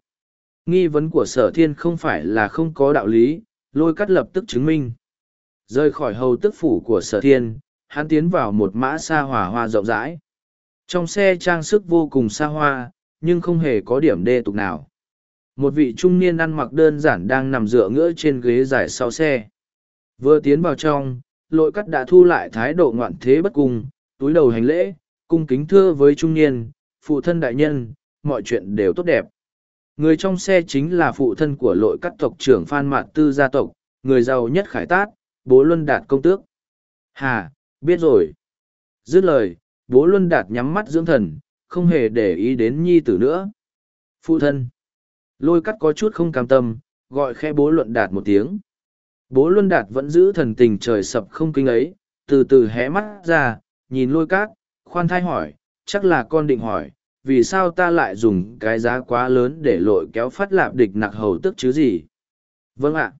Nghi vấn của sở thiên không phải là không có đạo lý, lôi cắt lập tức chứng minh. Rời khỏi hầu tức phủ của sở thiên, hắn tiến vào một mã xa hỏa hoa rộng rãi. Trong xe trang sức vô cùng xa hoa, nhưng không hề có điểm đê tục nào. Một vị trung niên ăn mặc đơn giản đang nằm dựa ngỡ trên ghế dài sau xe. Vừa tiến vào trong, lội cắt đã thu lại thái độ ngoạn thế bất cung, túi đầu hành lễ, cung kính thưa với trung niên, phụ thân đại nhân, mọi chuyện đều tốt đẹp. Người trong xe chính là phụ thân của lội cắt tộc trưởng Phan Mạn Tư gia tộc, người giàu nhất khải tát, bố Luân Đạt công tước. Hà, biết rồi. Dứt lời, bố Luân Đạt nhắm mắt dưỡng thần, không hề để ý đến nhi tử nữa. Phụ thân. Lôi cắt có chút không cam tâm, gọi khe bố Luân Đạt một tiếng. Bố Luân Đạt vẫn giữ thần tình trời sập không kinh ấy, từ từ hé mắt ra, nhìn lôi cát, khoan thai hỏi, chắc là con định hỏi, vì sao ta lại dùng cái giá quá lớn để lội kéo phát lạp địch nặc hầu tức chứ gì? Vâng ạ.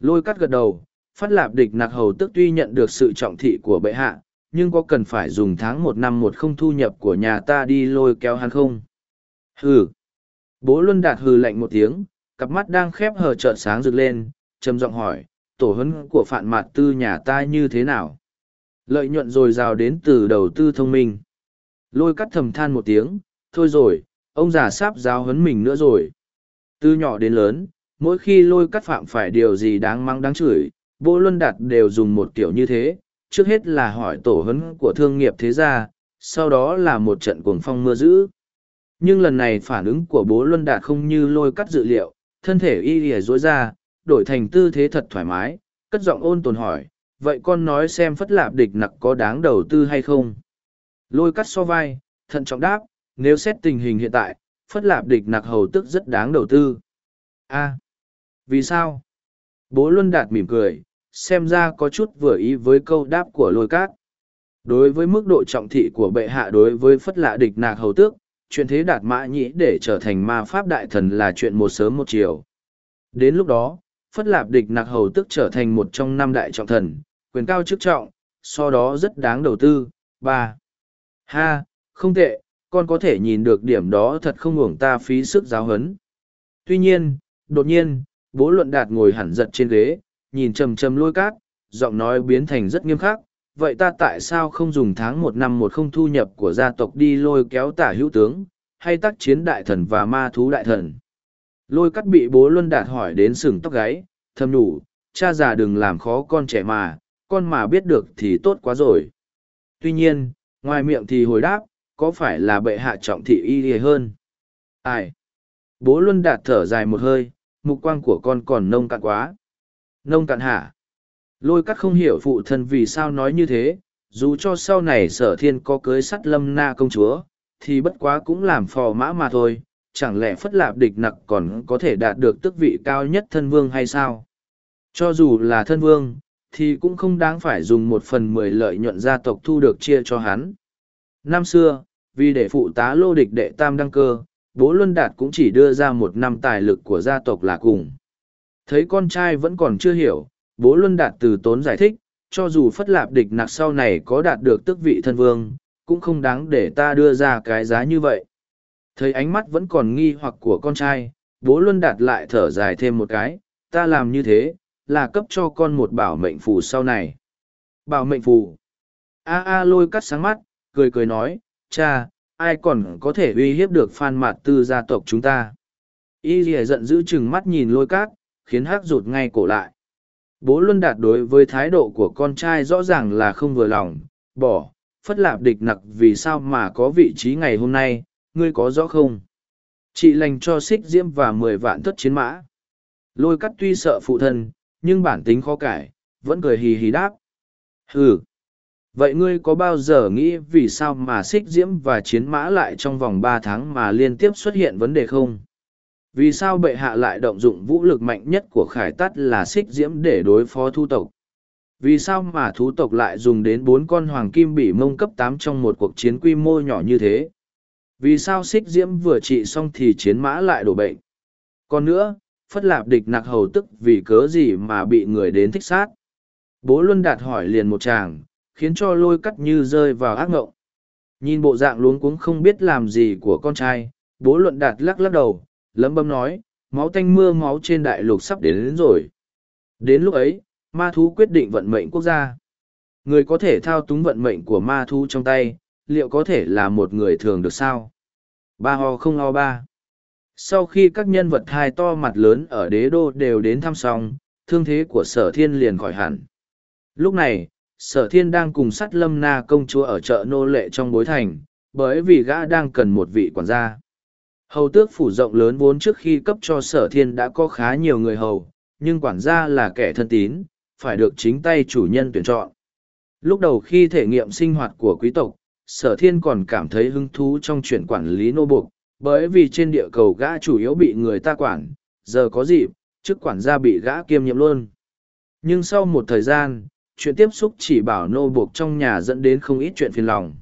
Lôi Cát gật đầu, phát lạp địch nặc hầu tức tuy nhận được sự trọng thị của bệ hạ, nhưng có cần phải dùng tháng một năm một không thu nhập của nhà ta đi lôi kéo hắn không? Hừ. Bố Luân Đạt hừ lạnh một tiếng, cặp mắt đang khép hờ trợn sáng rực lên, trầm giọng hỏi, tổ hấn của phạn mạt tư nhà ta như thế nào? Lợi nhuận dồi dào đến từ đầu tư thông minh. Lôi cắt thầm than một tiếng, thôi rồi, ông già sắp giáo huấn mình nữa rồi. Từ nhỏ đến lớn, mỗi khi lôi cắt phạm phải điều gì đáng mắng đáng chửi, vô luân đạt đều dùng một kiểu như thế, trước hết là hỏi tổ huấn của thương nghiệp thế gia, sau đó là một trận cuồng phong mưa dữ. Nhưng lần này phản ứng của bố Luân Đạt không như lôi cắt dự liệu, thân thể y lìa dối ra, đổi thành tư thế thật thoải mái, cất giọng ôn tồn hỏi, vậy con nói xem phất lạp địch nặc có đáng đầu tư hay không? Lôi cắt so vai, thận trọng đáp, nếu xét tình hình hiện tại, phất lạp địch nặc hầu tức rất đáng đầu tư. a vì sao? Bố Luân Đạt mỉm cười, xem ra có chút vừa ý với câu đáp của lôi cát. Đối với mức độ trọng thị của bệ hạ đối với phất lạ địch nạc hầu tước, chuyện thế đạt mã nhĩ để trở thành ma pháp đại thần là chuyện một sớm một chiều. Đến lúc đó, phất lạp địch nạc hầu tức trở thành một trong năm đại trọng thần, quyền cao chức trọng, so đó rất đáng đầu tư. ba Ha, không tệ, con có thể nhìn được điểm đó thật không uổng ta phí sức giáo huấn. Tuy nhiên, đột nhiên, bố luận đạt ngồi hẳn giật trên ghế, nhìn trầm trầm lôi cát, giọng nói biến thành rất nghiêm khắc. Vậy ta tại sao không dùng tháng một năm một không thu nhập của gia tộc đi lôi kéo tả hữu tướng, hay tác chiến đại thần và ma thú đại thần? Lôi cắt bị bố luân đạt hỏi đến sừng tóc gáy, thầm đủ, cha già đừng làm khó con trẻ mà, con mà biết được thì tốt quá rồi. Tuy nhiên, ngoài miệng thì hồi đáp, có phải là bệ hạ trọng thị y hơn? Ai? Bố Luân Đạt thở dài một hơi, mục quang của con còn nông cạn quá. Nông cạn hả? Lôi cắt không hiểu phụ thân vì sao nói như thế, dù cho sau này sở thiên có cưới sắt lâm na công chúa, thì bất quá cũng làm phò mã mà thôi, chẳng lẽ phất lạp địch nặc còn có thể đạt được tước vị cao nhất thân vương hay sao? Cho dù là thân vương, thì cũng không đáng phải dùng một phần mười lợi nhuận gia tộc thu được chia cho hắn. Năm xưa, vì để phụ tá lô địch đệ tam đăng cơ, bố Luân Đạt cũng chỉ đưa ra một năm tài lực của gia tộc là cùng. Thấy con trai vẫn còn chưa hiểu, bố Luân Đạt từ tốn giải thích, cho dù phất lạp địch nặc sau này có đạt được tước vị thân vương, cũng không đáng để ta đưa ra cái giá như vậy. Thấy ánh mắt vẫn còn nghi hoặc của con trai, bố Luân Đạt lại thở dài thêm một cái, ta làm như thế, là cấp cho con một bảo mệnh phù sau này. Bảo mệnh phù. A A lôi cắt sáng mắt, cười cười nói, cha, ai còn có thể uy hiếp được phan mạt tư gia tộc chúng ta. Y lìa giận dữ chừng mắt nhìn lôi cát, khiến hắc rụt ngay cổ lại. Bố Luân Đạt đối với thái độ của con trai rõ ràng là không vừa lòng, bỏ, phất lạp địch nặc vì sao mà có vị trí ngày hôm nay, ngươi có rõ không? Chị lành cho xích diễm và mười vạn thất chiến mã. Lôi cắt tuy sợ phụ thân, nhưng bản tính khó cải, vẫn cười hì hì đáp. Hừ, vậy ngươi có bao giờ nghĩ vì sao mà xích diễm và chiến mã lại trong vòng ba tháng mà liên tiếp xuất hiện vấn đề không vì sao bệ hạ lại động dụng vũ lực mạnh nhất của khải tắt là xích diễm để đối phó thu tộc vì sao mà thú tộc lại dùng đến bốn con hoàng kim bị mông cấp tám trong một cuộc chiến quy mô nhỏ như thế vì sao xích diễm vừa trị xong thì chiến mã lại đổ bệnh? Còn nữa phất lạp địch nặc hầu tức vì cớ gì mà bị người đến thích sát? Bố luân đạt hỏi liền một chàng khiến cho lôi cắt như rơi vào ác ngộng. Nhìn bộ dạng luống cuống không biết làm gì của con trai bố luận đạt lắc lắc đầu lấm bấm nói máu tanh mưa máu trên đại lục sắp đến, đến rồi. Đến lúc ấy ma thú quyết định vận mệnh quốc gia. Người có thể thao túng vận mệnh của ma thú trong tay liệu có thể là một người thường được sao? Ba ho không ho ba. Sau khi các nhân vật hai to mặt lớn ở đế đô đều đến thăm xong, thương thế của sở thiên liền khỏi hẳn. Lúc này, sở thiên đang cùng sắt lâm na công chúa ở chợ nô lệ trong bối thành, bởi vì gã đang cần một vị quản gia. Hầu tước phủ rộng lớn vốn trước khi cấp cho sở thiên đã có khá nhiều người hầu, nhưng quản gia là kẻ thân tín, phải được chính tay chủ nhân tuyển chọn. Lúc đầu khi thể nghiệm sinh hoạt của quý tộc sở thiên còn cảm thấy hứng thú trong chuyện quản lý nô buộc bởi vì trên địa cầu gã chủ yếu bị người ta quản giờ có dịp chức quản gia bị gã kiêm nhiệm luôn nhưng sau một thời gian chuyện tiếp xúc chỉ bảo nô buộc trong nhà dẫn đến không ít chuyện phiền lòng.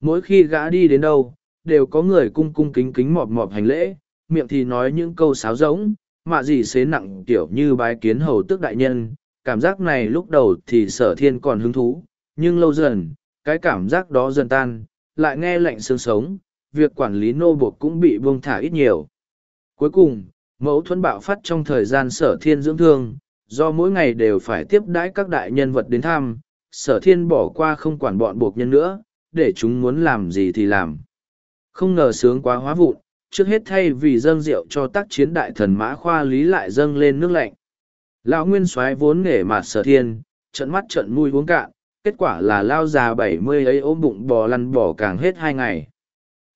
Mỗi khi gã đi đến đâu, đều có người cung cung kính kính mọp mọp hành lễ, miệng thì nói những câu sáo rỗng, mạ gì xế nặng kiểu như bái kiến hầu tước đại nhân. Cảm giác này lúc đầu thì sở thiên còn hứng thú, nhưng lâu dần, cái cảm giác đó dần tan, lại nghe lệnh xương sống, việc quản lý nô buộc cũng bị buông thả ít nhiều. Cuối cùng, mẫu thuẫn bạo phát trong thời gian sở thiên dưỡng thương, do mỗi ngày đều phải tiếp đãi các đại nhân vật đến thăm, sở thiên bỏ qua không quản bọn buộc nhân nữa, để chúng muốn làm gì thì làm. Không ngờ sướng quá hóa vụn, trước hết thay vì dâng rượu cho tác chiến đại thần mã khoa lý lại dâng lên nước lạnh. Lão Nguyên soái vốn nghề mặt sở thiên, trận mắt trận mùi uống cạn, kết quả là lao già bảy mươi ấy ôm bụng bò lăn bò càng hết hai ngày.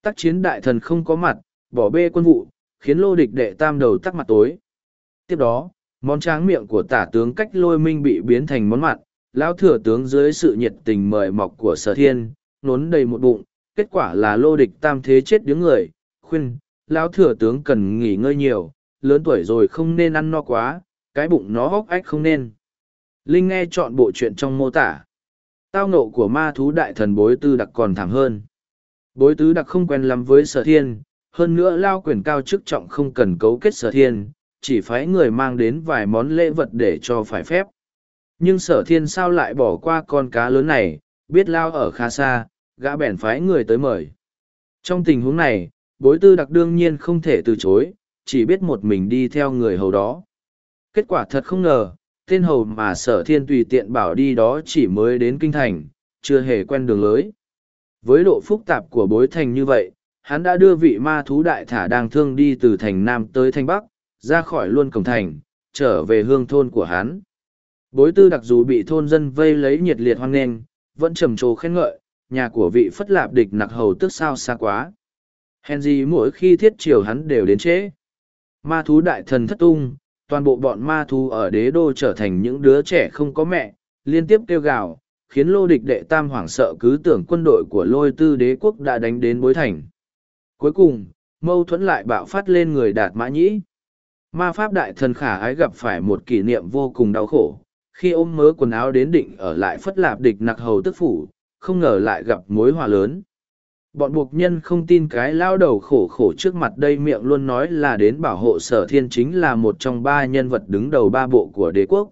Tác chiến đại thần không có mặt, bỏ bê quân vụ, khiến lô địch đệ tam đầu tắc mặt tối. Tiếp đó, món tráng miệng của tả tướng cách lôi minh bị biến thành món mặn lão thừa tướng dưới sự nhiệt tình mời mọc của sở thiên nốn đầy một bụng kết quả là lô địch tam thế chết đứng người khuyên lão thừa tướng cần nghỉ ngơi nhiều lớn tuổi rồi không nên ăn no quá cái bụng nó hóc ách không nên linh nghe chọn bộ chuyện trong mô tả tao nộ của ma thú đại thần bối tư đặc còn thảm hơn bối tứ đặc không quen lắm với sở thiên hơn nữa lao quyền cao chức trọng không cần cấu kết sở thiên chỉ phái người mang đến vài món lễ vật để cho phải phép. Nhưng sở thiên sao lại bỏ qua con cá lớn này, biết lao ở khá xa, gã bèn phái người tới mời. Trong tình huống này, bối tư đặc đương nhiên không thể từ chối, chỉ biết một mình đi theo người hầu đó. Kết quả thật không ngờ, tên hầu mà sở thiên tùy tiện bảo đi đó chỉ mới đến kinh thành, chưa hề quen đường lối. Với độ phức tạp của bối thành như vậy, hắn đã đưa vị ma thú đại thả đang thương đi từ thành Nam tới thành Bắc, ra khỏi luôn cổng thành, trở về hương thôn của hắn. Bối tư đặc dù bị thôn dân vây lấy nhiệt liệt hoan nghênh, vẫn trầm trồ khen ngợi, nhà của vị phất lạp địch nặc hầu tức sao xa quá. Hèn gì mỗi khi thiết triều hắn đều đến trễ. Ma thú đại thần thất tung, toàn bộ bọn ma thú ở đế đô trở thành những đứa trẻ không có mẹ, liên tiếp kêu gào, khiến lô địch đệ tam hoảng sợ cứ tưởng quân đội của lôi tư đế quốc đã đánh đến bối thành. Cuối cùng, mâu thuẫn lại bạo phát lên người đạt mã nhĩ. Ma pháp đại thần khả ái gặp phải một kỷ niệm vô cùng đau khổ, khi ôm mớ quần áo đến định ở lại phất lạp địch nặc hầu tức phủ, không ngờ lại gặp mối hòa lớn. Bọn buộc nhân không tin cái lao đầu khổ khổ trước mặt đây miệng luôn nói là đến bảo hộ sở thiên chính là một trong ba nhân vật đứng đầu ba bộ của đế quốc.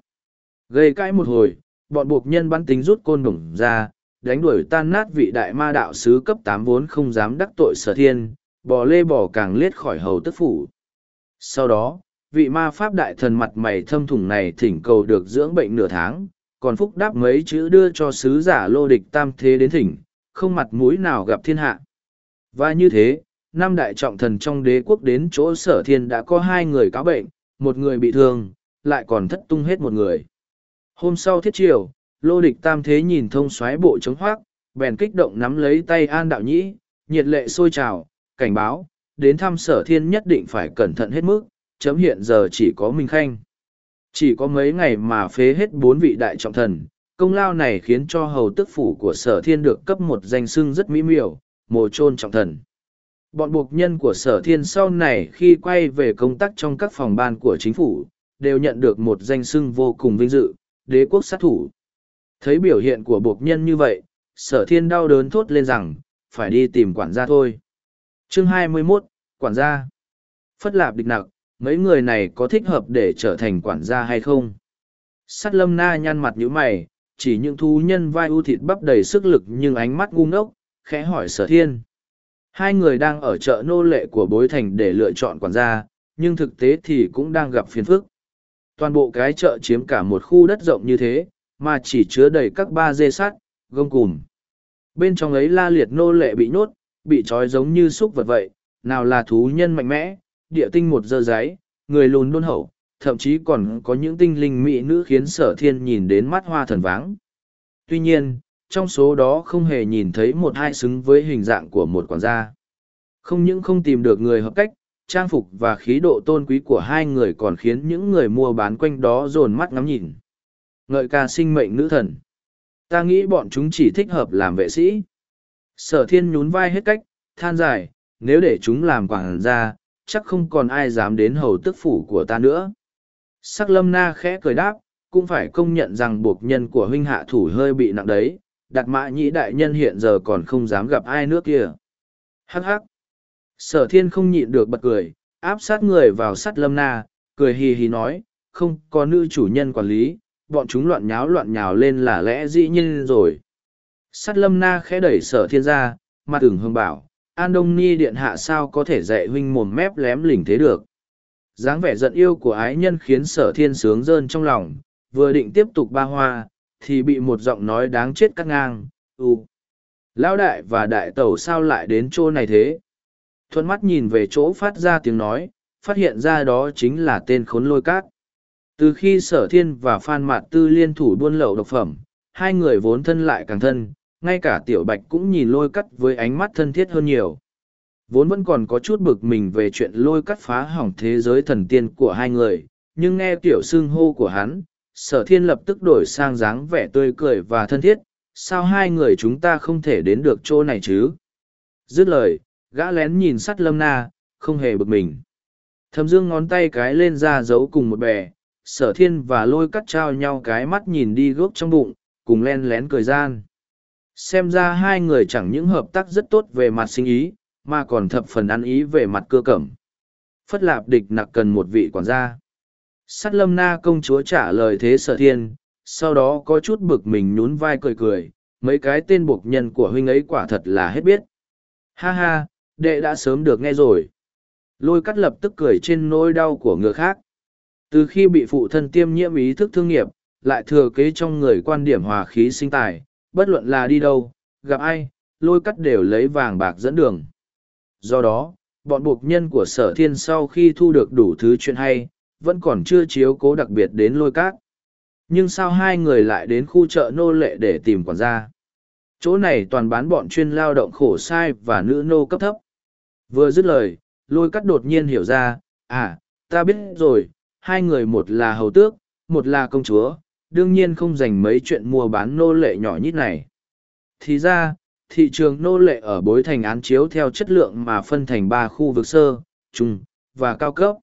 Gây cãi một hồi, bọn buộc nhân bắn tính rút côn đồng ra, đánh đuổi tan nát vị đại ma đạo sứ cấp tám vốn không dám đắc tội sở thiên, bò lê bò càng liết khỏi hầu tức phủ. Sau đó, vị ma pháp đại thần mặt mày thâm thủng này thỉnh cầu được dưỡng bệnh nửa tháng, còn phúc đáp mấy chữ đưa cho sứ giả lô địch tam thế đến thỉnh, không mặt mũi nào gặp thiên hạ. Và như thế, năm đại trọng thần trong đế quốc đến chỗ sở thiên đã có hai người cáo bệnh, một người bị thương, lại còn thất tung hết một người. Hôm sau thiết triều, lô địch tam thế nhìn thông xoáy bộ chống hoác, bèn kích động nắm lấy tay an đạo nhĩ, nhiệt lệ sôi trào, cảnh báo, đến thăm sở thiên nhất định phải cẩn thận hết mức, chấm hiện giờ chỉ có Minh Khanh. Chỉ có mấy ngày mà phế hết bốn vị đại trọng thần, Công lao này khiến cho hầu tức phủ của sở thiên được cấp một danh xưng rất mỹ miều, mồ chôn trọng thần. Bọn buộc nhân của sở thiên sau này khi quay về công tác trong các phòng ban của chính phủ, đều nhận được một danh xưng vô cùng vinh dự, đế quốc sát thủ. Thấy biểu hiện của buộc nhân như vậy, sở thiên đau đớn thốt lên rằng, phải đi tìm quản gia thôi. Chương 21, Quản gia. Phất lạp địch nặc, mấy người này có thích hợp để trở thành quản gia hay không? sát lâm na nhăn mặt như mày, chỉ những thú nhân vai ưu thịt bắp đầy sức lực nhưng ánh mắt ngu ngốc, khẽ hỏi sở thiên. Hai người đang ở chợ nô lệ của bối thành để lựa chọn quản gia, nhưng thực tế thì cũng đang gặp phiền phức. Toàn bộ cái chợ chiếm cả một khu đất rộng như thế, mà chỉ chứa đầy các ba dê sắt, gông cùm. Bên trong ấy la liệt nô lệ bị nhốt, bị trói giống như xúc vật vậy, nào là thú nhân mạnh mẽ, địa tinh một dơ giấy, người lùn đôn hậu, thậm chí còn có những tinh linh mỹ nữ khiến sở thiên nhìn đến mắt hoa thần váng. Tuy nhiên, trong số đó không hề nhìn thấy một hai xứng với hình dạng của một quản gia. Không những không tìm được người hợp cách, trang phục và khí độ tôn quý của hai người còn khiến những người mua bán quanh đó dồn mắt ngắm nhìn. Ngợi ca sinh mệnh nữ thần. Ta nghĩ bọn chúng chỉ thích hợp làm vệ sĩ. Sở thiên nhún vai hết cách, than dài, nếu để chúng làm quảng gia, chắc không còn ai dám đến hầu tức phủ của ta nữa. Sắc lâm na khẽ cười đáp, cũng phải công nhận rằng buộc nhân của huynh hạ thủ hơi bị nặng đấy, đặt mã nhĩ đại nhân hiện giờ còn không dám gặp ai nước kia. Hắc hắc. Sở thiên không nhịn được bật cười, áp sát người vào sắt lâm na, cười hì hì nói, không có nữ chủ nhân quản lý, bọn chúng loạn nháo loạn nhào lên là lẽ dĩ nhiên rồi. Sắt lâm na khẽ đẩy sở thiên ra, mặt ửng hương bảo, An Đông Ni điện hạ sao có thể dạy huynh mồm mép lém lỉnh thế được dáng vẻ giận yêu của ái nhân khiến sở thiên sướng rơn trong lòng, vừa định tiếp tục ba hoa, thì bị một giọng nói đáng chết cắt ngang, u. Lão đại và đại tẩu sao lại đến chỗ này thế? Thuận mắt nhìn về chỗ phát ra tiếng nói, phát hiện ra đó chính là tên khốn lôi cát. Từ khi sở thiên và Phan Mạt Tư liên thủ buôn lậu độc phẩm, hai người vốn thân lại càng thân, ngay cả tiểu bạch cũng nhìn lôi cắt với ánh mắt thân thiết hơn nhiều. Vốn vẫn còn có chút bực mình về chuyện lôi cắt phá hỏng thế giới thần tiên của hai người, nhưng nghe tiểu xưng hô của hắn, sở thiên lập tức đổi sang dáng vẻ tươi cười và thân thiết, sao hai người chúng ta không thể đến được chỗ này chứ? Dứt lời, gã lén nhìn sắt lâm na, không hề bực mình. Thầm dương ngón tay cái lên ra giấu cùng một bè, sở thiên và lôi cắt trao nhau cái mắt nhìn đi gốc trong bụng, cùng len lén cười gian. Xem ra hai người chẳng những hợp tác rất tốt về mặt sinh ý, mà còn thập phần ăn ý về mặt cơ cẩm. Phất lạp địch nặc cần một vị quản gia. Sắt lâm na công chúa trả lời thế sở thiên, sau đó có chút bực mình nhún vai cười cười, mấy cái tên buộc nhân của huynh ấy quả thật là hết biết. Ha ha, đệ đã sớm được nghe rồi. Lôi cắt lập tức cười trên nỗi đau của người khác. Từ khi bị phụ thân tiêm nhiễm ý thức thương nghiệp, lại thừa kế trong người quan điểm hòa khí sinh tài, bất luận là đi đâu, gặp ai, lôi cắt đều lấy vàng bạc dẫn đường. Do đó, bọn buộc nhân của sở thiên sau khi thu được đủ thứ chuyện hay, vẫn còn chưa chiếu cố đặc biệt đến lôi cát. Nhưng sao hai người lại đến khu chợ nô lệ để tìm quản gia? Chỗ này toàn bán bọn chuyên lao động khổ sai và nữ nô cấp thấp. Vừa dứt lời, lôi cắt đột nhiên hiểu ra, à, ta biết rồi, hai người một là hầu tước, một là công chúa, đương nhiên không dành mấy chuyện mua bán nô lệ nhỏ nhít này. Thì ra, thị trường nô lệ ở bối thành án chiếu theo chất lượng mà phân thành ba khu vực sơ, trung, và cao cấp.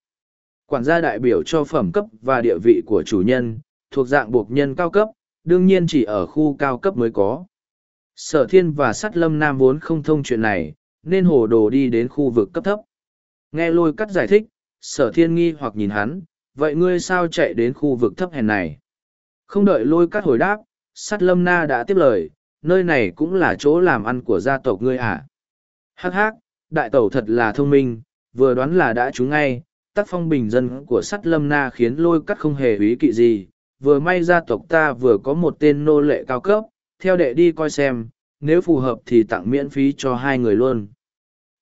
Quản gia đại biểu cho phẩm cấp và địa vị của chủ nhân, thuộc dạng buộc nhân cao cấp, đương nhiên chỉ ở khu cao cấp mới có. Sở thiên và sắt lâm nam vốn không thông chuyện này, nên hồ đồ đi đến khu vực cấp thấp. Nghe lôi cắt giải thích, sở thiên nghi hoặc nhìn hắn, vậy ngươi sao chạy đến khu vực thấp hèn này? Không đợi lôi cắt hồi đáp, sắt lâm na đã tiếp lời, nơi này cũng là chỗ làm ăn của gia tộc ngươi à. Hắc hắc, đại tẩu thật là thông minh, vừa đoán là đã trúng ngay, tác phong bình dân của sắt lâm na khiến lôi cắt không hề ý kỵ gì, vừa may gia tộc ta vừa có một tên nô lệ cao cấp, theo đệ đi coi xem, nếu phù hợp thì tặng miễn phí cho hai người luôn.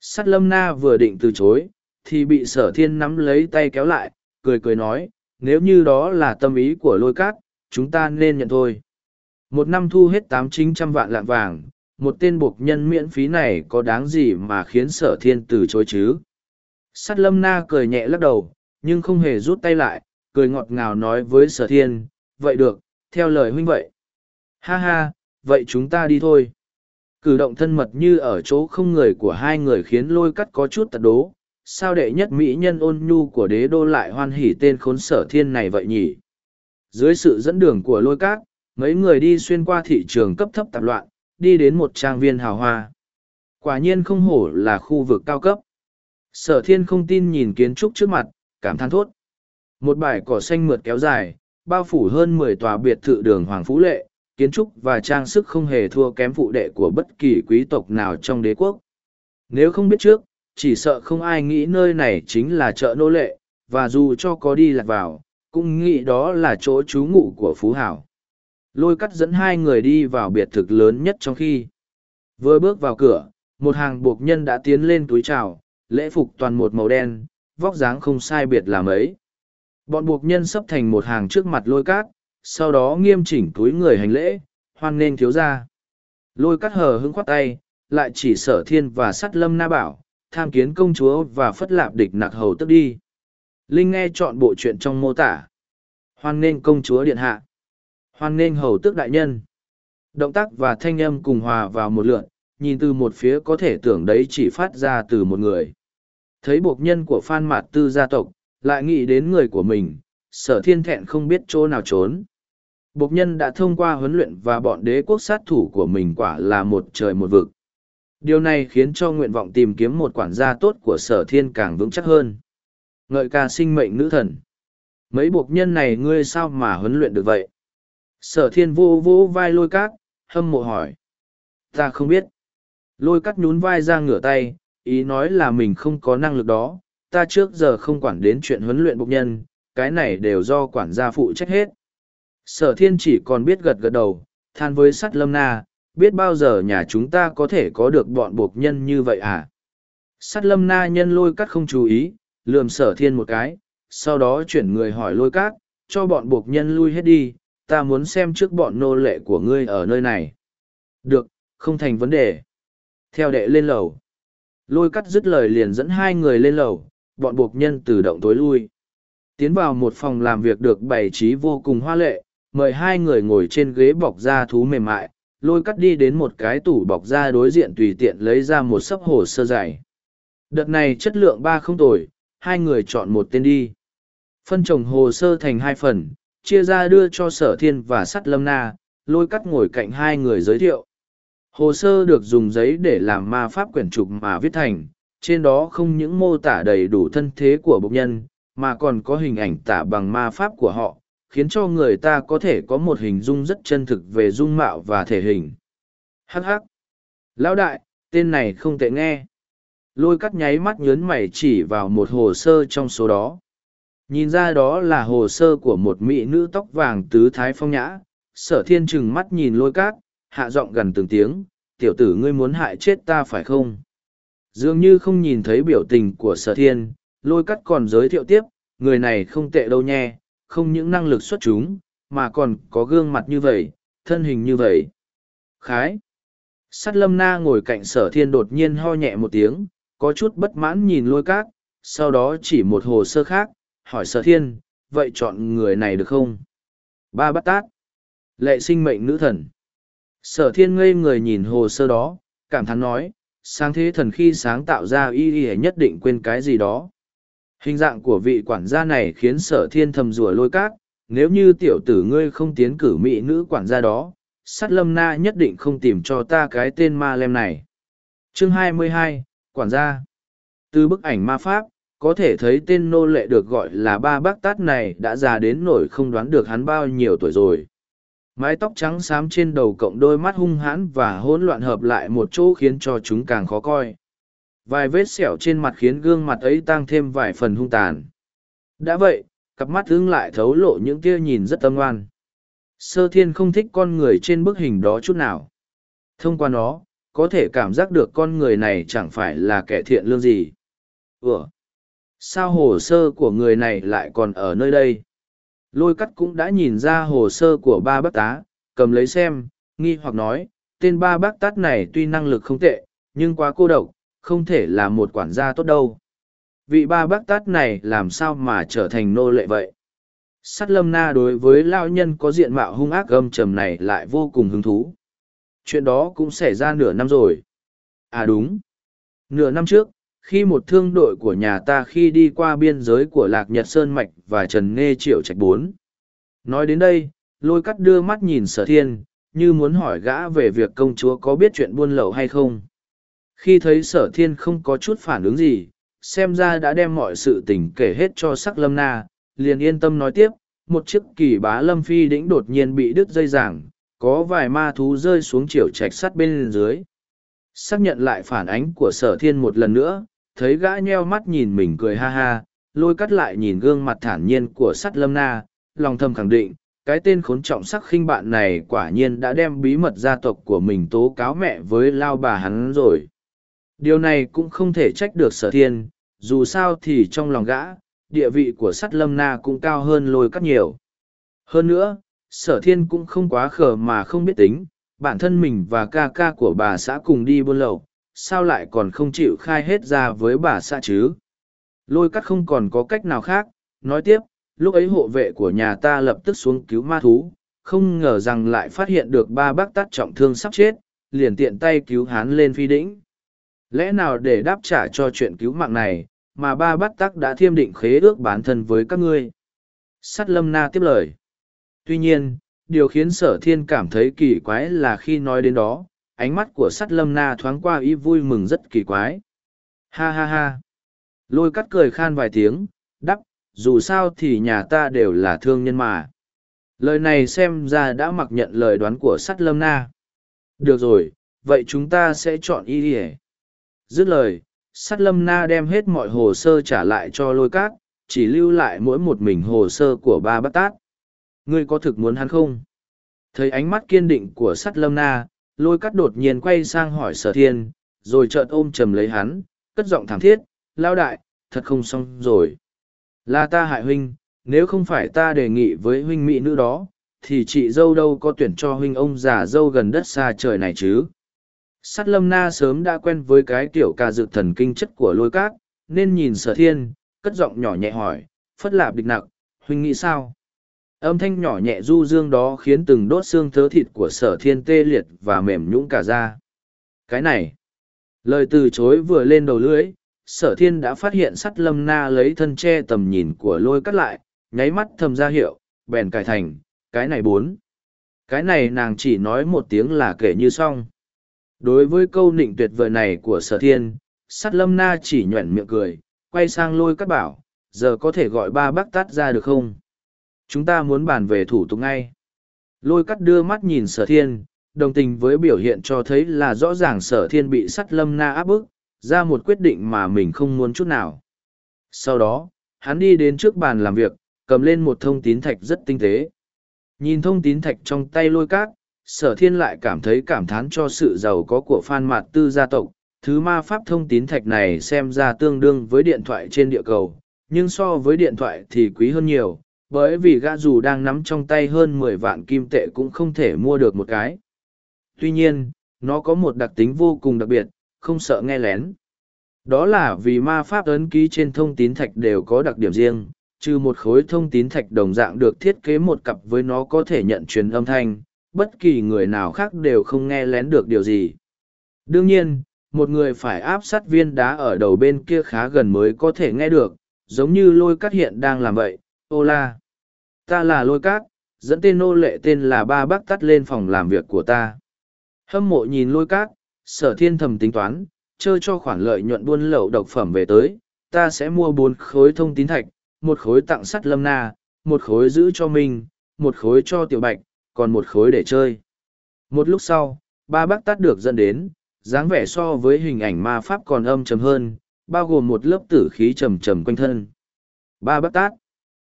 Sắt lâm na vừa định từ chối, thì bị sở thiên nắm lấy tay kéo lại, cười cười nói, nếu như đó là tâm ý của lôi cát, chúng ta nên nhận thôi. Một năm thu hết tám chín trăm vạn lạng vàng, một tên buộc nhân miễn phí này có đáng gì mà khiến sở thiên từ chối chứ? Sắt lâm na cười nhẹ lắc đầu, nhưng không hề rút tay lại, cười ngọt ngào nói với sở thiên, vậy được, theo lời huynh vậy. Ha ha, vậy chúng ta đi thôi. Cử động thân mật như ở chỗ không người của hai người khiến lôi cắt có chút tật đố. Sao đệ nhất mỹ nhân ôn nhu của đế đô lại hoan hỉ tên khốn sở thiên này vậy nhỉ? Dưới sự dẫn đường của lôi cát, mấy người đi xuyên qua thị trường cấp thấp tạp loạn, đi đến một trang viên hào hoa. Quả nhiên không hổ là khu vực cao cấp. Sở thiên không tin nhìn kiến trúc trước mặt, cảm thán thốt. Một bãi cỏ xanh mượt kéo dài, bao phủ hơn mười tòa biệt thự đường Hoàng Phú Lệ, kiến trúc và trang sức không hề thua kém phụ đệ của bất kỳ quý tộc nào trong đế quốc. Nếu không biết trước, chỉ sợ không ai nghĩ nơi này chính là chợ nô lệ, và dù cho có đi lạc vào, cũng nghĩ đó là chỗ trú ngụ của Phú Hảo. Lôi cắt dẫn hai người đi vào biệt thực lớn nhất trong khi. Vừa bước vào cửa, một hàng buộc nhân đã tiến lên túi chào, lễ phục toàn một màu đen, vóc dáng không sai biệt là mấy. Bọn buộc nhân sắp thành một hàng trước mặt lôi cát, sau đó nghiêm chỉnh túi người hành lễ, hoan nên thiếu ra. Lôi cát hờ hững khoát tay, lại chỉ sở thiên và sắt lâm na bảo, tham kiến công chúa và phất lạp địch nặc hầu tức đi. Linh nghe chọn bộ chuyện trong mô tả. Hoan nên công chúa điện hạ. Hoan nên hầu tước đại nhân. Động tác và thanh âm cùng hòa vào một lượn, nhìn từ một phía có thể tưởng đấy chỉ phát ra từ một người. Thấy buộc nhân của Phan Mạt Tư gia tộc, lại nghĩ đến người của mình, sở thiên thẹn không biết chỗ nào trốn. Bộc nhân đã thông qua huấn luyện và bọn đế quốc sát thủ của mình quả là một trời một vực. Điều này khiến cho nguyện vọng tìm kiếm một quản gia tốt của sở thiên càng vững chắc hơn. Ngợi ca sinh mệnh nữ thần. Mấy bộc nhân này ngươi sao mà huấn luyện được vậy? Sở thiên vô vô vai lôi cát, hâm mộ hỏi. Ta không biết. Lôi cát nhún vai ra ngửa tay, ý nói là mình không có năng lực đó, ta trước giờ không quản đến chuyện huấn luyện bộc nhân, cái này đều do quản gia phụ trách hết. Sở thiên chỉ còn biết gật gật đầu, than với sắt lâm na, biết bao giờ nhà chúng ta có thể có được bọn bộc nhân như vậy à? Sắt lâm na nhân lôi cát không chú ý, lườm sở thiên một cái, sau đó chuyển người hỏi lôi cát, cho bọn bộc nhân lui hết đi, ta muốn xem trước bọn nô lệ của ngươi ở nơi này. Được, không thành vấn đề. Theo đệ lên lầu. Lôi cắt dứt lời liền dẫn hai người lên lầu, bọn buộc nhân tự động tối lui. Tiến vào một phòng làm việc được bày trí vô cùng hoa lệ, mời hai người ngồi trên ghế bọc da thú mềm mại, lôi cắt đi đến một cái tủ bọc da đối diện tùy tiện lấy ra một sấp hồ sơ dày. Đợt này chất lượng ba không tồi, hai người chọn một tên đi. Phân trồng hồ sơ thành hai phần, chia ra đưa cho sở thiên và sắt lâm na, lôi cắt ngồi cạnh hai người giới thiệu. Hồ sơ được dùng giấy để làm ma pháp quyển trục mà viết thành, trên đó không những mô tả đầy đủ thân thế của bộc nhân, mà còn có hình ảnh tả bằng ma pháp của họ, khiến cho người ta có thể có một hình dung rất chân thực về dung mạo và thể hình. Hắc hắc! Lão đại, tên này không tệ nghe. Lôi cắt nháy mắt nhớn mày chỉ vào một hồ sơ trong số đó. Nhìn ra đó là hồ sơ của một mỹ nữ tóc vàng tứ thái phong nhã, sở thiên trừng mắt nhìn lôi cát, hạ giọng gần từng tiếng, tiểu tử ngươi muốn hại chết ta phải không? Dường như không nhìn thấy biểu tình của sở thiên, lôi cắt còn giới thiệu tiếp, người này không tệ đâu nhé, không những năng lực xuất chúng, mà còn có gương mặt như vậy, thân hình như vậy. Khái. Sắt lâm na ngồi cạnh sở thiên đột nhiên ho nhẹ một tiếng, có chút bất mãn nhìn lôi cát, sau đó chỉ một hồ sơ khác, hỏi sở thiên, vậy chọn người này được không? Ba bắt tát. Lệ sinh mệnh nữ thần. Sở thiên ngây người nhìn hồ sơ đó, cảm thán nói, sáng thế thần khi sáng tạo ra y y nhất định quên cái gì đó. Hình dạng của vị quản gia này khiến sở thiên thầm rùa lôi cát, nếu như tiểu tử ngươi không tiến cử mỹ nữ quản gia đó, sát lâm na nhất định không tìm cho ta cái tên ma lem này. Chương 22, Quản gia Từ bức ảnh ma pháp, có thể thấy tên nô lệ được gọi là ba bác tát này đã già đến nổi không đoán được hắn bao nhiêu tuổi rồi. Mái tóc trắng xám trên đầu cộng đôi mắt hung hãn và hỗn loạn hợp lại một chỗ khiến cho chúng càng khó coi. Vài vết sẹo trên mặt khiến gương mặt ấy tăng thêm vài phần hung tàn. Đã vậy, cặp mắt hướng lại thấu lộ những tia nhìn rất tâm oan sơ thiên không thích con người trên bức hình đó chút nào. Thông qua nó, có thể cảm giác được con người này chẳng phải là kẻ thiện lương gì. Ủa? Sao hồ sơ của người này lại còn ở nơi đây lôi cắt cũng đã nhìn ra hồ sơ của ba bác tá cầm lấy xem nghi hoặc nói tên ba bác tát này tuy năng lực không tệ nhưng quá cô độc không thể là một quản gia tốt đâu vị ba bác tát này làm sao mà trở thành nô lệ vậy Sắt lâm na đối với lao nhân có diện mạo hung ác gâm trầm này lại vô cùng hứng thú. Chuyện đó cũng xảy ra nửa năm rồi. À đúng. Nửa năm trước, khi một thương đội của nhà ta khi đi qua biên giới của Lạc Nhật Sơn Mạch và Trần Nghê Triệu Trạch Bốn. Nói đến đây, lôi cắt đưa mắt nhìn sở thiên, như muốn hỏi gã về việc công chúa có biết chuyện buôn lậu hay không. Khi thấy sở thiên không có chút phản ứng gì, xem ra đã đem mọi sự tình kể hết cho sắc lâm na, liền yên tâm nói tiếp, một chiếc kỳ bá lâm phi đĩnh đột nhiên bị đứt dây giảng, có vài ma thú rơi xuống chiều trạch sắt bên dưới. Xác nhận lại phản ánh của sở thiên một lần nữa, thấy gã nheo mắt nhìn mình cười ha ha, lôi cắt lại nhìn gương mặt thản nhiên của sắt lâm na, lòng thầm khẳng định, cái tên khốn trọng sắc khinh bạn này quả nhiên đã đem bí mật gia tộc của mình tố cáo mẹ với lao bà hắn rồi. Điều này cũng không thể trách được sở thiên, dù sao thì trong lòng gã, địa vị của sắt lâm na cũng cao hơn lôi cắt nhiều. Hơn nữa, sở thiên cũng không quá khờ mà không biết tính, bản thân mình và ca ca của bà xã cùng đi buôn lậu, sao lại còn không chịu khai hết ra với bà xã chứ? Lôi cắt không còn có cách nào khác, nói tiếp, lúc ấy hộ vệ của nhà ta lập tức xuống cứu ma thú, không ngờ rằng lại phát hiện được ba bác tát trọng thương sắp chết, liền tiện tay cứu hắn lên phi đĩnh. Lẽ nào để đáp trả cho chuyện cứu mạng này, mà ba bát tắc đã thiêm định khế ước bản thân với các ngươi? Sắt lâm na tiếp lời. Tuy nhiên, điều khiến sở thiên cảm thấy kỳ quái là khi nói đến đó, ánh mắt của sắt lâm na thoáng qua ý vui mừng rất kỳ quái. Ha ha ha. Lôi cắt cười khan vài tiếng, đắp, dù sao thì nhà ta đều là thương nhân mà. Lời này xem ra đã mặc nhận lời đoán của sắt lâm na. Được rồi, vậy chúng ta sẽ chọn y ỉa Dứt lời, sắt lâm na đem hết mọi hồ sơ trả lại cho lôi cát, chỉ lưu lại mỗi một mình hồ sơ của ba bát tát. Ngươi có thực muốn hắn không? Thấy ánh mắt kiên định của sắt lâm na, lôi cắt đột nhiên quay sang hỏi sở thiên, rồi chợt ôm chầm lấy hắn, cất giọng thảm thiết, lao đại, thật không xong rồi. Là ta hại huynh, nếu không phải ta đề nghị với huynh mỹ nữ đó, thì chị dâu đâu có tuyển cho huynh ông già dâu gần đất xa trời này chứ. Sắt lâm na sớm đã quen với cái kiểu ca dự thần kinh chất của lôi cát, nên nhìn sở thiên, cất giọng nhỏ nhẹ hỏi, phất lạp địch nặng, huynh nghĩ sao? Âm thanh nhỏ nhẹ du dương đó khiến từng đốt xương thớ thịt của sở thiên tê liệt và mềm nhũng cả ra. Cái này, lời từ chối vừa lên đầu lưỡi, sở thiên đã phát hiện sắt lâm na lấy thân che tầm nhìn của lôi cắt lại, nháy mắt thầm ra hiệu, bèn cải thành, cái này bốn. Cái này nàng chỉ nói một tiếng là kể như xong. Đối với câu nịnh tuyệt vời này của sở thiên, sắt lâm na chỉ nhuẩn miệng cười, quay sang lôi cắt bảo, giờ có thể gọi ba bác tát ra được không? Chúng ta muốn bàn về thủ tục ngay. Lôi cắt đưa mắt nhìn sở thiên, đồng tình với biểu hiện cho thấy là rõ ràng sở thiên bị sắt lâm na áp bức, ra một quyết định mà mình không muốn chút nào. Sau đó, hắn đi đến trước bàn làm việc, cầm lên một thông tín thạch rất tinh tế. Nhìn thông tín thạch trong tay lôi cát, sở thiên lại cảm thấy cảm thán cho sự giàu có của phan mạt tư gia tộc. Thứ ma pháp thông tín thạch này xem ra tương đương với điện thoại trên địa cầu, nhưng so với điện thoại thì quý hơn nhiều, bởi vì gã dù đang nắm trong tay hơn mười vạn kim tệ cũng không thể mua được một cái. Tuy nhiên, nó có một đặc tính vô cùng đặc biệt, không sợ nghe lén. Đó là vì ma pháp ấn ký trên thông tín thạch đều có đặc điểm riêng, trừ một khối thông tín thạch đồng dạng được thiết kế một cặp với nó có thể nhận truyền âm thanh, bất kỳ người nào khác đều không nghe lén được điều gì. Đương nhiên, một người phải áp sát viên đá ở đầu bên kia khá gần mới có thể nghe được, giống như lôi cắt hiện đang làm vậy, ô la. Ta là lôi cát, dẫn tên nô lệ tên là ba bác tắt lên phòng làm việc của ta. Hâm mộ nhìn lôi cát, sở thiên thầm tính toán, chơi cho khoản lợi nhuận buôn lậu độc phẩm về tới, ta sẽ mua bốn khối thông tín thạch, một khối tặng sắt lâm na, một khối giữ cho mình, một khối cho tiểu bạch, còn một khối để chơi. Một lúc sau, ba bác tắt được dẫn đến, dáng vẻ so với hình ảnh ma pháp còn âm trầm hơn, bao gồm một lớp tử khí trầm trầm quanh thân. Ba bác tát.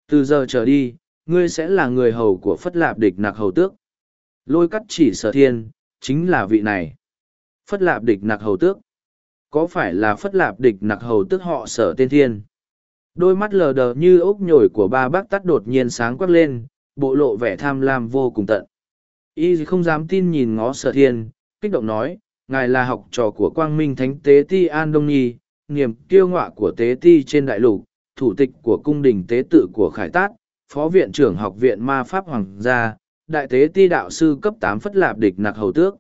Từ giờ trở đi, ngươi sẽ là người hầu của phất lạp địch nặc hầu tước. Lôi cắt chỉ sở thiên, chính là vị này. Phất lạp địch nặc hầu tước. Có phải là phất lạp địch nặc hầu tước họ sở tên thiên? Đôi mắt lờ đờ như ốc nhồi của ba bác tắt đột nhiên sáng quắc lên, bộ lộ vẻ tham lam vô cùng tận. Y không dám tin nhìn ngó sở thiên, kích động nói, ngài là học trò của quang minh thánh tế ti An Đông Nhi, niềm kiêu ngọa của tế ti trên đại lục, thủ tịch của cung đình tế tự của Khải Tát, phó viện trưởng học viện ma pháp hoàng gia, đại tế ti đạo sư cấp tám phất lạp địch nặc hầu tước.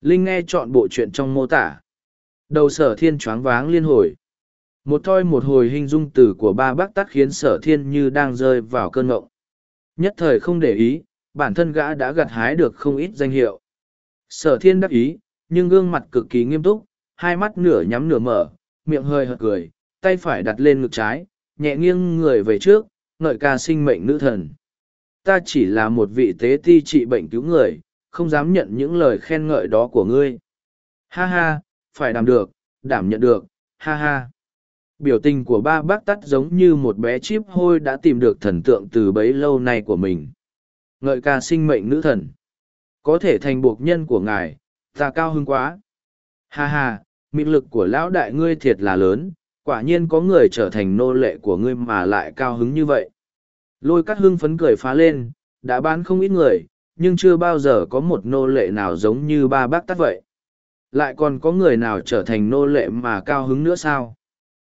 Linh nghe chọn bộ chuyện trong mô tả. Đầu sở thiên choáng váng liên hồi. Một thoi một hồi hình dung tử của ba bác tắt khiến sở thiên như đang rơi vào cơn ngộng. Nhất thời không để ý, bản thân gã đã gặt hái được không ít danh hiệu. Sở thiên đắc ý, nhưng gương mặt cực kỳ nghiêm túc, hai mắt nửa nhắm nửa mở, miệng hơi hợt cười, tay phải đặt lên ngực trái, nhẹ nghiêng người về trước, ngợi ca sinh mệnh nữ thần. Ta chỉ là một vị tế ti trị bệnh cứu người, không dám nhận những lời khen ngợi đó của ngươi. Ha ha, phải đảm được, đảm nhận được, ha ha. Biểu tình của ba bác tắt giống như một bé chip hôi đã tìm được thần tượng từ bấy lâu nay của mình. Ngợi ca sinh mệnh nữ thần. Có thể thành buộc nhân của ngài, ta cao hơn quá. Ha ha, mị lực của lão đại ngươi thiệt là lớn, quả nhiên có người trở thành nô lệ của ngươi mà lại cao hứng như vậy. Lôi cắt hưng phấn cười phá lên, đã bán không ít người, nhưng chưa bao giờ có một nô lệ nào giống như ba bác tắt vậy. Lại còn có người nào trở thành nô lệ mà cao hứng nữa sao?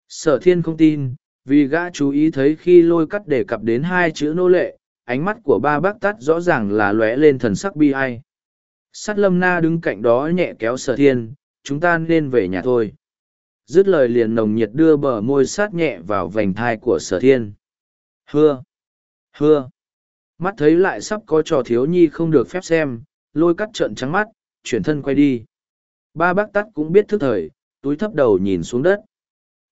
Sở thiên không tin, vì gã chú ý thấy khi lôi cắt đề cập đến hai chữ nô lệ, ánh mắt của ba bác tắt rõ ràng là lóe lên thần sắc bi ai. Sát lâm na đứng cạnh đó nhẹ kéo sở thiên, chúng ta nên về nhà thôi. Dứt lời liền nồng nhiệt đưa bờ môi sát nhẹ vào vành thai của sở thiên. Hưa! Hưa! Mắt thấy lại sắp có trò thiếu nhi không được phép xem, lôi cắt trận trắng mắt, chuyển thân quay đi. Ba bác tắt cũng biết thức thời, túi thấp đầu nhìn xuống đất.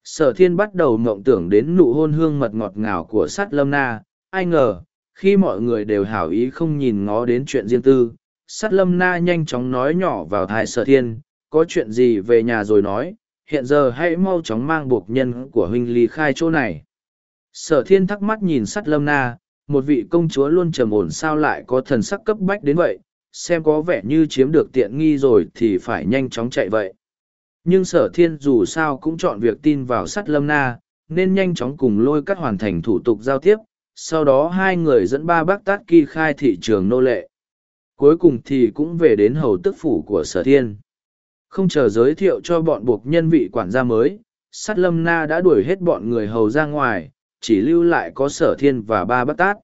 Sở thiên bắt đầu mộng tưởng đến nụ hôn hương mật ngọt ngào của sát lâm na, ai ngờ, khi mọi người đều hảo ý không nhìn ngó đến chuyện riêng tư, sát lâm na nhanh chóng nói nhỏ vào thai sở thiên, có chuyện gì về nhà rồi nói, hiện giờ hãy mau chóng mang buộc nhân của huynh ly khai chỗ này. Sở thiên thắc mắc nhìn sắt lâm na, một vị công chúa luôn trầm ổn sao lại có thần sắc cấp bách đến vậy, xem có vẻ như chiếm được tiện nghi rồi thì phải nhanh chóng chạy vậy. Nhưng sở thiên dù sao cũng chọn việc tin vào sắt lâm na, nên nhanh chóng cùng lôi cắt hoàn thành thủ tục giao tiếp, sau đó hai người dẫn ba bác tát kỳ khai thị trường nô lệ. Cuối cùng thì cũng về đến hầu tức phủ của sở thiên. Không chờ giới thiệu cho bọn buộc nhân vị quản gia mới, sát lâm na đã đuổi hết bọn người hầu ra ngoài, chỉ lưu lại có sở thiên và ba bác tát.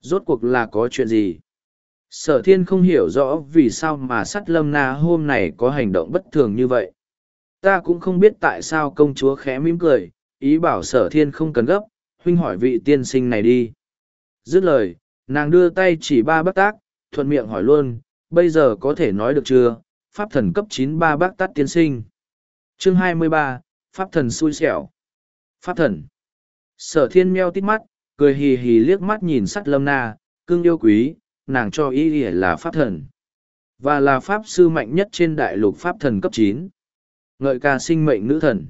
Rốt cuộc là có chuyện gì? Sở thiên không hiểu rõ vì sao mà sát lâm na hôm nay có hành động bất thường như vậy. Ta cũng không biết tại sao công chúa khẽ mỉm cười, ý bảo sở thiên không cần gấp, huynh hỏi vị tiên sinh này đi. Dứt lời, nàng đưa tay chỉ ba bác tác, thuận miệng hỏi luôn, bây giờ có thể nói được chưa, pháp thần cấp chín ba bác tát tiên sinh. Chương hai mươi ba, Pháp thần xui xẻo. Pháp thần. Sở thiên meo tít mắt, cười hì hì liếc mắt nhìn sắt lâm na, cưng yêu quý, nàng cho ý nghĩa là pháp thần. Và là pháp sư mạnh nhất trên đại lục pháp thần cấp 9. ngợi ca sinh mệnh nữ thần.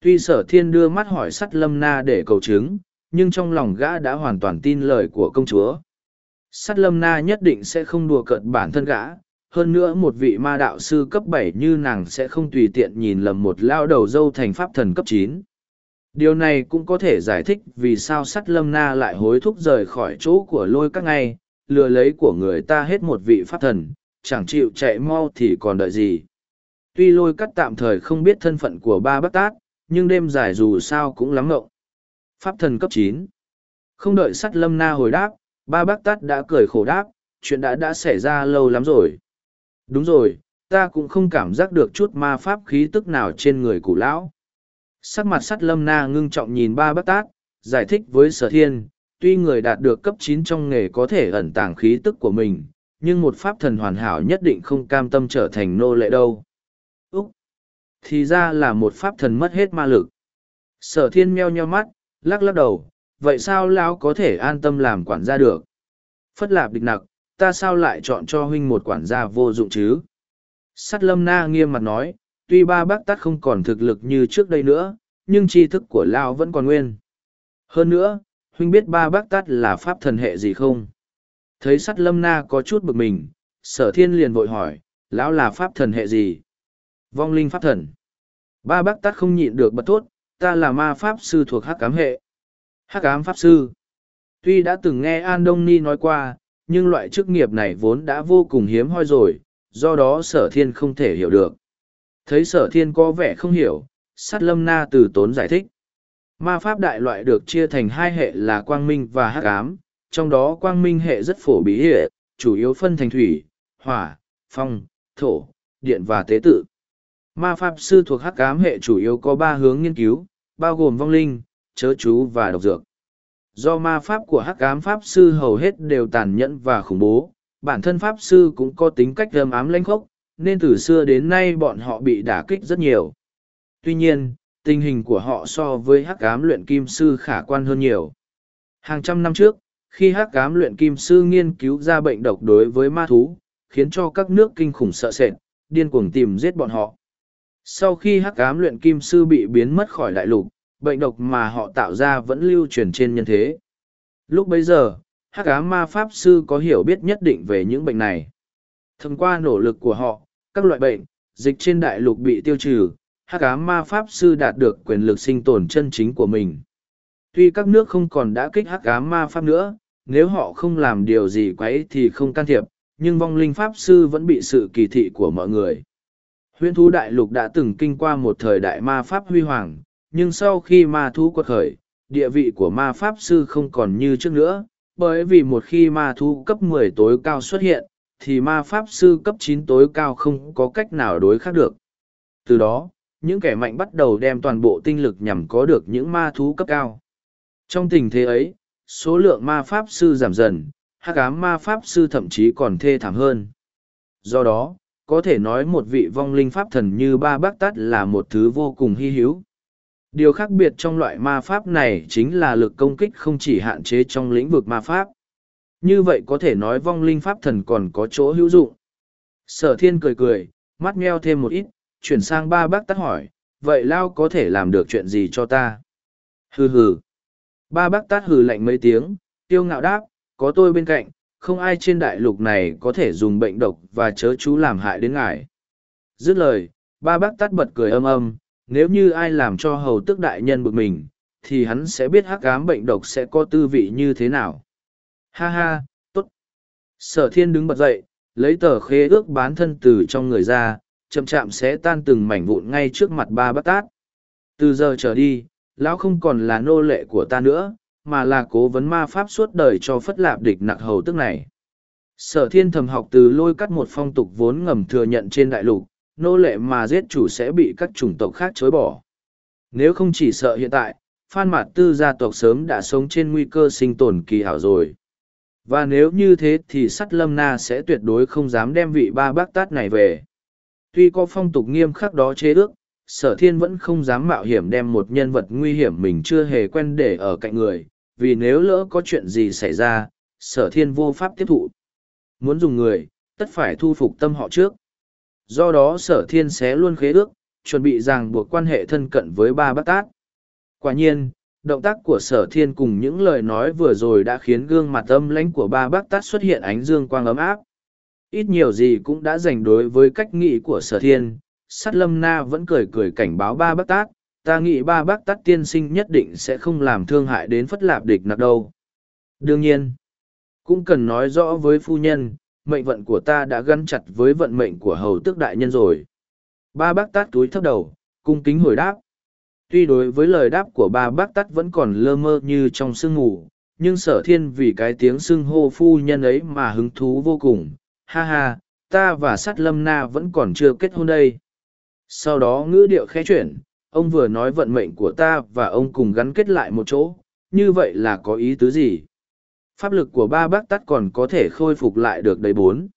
Tuy sở thiên đưa mắt hỏi sắt lâm na để cầu chứng, nhưng trong lòng gã đã hoàn toàn tin lời của công chúa. Sắt lâm na nhất định sẽ không đùa cợt bản thân gã, hơn nữa một vị ma đạo sư cấp bảy như nàng sẽ không tùy tiện nhìn lầm một lao đầu dâu thành pháp thần cấp chín. Điều này cũng có thể giải thích vì sao sắt lâm na lại hối thúc rời khỏi chỗ của lôi các ngay, lừa lấy của người ta hết một vị pháp thần, chẳng chịu chạy mau thì còn đợi gì. Tuy lôi cắt tạm thời không biết thân phận của ba bác tát, nhưng đêm dài dù sao cũng lắm ngộng. Pháp thần cấp chín Không đợi sắt lâm na hồi đáp, ba bác tát đã cười khổ đáp, chuyện đã đã xảy ra lâu lắm rồi. Đúng rồi, ta cũng không cảm giác được chút ma pháp khí tức nào trên người cụ lão. Sắc mặt sắt lâm na ngưng trọng nhìn ba bác tát, giải thích với sở thiên, tuy người đạt được cấp chín trong nghề có thể ẩn tàng khí tức của mình, nhưng một pháp thần hoàn hảo nhất định không cam tâm trở thành nô lệ đâu. Úc! Thì ra là một pháp thần mất hết ma lực. Sở thiên meo nheo mắt, lắc lắc đầu, vậy sao lão có thể an tâm làm quản gia được? Phất lạp địch nặc, ta sao lại chọn cho huynh một quản gia vô dụng chứ? Sắt lâm na nghiêm mặt nói, tuy ba bác tát không còn thực lực như trước đây nữa, nhưng tri thức của Lao vẫn còn nguyên. Hơn nữa, huynh biết ba bác tát là pháp thần hệ gì không? Thấy sắt lâm na có chút bực mình, sở thiên liền vội hỏi, lão là pháp thần hệ gì? Vong linh pháp thần. Ba bác tát không nhịn được bật thốt, ta là ma pháp sư thuộc hắc cám hệ. Hắc ám pháp sư. Tuy đã từng nghe An Đông Ni nói qua, nhưng loại chức nghiệp này vốn đã vô cùng hiếm hoi rồi, do đó sở thiên không thể hiểu được. Thấy sở thiên có vẻ không hiểu, sát lâm na từ tốn giải thích. Ma pháp đại loại được chia thành hai hệ là quang minh và hắc ám, trong đó quang minh hệ rất phổ bí hệ, chủ yếu phân thành thủy, hỏa, phong, thổ, điện và tế tự. Ma pháp sư thuộc hắc ám hệ chủ yếu có ba hướng nghiên cứu, bao gồm vong linh, chớ chú và độc dược. Do ma pháp của hắc ám pháp sư hầu hết đều tàn nhẫn và khủng bố, bản thân pháp sư cũng có tính cách âm ám lãnh khốc, nên từ xưa đến nay bọn họ bị đả kích rất nhiều. Tuy nhiên, tình hình của họ so với hắc ám luyện kim sư khả quan hơn nhiều. Hàng trăm năm trước, khi hắc ám luyện kim sư nghiên cứu ra bệnh độc đối với ma thú, khiến cho các nước kinh khủng sợ sệt, điên cuồng tìm giết bọn họ. Sau khi hắc ám luyện kim sư bị biến mất khỏi đại lục, bệnh độc mà họ tạo ra vẫn lưu truyền trên nhân thế. Lúc bấy giờ, hắc ám ma pháp sư có hiểu biết nhất định về những bệnh này. Thông qua nỗ lực của họ, các loại bệnh, dịch trên đại lục bị tiêu trừ, hắc ám ma pháp sư đạt được quyền lực sinh tồn chân chính của mình. Tuy các nước không còn đã kích hắc ám ma pháp nữa, nếu họ không làm điều gì quấy thì không can thiệp, nhưng vong linh pháp sư vẫn bị sự kỳ thị của mọi người. Huyễn thú đại lục đã từng kinh qua một thời đại ma pháp huy hoàng, nhưng sau khi ma thú quật khởi, địa vị của ma pháp sư không còn như trước nữa, bởi vì một khi ma thú cấp 10 tối cao xuất hiện, thì ma pháp sư cấp 9 tối cao không có cách nào đối khác được. Từ đó, những kẻ mạnh bắt đầu đem toàn bộ tinh lực nhằm có được những ma thú cấp cao. Trong tình thế ấy, số lượng ma pháp sư giảm dần, hắc ám ma pháp sư thậm chí còn thê thảm hơn. Do đó, có thể nói một vị vong linh pháp thần như ba bác tát là một thứ vô cùng hy hữu. Điều khác biệt trong loại ma pháp này chính là lực công kích không chỉ hạn chế trong lĩnh vực ma pháp. Như vậy có thể nói vong linh pháp thần còn có chỗ hữu dụng. Sở thiên cười cười, mắt meo thêm một ít, chuyển sang ba bác tát hỏi, vậy Lao có thể làm được chuyện gì cho ta? Hừ hừ. Ba bác tát hừ lạnh mấy tiếng, tiêu ngạo đáp, có tôi bên cạnh, không ai trên đại lục này có thể dùng bệnh độc và chớ chú làm hại đến ngài. Dứt lời, ba bác tát bật cười âm âm, nếu như ai làm cho hầu tức đại nhân bực mình, thì hắn sẽ biết hắc ám bệnh độc sẽ có tư vị như thế nào. Ha ha, tốt. Sở thiên đứng bật dậy, lấy tờ khế ước bán thân từ trong người ra, chậm chạm sẽ tan từng mảnh vụn ngay trước mặt ba bát tát. Từ giờ trở đi, lão không còn là nô lệ của ta nữa, mà là cố vấn ma pháp suốt đời cho phất lạp địch nặc hầu tức này. Sở thiên thầm học từ lôi cắt một phong tục vốn ngầm thừa nhận trên đại lục, nô lệ mà giết chủ sẽ bị các chủng tộc khác chối bỏ. Nếu không chỉ sợ hiện tại, Phan Mạt Tư gia tộc sớm đã sống trên nguy cơ sinh tồn kỳ hảo rồi. Và nếu như thế thì sắt lâm na sẽ tuyệt đối không dám đem vị ba bác tát này về. Tuy có phong tục nghiêm khắc đó chế ước, sở thiên vẫn không dám mạo hiểm đem một nhân vật nguy hiểm mình chưa hề quen để ở cạnh người, vì nếu lỡ có chuyện gì xảy ra, sở thiên vô pháp tiếp thụ. Muốn dùng người, tất phải thu phục tâm họ trước. Do đó sở thiên sẽ luôn khế ước, chuẩn bị ràng buộc quan hệ thân cận với ba bác tát. Quả nhiên, động tác của sở thiên cùng những lời nói vừa rồi đã khiến gương mặt âm lãnh của ba bác tát xuất hiện ánh dương quang ấm áp. Ít nhiều gì cũng đã dành đối với cách nghĩ của sở thiên, sát lâm na vẫn cười cười cảnh báo ba bác tát, ta nghĩ ba bác tát tiên sinh nhất định sẽ không làm thương hại đến phất lạp địch nặc đâu. Đương nhiên, cũng cần nói rõ với phu nhân, mệnh vận của ta đã gắn chặt với vận mệnh của hầu tước đại nhân rồi. Ba bác tát túi thấp đầu, cung kính hồi đáp. Tuy đối với lời đáp của ba bác tát vẫn còn lơ mơ như trong sương ngủ, nhưng sở thiên vì cái tiếng xưng hô phu nhân ấy mà hứng thú vô cùng. Ha ha, ta và sát lâm na vẫn còn chưa kết hôn đây. Sau đó ngữ điệu khẽ chuyển, ông vừa nói vận mệnh của ta và ông cùng gắn kết lại một chỗ, như vậy là có ý tứ gì? Pháp lực của ba bác tắt còn có thể khôi phục lại được đầy bốn.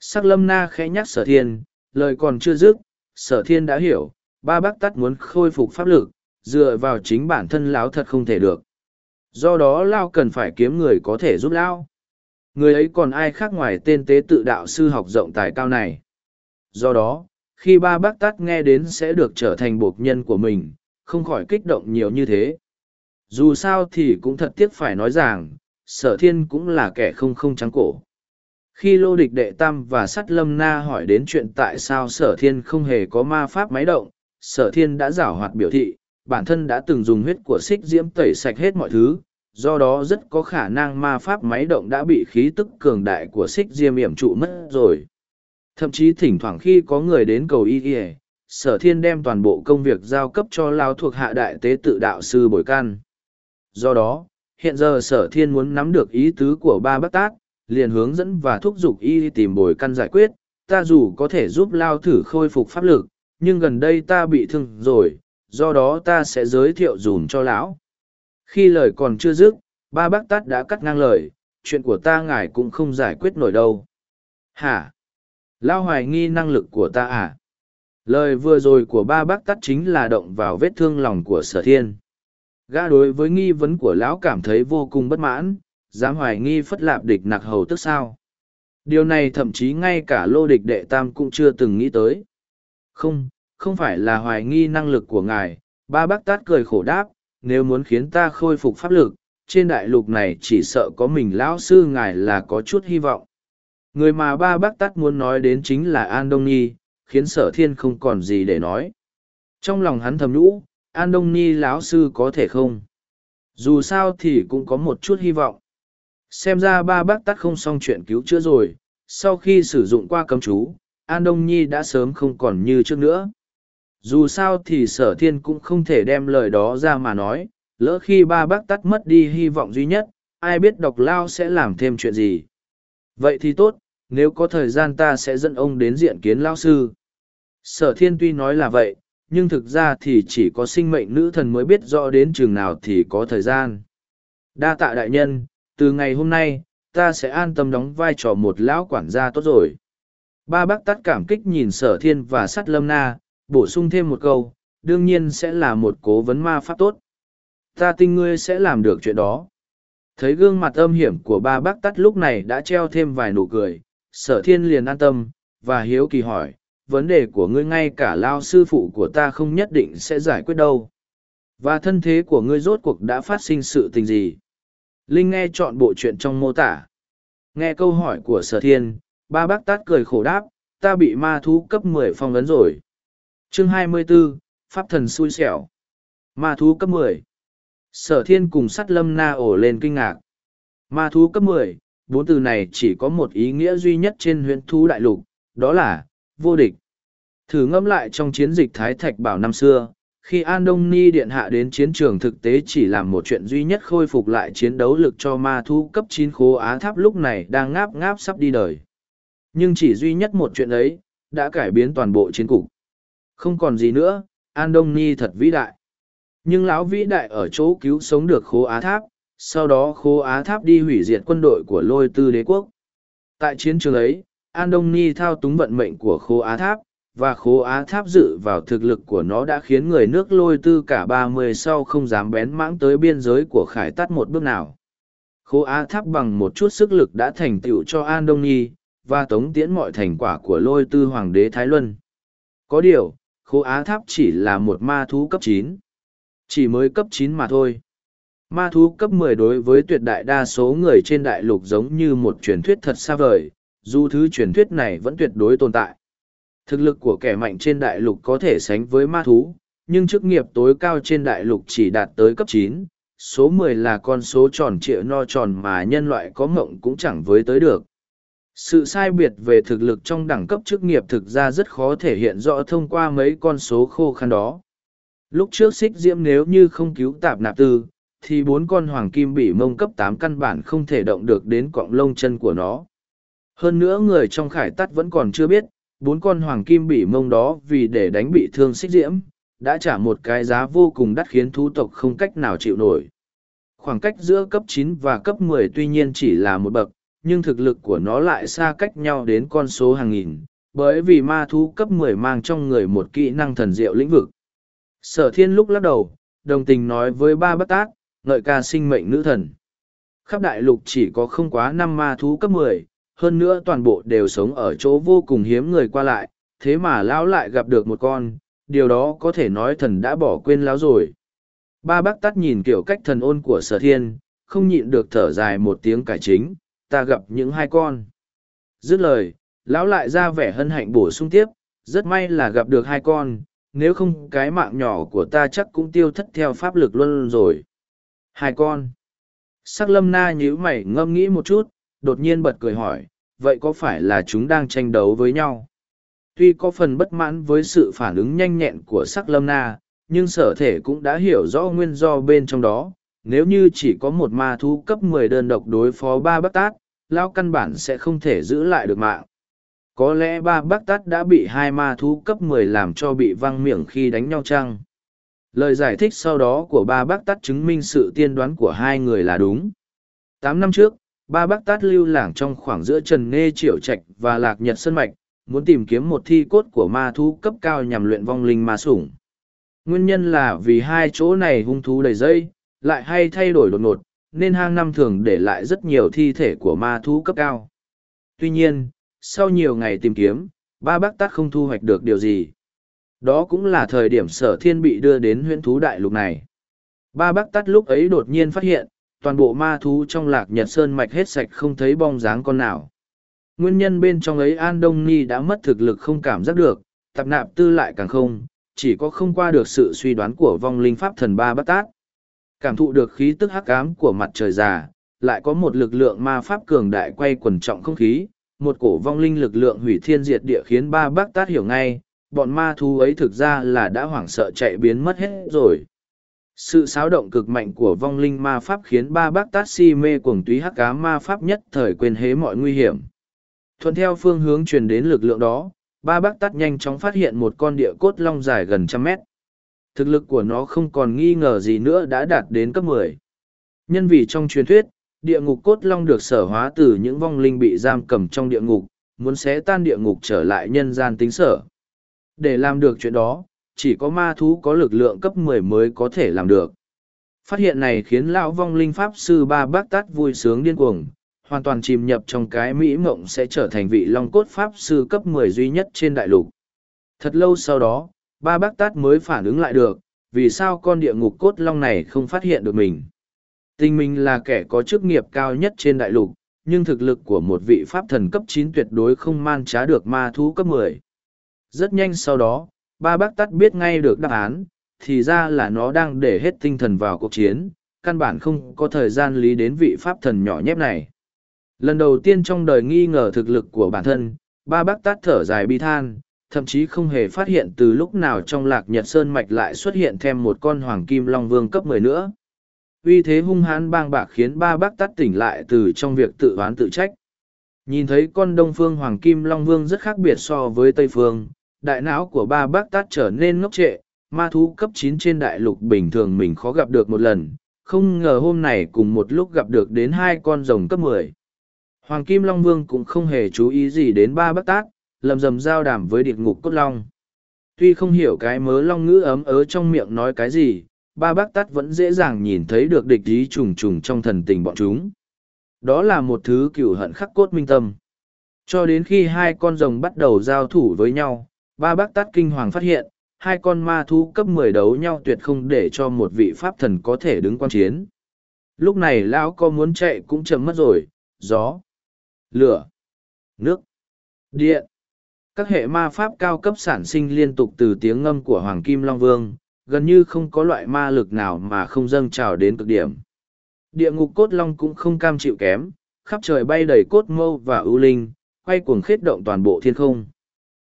Sắc lâm na khẽ nhắc sở thiên, lời còn chưa dứt, sở thiên đã hiểu, ba bác tắt muốn khôi phục pháp lực, dựa vào chính bản thân lão thật không thể được. Do đó Lao cần phải kiếm người có thể giúp Lao. Người ấy còn ai khác ngoài tên tế tự đạo sư học rộng tài cao này. Do đó, khi ba bác tắt nghe đến sẽ được trở thành bộc nhân của mình, không khỏi kích động nhiều như thế. Dù sao thì cũng thật tiếc phải nói rằng, sở thiên cũng là kẻ không không trắng cổ. Khi lô địch đệ tam và sắt lâm na hỏi đến chuyện tại sao sở thiên không hề có ma pháp máy động, sở thiên đã giảo hoạt biểu thị, bản thân đã từng dùng huyết của xích diễm tẩy sạch hết mọi thứ, do đó rất có khả năng ma pháp máy động đã bị khí tức cường đại của xích diêm yểm trụ mất rồi. Thậm chí thỉnh thoảng khi có người đến cầu y y, sở thiên đem toàn bộ công việc giao cấp cho lao thuộc hạ đại tế tự đạo sư bồi căn. Do đó, hiện giờ sở thiên muốn nắm được ý tứ của ba bác tác, liền hướng dẫn và thúc giục y tìm bồi căn giải quyết, ta dù có thể giúp lao thử khôi phục pháp lực, nhưng gần đây ta bị thương rồi, do đó ta sẽ giới thiệu dùm cho lão. Khi lời còn chưa dứt, ba bác tát đã cắt ngang lời, chuyện của ta ngài cũng không giải quyết nổi đâu. Hả? Lao hoài nghi năng lực của ta à? Lời vừa rồi của ba bác tát chính là động vào vết thương lòng của sở thiên. Gã đối với nghi vấn của lão cảm thấy vô cùng bất mãn, dám hoài nghi phất lạp địch nặc hầu tức sao. Điều này thậm chí ngay cả lô địch đệ tam cũng chưa từng nghĩ tới. Không, không phải là hoài nghi năng lực của ngài, ba bác tát cười khổ đáp, nếu muốn khiến ta khôi phục pháp lực, trên đại lục này chỉ sợ có mình lão sư ngài là có chút hy vọng. Người mà ba bác tát muốn nói đến chính là An Đông Nhi, khiến sở thiên không còn gì để nói. Trong lòng hắn thầm nhũ, An Đông Nhi lão sư có thể không? Dù sao thì cũng có một chút hy vọng. Xem ra ba bác tắt không xong chuyện cứu chữa rồi, sau khi sử dụng qua cấm chú, An Đông Nhi đã sớm không còn như trước nữa. Dù sao thì sở thiên cũng không thể đem lời đó ra mà nói, lỡ khi ba bác tắt mất đi hy vọng duy nhất, ai biết độc lao sẽ làm thêm chuyện gì. Vậy thì tốt, nếu có thời gian ta sẽ dẫn ông đến diện kiến lao sư. Sở thiên tuy nói là vậy, nhưng thực ra thì chỉ có sinh mệnh nữ thần mới biết rõ đến trường nào thì có thời gian. Đa tạ đại nhân, từ ngày hôm nay, ta sẽ an tâm đóng vai trò một lão quản gia tốt rồi. Ba bác tắt cảm kích nhìn sở thiên và sắt lâm na, bổ sung thêm một câu, đương nhiên sẽ là một cố vấn ma pháp tốt. Ta tin ngươi sẽ làm được chuyện đó. Thấy gương mặt âm hiểm của ba bác tắt lúc này đã treo thêm vài nụ cười, sở thiên liền an tâm, và hiếu kỳ hỏi, vấn đề của ngươi ngay cả lao sư phụ của ta không nhất định sẽ giải quyết đâu. Và thân thế của ngươi rốt cuộc đã phát sinh sự tình gì? Linh nghe chọn bộ chuyện trong mô tả. Nghe câu hỏi của sở thiên, ba bác tát cười khổ đáp, ta bị ma thú cấp mười phong ấn rồi. Chương hai mươi 24, Pháp thần xui xẻo. Ma thú cấp mười. Sở thiên cùng sắt lâm na ổ lên kinh ngạc. Ma thú cấp mười, bốn từ này chỉ có một ý nghĩa duy nhất trên huyện thú đại lục, đó là, vô địch. Thử ngẫm lại trong chiến dịch Thái Thạch Bảo năm xưa, khi An Đông Ni Điện Hạ đến chiến trường thực tế chỉ làm một chuyện duy nhất khôi phục lại chiến đấu lực cho ma thú cấp chín khố Á Tháp lúc này đang ngáp ngáp sắp đi đời. Nhưng chỉ duy nhất một chuyện ấy, đã cải biến toàn bộ chiến cục. Không còn gì nữa, An Đông Ni thật vĩ đại. Nhưng lão vĩ đại ở chỗ cứu sống được khố Á Tháp, sau đó khố Á Tháp đi hủy diệt quân đội của lôi tư đế quốc. Tại chiến trường ấy, An Đông Ni thao túng vận mệnh của khố Á Tháp, và khố Á Tháp dự vào thực lực của nó đã khiến người nước lôi tư cả ba mươi sau không dám bén mãng tới biên giới của khải tắt một bước nào. Khố Á Tháp bằng một chút sức lực đã thành tựu cho An Đông Ni, và tống tiễn mọi thành quả của lôi tư hoàng đế Thái Luân. Có điều, khố Á Tháp chỉ là một ma thú cấp chín chỉ mới cấp chín mà thôi ma thú cấp mười đối với tuyệt đại đa số người trên đại lục giống như một truyền thuyết thật xa vời dù thứ truyền thuyết này vẫn tuyệt đối tồn tại. Thực lực của kẻ mạnh trên đại lục có thể sánh với ma thú, nhưng chức nghiệp tối cao trên đại lục chỉ đạt tới cấp chín, số mười là con số tròn trịa no tròn mà nhân loại có mộng cũng chẳng với tới được. Sự sai biệt về thực lực trong đẳng cấp chức nghiệp thực ra rất khó thể hiện rõ thông qua mấy con số khô khăn đó. Lúc trước xích diễm nếu như không cứu tạp nạp tư, thì bốn con hoàng kim bị mông cấp tám căn bản không thể động được đến cọng lông chân của nó hơn nữa người trong khải tắt vẫn còn chưa biết bốn con hoàng kim bị mông đó vì để đánh bị thương xích diễm đã trả một cái giá vô cùng đắt khiến thú tộc không cách nào chịu nổi khoảng cách giữa cấp chín và cấp mười tuy nhiên chỉ là một bậc nhưng thực lực của nó lại xa cách nhau đến con số hàng nghìn bởi vì ma thú cấp mười mang trong người một kỹ năng thần diệu lĩnh vực Sở thiên lúc lắc đầu, đồng tình nói với ba bất tác, ngợi ca sinh mệnh nữ thần. Khắp đại lục chỉ có không quá năm ma thú cấp mười, hơn nữa toàn bộ đều sống ở chỗ vô cùng hiếm người qua lại, thế mà lão lại gặp được một con, điều đó có thể nói thần đã bỏ quên lão rồi. Ba bác tắt nhìn kiểu cách thần ôn của sở thiên, không nhịn được thở dài một tiếng cải chính, ta gặp những hai con. Dứt lời, lão lại ra vẻ hân hạnh bổ sung tiếp, rất may là gặp được hai con, nếu không cái mạng nhỏ của ta chắc cũng tiêu thất theo pháp lực luôn rồi. Hai con. Sắc lâm na nhíu mày ngâm nghĩ một chút, đột nhiên bật cười hỏi, vậy có phải là chúng đang tranh đấu với nhau? Tuy có phần bất mãn với sự phản ứng nhanh nhẹn của sắc lâm na, nhưng sở thể cũng đã hiểu rõ nguyên do bên trong đó. Nếu như chỉ có một ma thú cấp mười đơn độc đối phó ba bác tát, lao căn bản sẽ không thể giữ lại được mạng. Có lẽ ba bác tát đã bị hai ma thú cấp mười làm cho bị văng miệng khi đánh nhau chăng? Lời giải thích sau đó của ba bác tát chứng minh sự tiên đoán của hai người là đúng. Tám năm trước, ba bác tát lưu lảng trong khoảng giữa Trần Nê Triệu Trạch và Lạc Nhật Sơn Mạch, muốn tìm kiếm một thi cốt của ma thú cấp cao nhằm luyện vong linh ma sủng. Nguyên nhân là vì hai chỗ này hung thú đầy dây, lại hay thay đổi đột ngột, nên hang năm thường để lại rất nhiều thi thể của ma thú cấp cao. Tuy nhiên, sau nhiều ngày tìm kiếm, ba bác tát không thu hoạch được điều gì. Đó cũng là thời điểm sở thiên bị đưa đến huyện thú đại lục này. Ba bác tát lúc ấy đột nhiên phát hiện, toàn bộ ma thú trong lạc nhật sơn mạch hết sạch không thấy bong dáng con nào. Nguyên nhân bên trong ấy An Đông Ni đã mất thực lực không cảm giác được, tạp nạp tư lại càng không, chỉ có không qua được sự suy đoán của vong linh pháp thần ba bát tát. Cảm thụ được khí tức hắc ám của mặt trời già, lại có một lực lượng ma pháp cường đại quay quần trọng không khí, một cổ vong linh lực lượng hủy thiên diệt địa khiến ba bác tát hiểu ngay, bọn ma thú ấy thực ra là đã hoảng sợ chạy biến mất hết rồi. Sự xáo động cực mạnh của vong linh ma pháp khiến ba bác tát si mê cuồng túy hắc cá ma pháp nhất thời quên hế mọi nguy hiểm. Thuận theo phương hướng truyền đến lực lượng đó, ba bác tát nhanh chóng phát hiện một con địa cốt long dài gần trăm mét. Thực lực của nó không còn nghi ngờ gì nữa đã đạt đến cấp mười. Nhân vì trong truyền thuyết, địa ngục cốt long được sở hóa từ những vong linh bị giam cầm trong địa ngục, muốn xé tan địa ngục trở lại nhân gian tính sở. Để làm được chuyện đó, chỉ có ma thú có lực lượng cấp mười mới có thể làm được. Phát hiện này khiến lão vong linh pháp sư ba bác tát vui sướng điên cuồng, hoàn toàn chìm nhập trong cái mỹ mộng sẽ trở thành vị long cốt pháp sư cấp mười duy nhất trên đại lục. Thật lâu sau đó, ba bác tát mới phản ứng lại được, vì sao con địa ngục cốt long này không phát hiện được mình. Tình mình là kẻ có chức nghiệp cao nhất trên đại lục, nhưng thực lực của một vị pháp thần cấp chín tuyệt đối không man trá được ma thú cấp mười. Rất nhanh sau đó, ba bác tát biết ngay được đáp án, thì ra là nó đang để hết tinh thần vào cuộc chiến, căn bản không có thời gian lý đến vị pháp thần nhỏ nhép này. Lần đầu tiên trong đời nghi ngờ thực lực của bản thân, ba bác tát thở dài bi than, thậm chí không hề phát hiện từ lúc nào trong lạc nhật sơn mạch lại xuất hiện thêm một con hoàng kim long vương cấp mười nữa. Vì thế hung hãn bang bạc khiến ba bác tát tỉnh lại từ trong việc tự oán tự trách. Nhìn thấy con đông phương hoàng kim long vương rất khác biệt so với tây phương, đại não của ba bác tát trở nên ngốc trệ, ma thú cấp chín trên đại lục bình thường mình khó gặp được một lần, không ngờ hôm này cùng một lúc gặp được đến hai con rồng cấp mười Hoàng Kim Long Vương cũng không hề chú ý gì đến ba bác tát, lầm rầm giao đàm với địa ngục cốt long. Tuy không hiểu cái mớ long ngữ ấm ớ trong miệng nói cái gì, ba bác tát vẫn dễ dàng nhìn thấy được địch ý trùng trùng trong thần tình bọn chúng. Đó là một thứ cựu hận khắc cốt minh tâm. Cho đến khi hai con rồng bắt đầu giao thủ với nhau, ba bác tát kinh hoàng phát hiện, hai con ma thú cấp mười đấu nhau tuyệt không để cho một vị pháp thần có thể đứng quan chiến. Lúc này lão có muốn chạy cũng chậm mất rồi, gió, lửa, nước, điện. Các hệ ma pháp cao cấp sản sinh liên tục từ tiếng ngâm của Hoàng Kim Long Vương, gần như không có loại ma lực nào mà không dâng trào đến cực điểm. Địa ngục cốt long cũng không cam chịu kém, khắp trời bay đầy cốt mâu và ưu linh, quay cuồng khết động toàn bộ thiên không.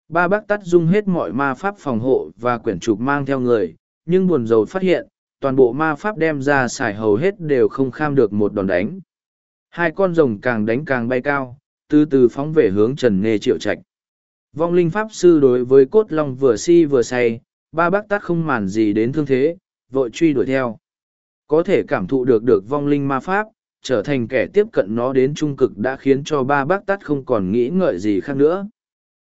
Ba bác tắt dung hết mọi ma pháp phòng hộ và quyển trục mang theo người, nhưng buồn rầu phát hiện, toàn bộ ma pháp đem ra xài hầu hết đều không kham được một đòn đánh. Hai con rồng càng đánh càng bay cao, từ từ phóng về hướng Trần Nghê Triệu Trạch. Vong linh pháp sư đối với cốt long vừa si vừa say, ba bác tát không màn gì đến thương thế, vội truy đuổi theo. Có thể cảm thụ được được vong linh ma pháp, trở thành kẻ tiếp cận nó đến trung cực đã khiến cho ba bác tát không còn nghĩ ngợi gì khác nữa.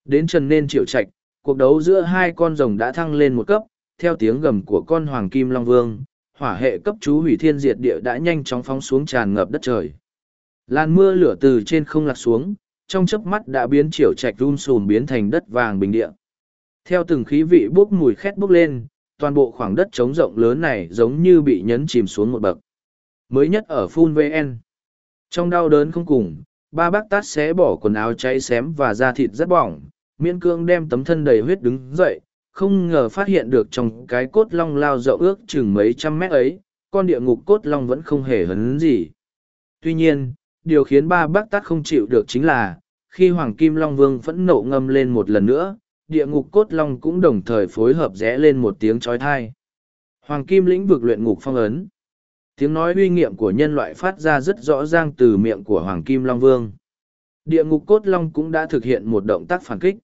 Đến trần nên triệu trạch, cuộc đấu giữa hai con rồng đã thăng lên một cấp, theo tiếng gầm của con hoàng kim long vương, hỏa hệ cấp chú hủy thiên diệt địa đã nhanh chóng phóng xuống tràn ngập đất trời. Làn mưa lửa từ trên không lạc xuống, trong chớp mắt đã biến triệu trạch run sùn biến thành đất vàng bình địa. Theo từng khí vị bốc mùi khét bốc lên, toàn bộ khoảng đất trống rộng lớn này giống như bị nhấn chìm xuống một bậc. Mới nhất ở Phun VN. Trong đau đớn không cùng, ba bác tát xé bỏ quần áo cháy xém và da thịt rất bỏng, miễn cương đem tấm thân đầy huyết đứng dậy, không ngờ phát hiện được trong cái cốt long lao dậu ước chừng mấy trăm mét ấy, con địa ngục cốt long vẫn không hề hấn gì. Tuy nhiên, điều khiến ba bác tát không chịu được chính là, khi Hoàng Kim Long Vương phẫn nộ ngâm lên một lần nữa, địa ngục cốt long cũng đồng thời phối hợp rẽ lên một tiếng trói thai. Hoàng kim lĩnh vực luyện ngục phong ấn. Tiếng nói uy nghiệm của nhân loại phát ra rất rõ ràng từ miệng của Hoàng Kim Long Vương. Địa ngục cốt long cũng đã thực hiện một động tác phản kích.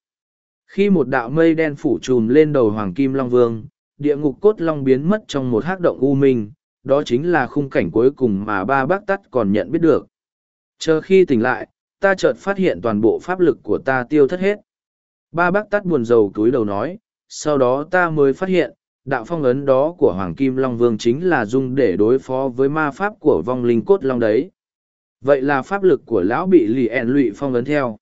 Khi một đạo mây đen phủ trùm lên đầu Hoàng Kim Long Vương, địa ngục cốt long biến mất trong một hắc động u minh, đó chính là khung cảnh cuối cùng mà ba bác tắt còn nhận biết được. Chờ khi tỉnh lại, ta chợt phát hiện toàn bộ pháp lực của ta tiêu thất hết. Ba bác tắt buồn rầu túi đầu nói, sau đó ta mới phát hiện, đạo phong ấn đó của Hoàng Kim Long Vương chính là dùng để đối phó với ma pháp của vong linh cốt long đấy. Vậy là pháp lực của lão bị lì ẹn lụy phong ấn theo.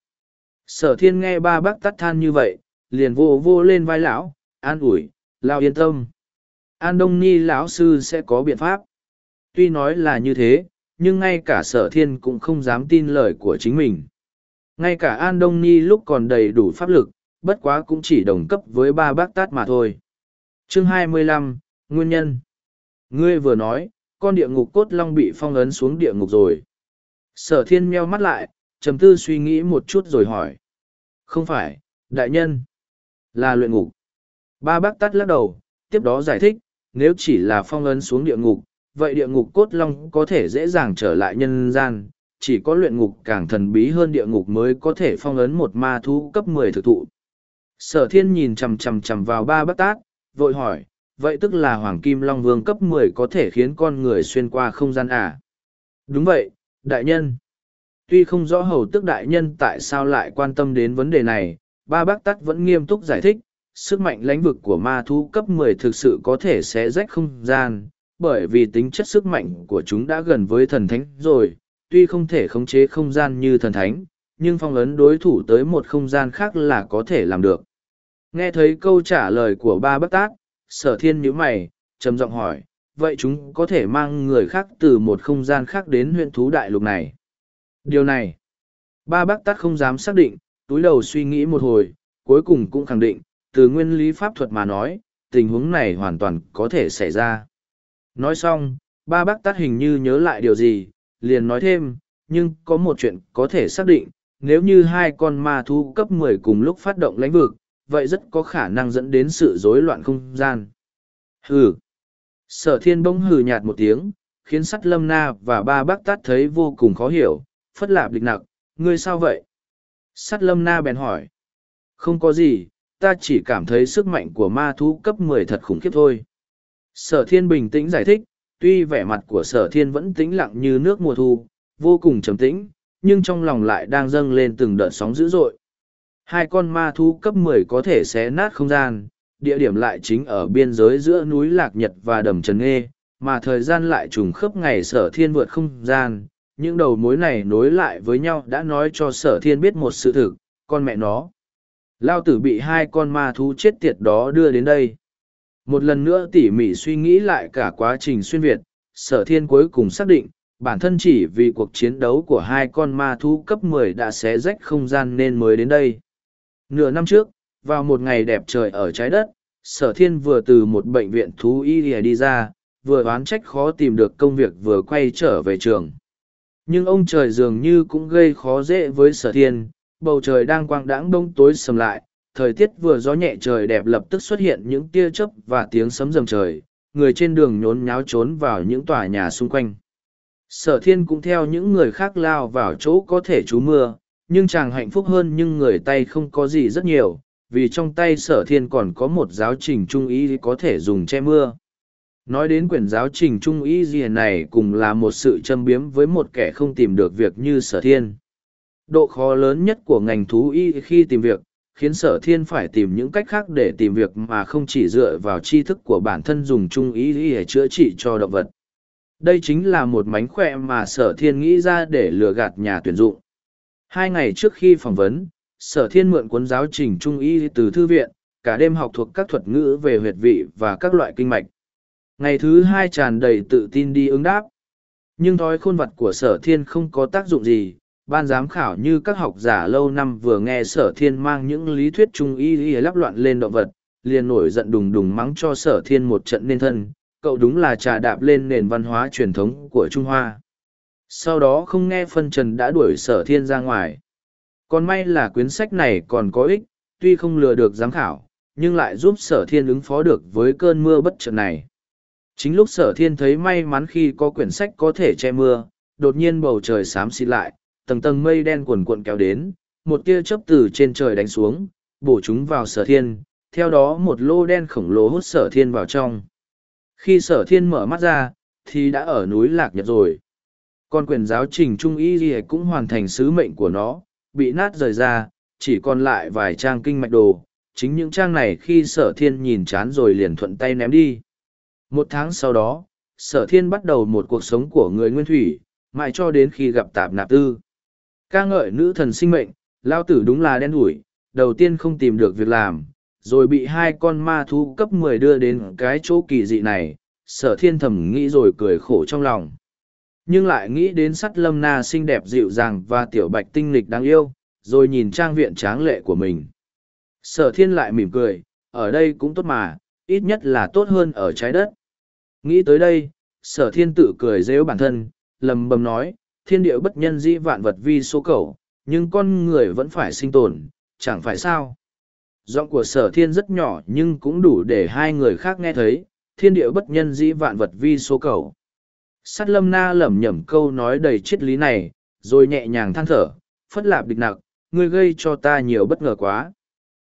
Sở thiên nghe ba bác tắt than như vậy, liền vô vô lên vai lão, an ủi, lao yên tâm. An Đông Ni lão sư sẽ có biện pháp. Tuy nói là như thế, nhưng ngay cả sở thiên cũng không dám tin lời của chính mình. Ngay cả An Đông Ni lúc còn đầy đủ pháp lực, bất quá cũng chỉ đồng cấp với ba bác tát mà thôi. Chương 25, Nguyên nhân Ngươi vừa nói, con địa ngục cốt long bị phong ấn xuống địa ngục rồi. Sở thiên meo mắt lại, trầm tư suy nghĩ một chút rồi hỏi. Không phải, đại nhân. Là luyện ngục. Ba bác tát lắc đầu, tiếp đó giải thích, nếu chỉ là phong ấn xuống địa ngục, vậy địa ngục cốt long có thể dễ dàng trở lại nhân gian, chỉ có luyện ngục càng thần bí hơn địa ngục mới có thể phong ấn một ma thú cấp mười thực thụ. Sở thiên nhìn chằm chằm chằm vào ba bác tát, vội hỏi, vậy tức là Hoàng Kim Long Vương cấp mười có thể khiến con người xuyên qua không gian à? Đúng vậy, đại nhân. Tuy không rõ hầu tức đại nhân tại sao lại quan tâm đến vấn đề này, ba bác tắt vẫn nghiêm túc giải thích, sức mạnh lãnh vực của ma thú cấp mười thực sự có thể sẽ rách không gian, bởi vì tính chất sức mạnh của chúng đã gần với thần thánh rồi, tuy không thể khống chế không gian như thần thánh, nhưng phong ấn đối thủ tới một không gian khác là có thể làm được. Nghe thấy câu trả lời của ba bác tát, sở thiên nhíu mày, trầm giọng hỏi, vậy chúng có thể mang người khác từ một không gian khác đến huyện thú đại lục này? Điều này, ba bác tát không dám xác định, túi đầu suy nghĩ một hồi, cuối cùng cũng khẳng định, từ nguyên lý pháp thuật mà nói, tình huống này hoàn toàn có thể xảy ra. Nói xong, ba bác tát hình như nhớ lại điều gì, liền nói thêm, nhưng có một chuyện có thể xác định, nếu như hai con ma thu cấp mười cùng lúc phát động lãnh vực, vậy rất có khả năng dẫn đến sự rối loạn không gian. Hừ. Sở thiên bỗng hừ nhạt một tiếng, khiến sắt lâm na và ba bác tát thấy vô cùng khó hiểu, phất lạp địch nặc, ngươi sao vậy? Sắt lâm na bèn hỏi. Không có gì, ta chỉ cảm thấy sức mạnh của ma thú cấp mười thật khủng khiếp thôi. Sở thiên bình tĩnh giải thích, tuy vẻ mặt của sở thiên vẫn tĩnh lặng như nước mùa thu, vô cùng trầm tĩnh, nhưng trong lòng lại đang dâng lên từng đợt sóng dữ dội. Hai con ma thú cấp mười có thể xé nát không gian, địa điểm lại chính ở biên giới giữa núi Lạc Nhật và đầm Trần Nghê, mà thời gian lại trùng khớp ngày sở thiên vượt không gian. Những đầu mối này nối lại với nhau đã nói cho sở thiên biết một sự thực, con mẹ nó. Lao tử bị hai con ma thú chết tiệt đó đưa đến đây. Một lần nữa tỉ mỉ suy nghĩ lại cả quá trình xuyên Việt, sở thiên cuối cùng xác định, bản thân chỉ vì cuộc chiến đấu của hai con ma thú cấp mười đã xé rách không gian nên mới đến đây. Nửa năm trước, vào một ngày đẹp trời ở trái đất, sở thiên vừa từ một bệnh viện thú y đi ra, vừa oán trách khó tìm được công việc vừa quay trở về trường. Nhưng ông trời dường như cũng gây khó dễ với sở thiên, bầu trời đang quang đãng đông tối sầm lại, thời tiết vừa gió nhẹ trời đẹp lập tức xuất hiện những tia chớp và tiếng sấm rầm trời, người trên đường nhốn nháo trốn vào những tòa nhà xung quanh. Sở thiên cũng theo những người khác lao vào chỗ có thể trú mưa, nhưng chàng hạnh phúc hơn nhưng người tay không có gì rất nhiều, vì trong tay sở thiên còn có một giáo trình trung ý có thể dùng che mưa. Nói đến quyển giáo trình trung ý gì này cùng là một sự châm biếm với một kẻ không tìm được việc như sở thiên. Độ khó lớn nhất của ngành thú y khi tìm việc, khiến sở thiên phải tìm những cách khác để tìm việc mà không chỉ dựa vào tri thức của bản thân dùng trung ý để chữa trị cho động vật. Đây chính là một mánh khỏe mà sở thiên nghĩ ra để lừa gạt nhà tuyển dụng. Hai ngày trước khi phỏng vấn, sở thiên mượn cuốn giáo trình trung y từ thư viện, cả đêm học thuộc các thuật ngữ về huyệt vị và các loại kinh mạch. Ngày thứ hai tràn đầy tự tin đi ứng đáp. Nhưng thói khôn vật của sở thiên không có tác dụng gì, ban giám khảo như các học giả lâu năm vừa nghe sở thiên mang những lý thuyết trung y y lắp loạn lên động vật, liền nổi giận đùng đùng mắng cho sở thiên một trận nên thân, cậu đúng là trà đạp lên nền văn hóa truyền thống của Trung Hoa. Sau đó không nghe phân trần đã đuổi sở thiên ra ngoài. Còn may là quyển sách này còn có ích, tuy không lừa được giám khảo, nhưng lại giúp sở thiên ứng phó được với cơn mưa bất chợt này. Chính lúc sở thiên thấy may mắn khi có quyển sách có thể che mưa, đột nhiên bầu trời xám xịt lại, tầng tầng mây đen cuồn cuộn kéo đến, một tia chớp từ trên trời đánh xuống, bổ chúng vào sở thiên, theo đó một lô đen khổng lồ hút sở thiên vào trong. Khi sở thiên mở mắt ra, thì đã ở núi Lạc Nhật rồi. Còn quyền giáo trình Trung Y Ghi cũng hoàn thành sứ mệnh của nó, bị nát rời ra, chỉ còn lại vài trang kinh mạch đồ. Chính những trang này khi sở thiên nhìn chán rồi liền thuận tay ném đi. Một tháng sau đó, sở thiên bắt đầu một cuộc sống của người nguyên thủy, mãi cho đến khi gặp tạp nạp tư. ca ngợi nữ thần sinh mệnh, lao tử đúng là đen đủi, đầu tiên không tìm được việc làm, rồi bị hai con ma thú cấp mười đưa đến cái chỗ kỳ dị này, sở thiên thầm nghĩ rồi cười khổ trong lòng. Nhưng lại nghĩ đến sắt lâm na xinh đẹp dịu dàng và tiểu bạch tinh lịch đáng yêu, rồi nhìn trang viện tráng lệ của mình. Sở thiên lại mỉm cười, ở đây cũng tốt mà, ít nhất là tốt hơn ở trái đất. Nghĩ tới đây, sở thiên tự cười rêu bản thân, lầm bầm nói, thiên địa bất nhân dĩ vạn vật vi số cầu, nhưng con người vẫn phải sinh tồn, chẳng phải sao. Giọng của sở thiên rất nhỏ nhưng cũng đủ để hai người khác nghe thấy, thiên địa bất nhân dĩ vạn vật vi số cầu. Sát lâm na lẩm nhẩm câu nói đầy triết lý này, rồi nhẹ nhàng than thở, phất lạp địch nặc, ngươi gây cho ta nhiều bất ngờ quá.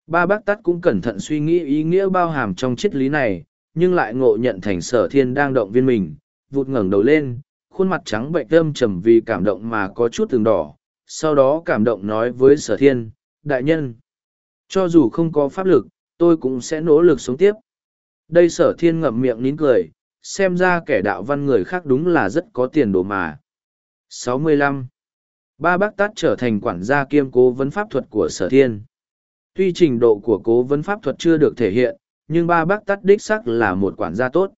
Ba bác tắt cũng cẩn thận suy nghĩ ý nghĩa bao hàm trong triết lý này, nhưng lại ngộ nhận thành sở thiên đang động viên mình, vụt ngẩng đầu lên, khuôn mặt trắng bệnh thơm trầm vì cảm động mà có chút từng đỏ, sau đó cảm động nói với sở thiên, đại nhân. Cho dù không có pháp lực, tôi cũng sẽ nỗ lực sống tiếp. Đây sở thiên ngậm miệng nín cười, xem ra kẻ đạo văn người khác đúng là rất có tiền đồ mà. 65. Ba bác tát trở thành quản gia kiêm cố vấn pháp thuật của sở thiên. Tuy trình độ của cố vấn pháp thuật chưa được thể hiện, nhưng ba bác tát đích sắc là một quản gia tốt.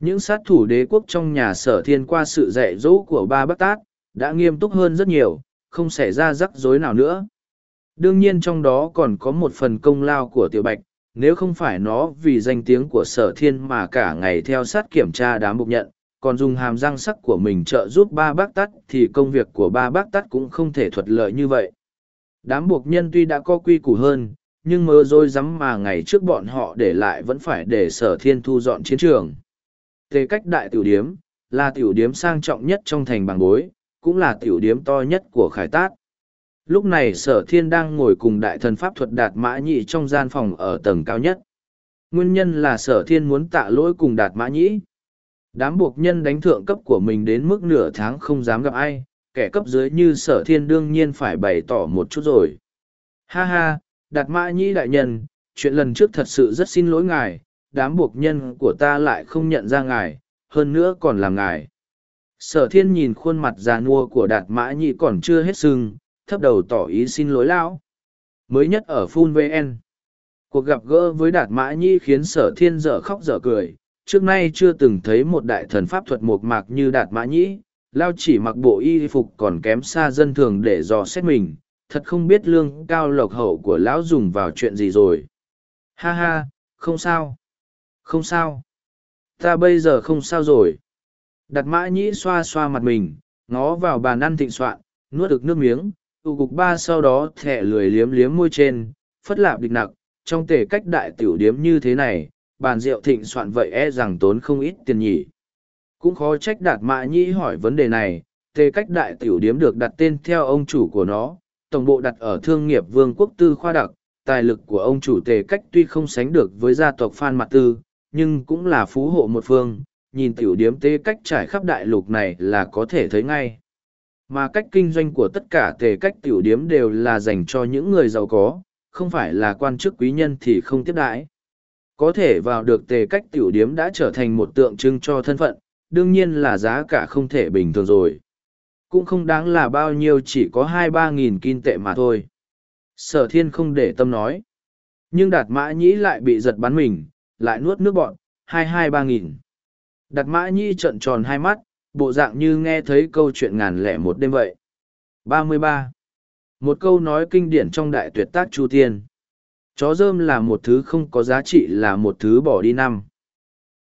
Những sát thủ đế quốc trong nhà sở thiên qua sự dạy dỗ của ba bác tát, đã nghiêm túc hơn rất nhiều, không xảy ra rắc rối nào nữa. Đương nhiên trong đó còn có một phần công lao của tiểu bạch, nếu không phải nó vì danh tiếng của sở thiên mà cả ngày theo sát kiểm tra đám bục nhận, còn dùng hàm răng sắc của mình trợ giúp ba bác tắt thì công việc của ba bác tắt cũng không thể thuận lợi như vậy. Đám buộc nhân tuy đã có quy củ hơn, nhưng mơ dối rắm mà ngày trước bọn họ để lại vẫn phải để sở thiên thu dọn chiến trường. Tề cách đại tiểu điếm, là tiểu điếm sang trọng nhất trong thành bàng bối, cũng là tiểu điếm to nhất của khải tát. Lúc này sở thiên đang ngồi cùng đại thần pháp thuật đạt mã nhị trong gian phòng ở tầng cao nhất. Nguyên nhân là sở thiên muốn tạ lỗi cùng đạt mã nhĩ. Đám buộc nhân đánh thượng cấp của mình đến mức nửa tháng không dám gặp ai, kẻ cấp dưới như sở thiên đương nhiên phải bày tỏ một chút rồi. Ha ha, đạt mã nhĩ đại nhân, chuyện lần trước thật sự rất xin lỗi ngài, đám buộc nhân của ta lại không nhận ra ngài, hơn nữa còn là ngài. Sở thiên nhìn khuôn mặt già nua của đạt mã nhĩ còn chưa hết sưng, thấp đầu tỏ ý xin lỗi lão. Mới nhất ở Phun VN. Cuộc gặp gỡ với Đạt Mã Nhi khiến sở thiên dở khóc dở cười. Trước nay chưa từng thấy một đại thần pháp thuật mộc mạc như Đạt Mã Nhĩ, Lao chỉ mặc bộ y phục còn kém xa dân thường để dò xét mình, thật không biết lương cao lộc hậu của lão dùng vào chuyện gì rồi. Ha ha, không sao. Không sao. Ta bây giờ không sao rồi. Đặt mã nhĩ xoa xoa mặt mình, ngó vào bàn ăn thịnh soạn, nuốt được nước miếng, tụ cục ba sau đó thẻ lười liếm liếm môi trên, phất lạp địch nặc, trong tể cách đại tiểu điếm như thế này, bàn rượu thịnh soạn vậy e rằng tốn không ít tiền nhỉ. Cũng khó trách đạt mã nhĩ hỏi vấn đề này, tề cách đại tiểu điếm được đặt tên theo ông chủ của nó, tổng bộ đặt ở thương nghiệp vương quốc tư khoa đặc, tài lực của ông chủ tề cách tuy không sánh được với gia tộc Phan Mạc Tư, nhưng cũng là phú hộ một phương, nhìn tiểu điếm tề cách trải khắp đại lục này là có thể thấy ngay. Mà cách kinh doanh của tất cả tề cách tiểu điếm đều là dành cho những người giàu có không phải là quan chức quý nhân thì không tiếp đãi. Có thể vào được tề cách tiểu điếm đã trở thành một tượng trưng cho thân phận đương nhiên là giá cả không thể bình thường rồi cũng không đáng là bao nhiêu chỉ có hai ba nghìn kim tệ mà thôi sở thiên không để tâm nói nhưng đạt mã nhĩ lại bị giật bắn mình, lại nuốt nước bọn, hai hai ba nghìn đạt mã nhĩ trợn tròn hai mắt, bộ dạng như nghe thấy câu chuyện ngàn lẻ một đêm vậy. 33. Một câu nói kinh điển trong đại tuyệt tác Chu Tiên. Chó dơm là một thứ không có giá trị là một thứ bỏ đi năm.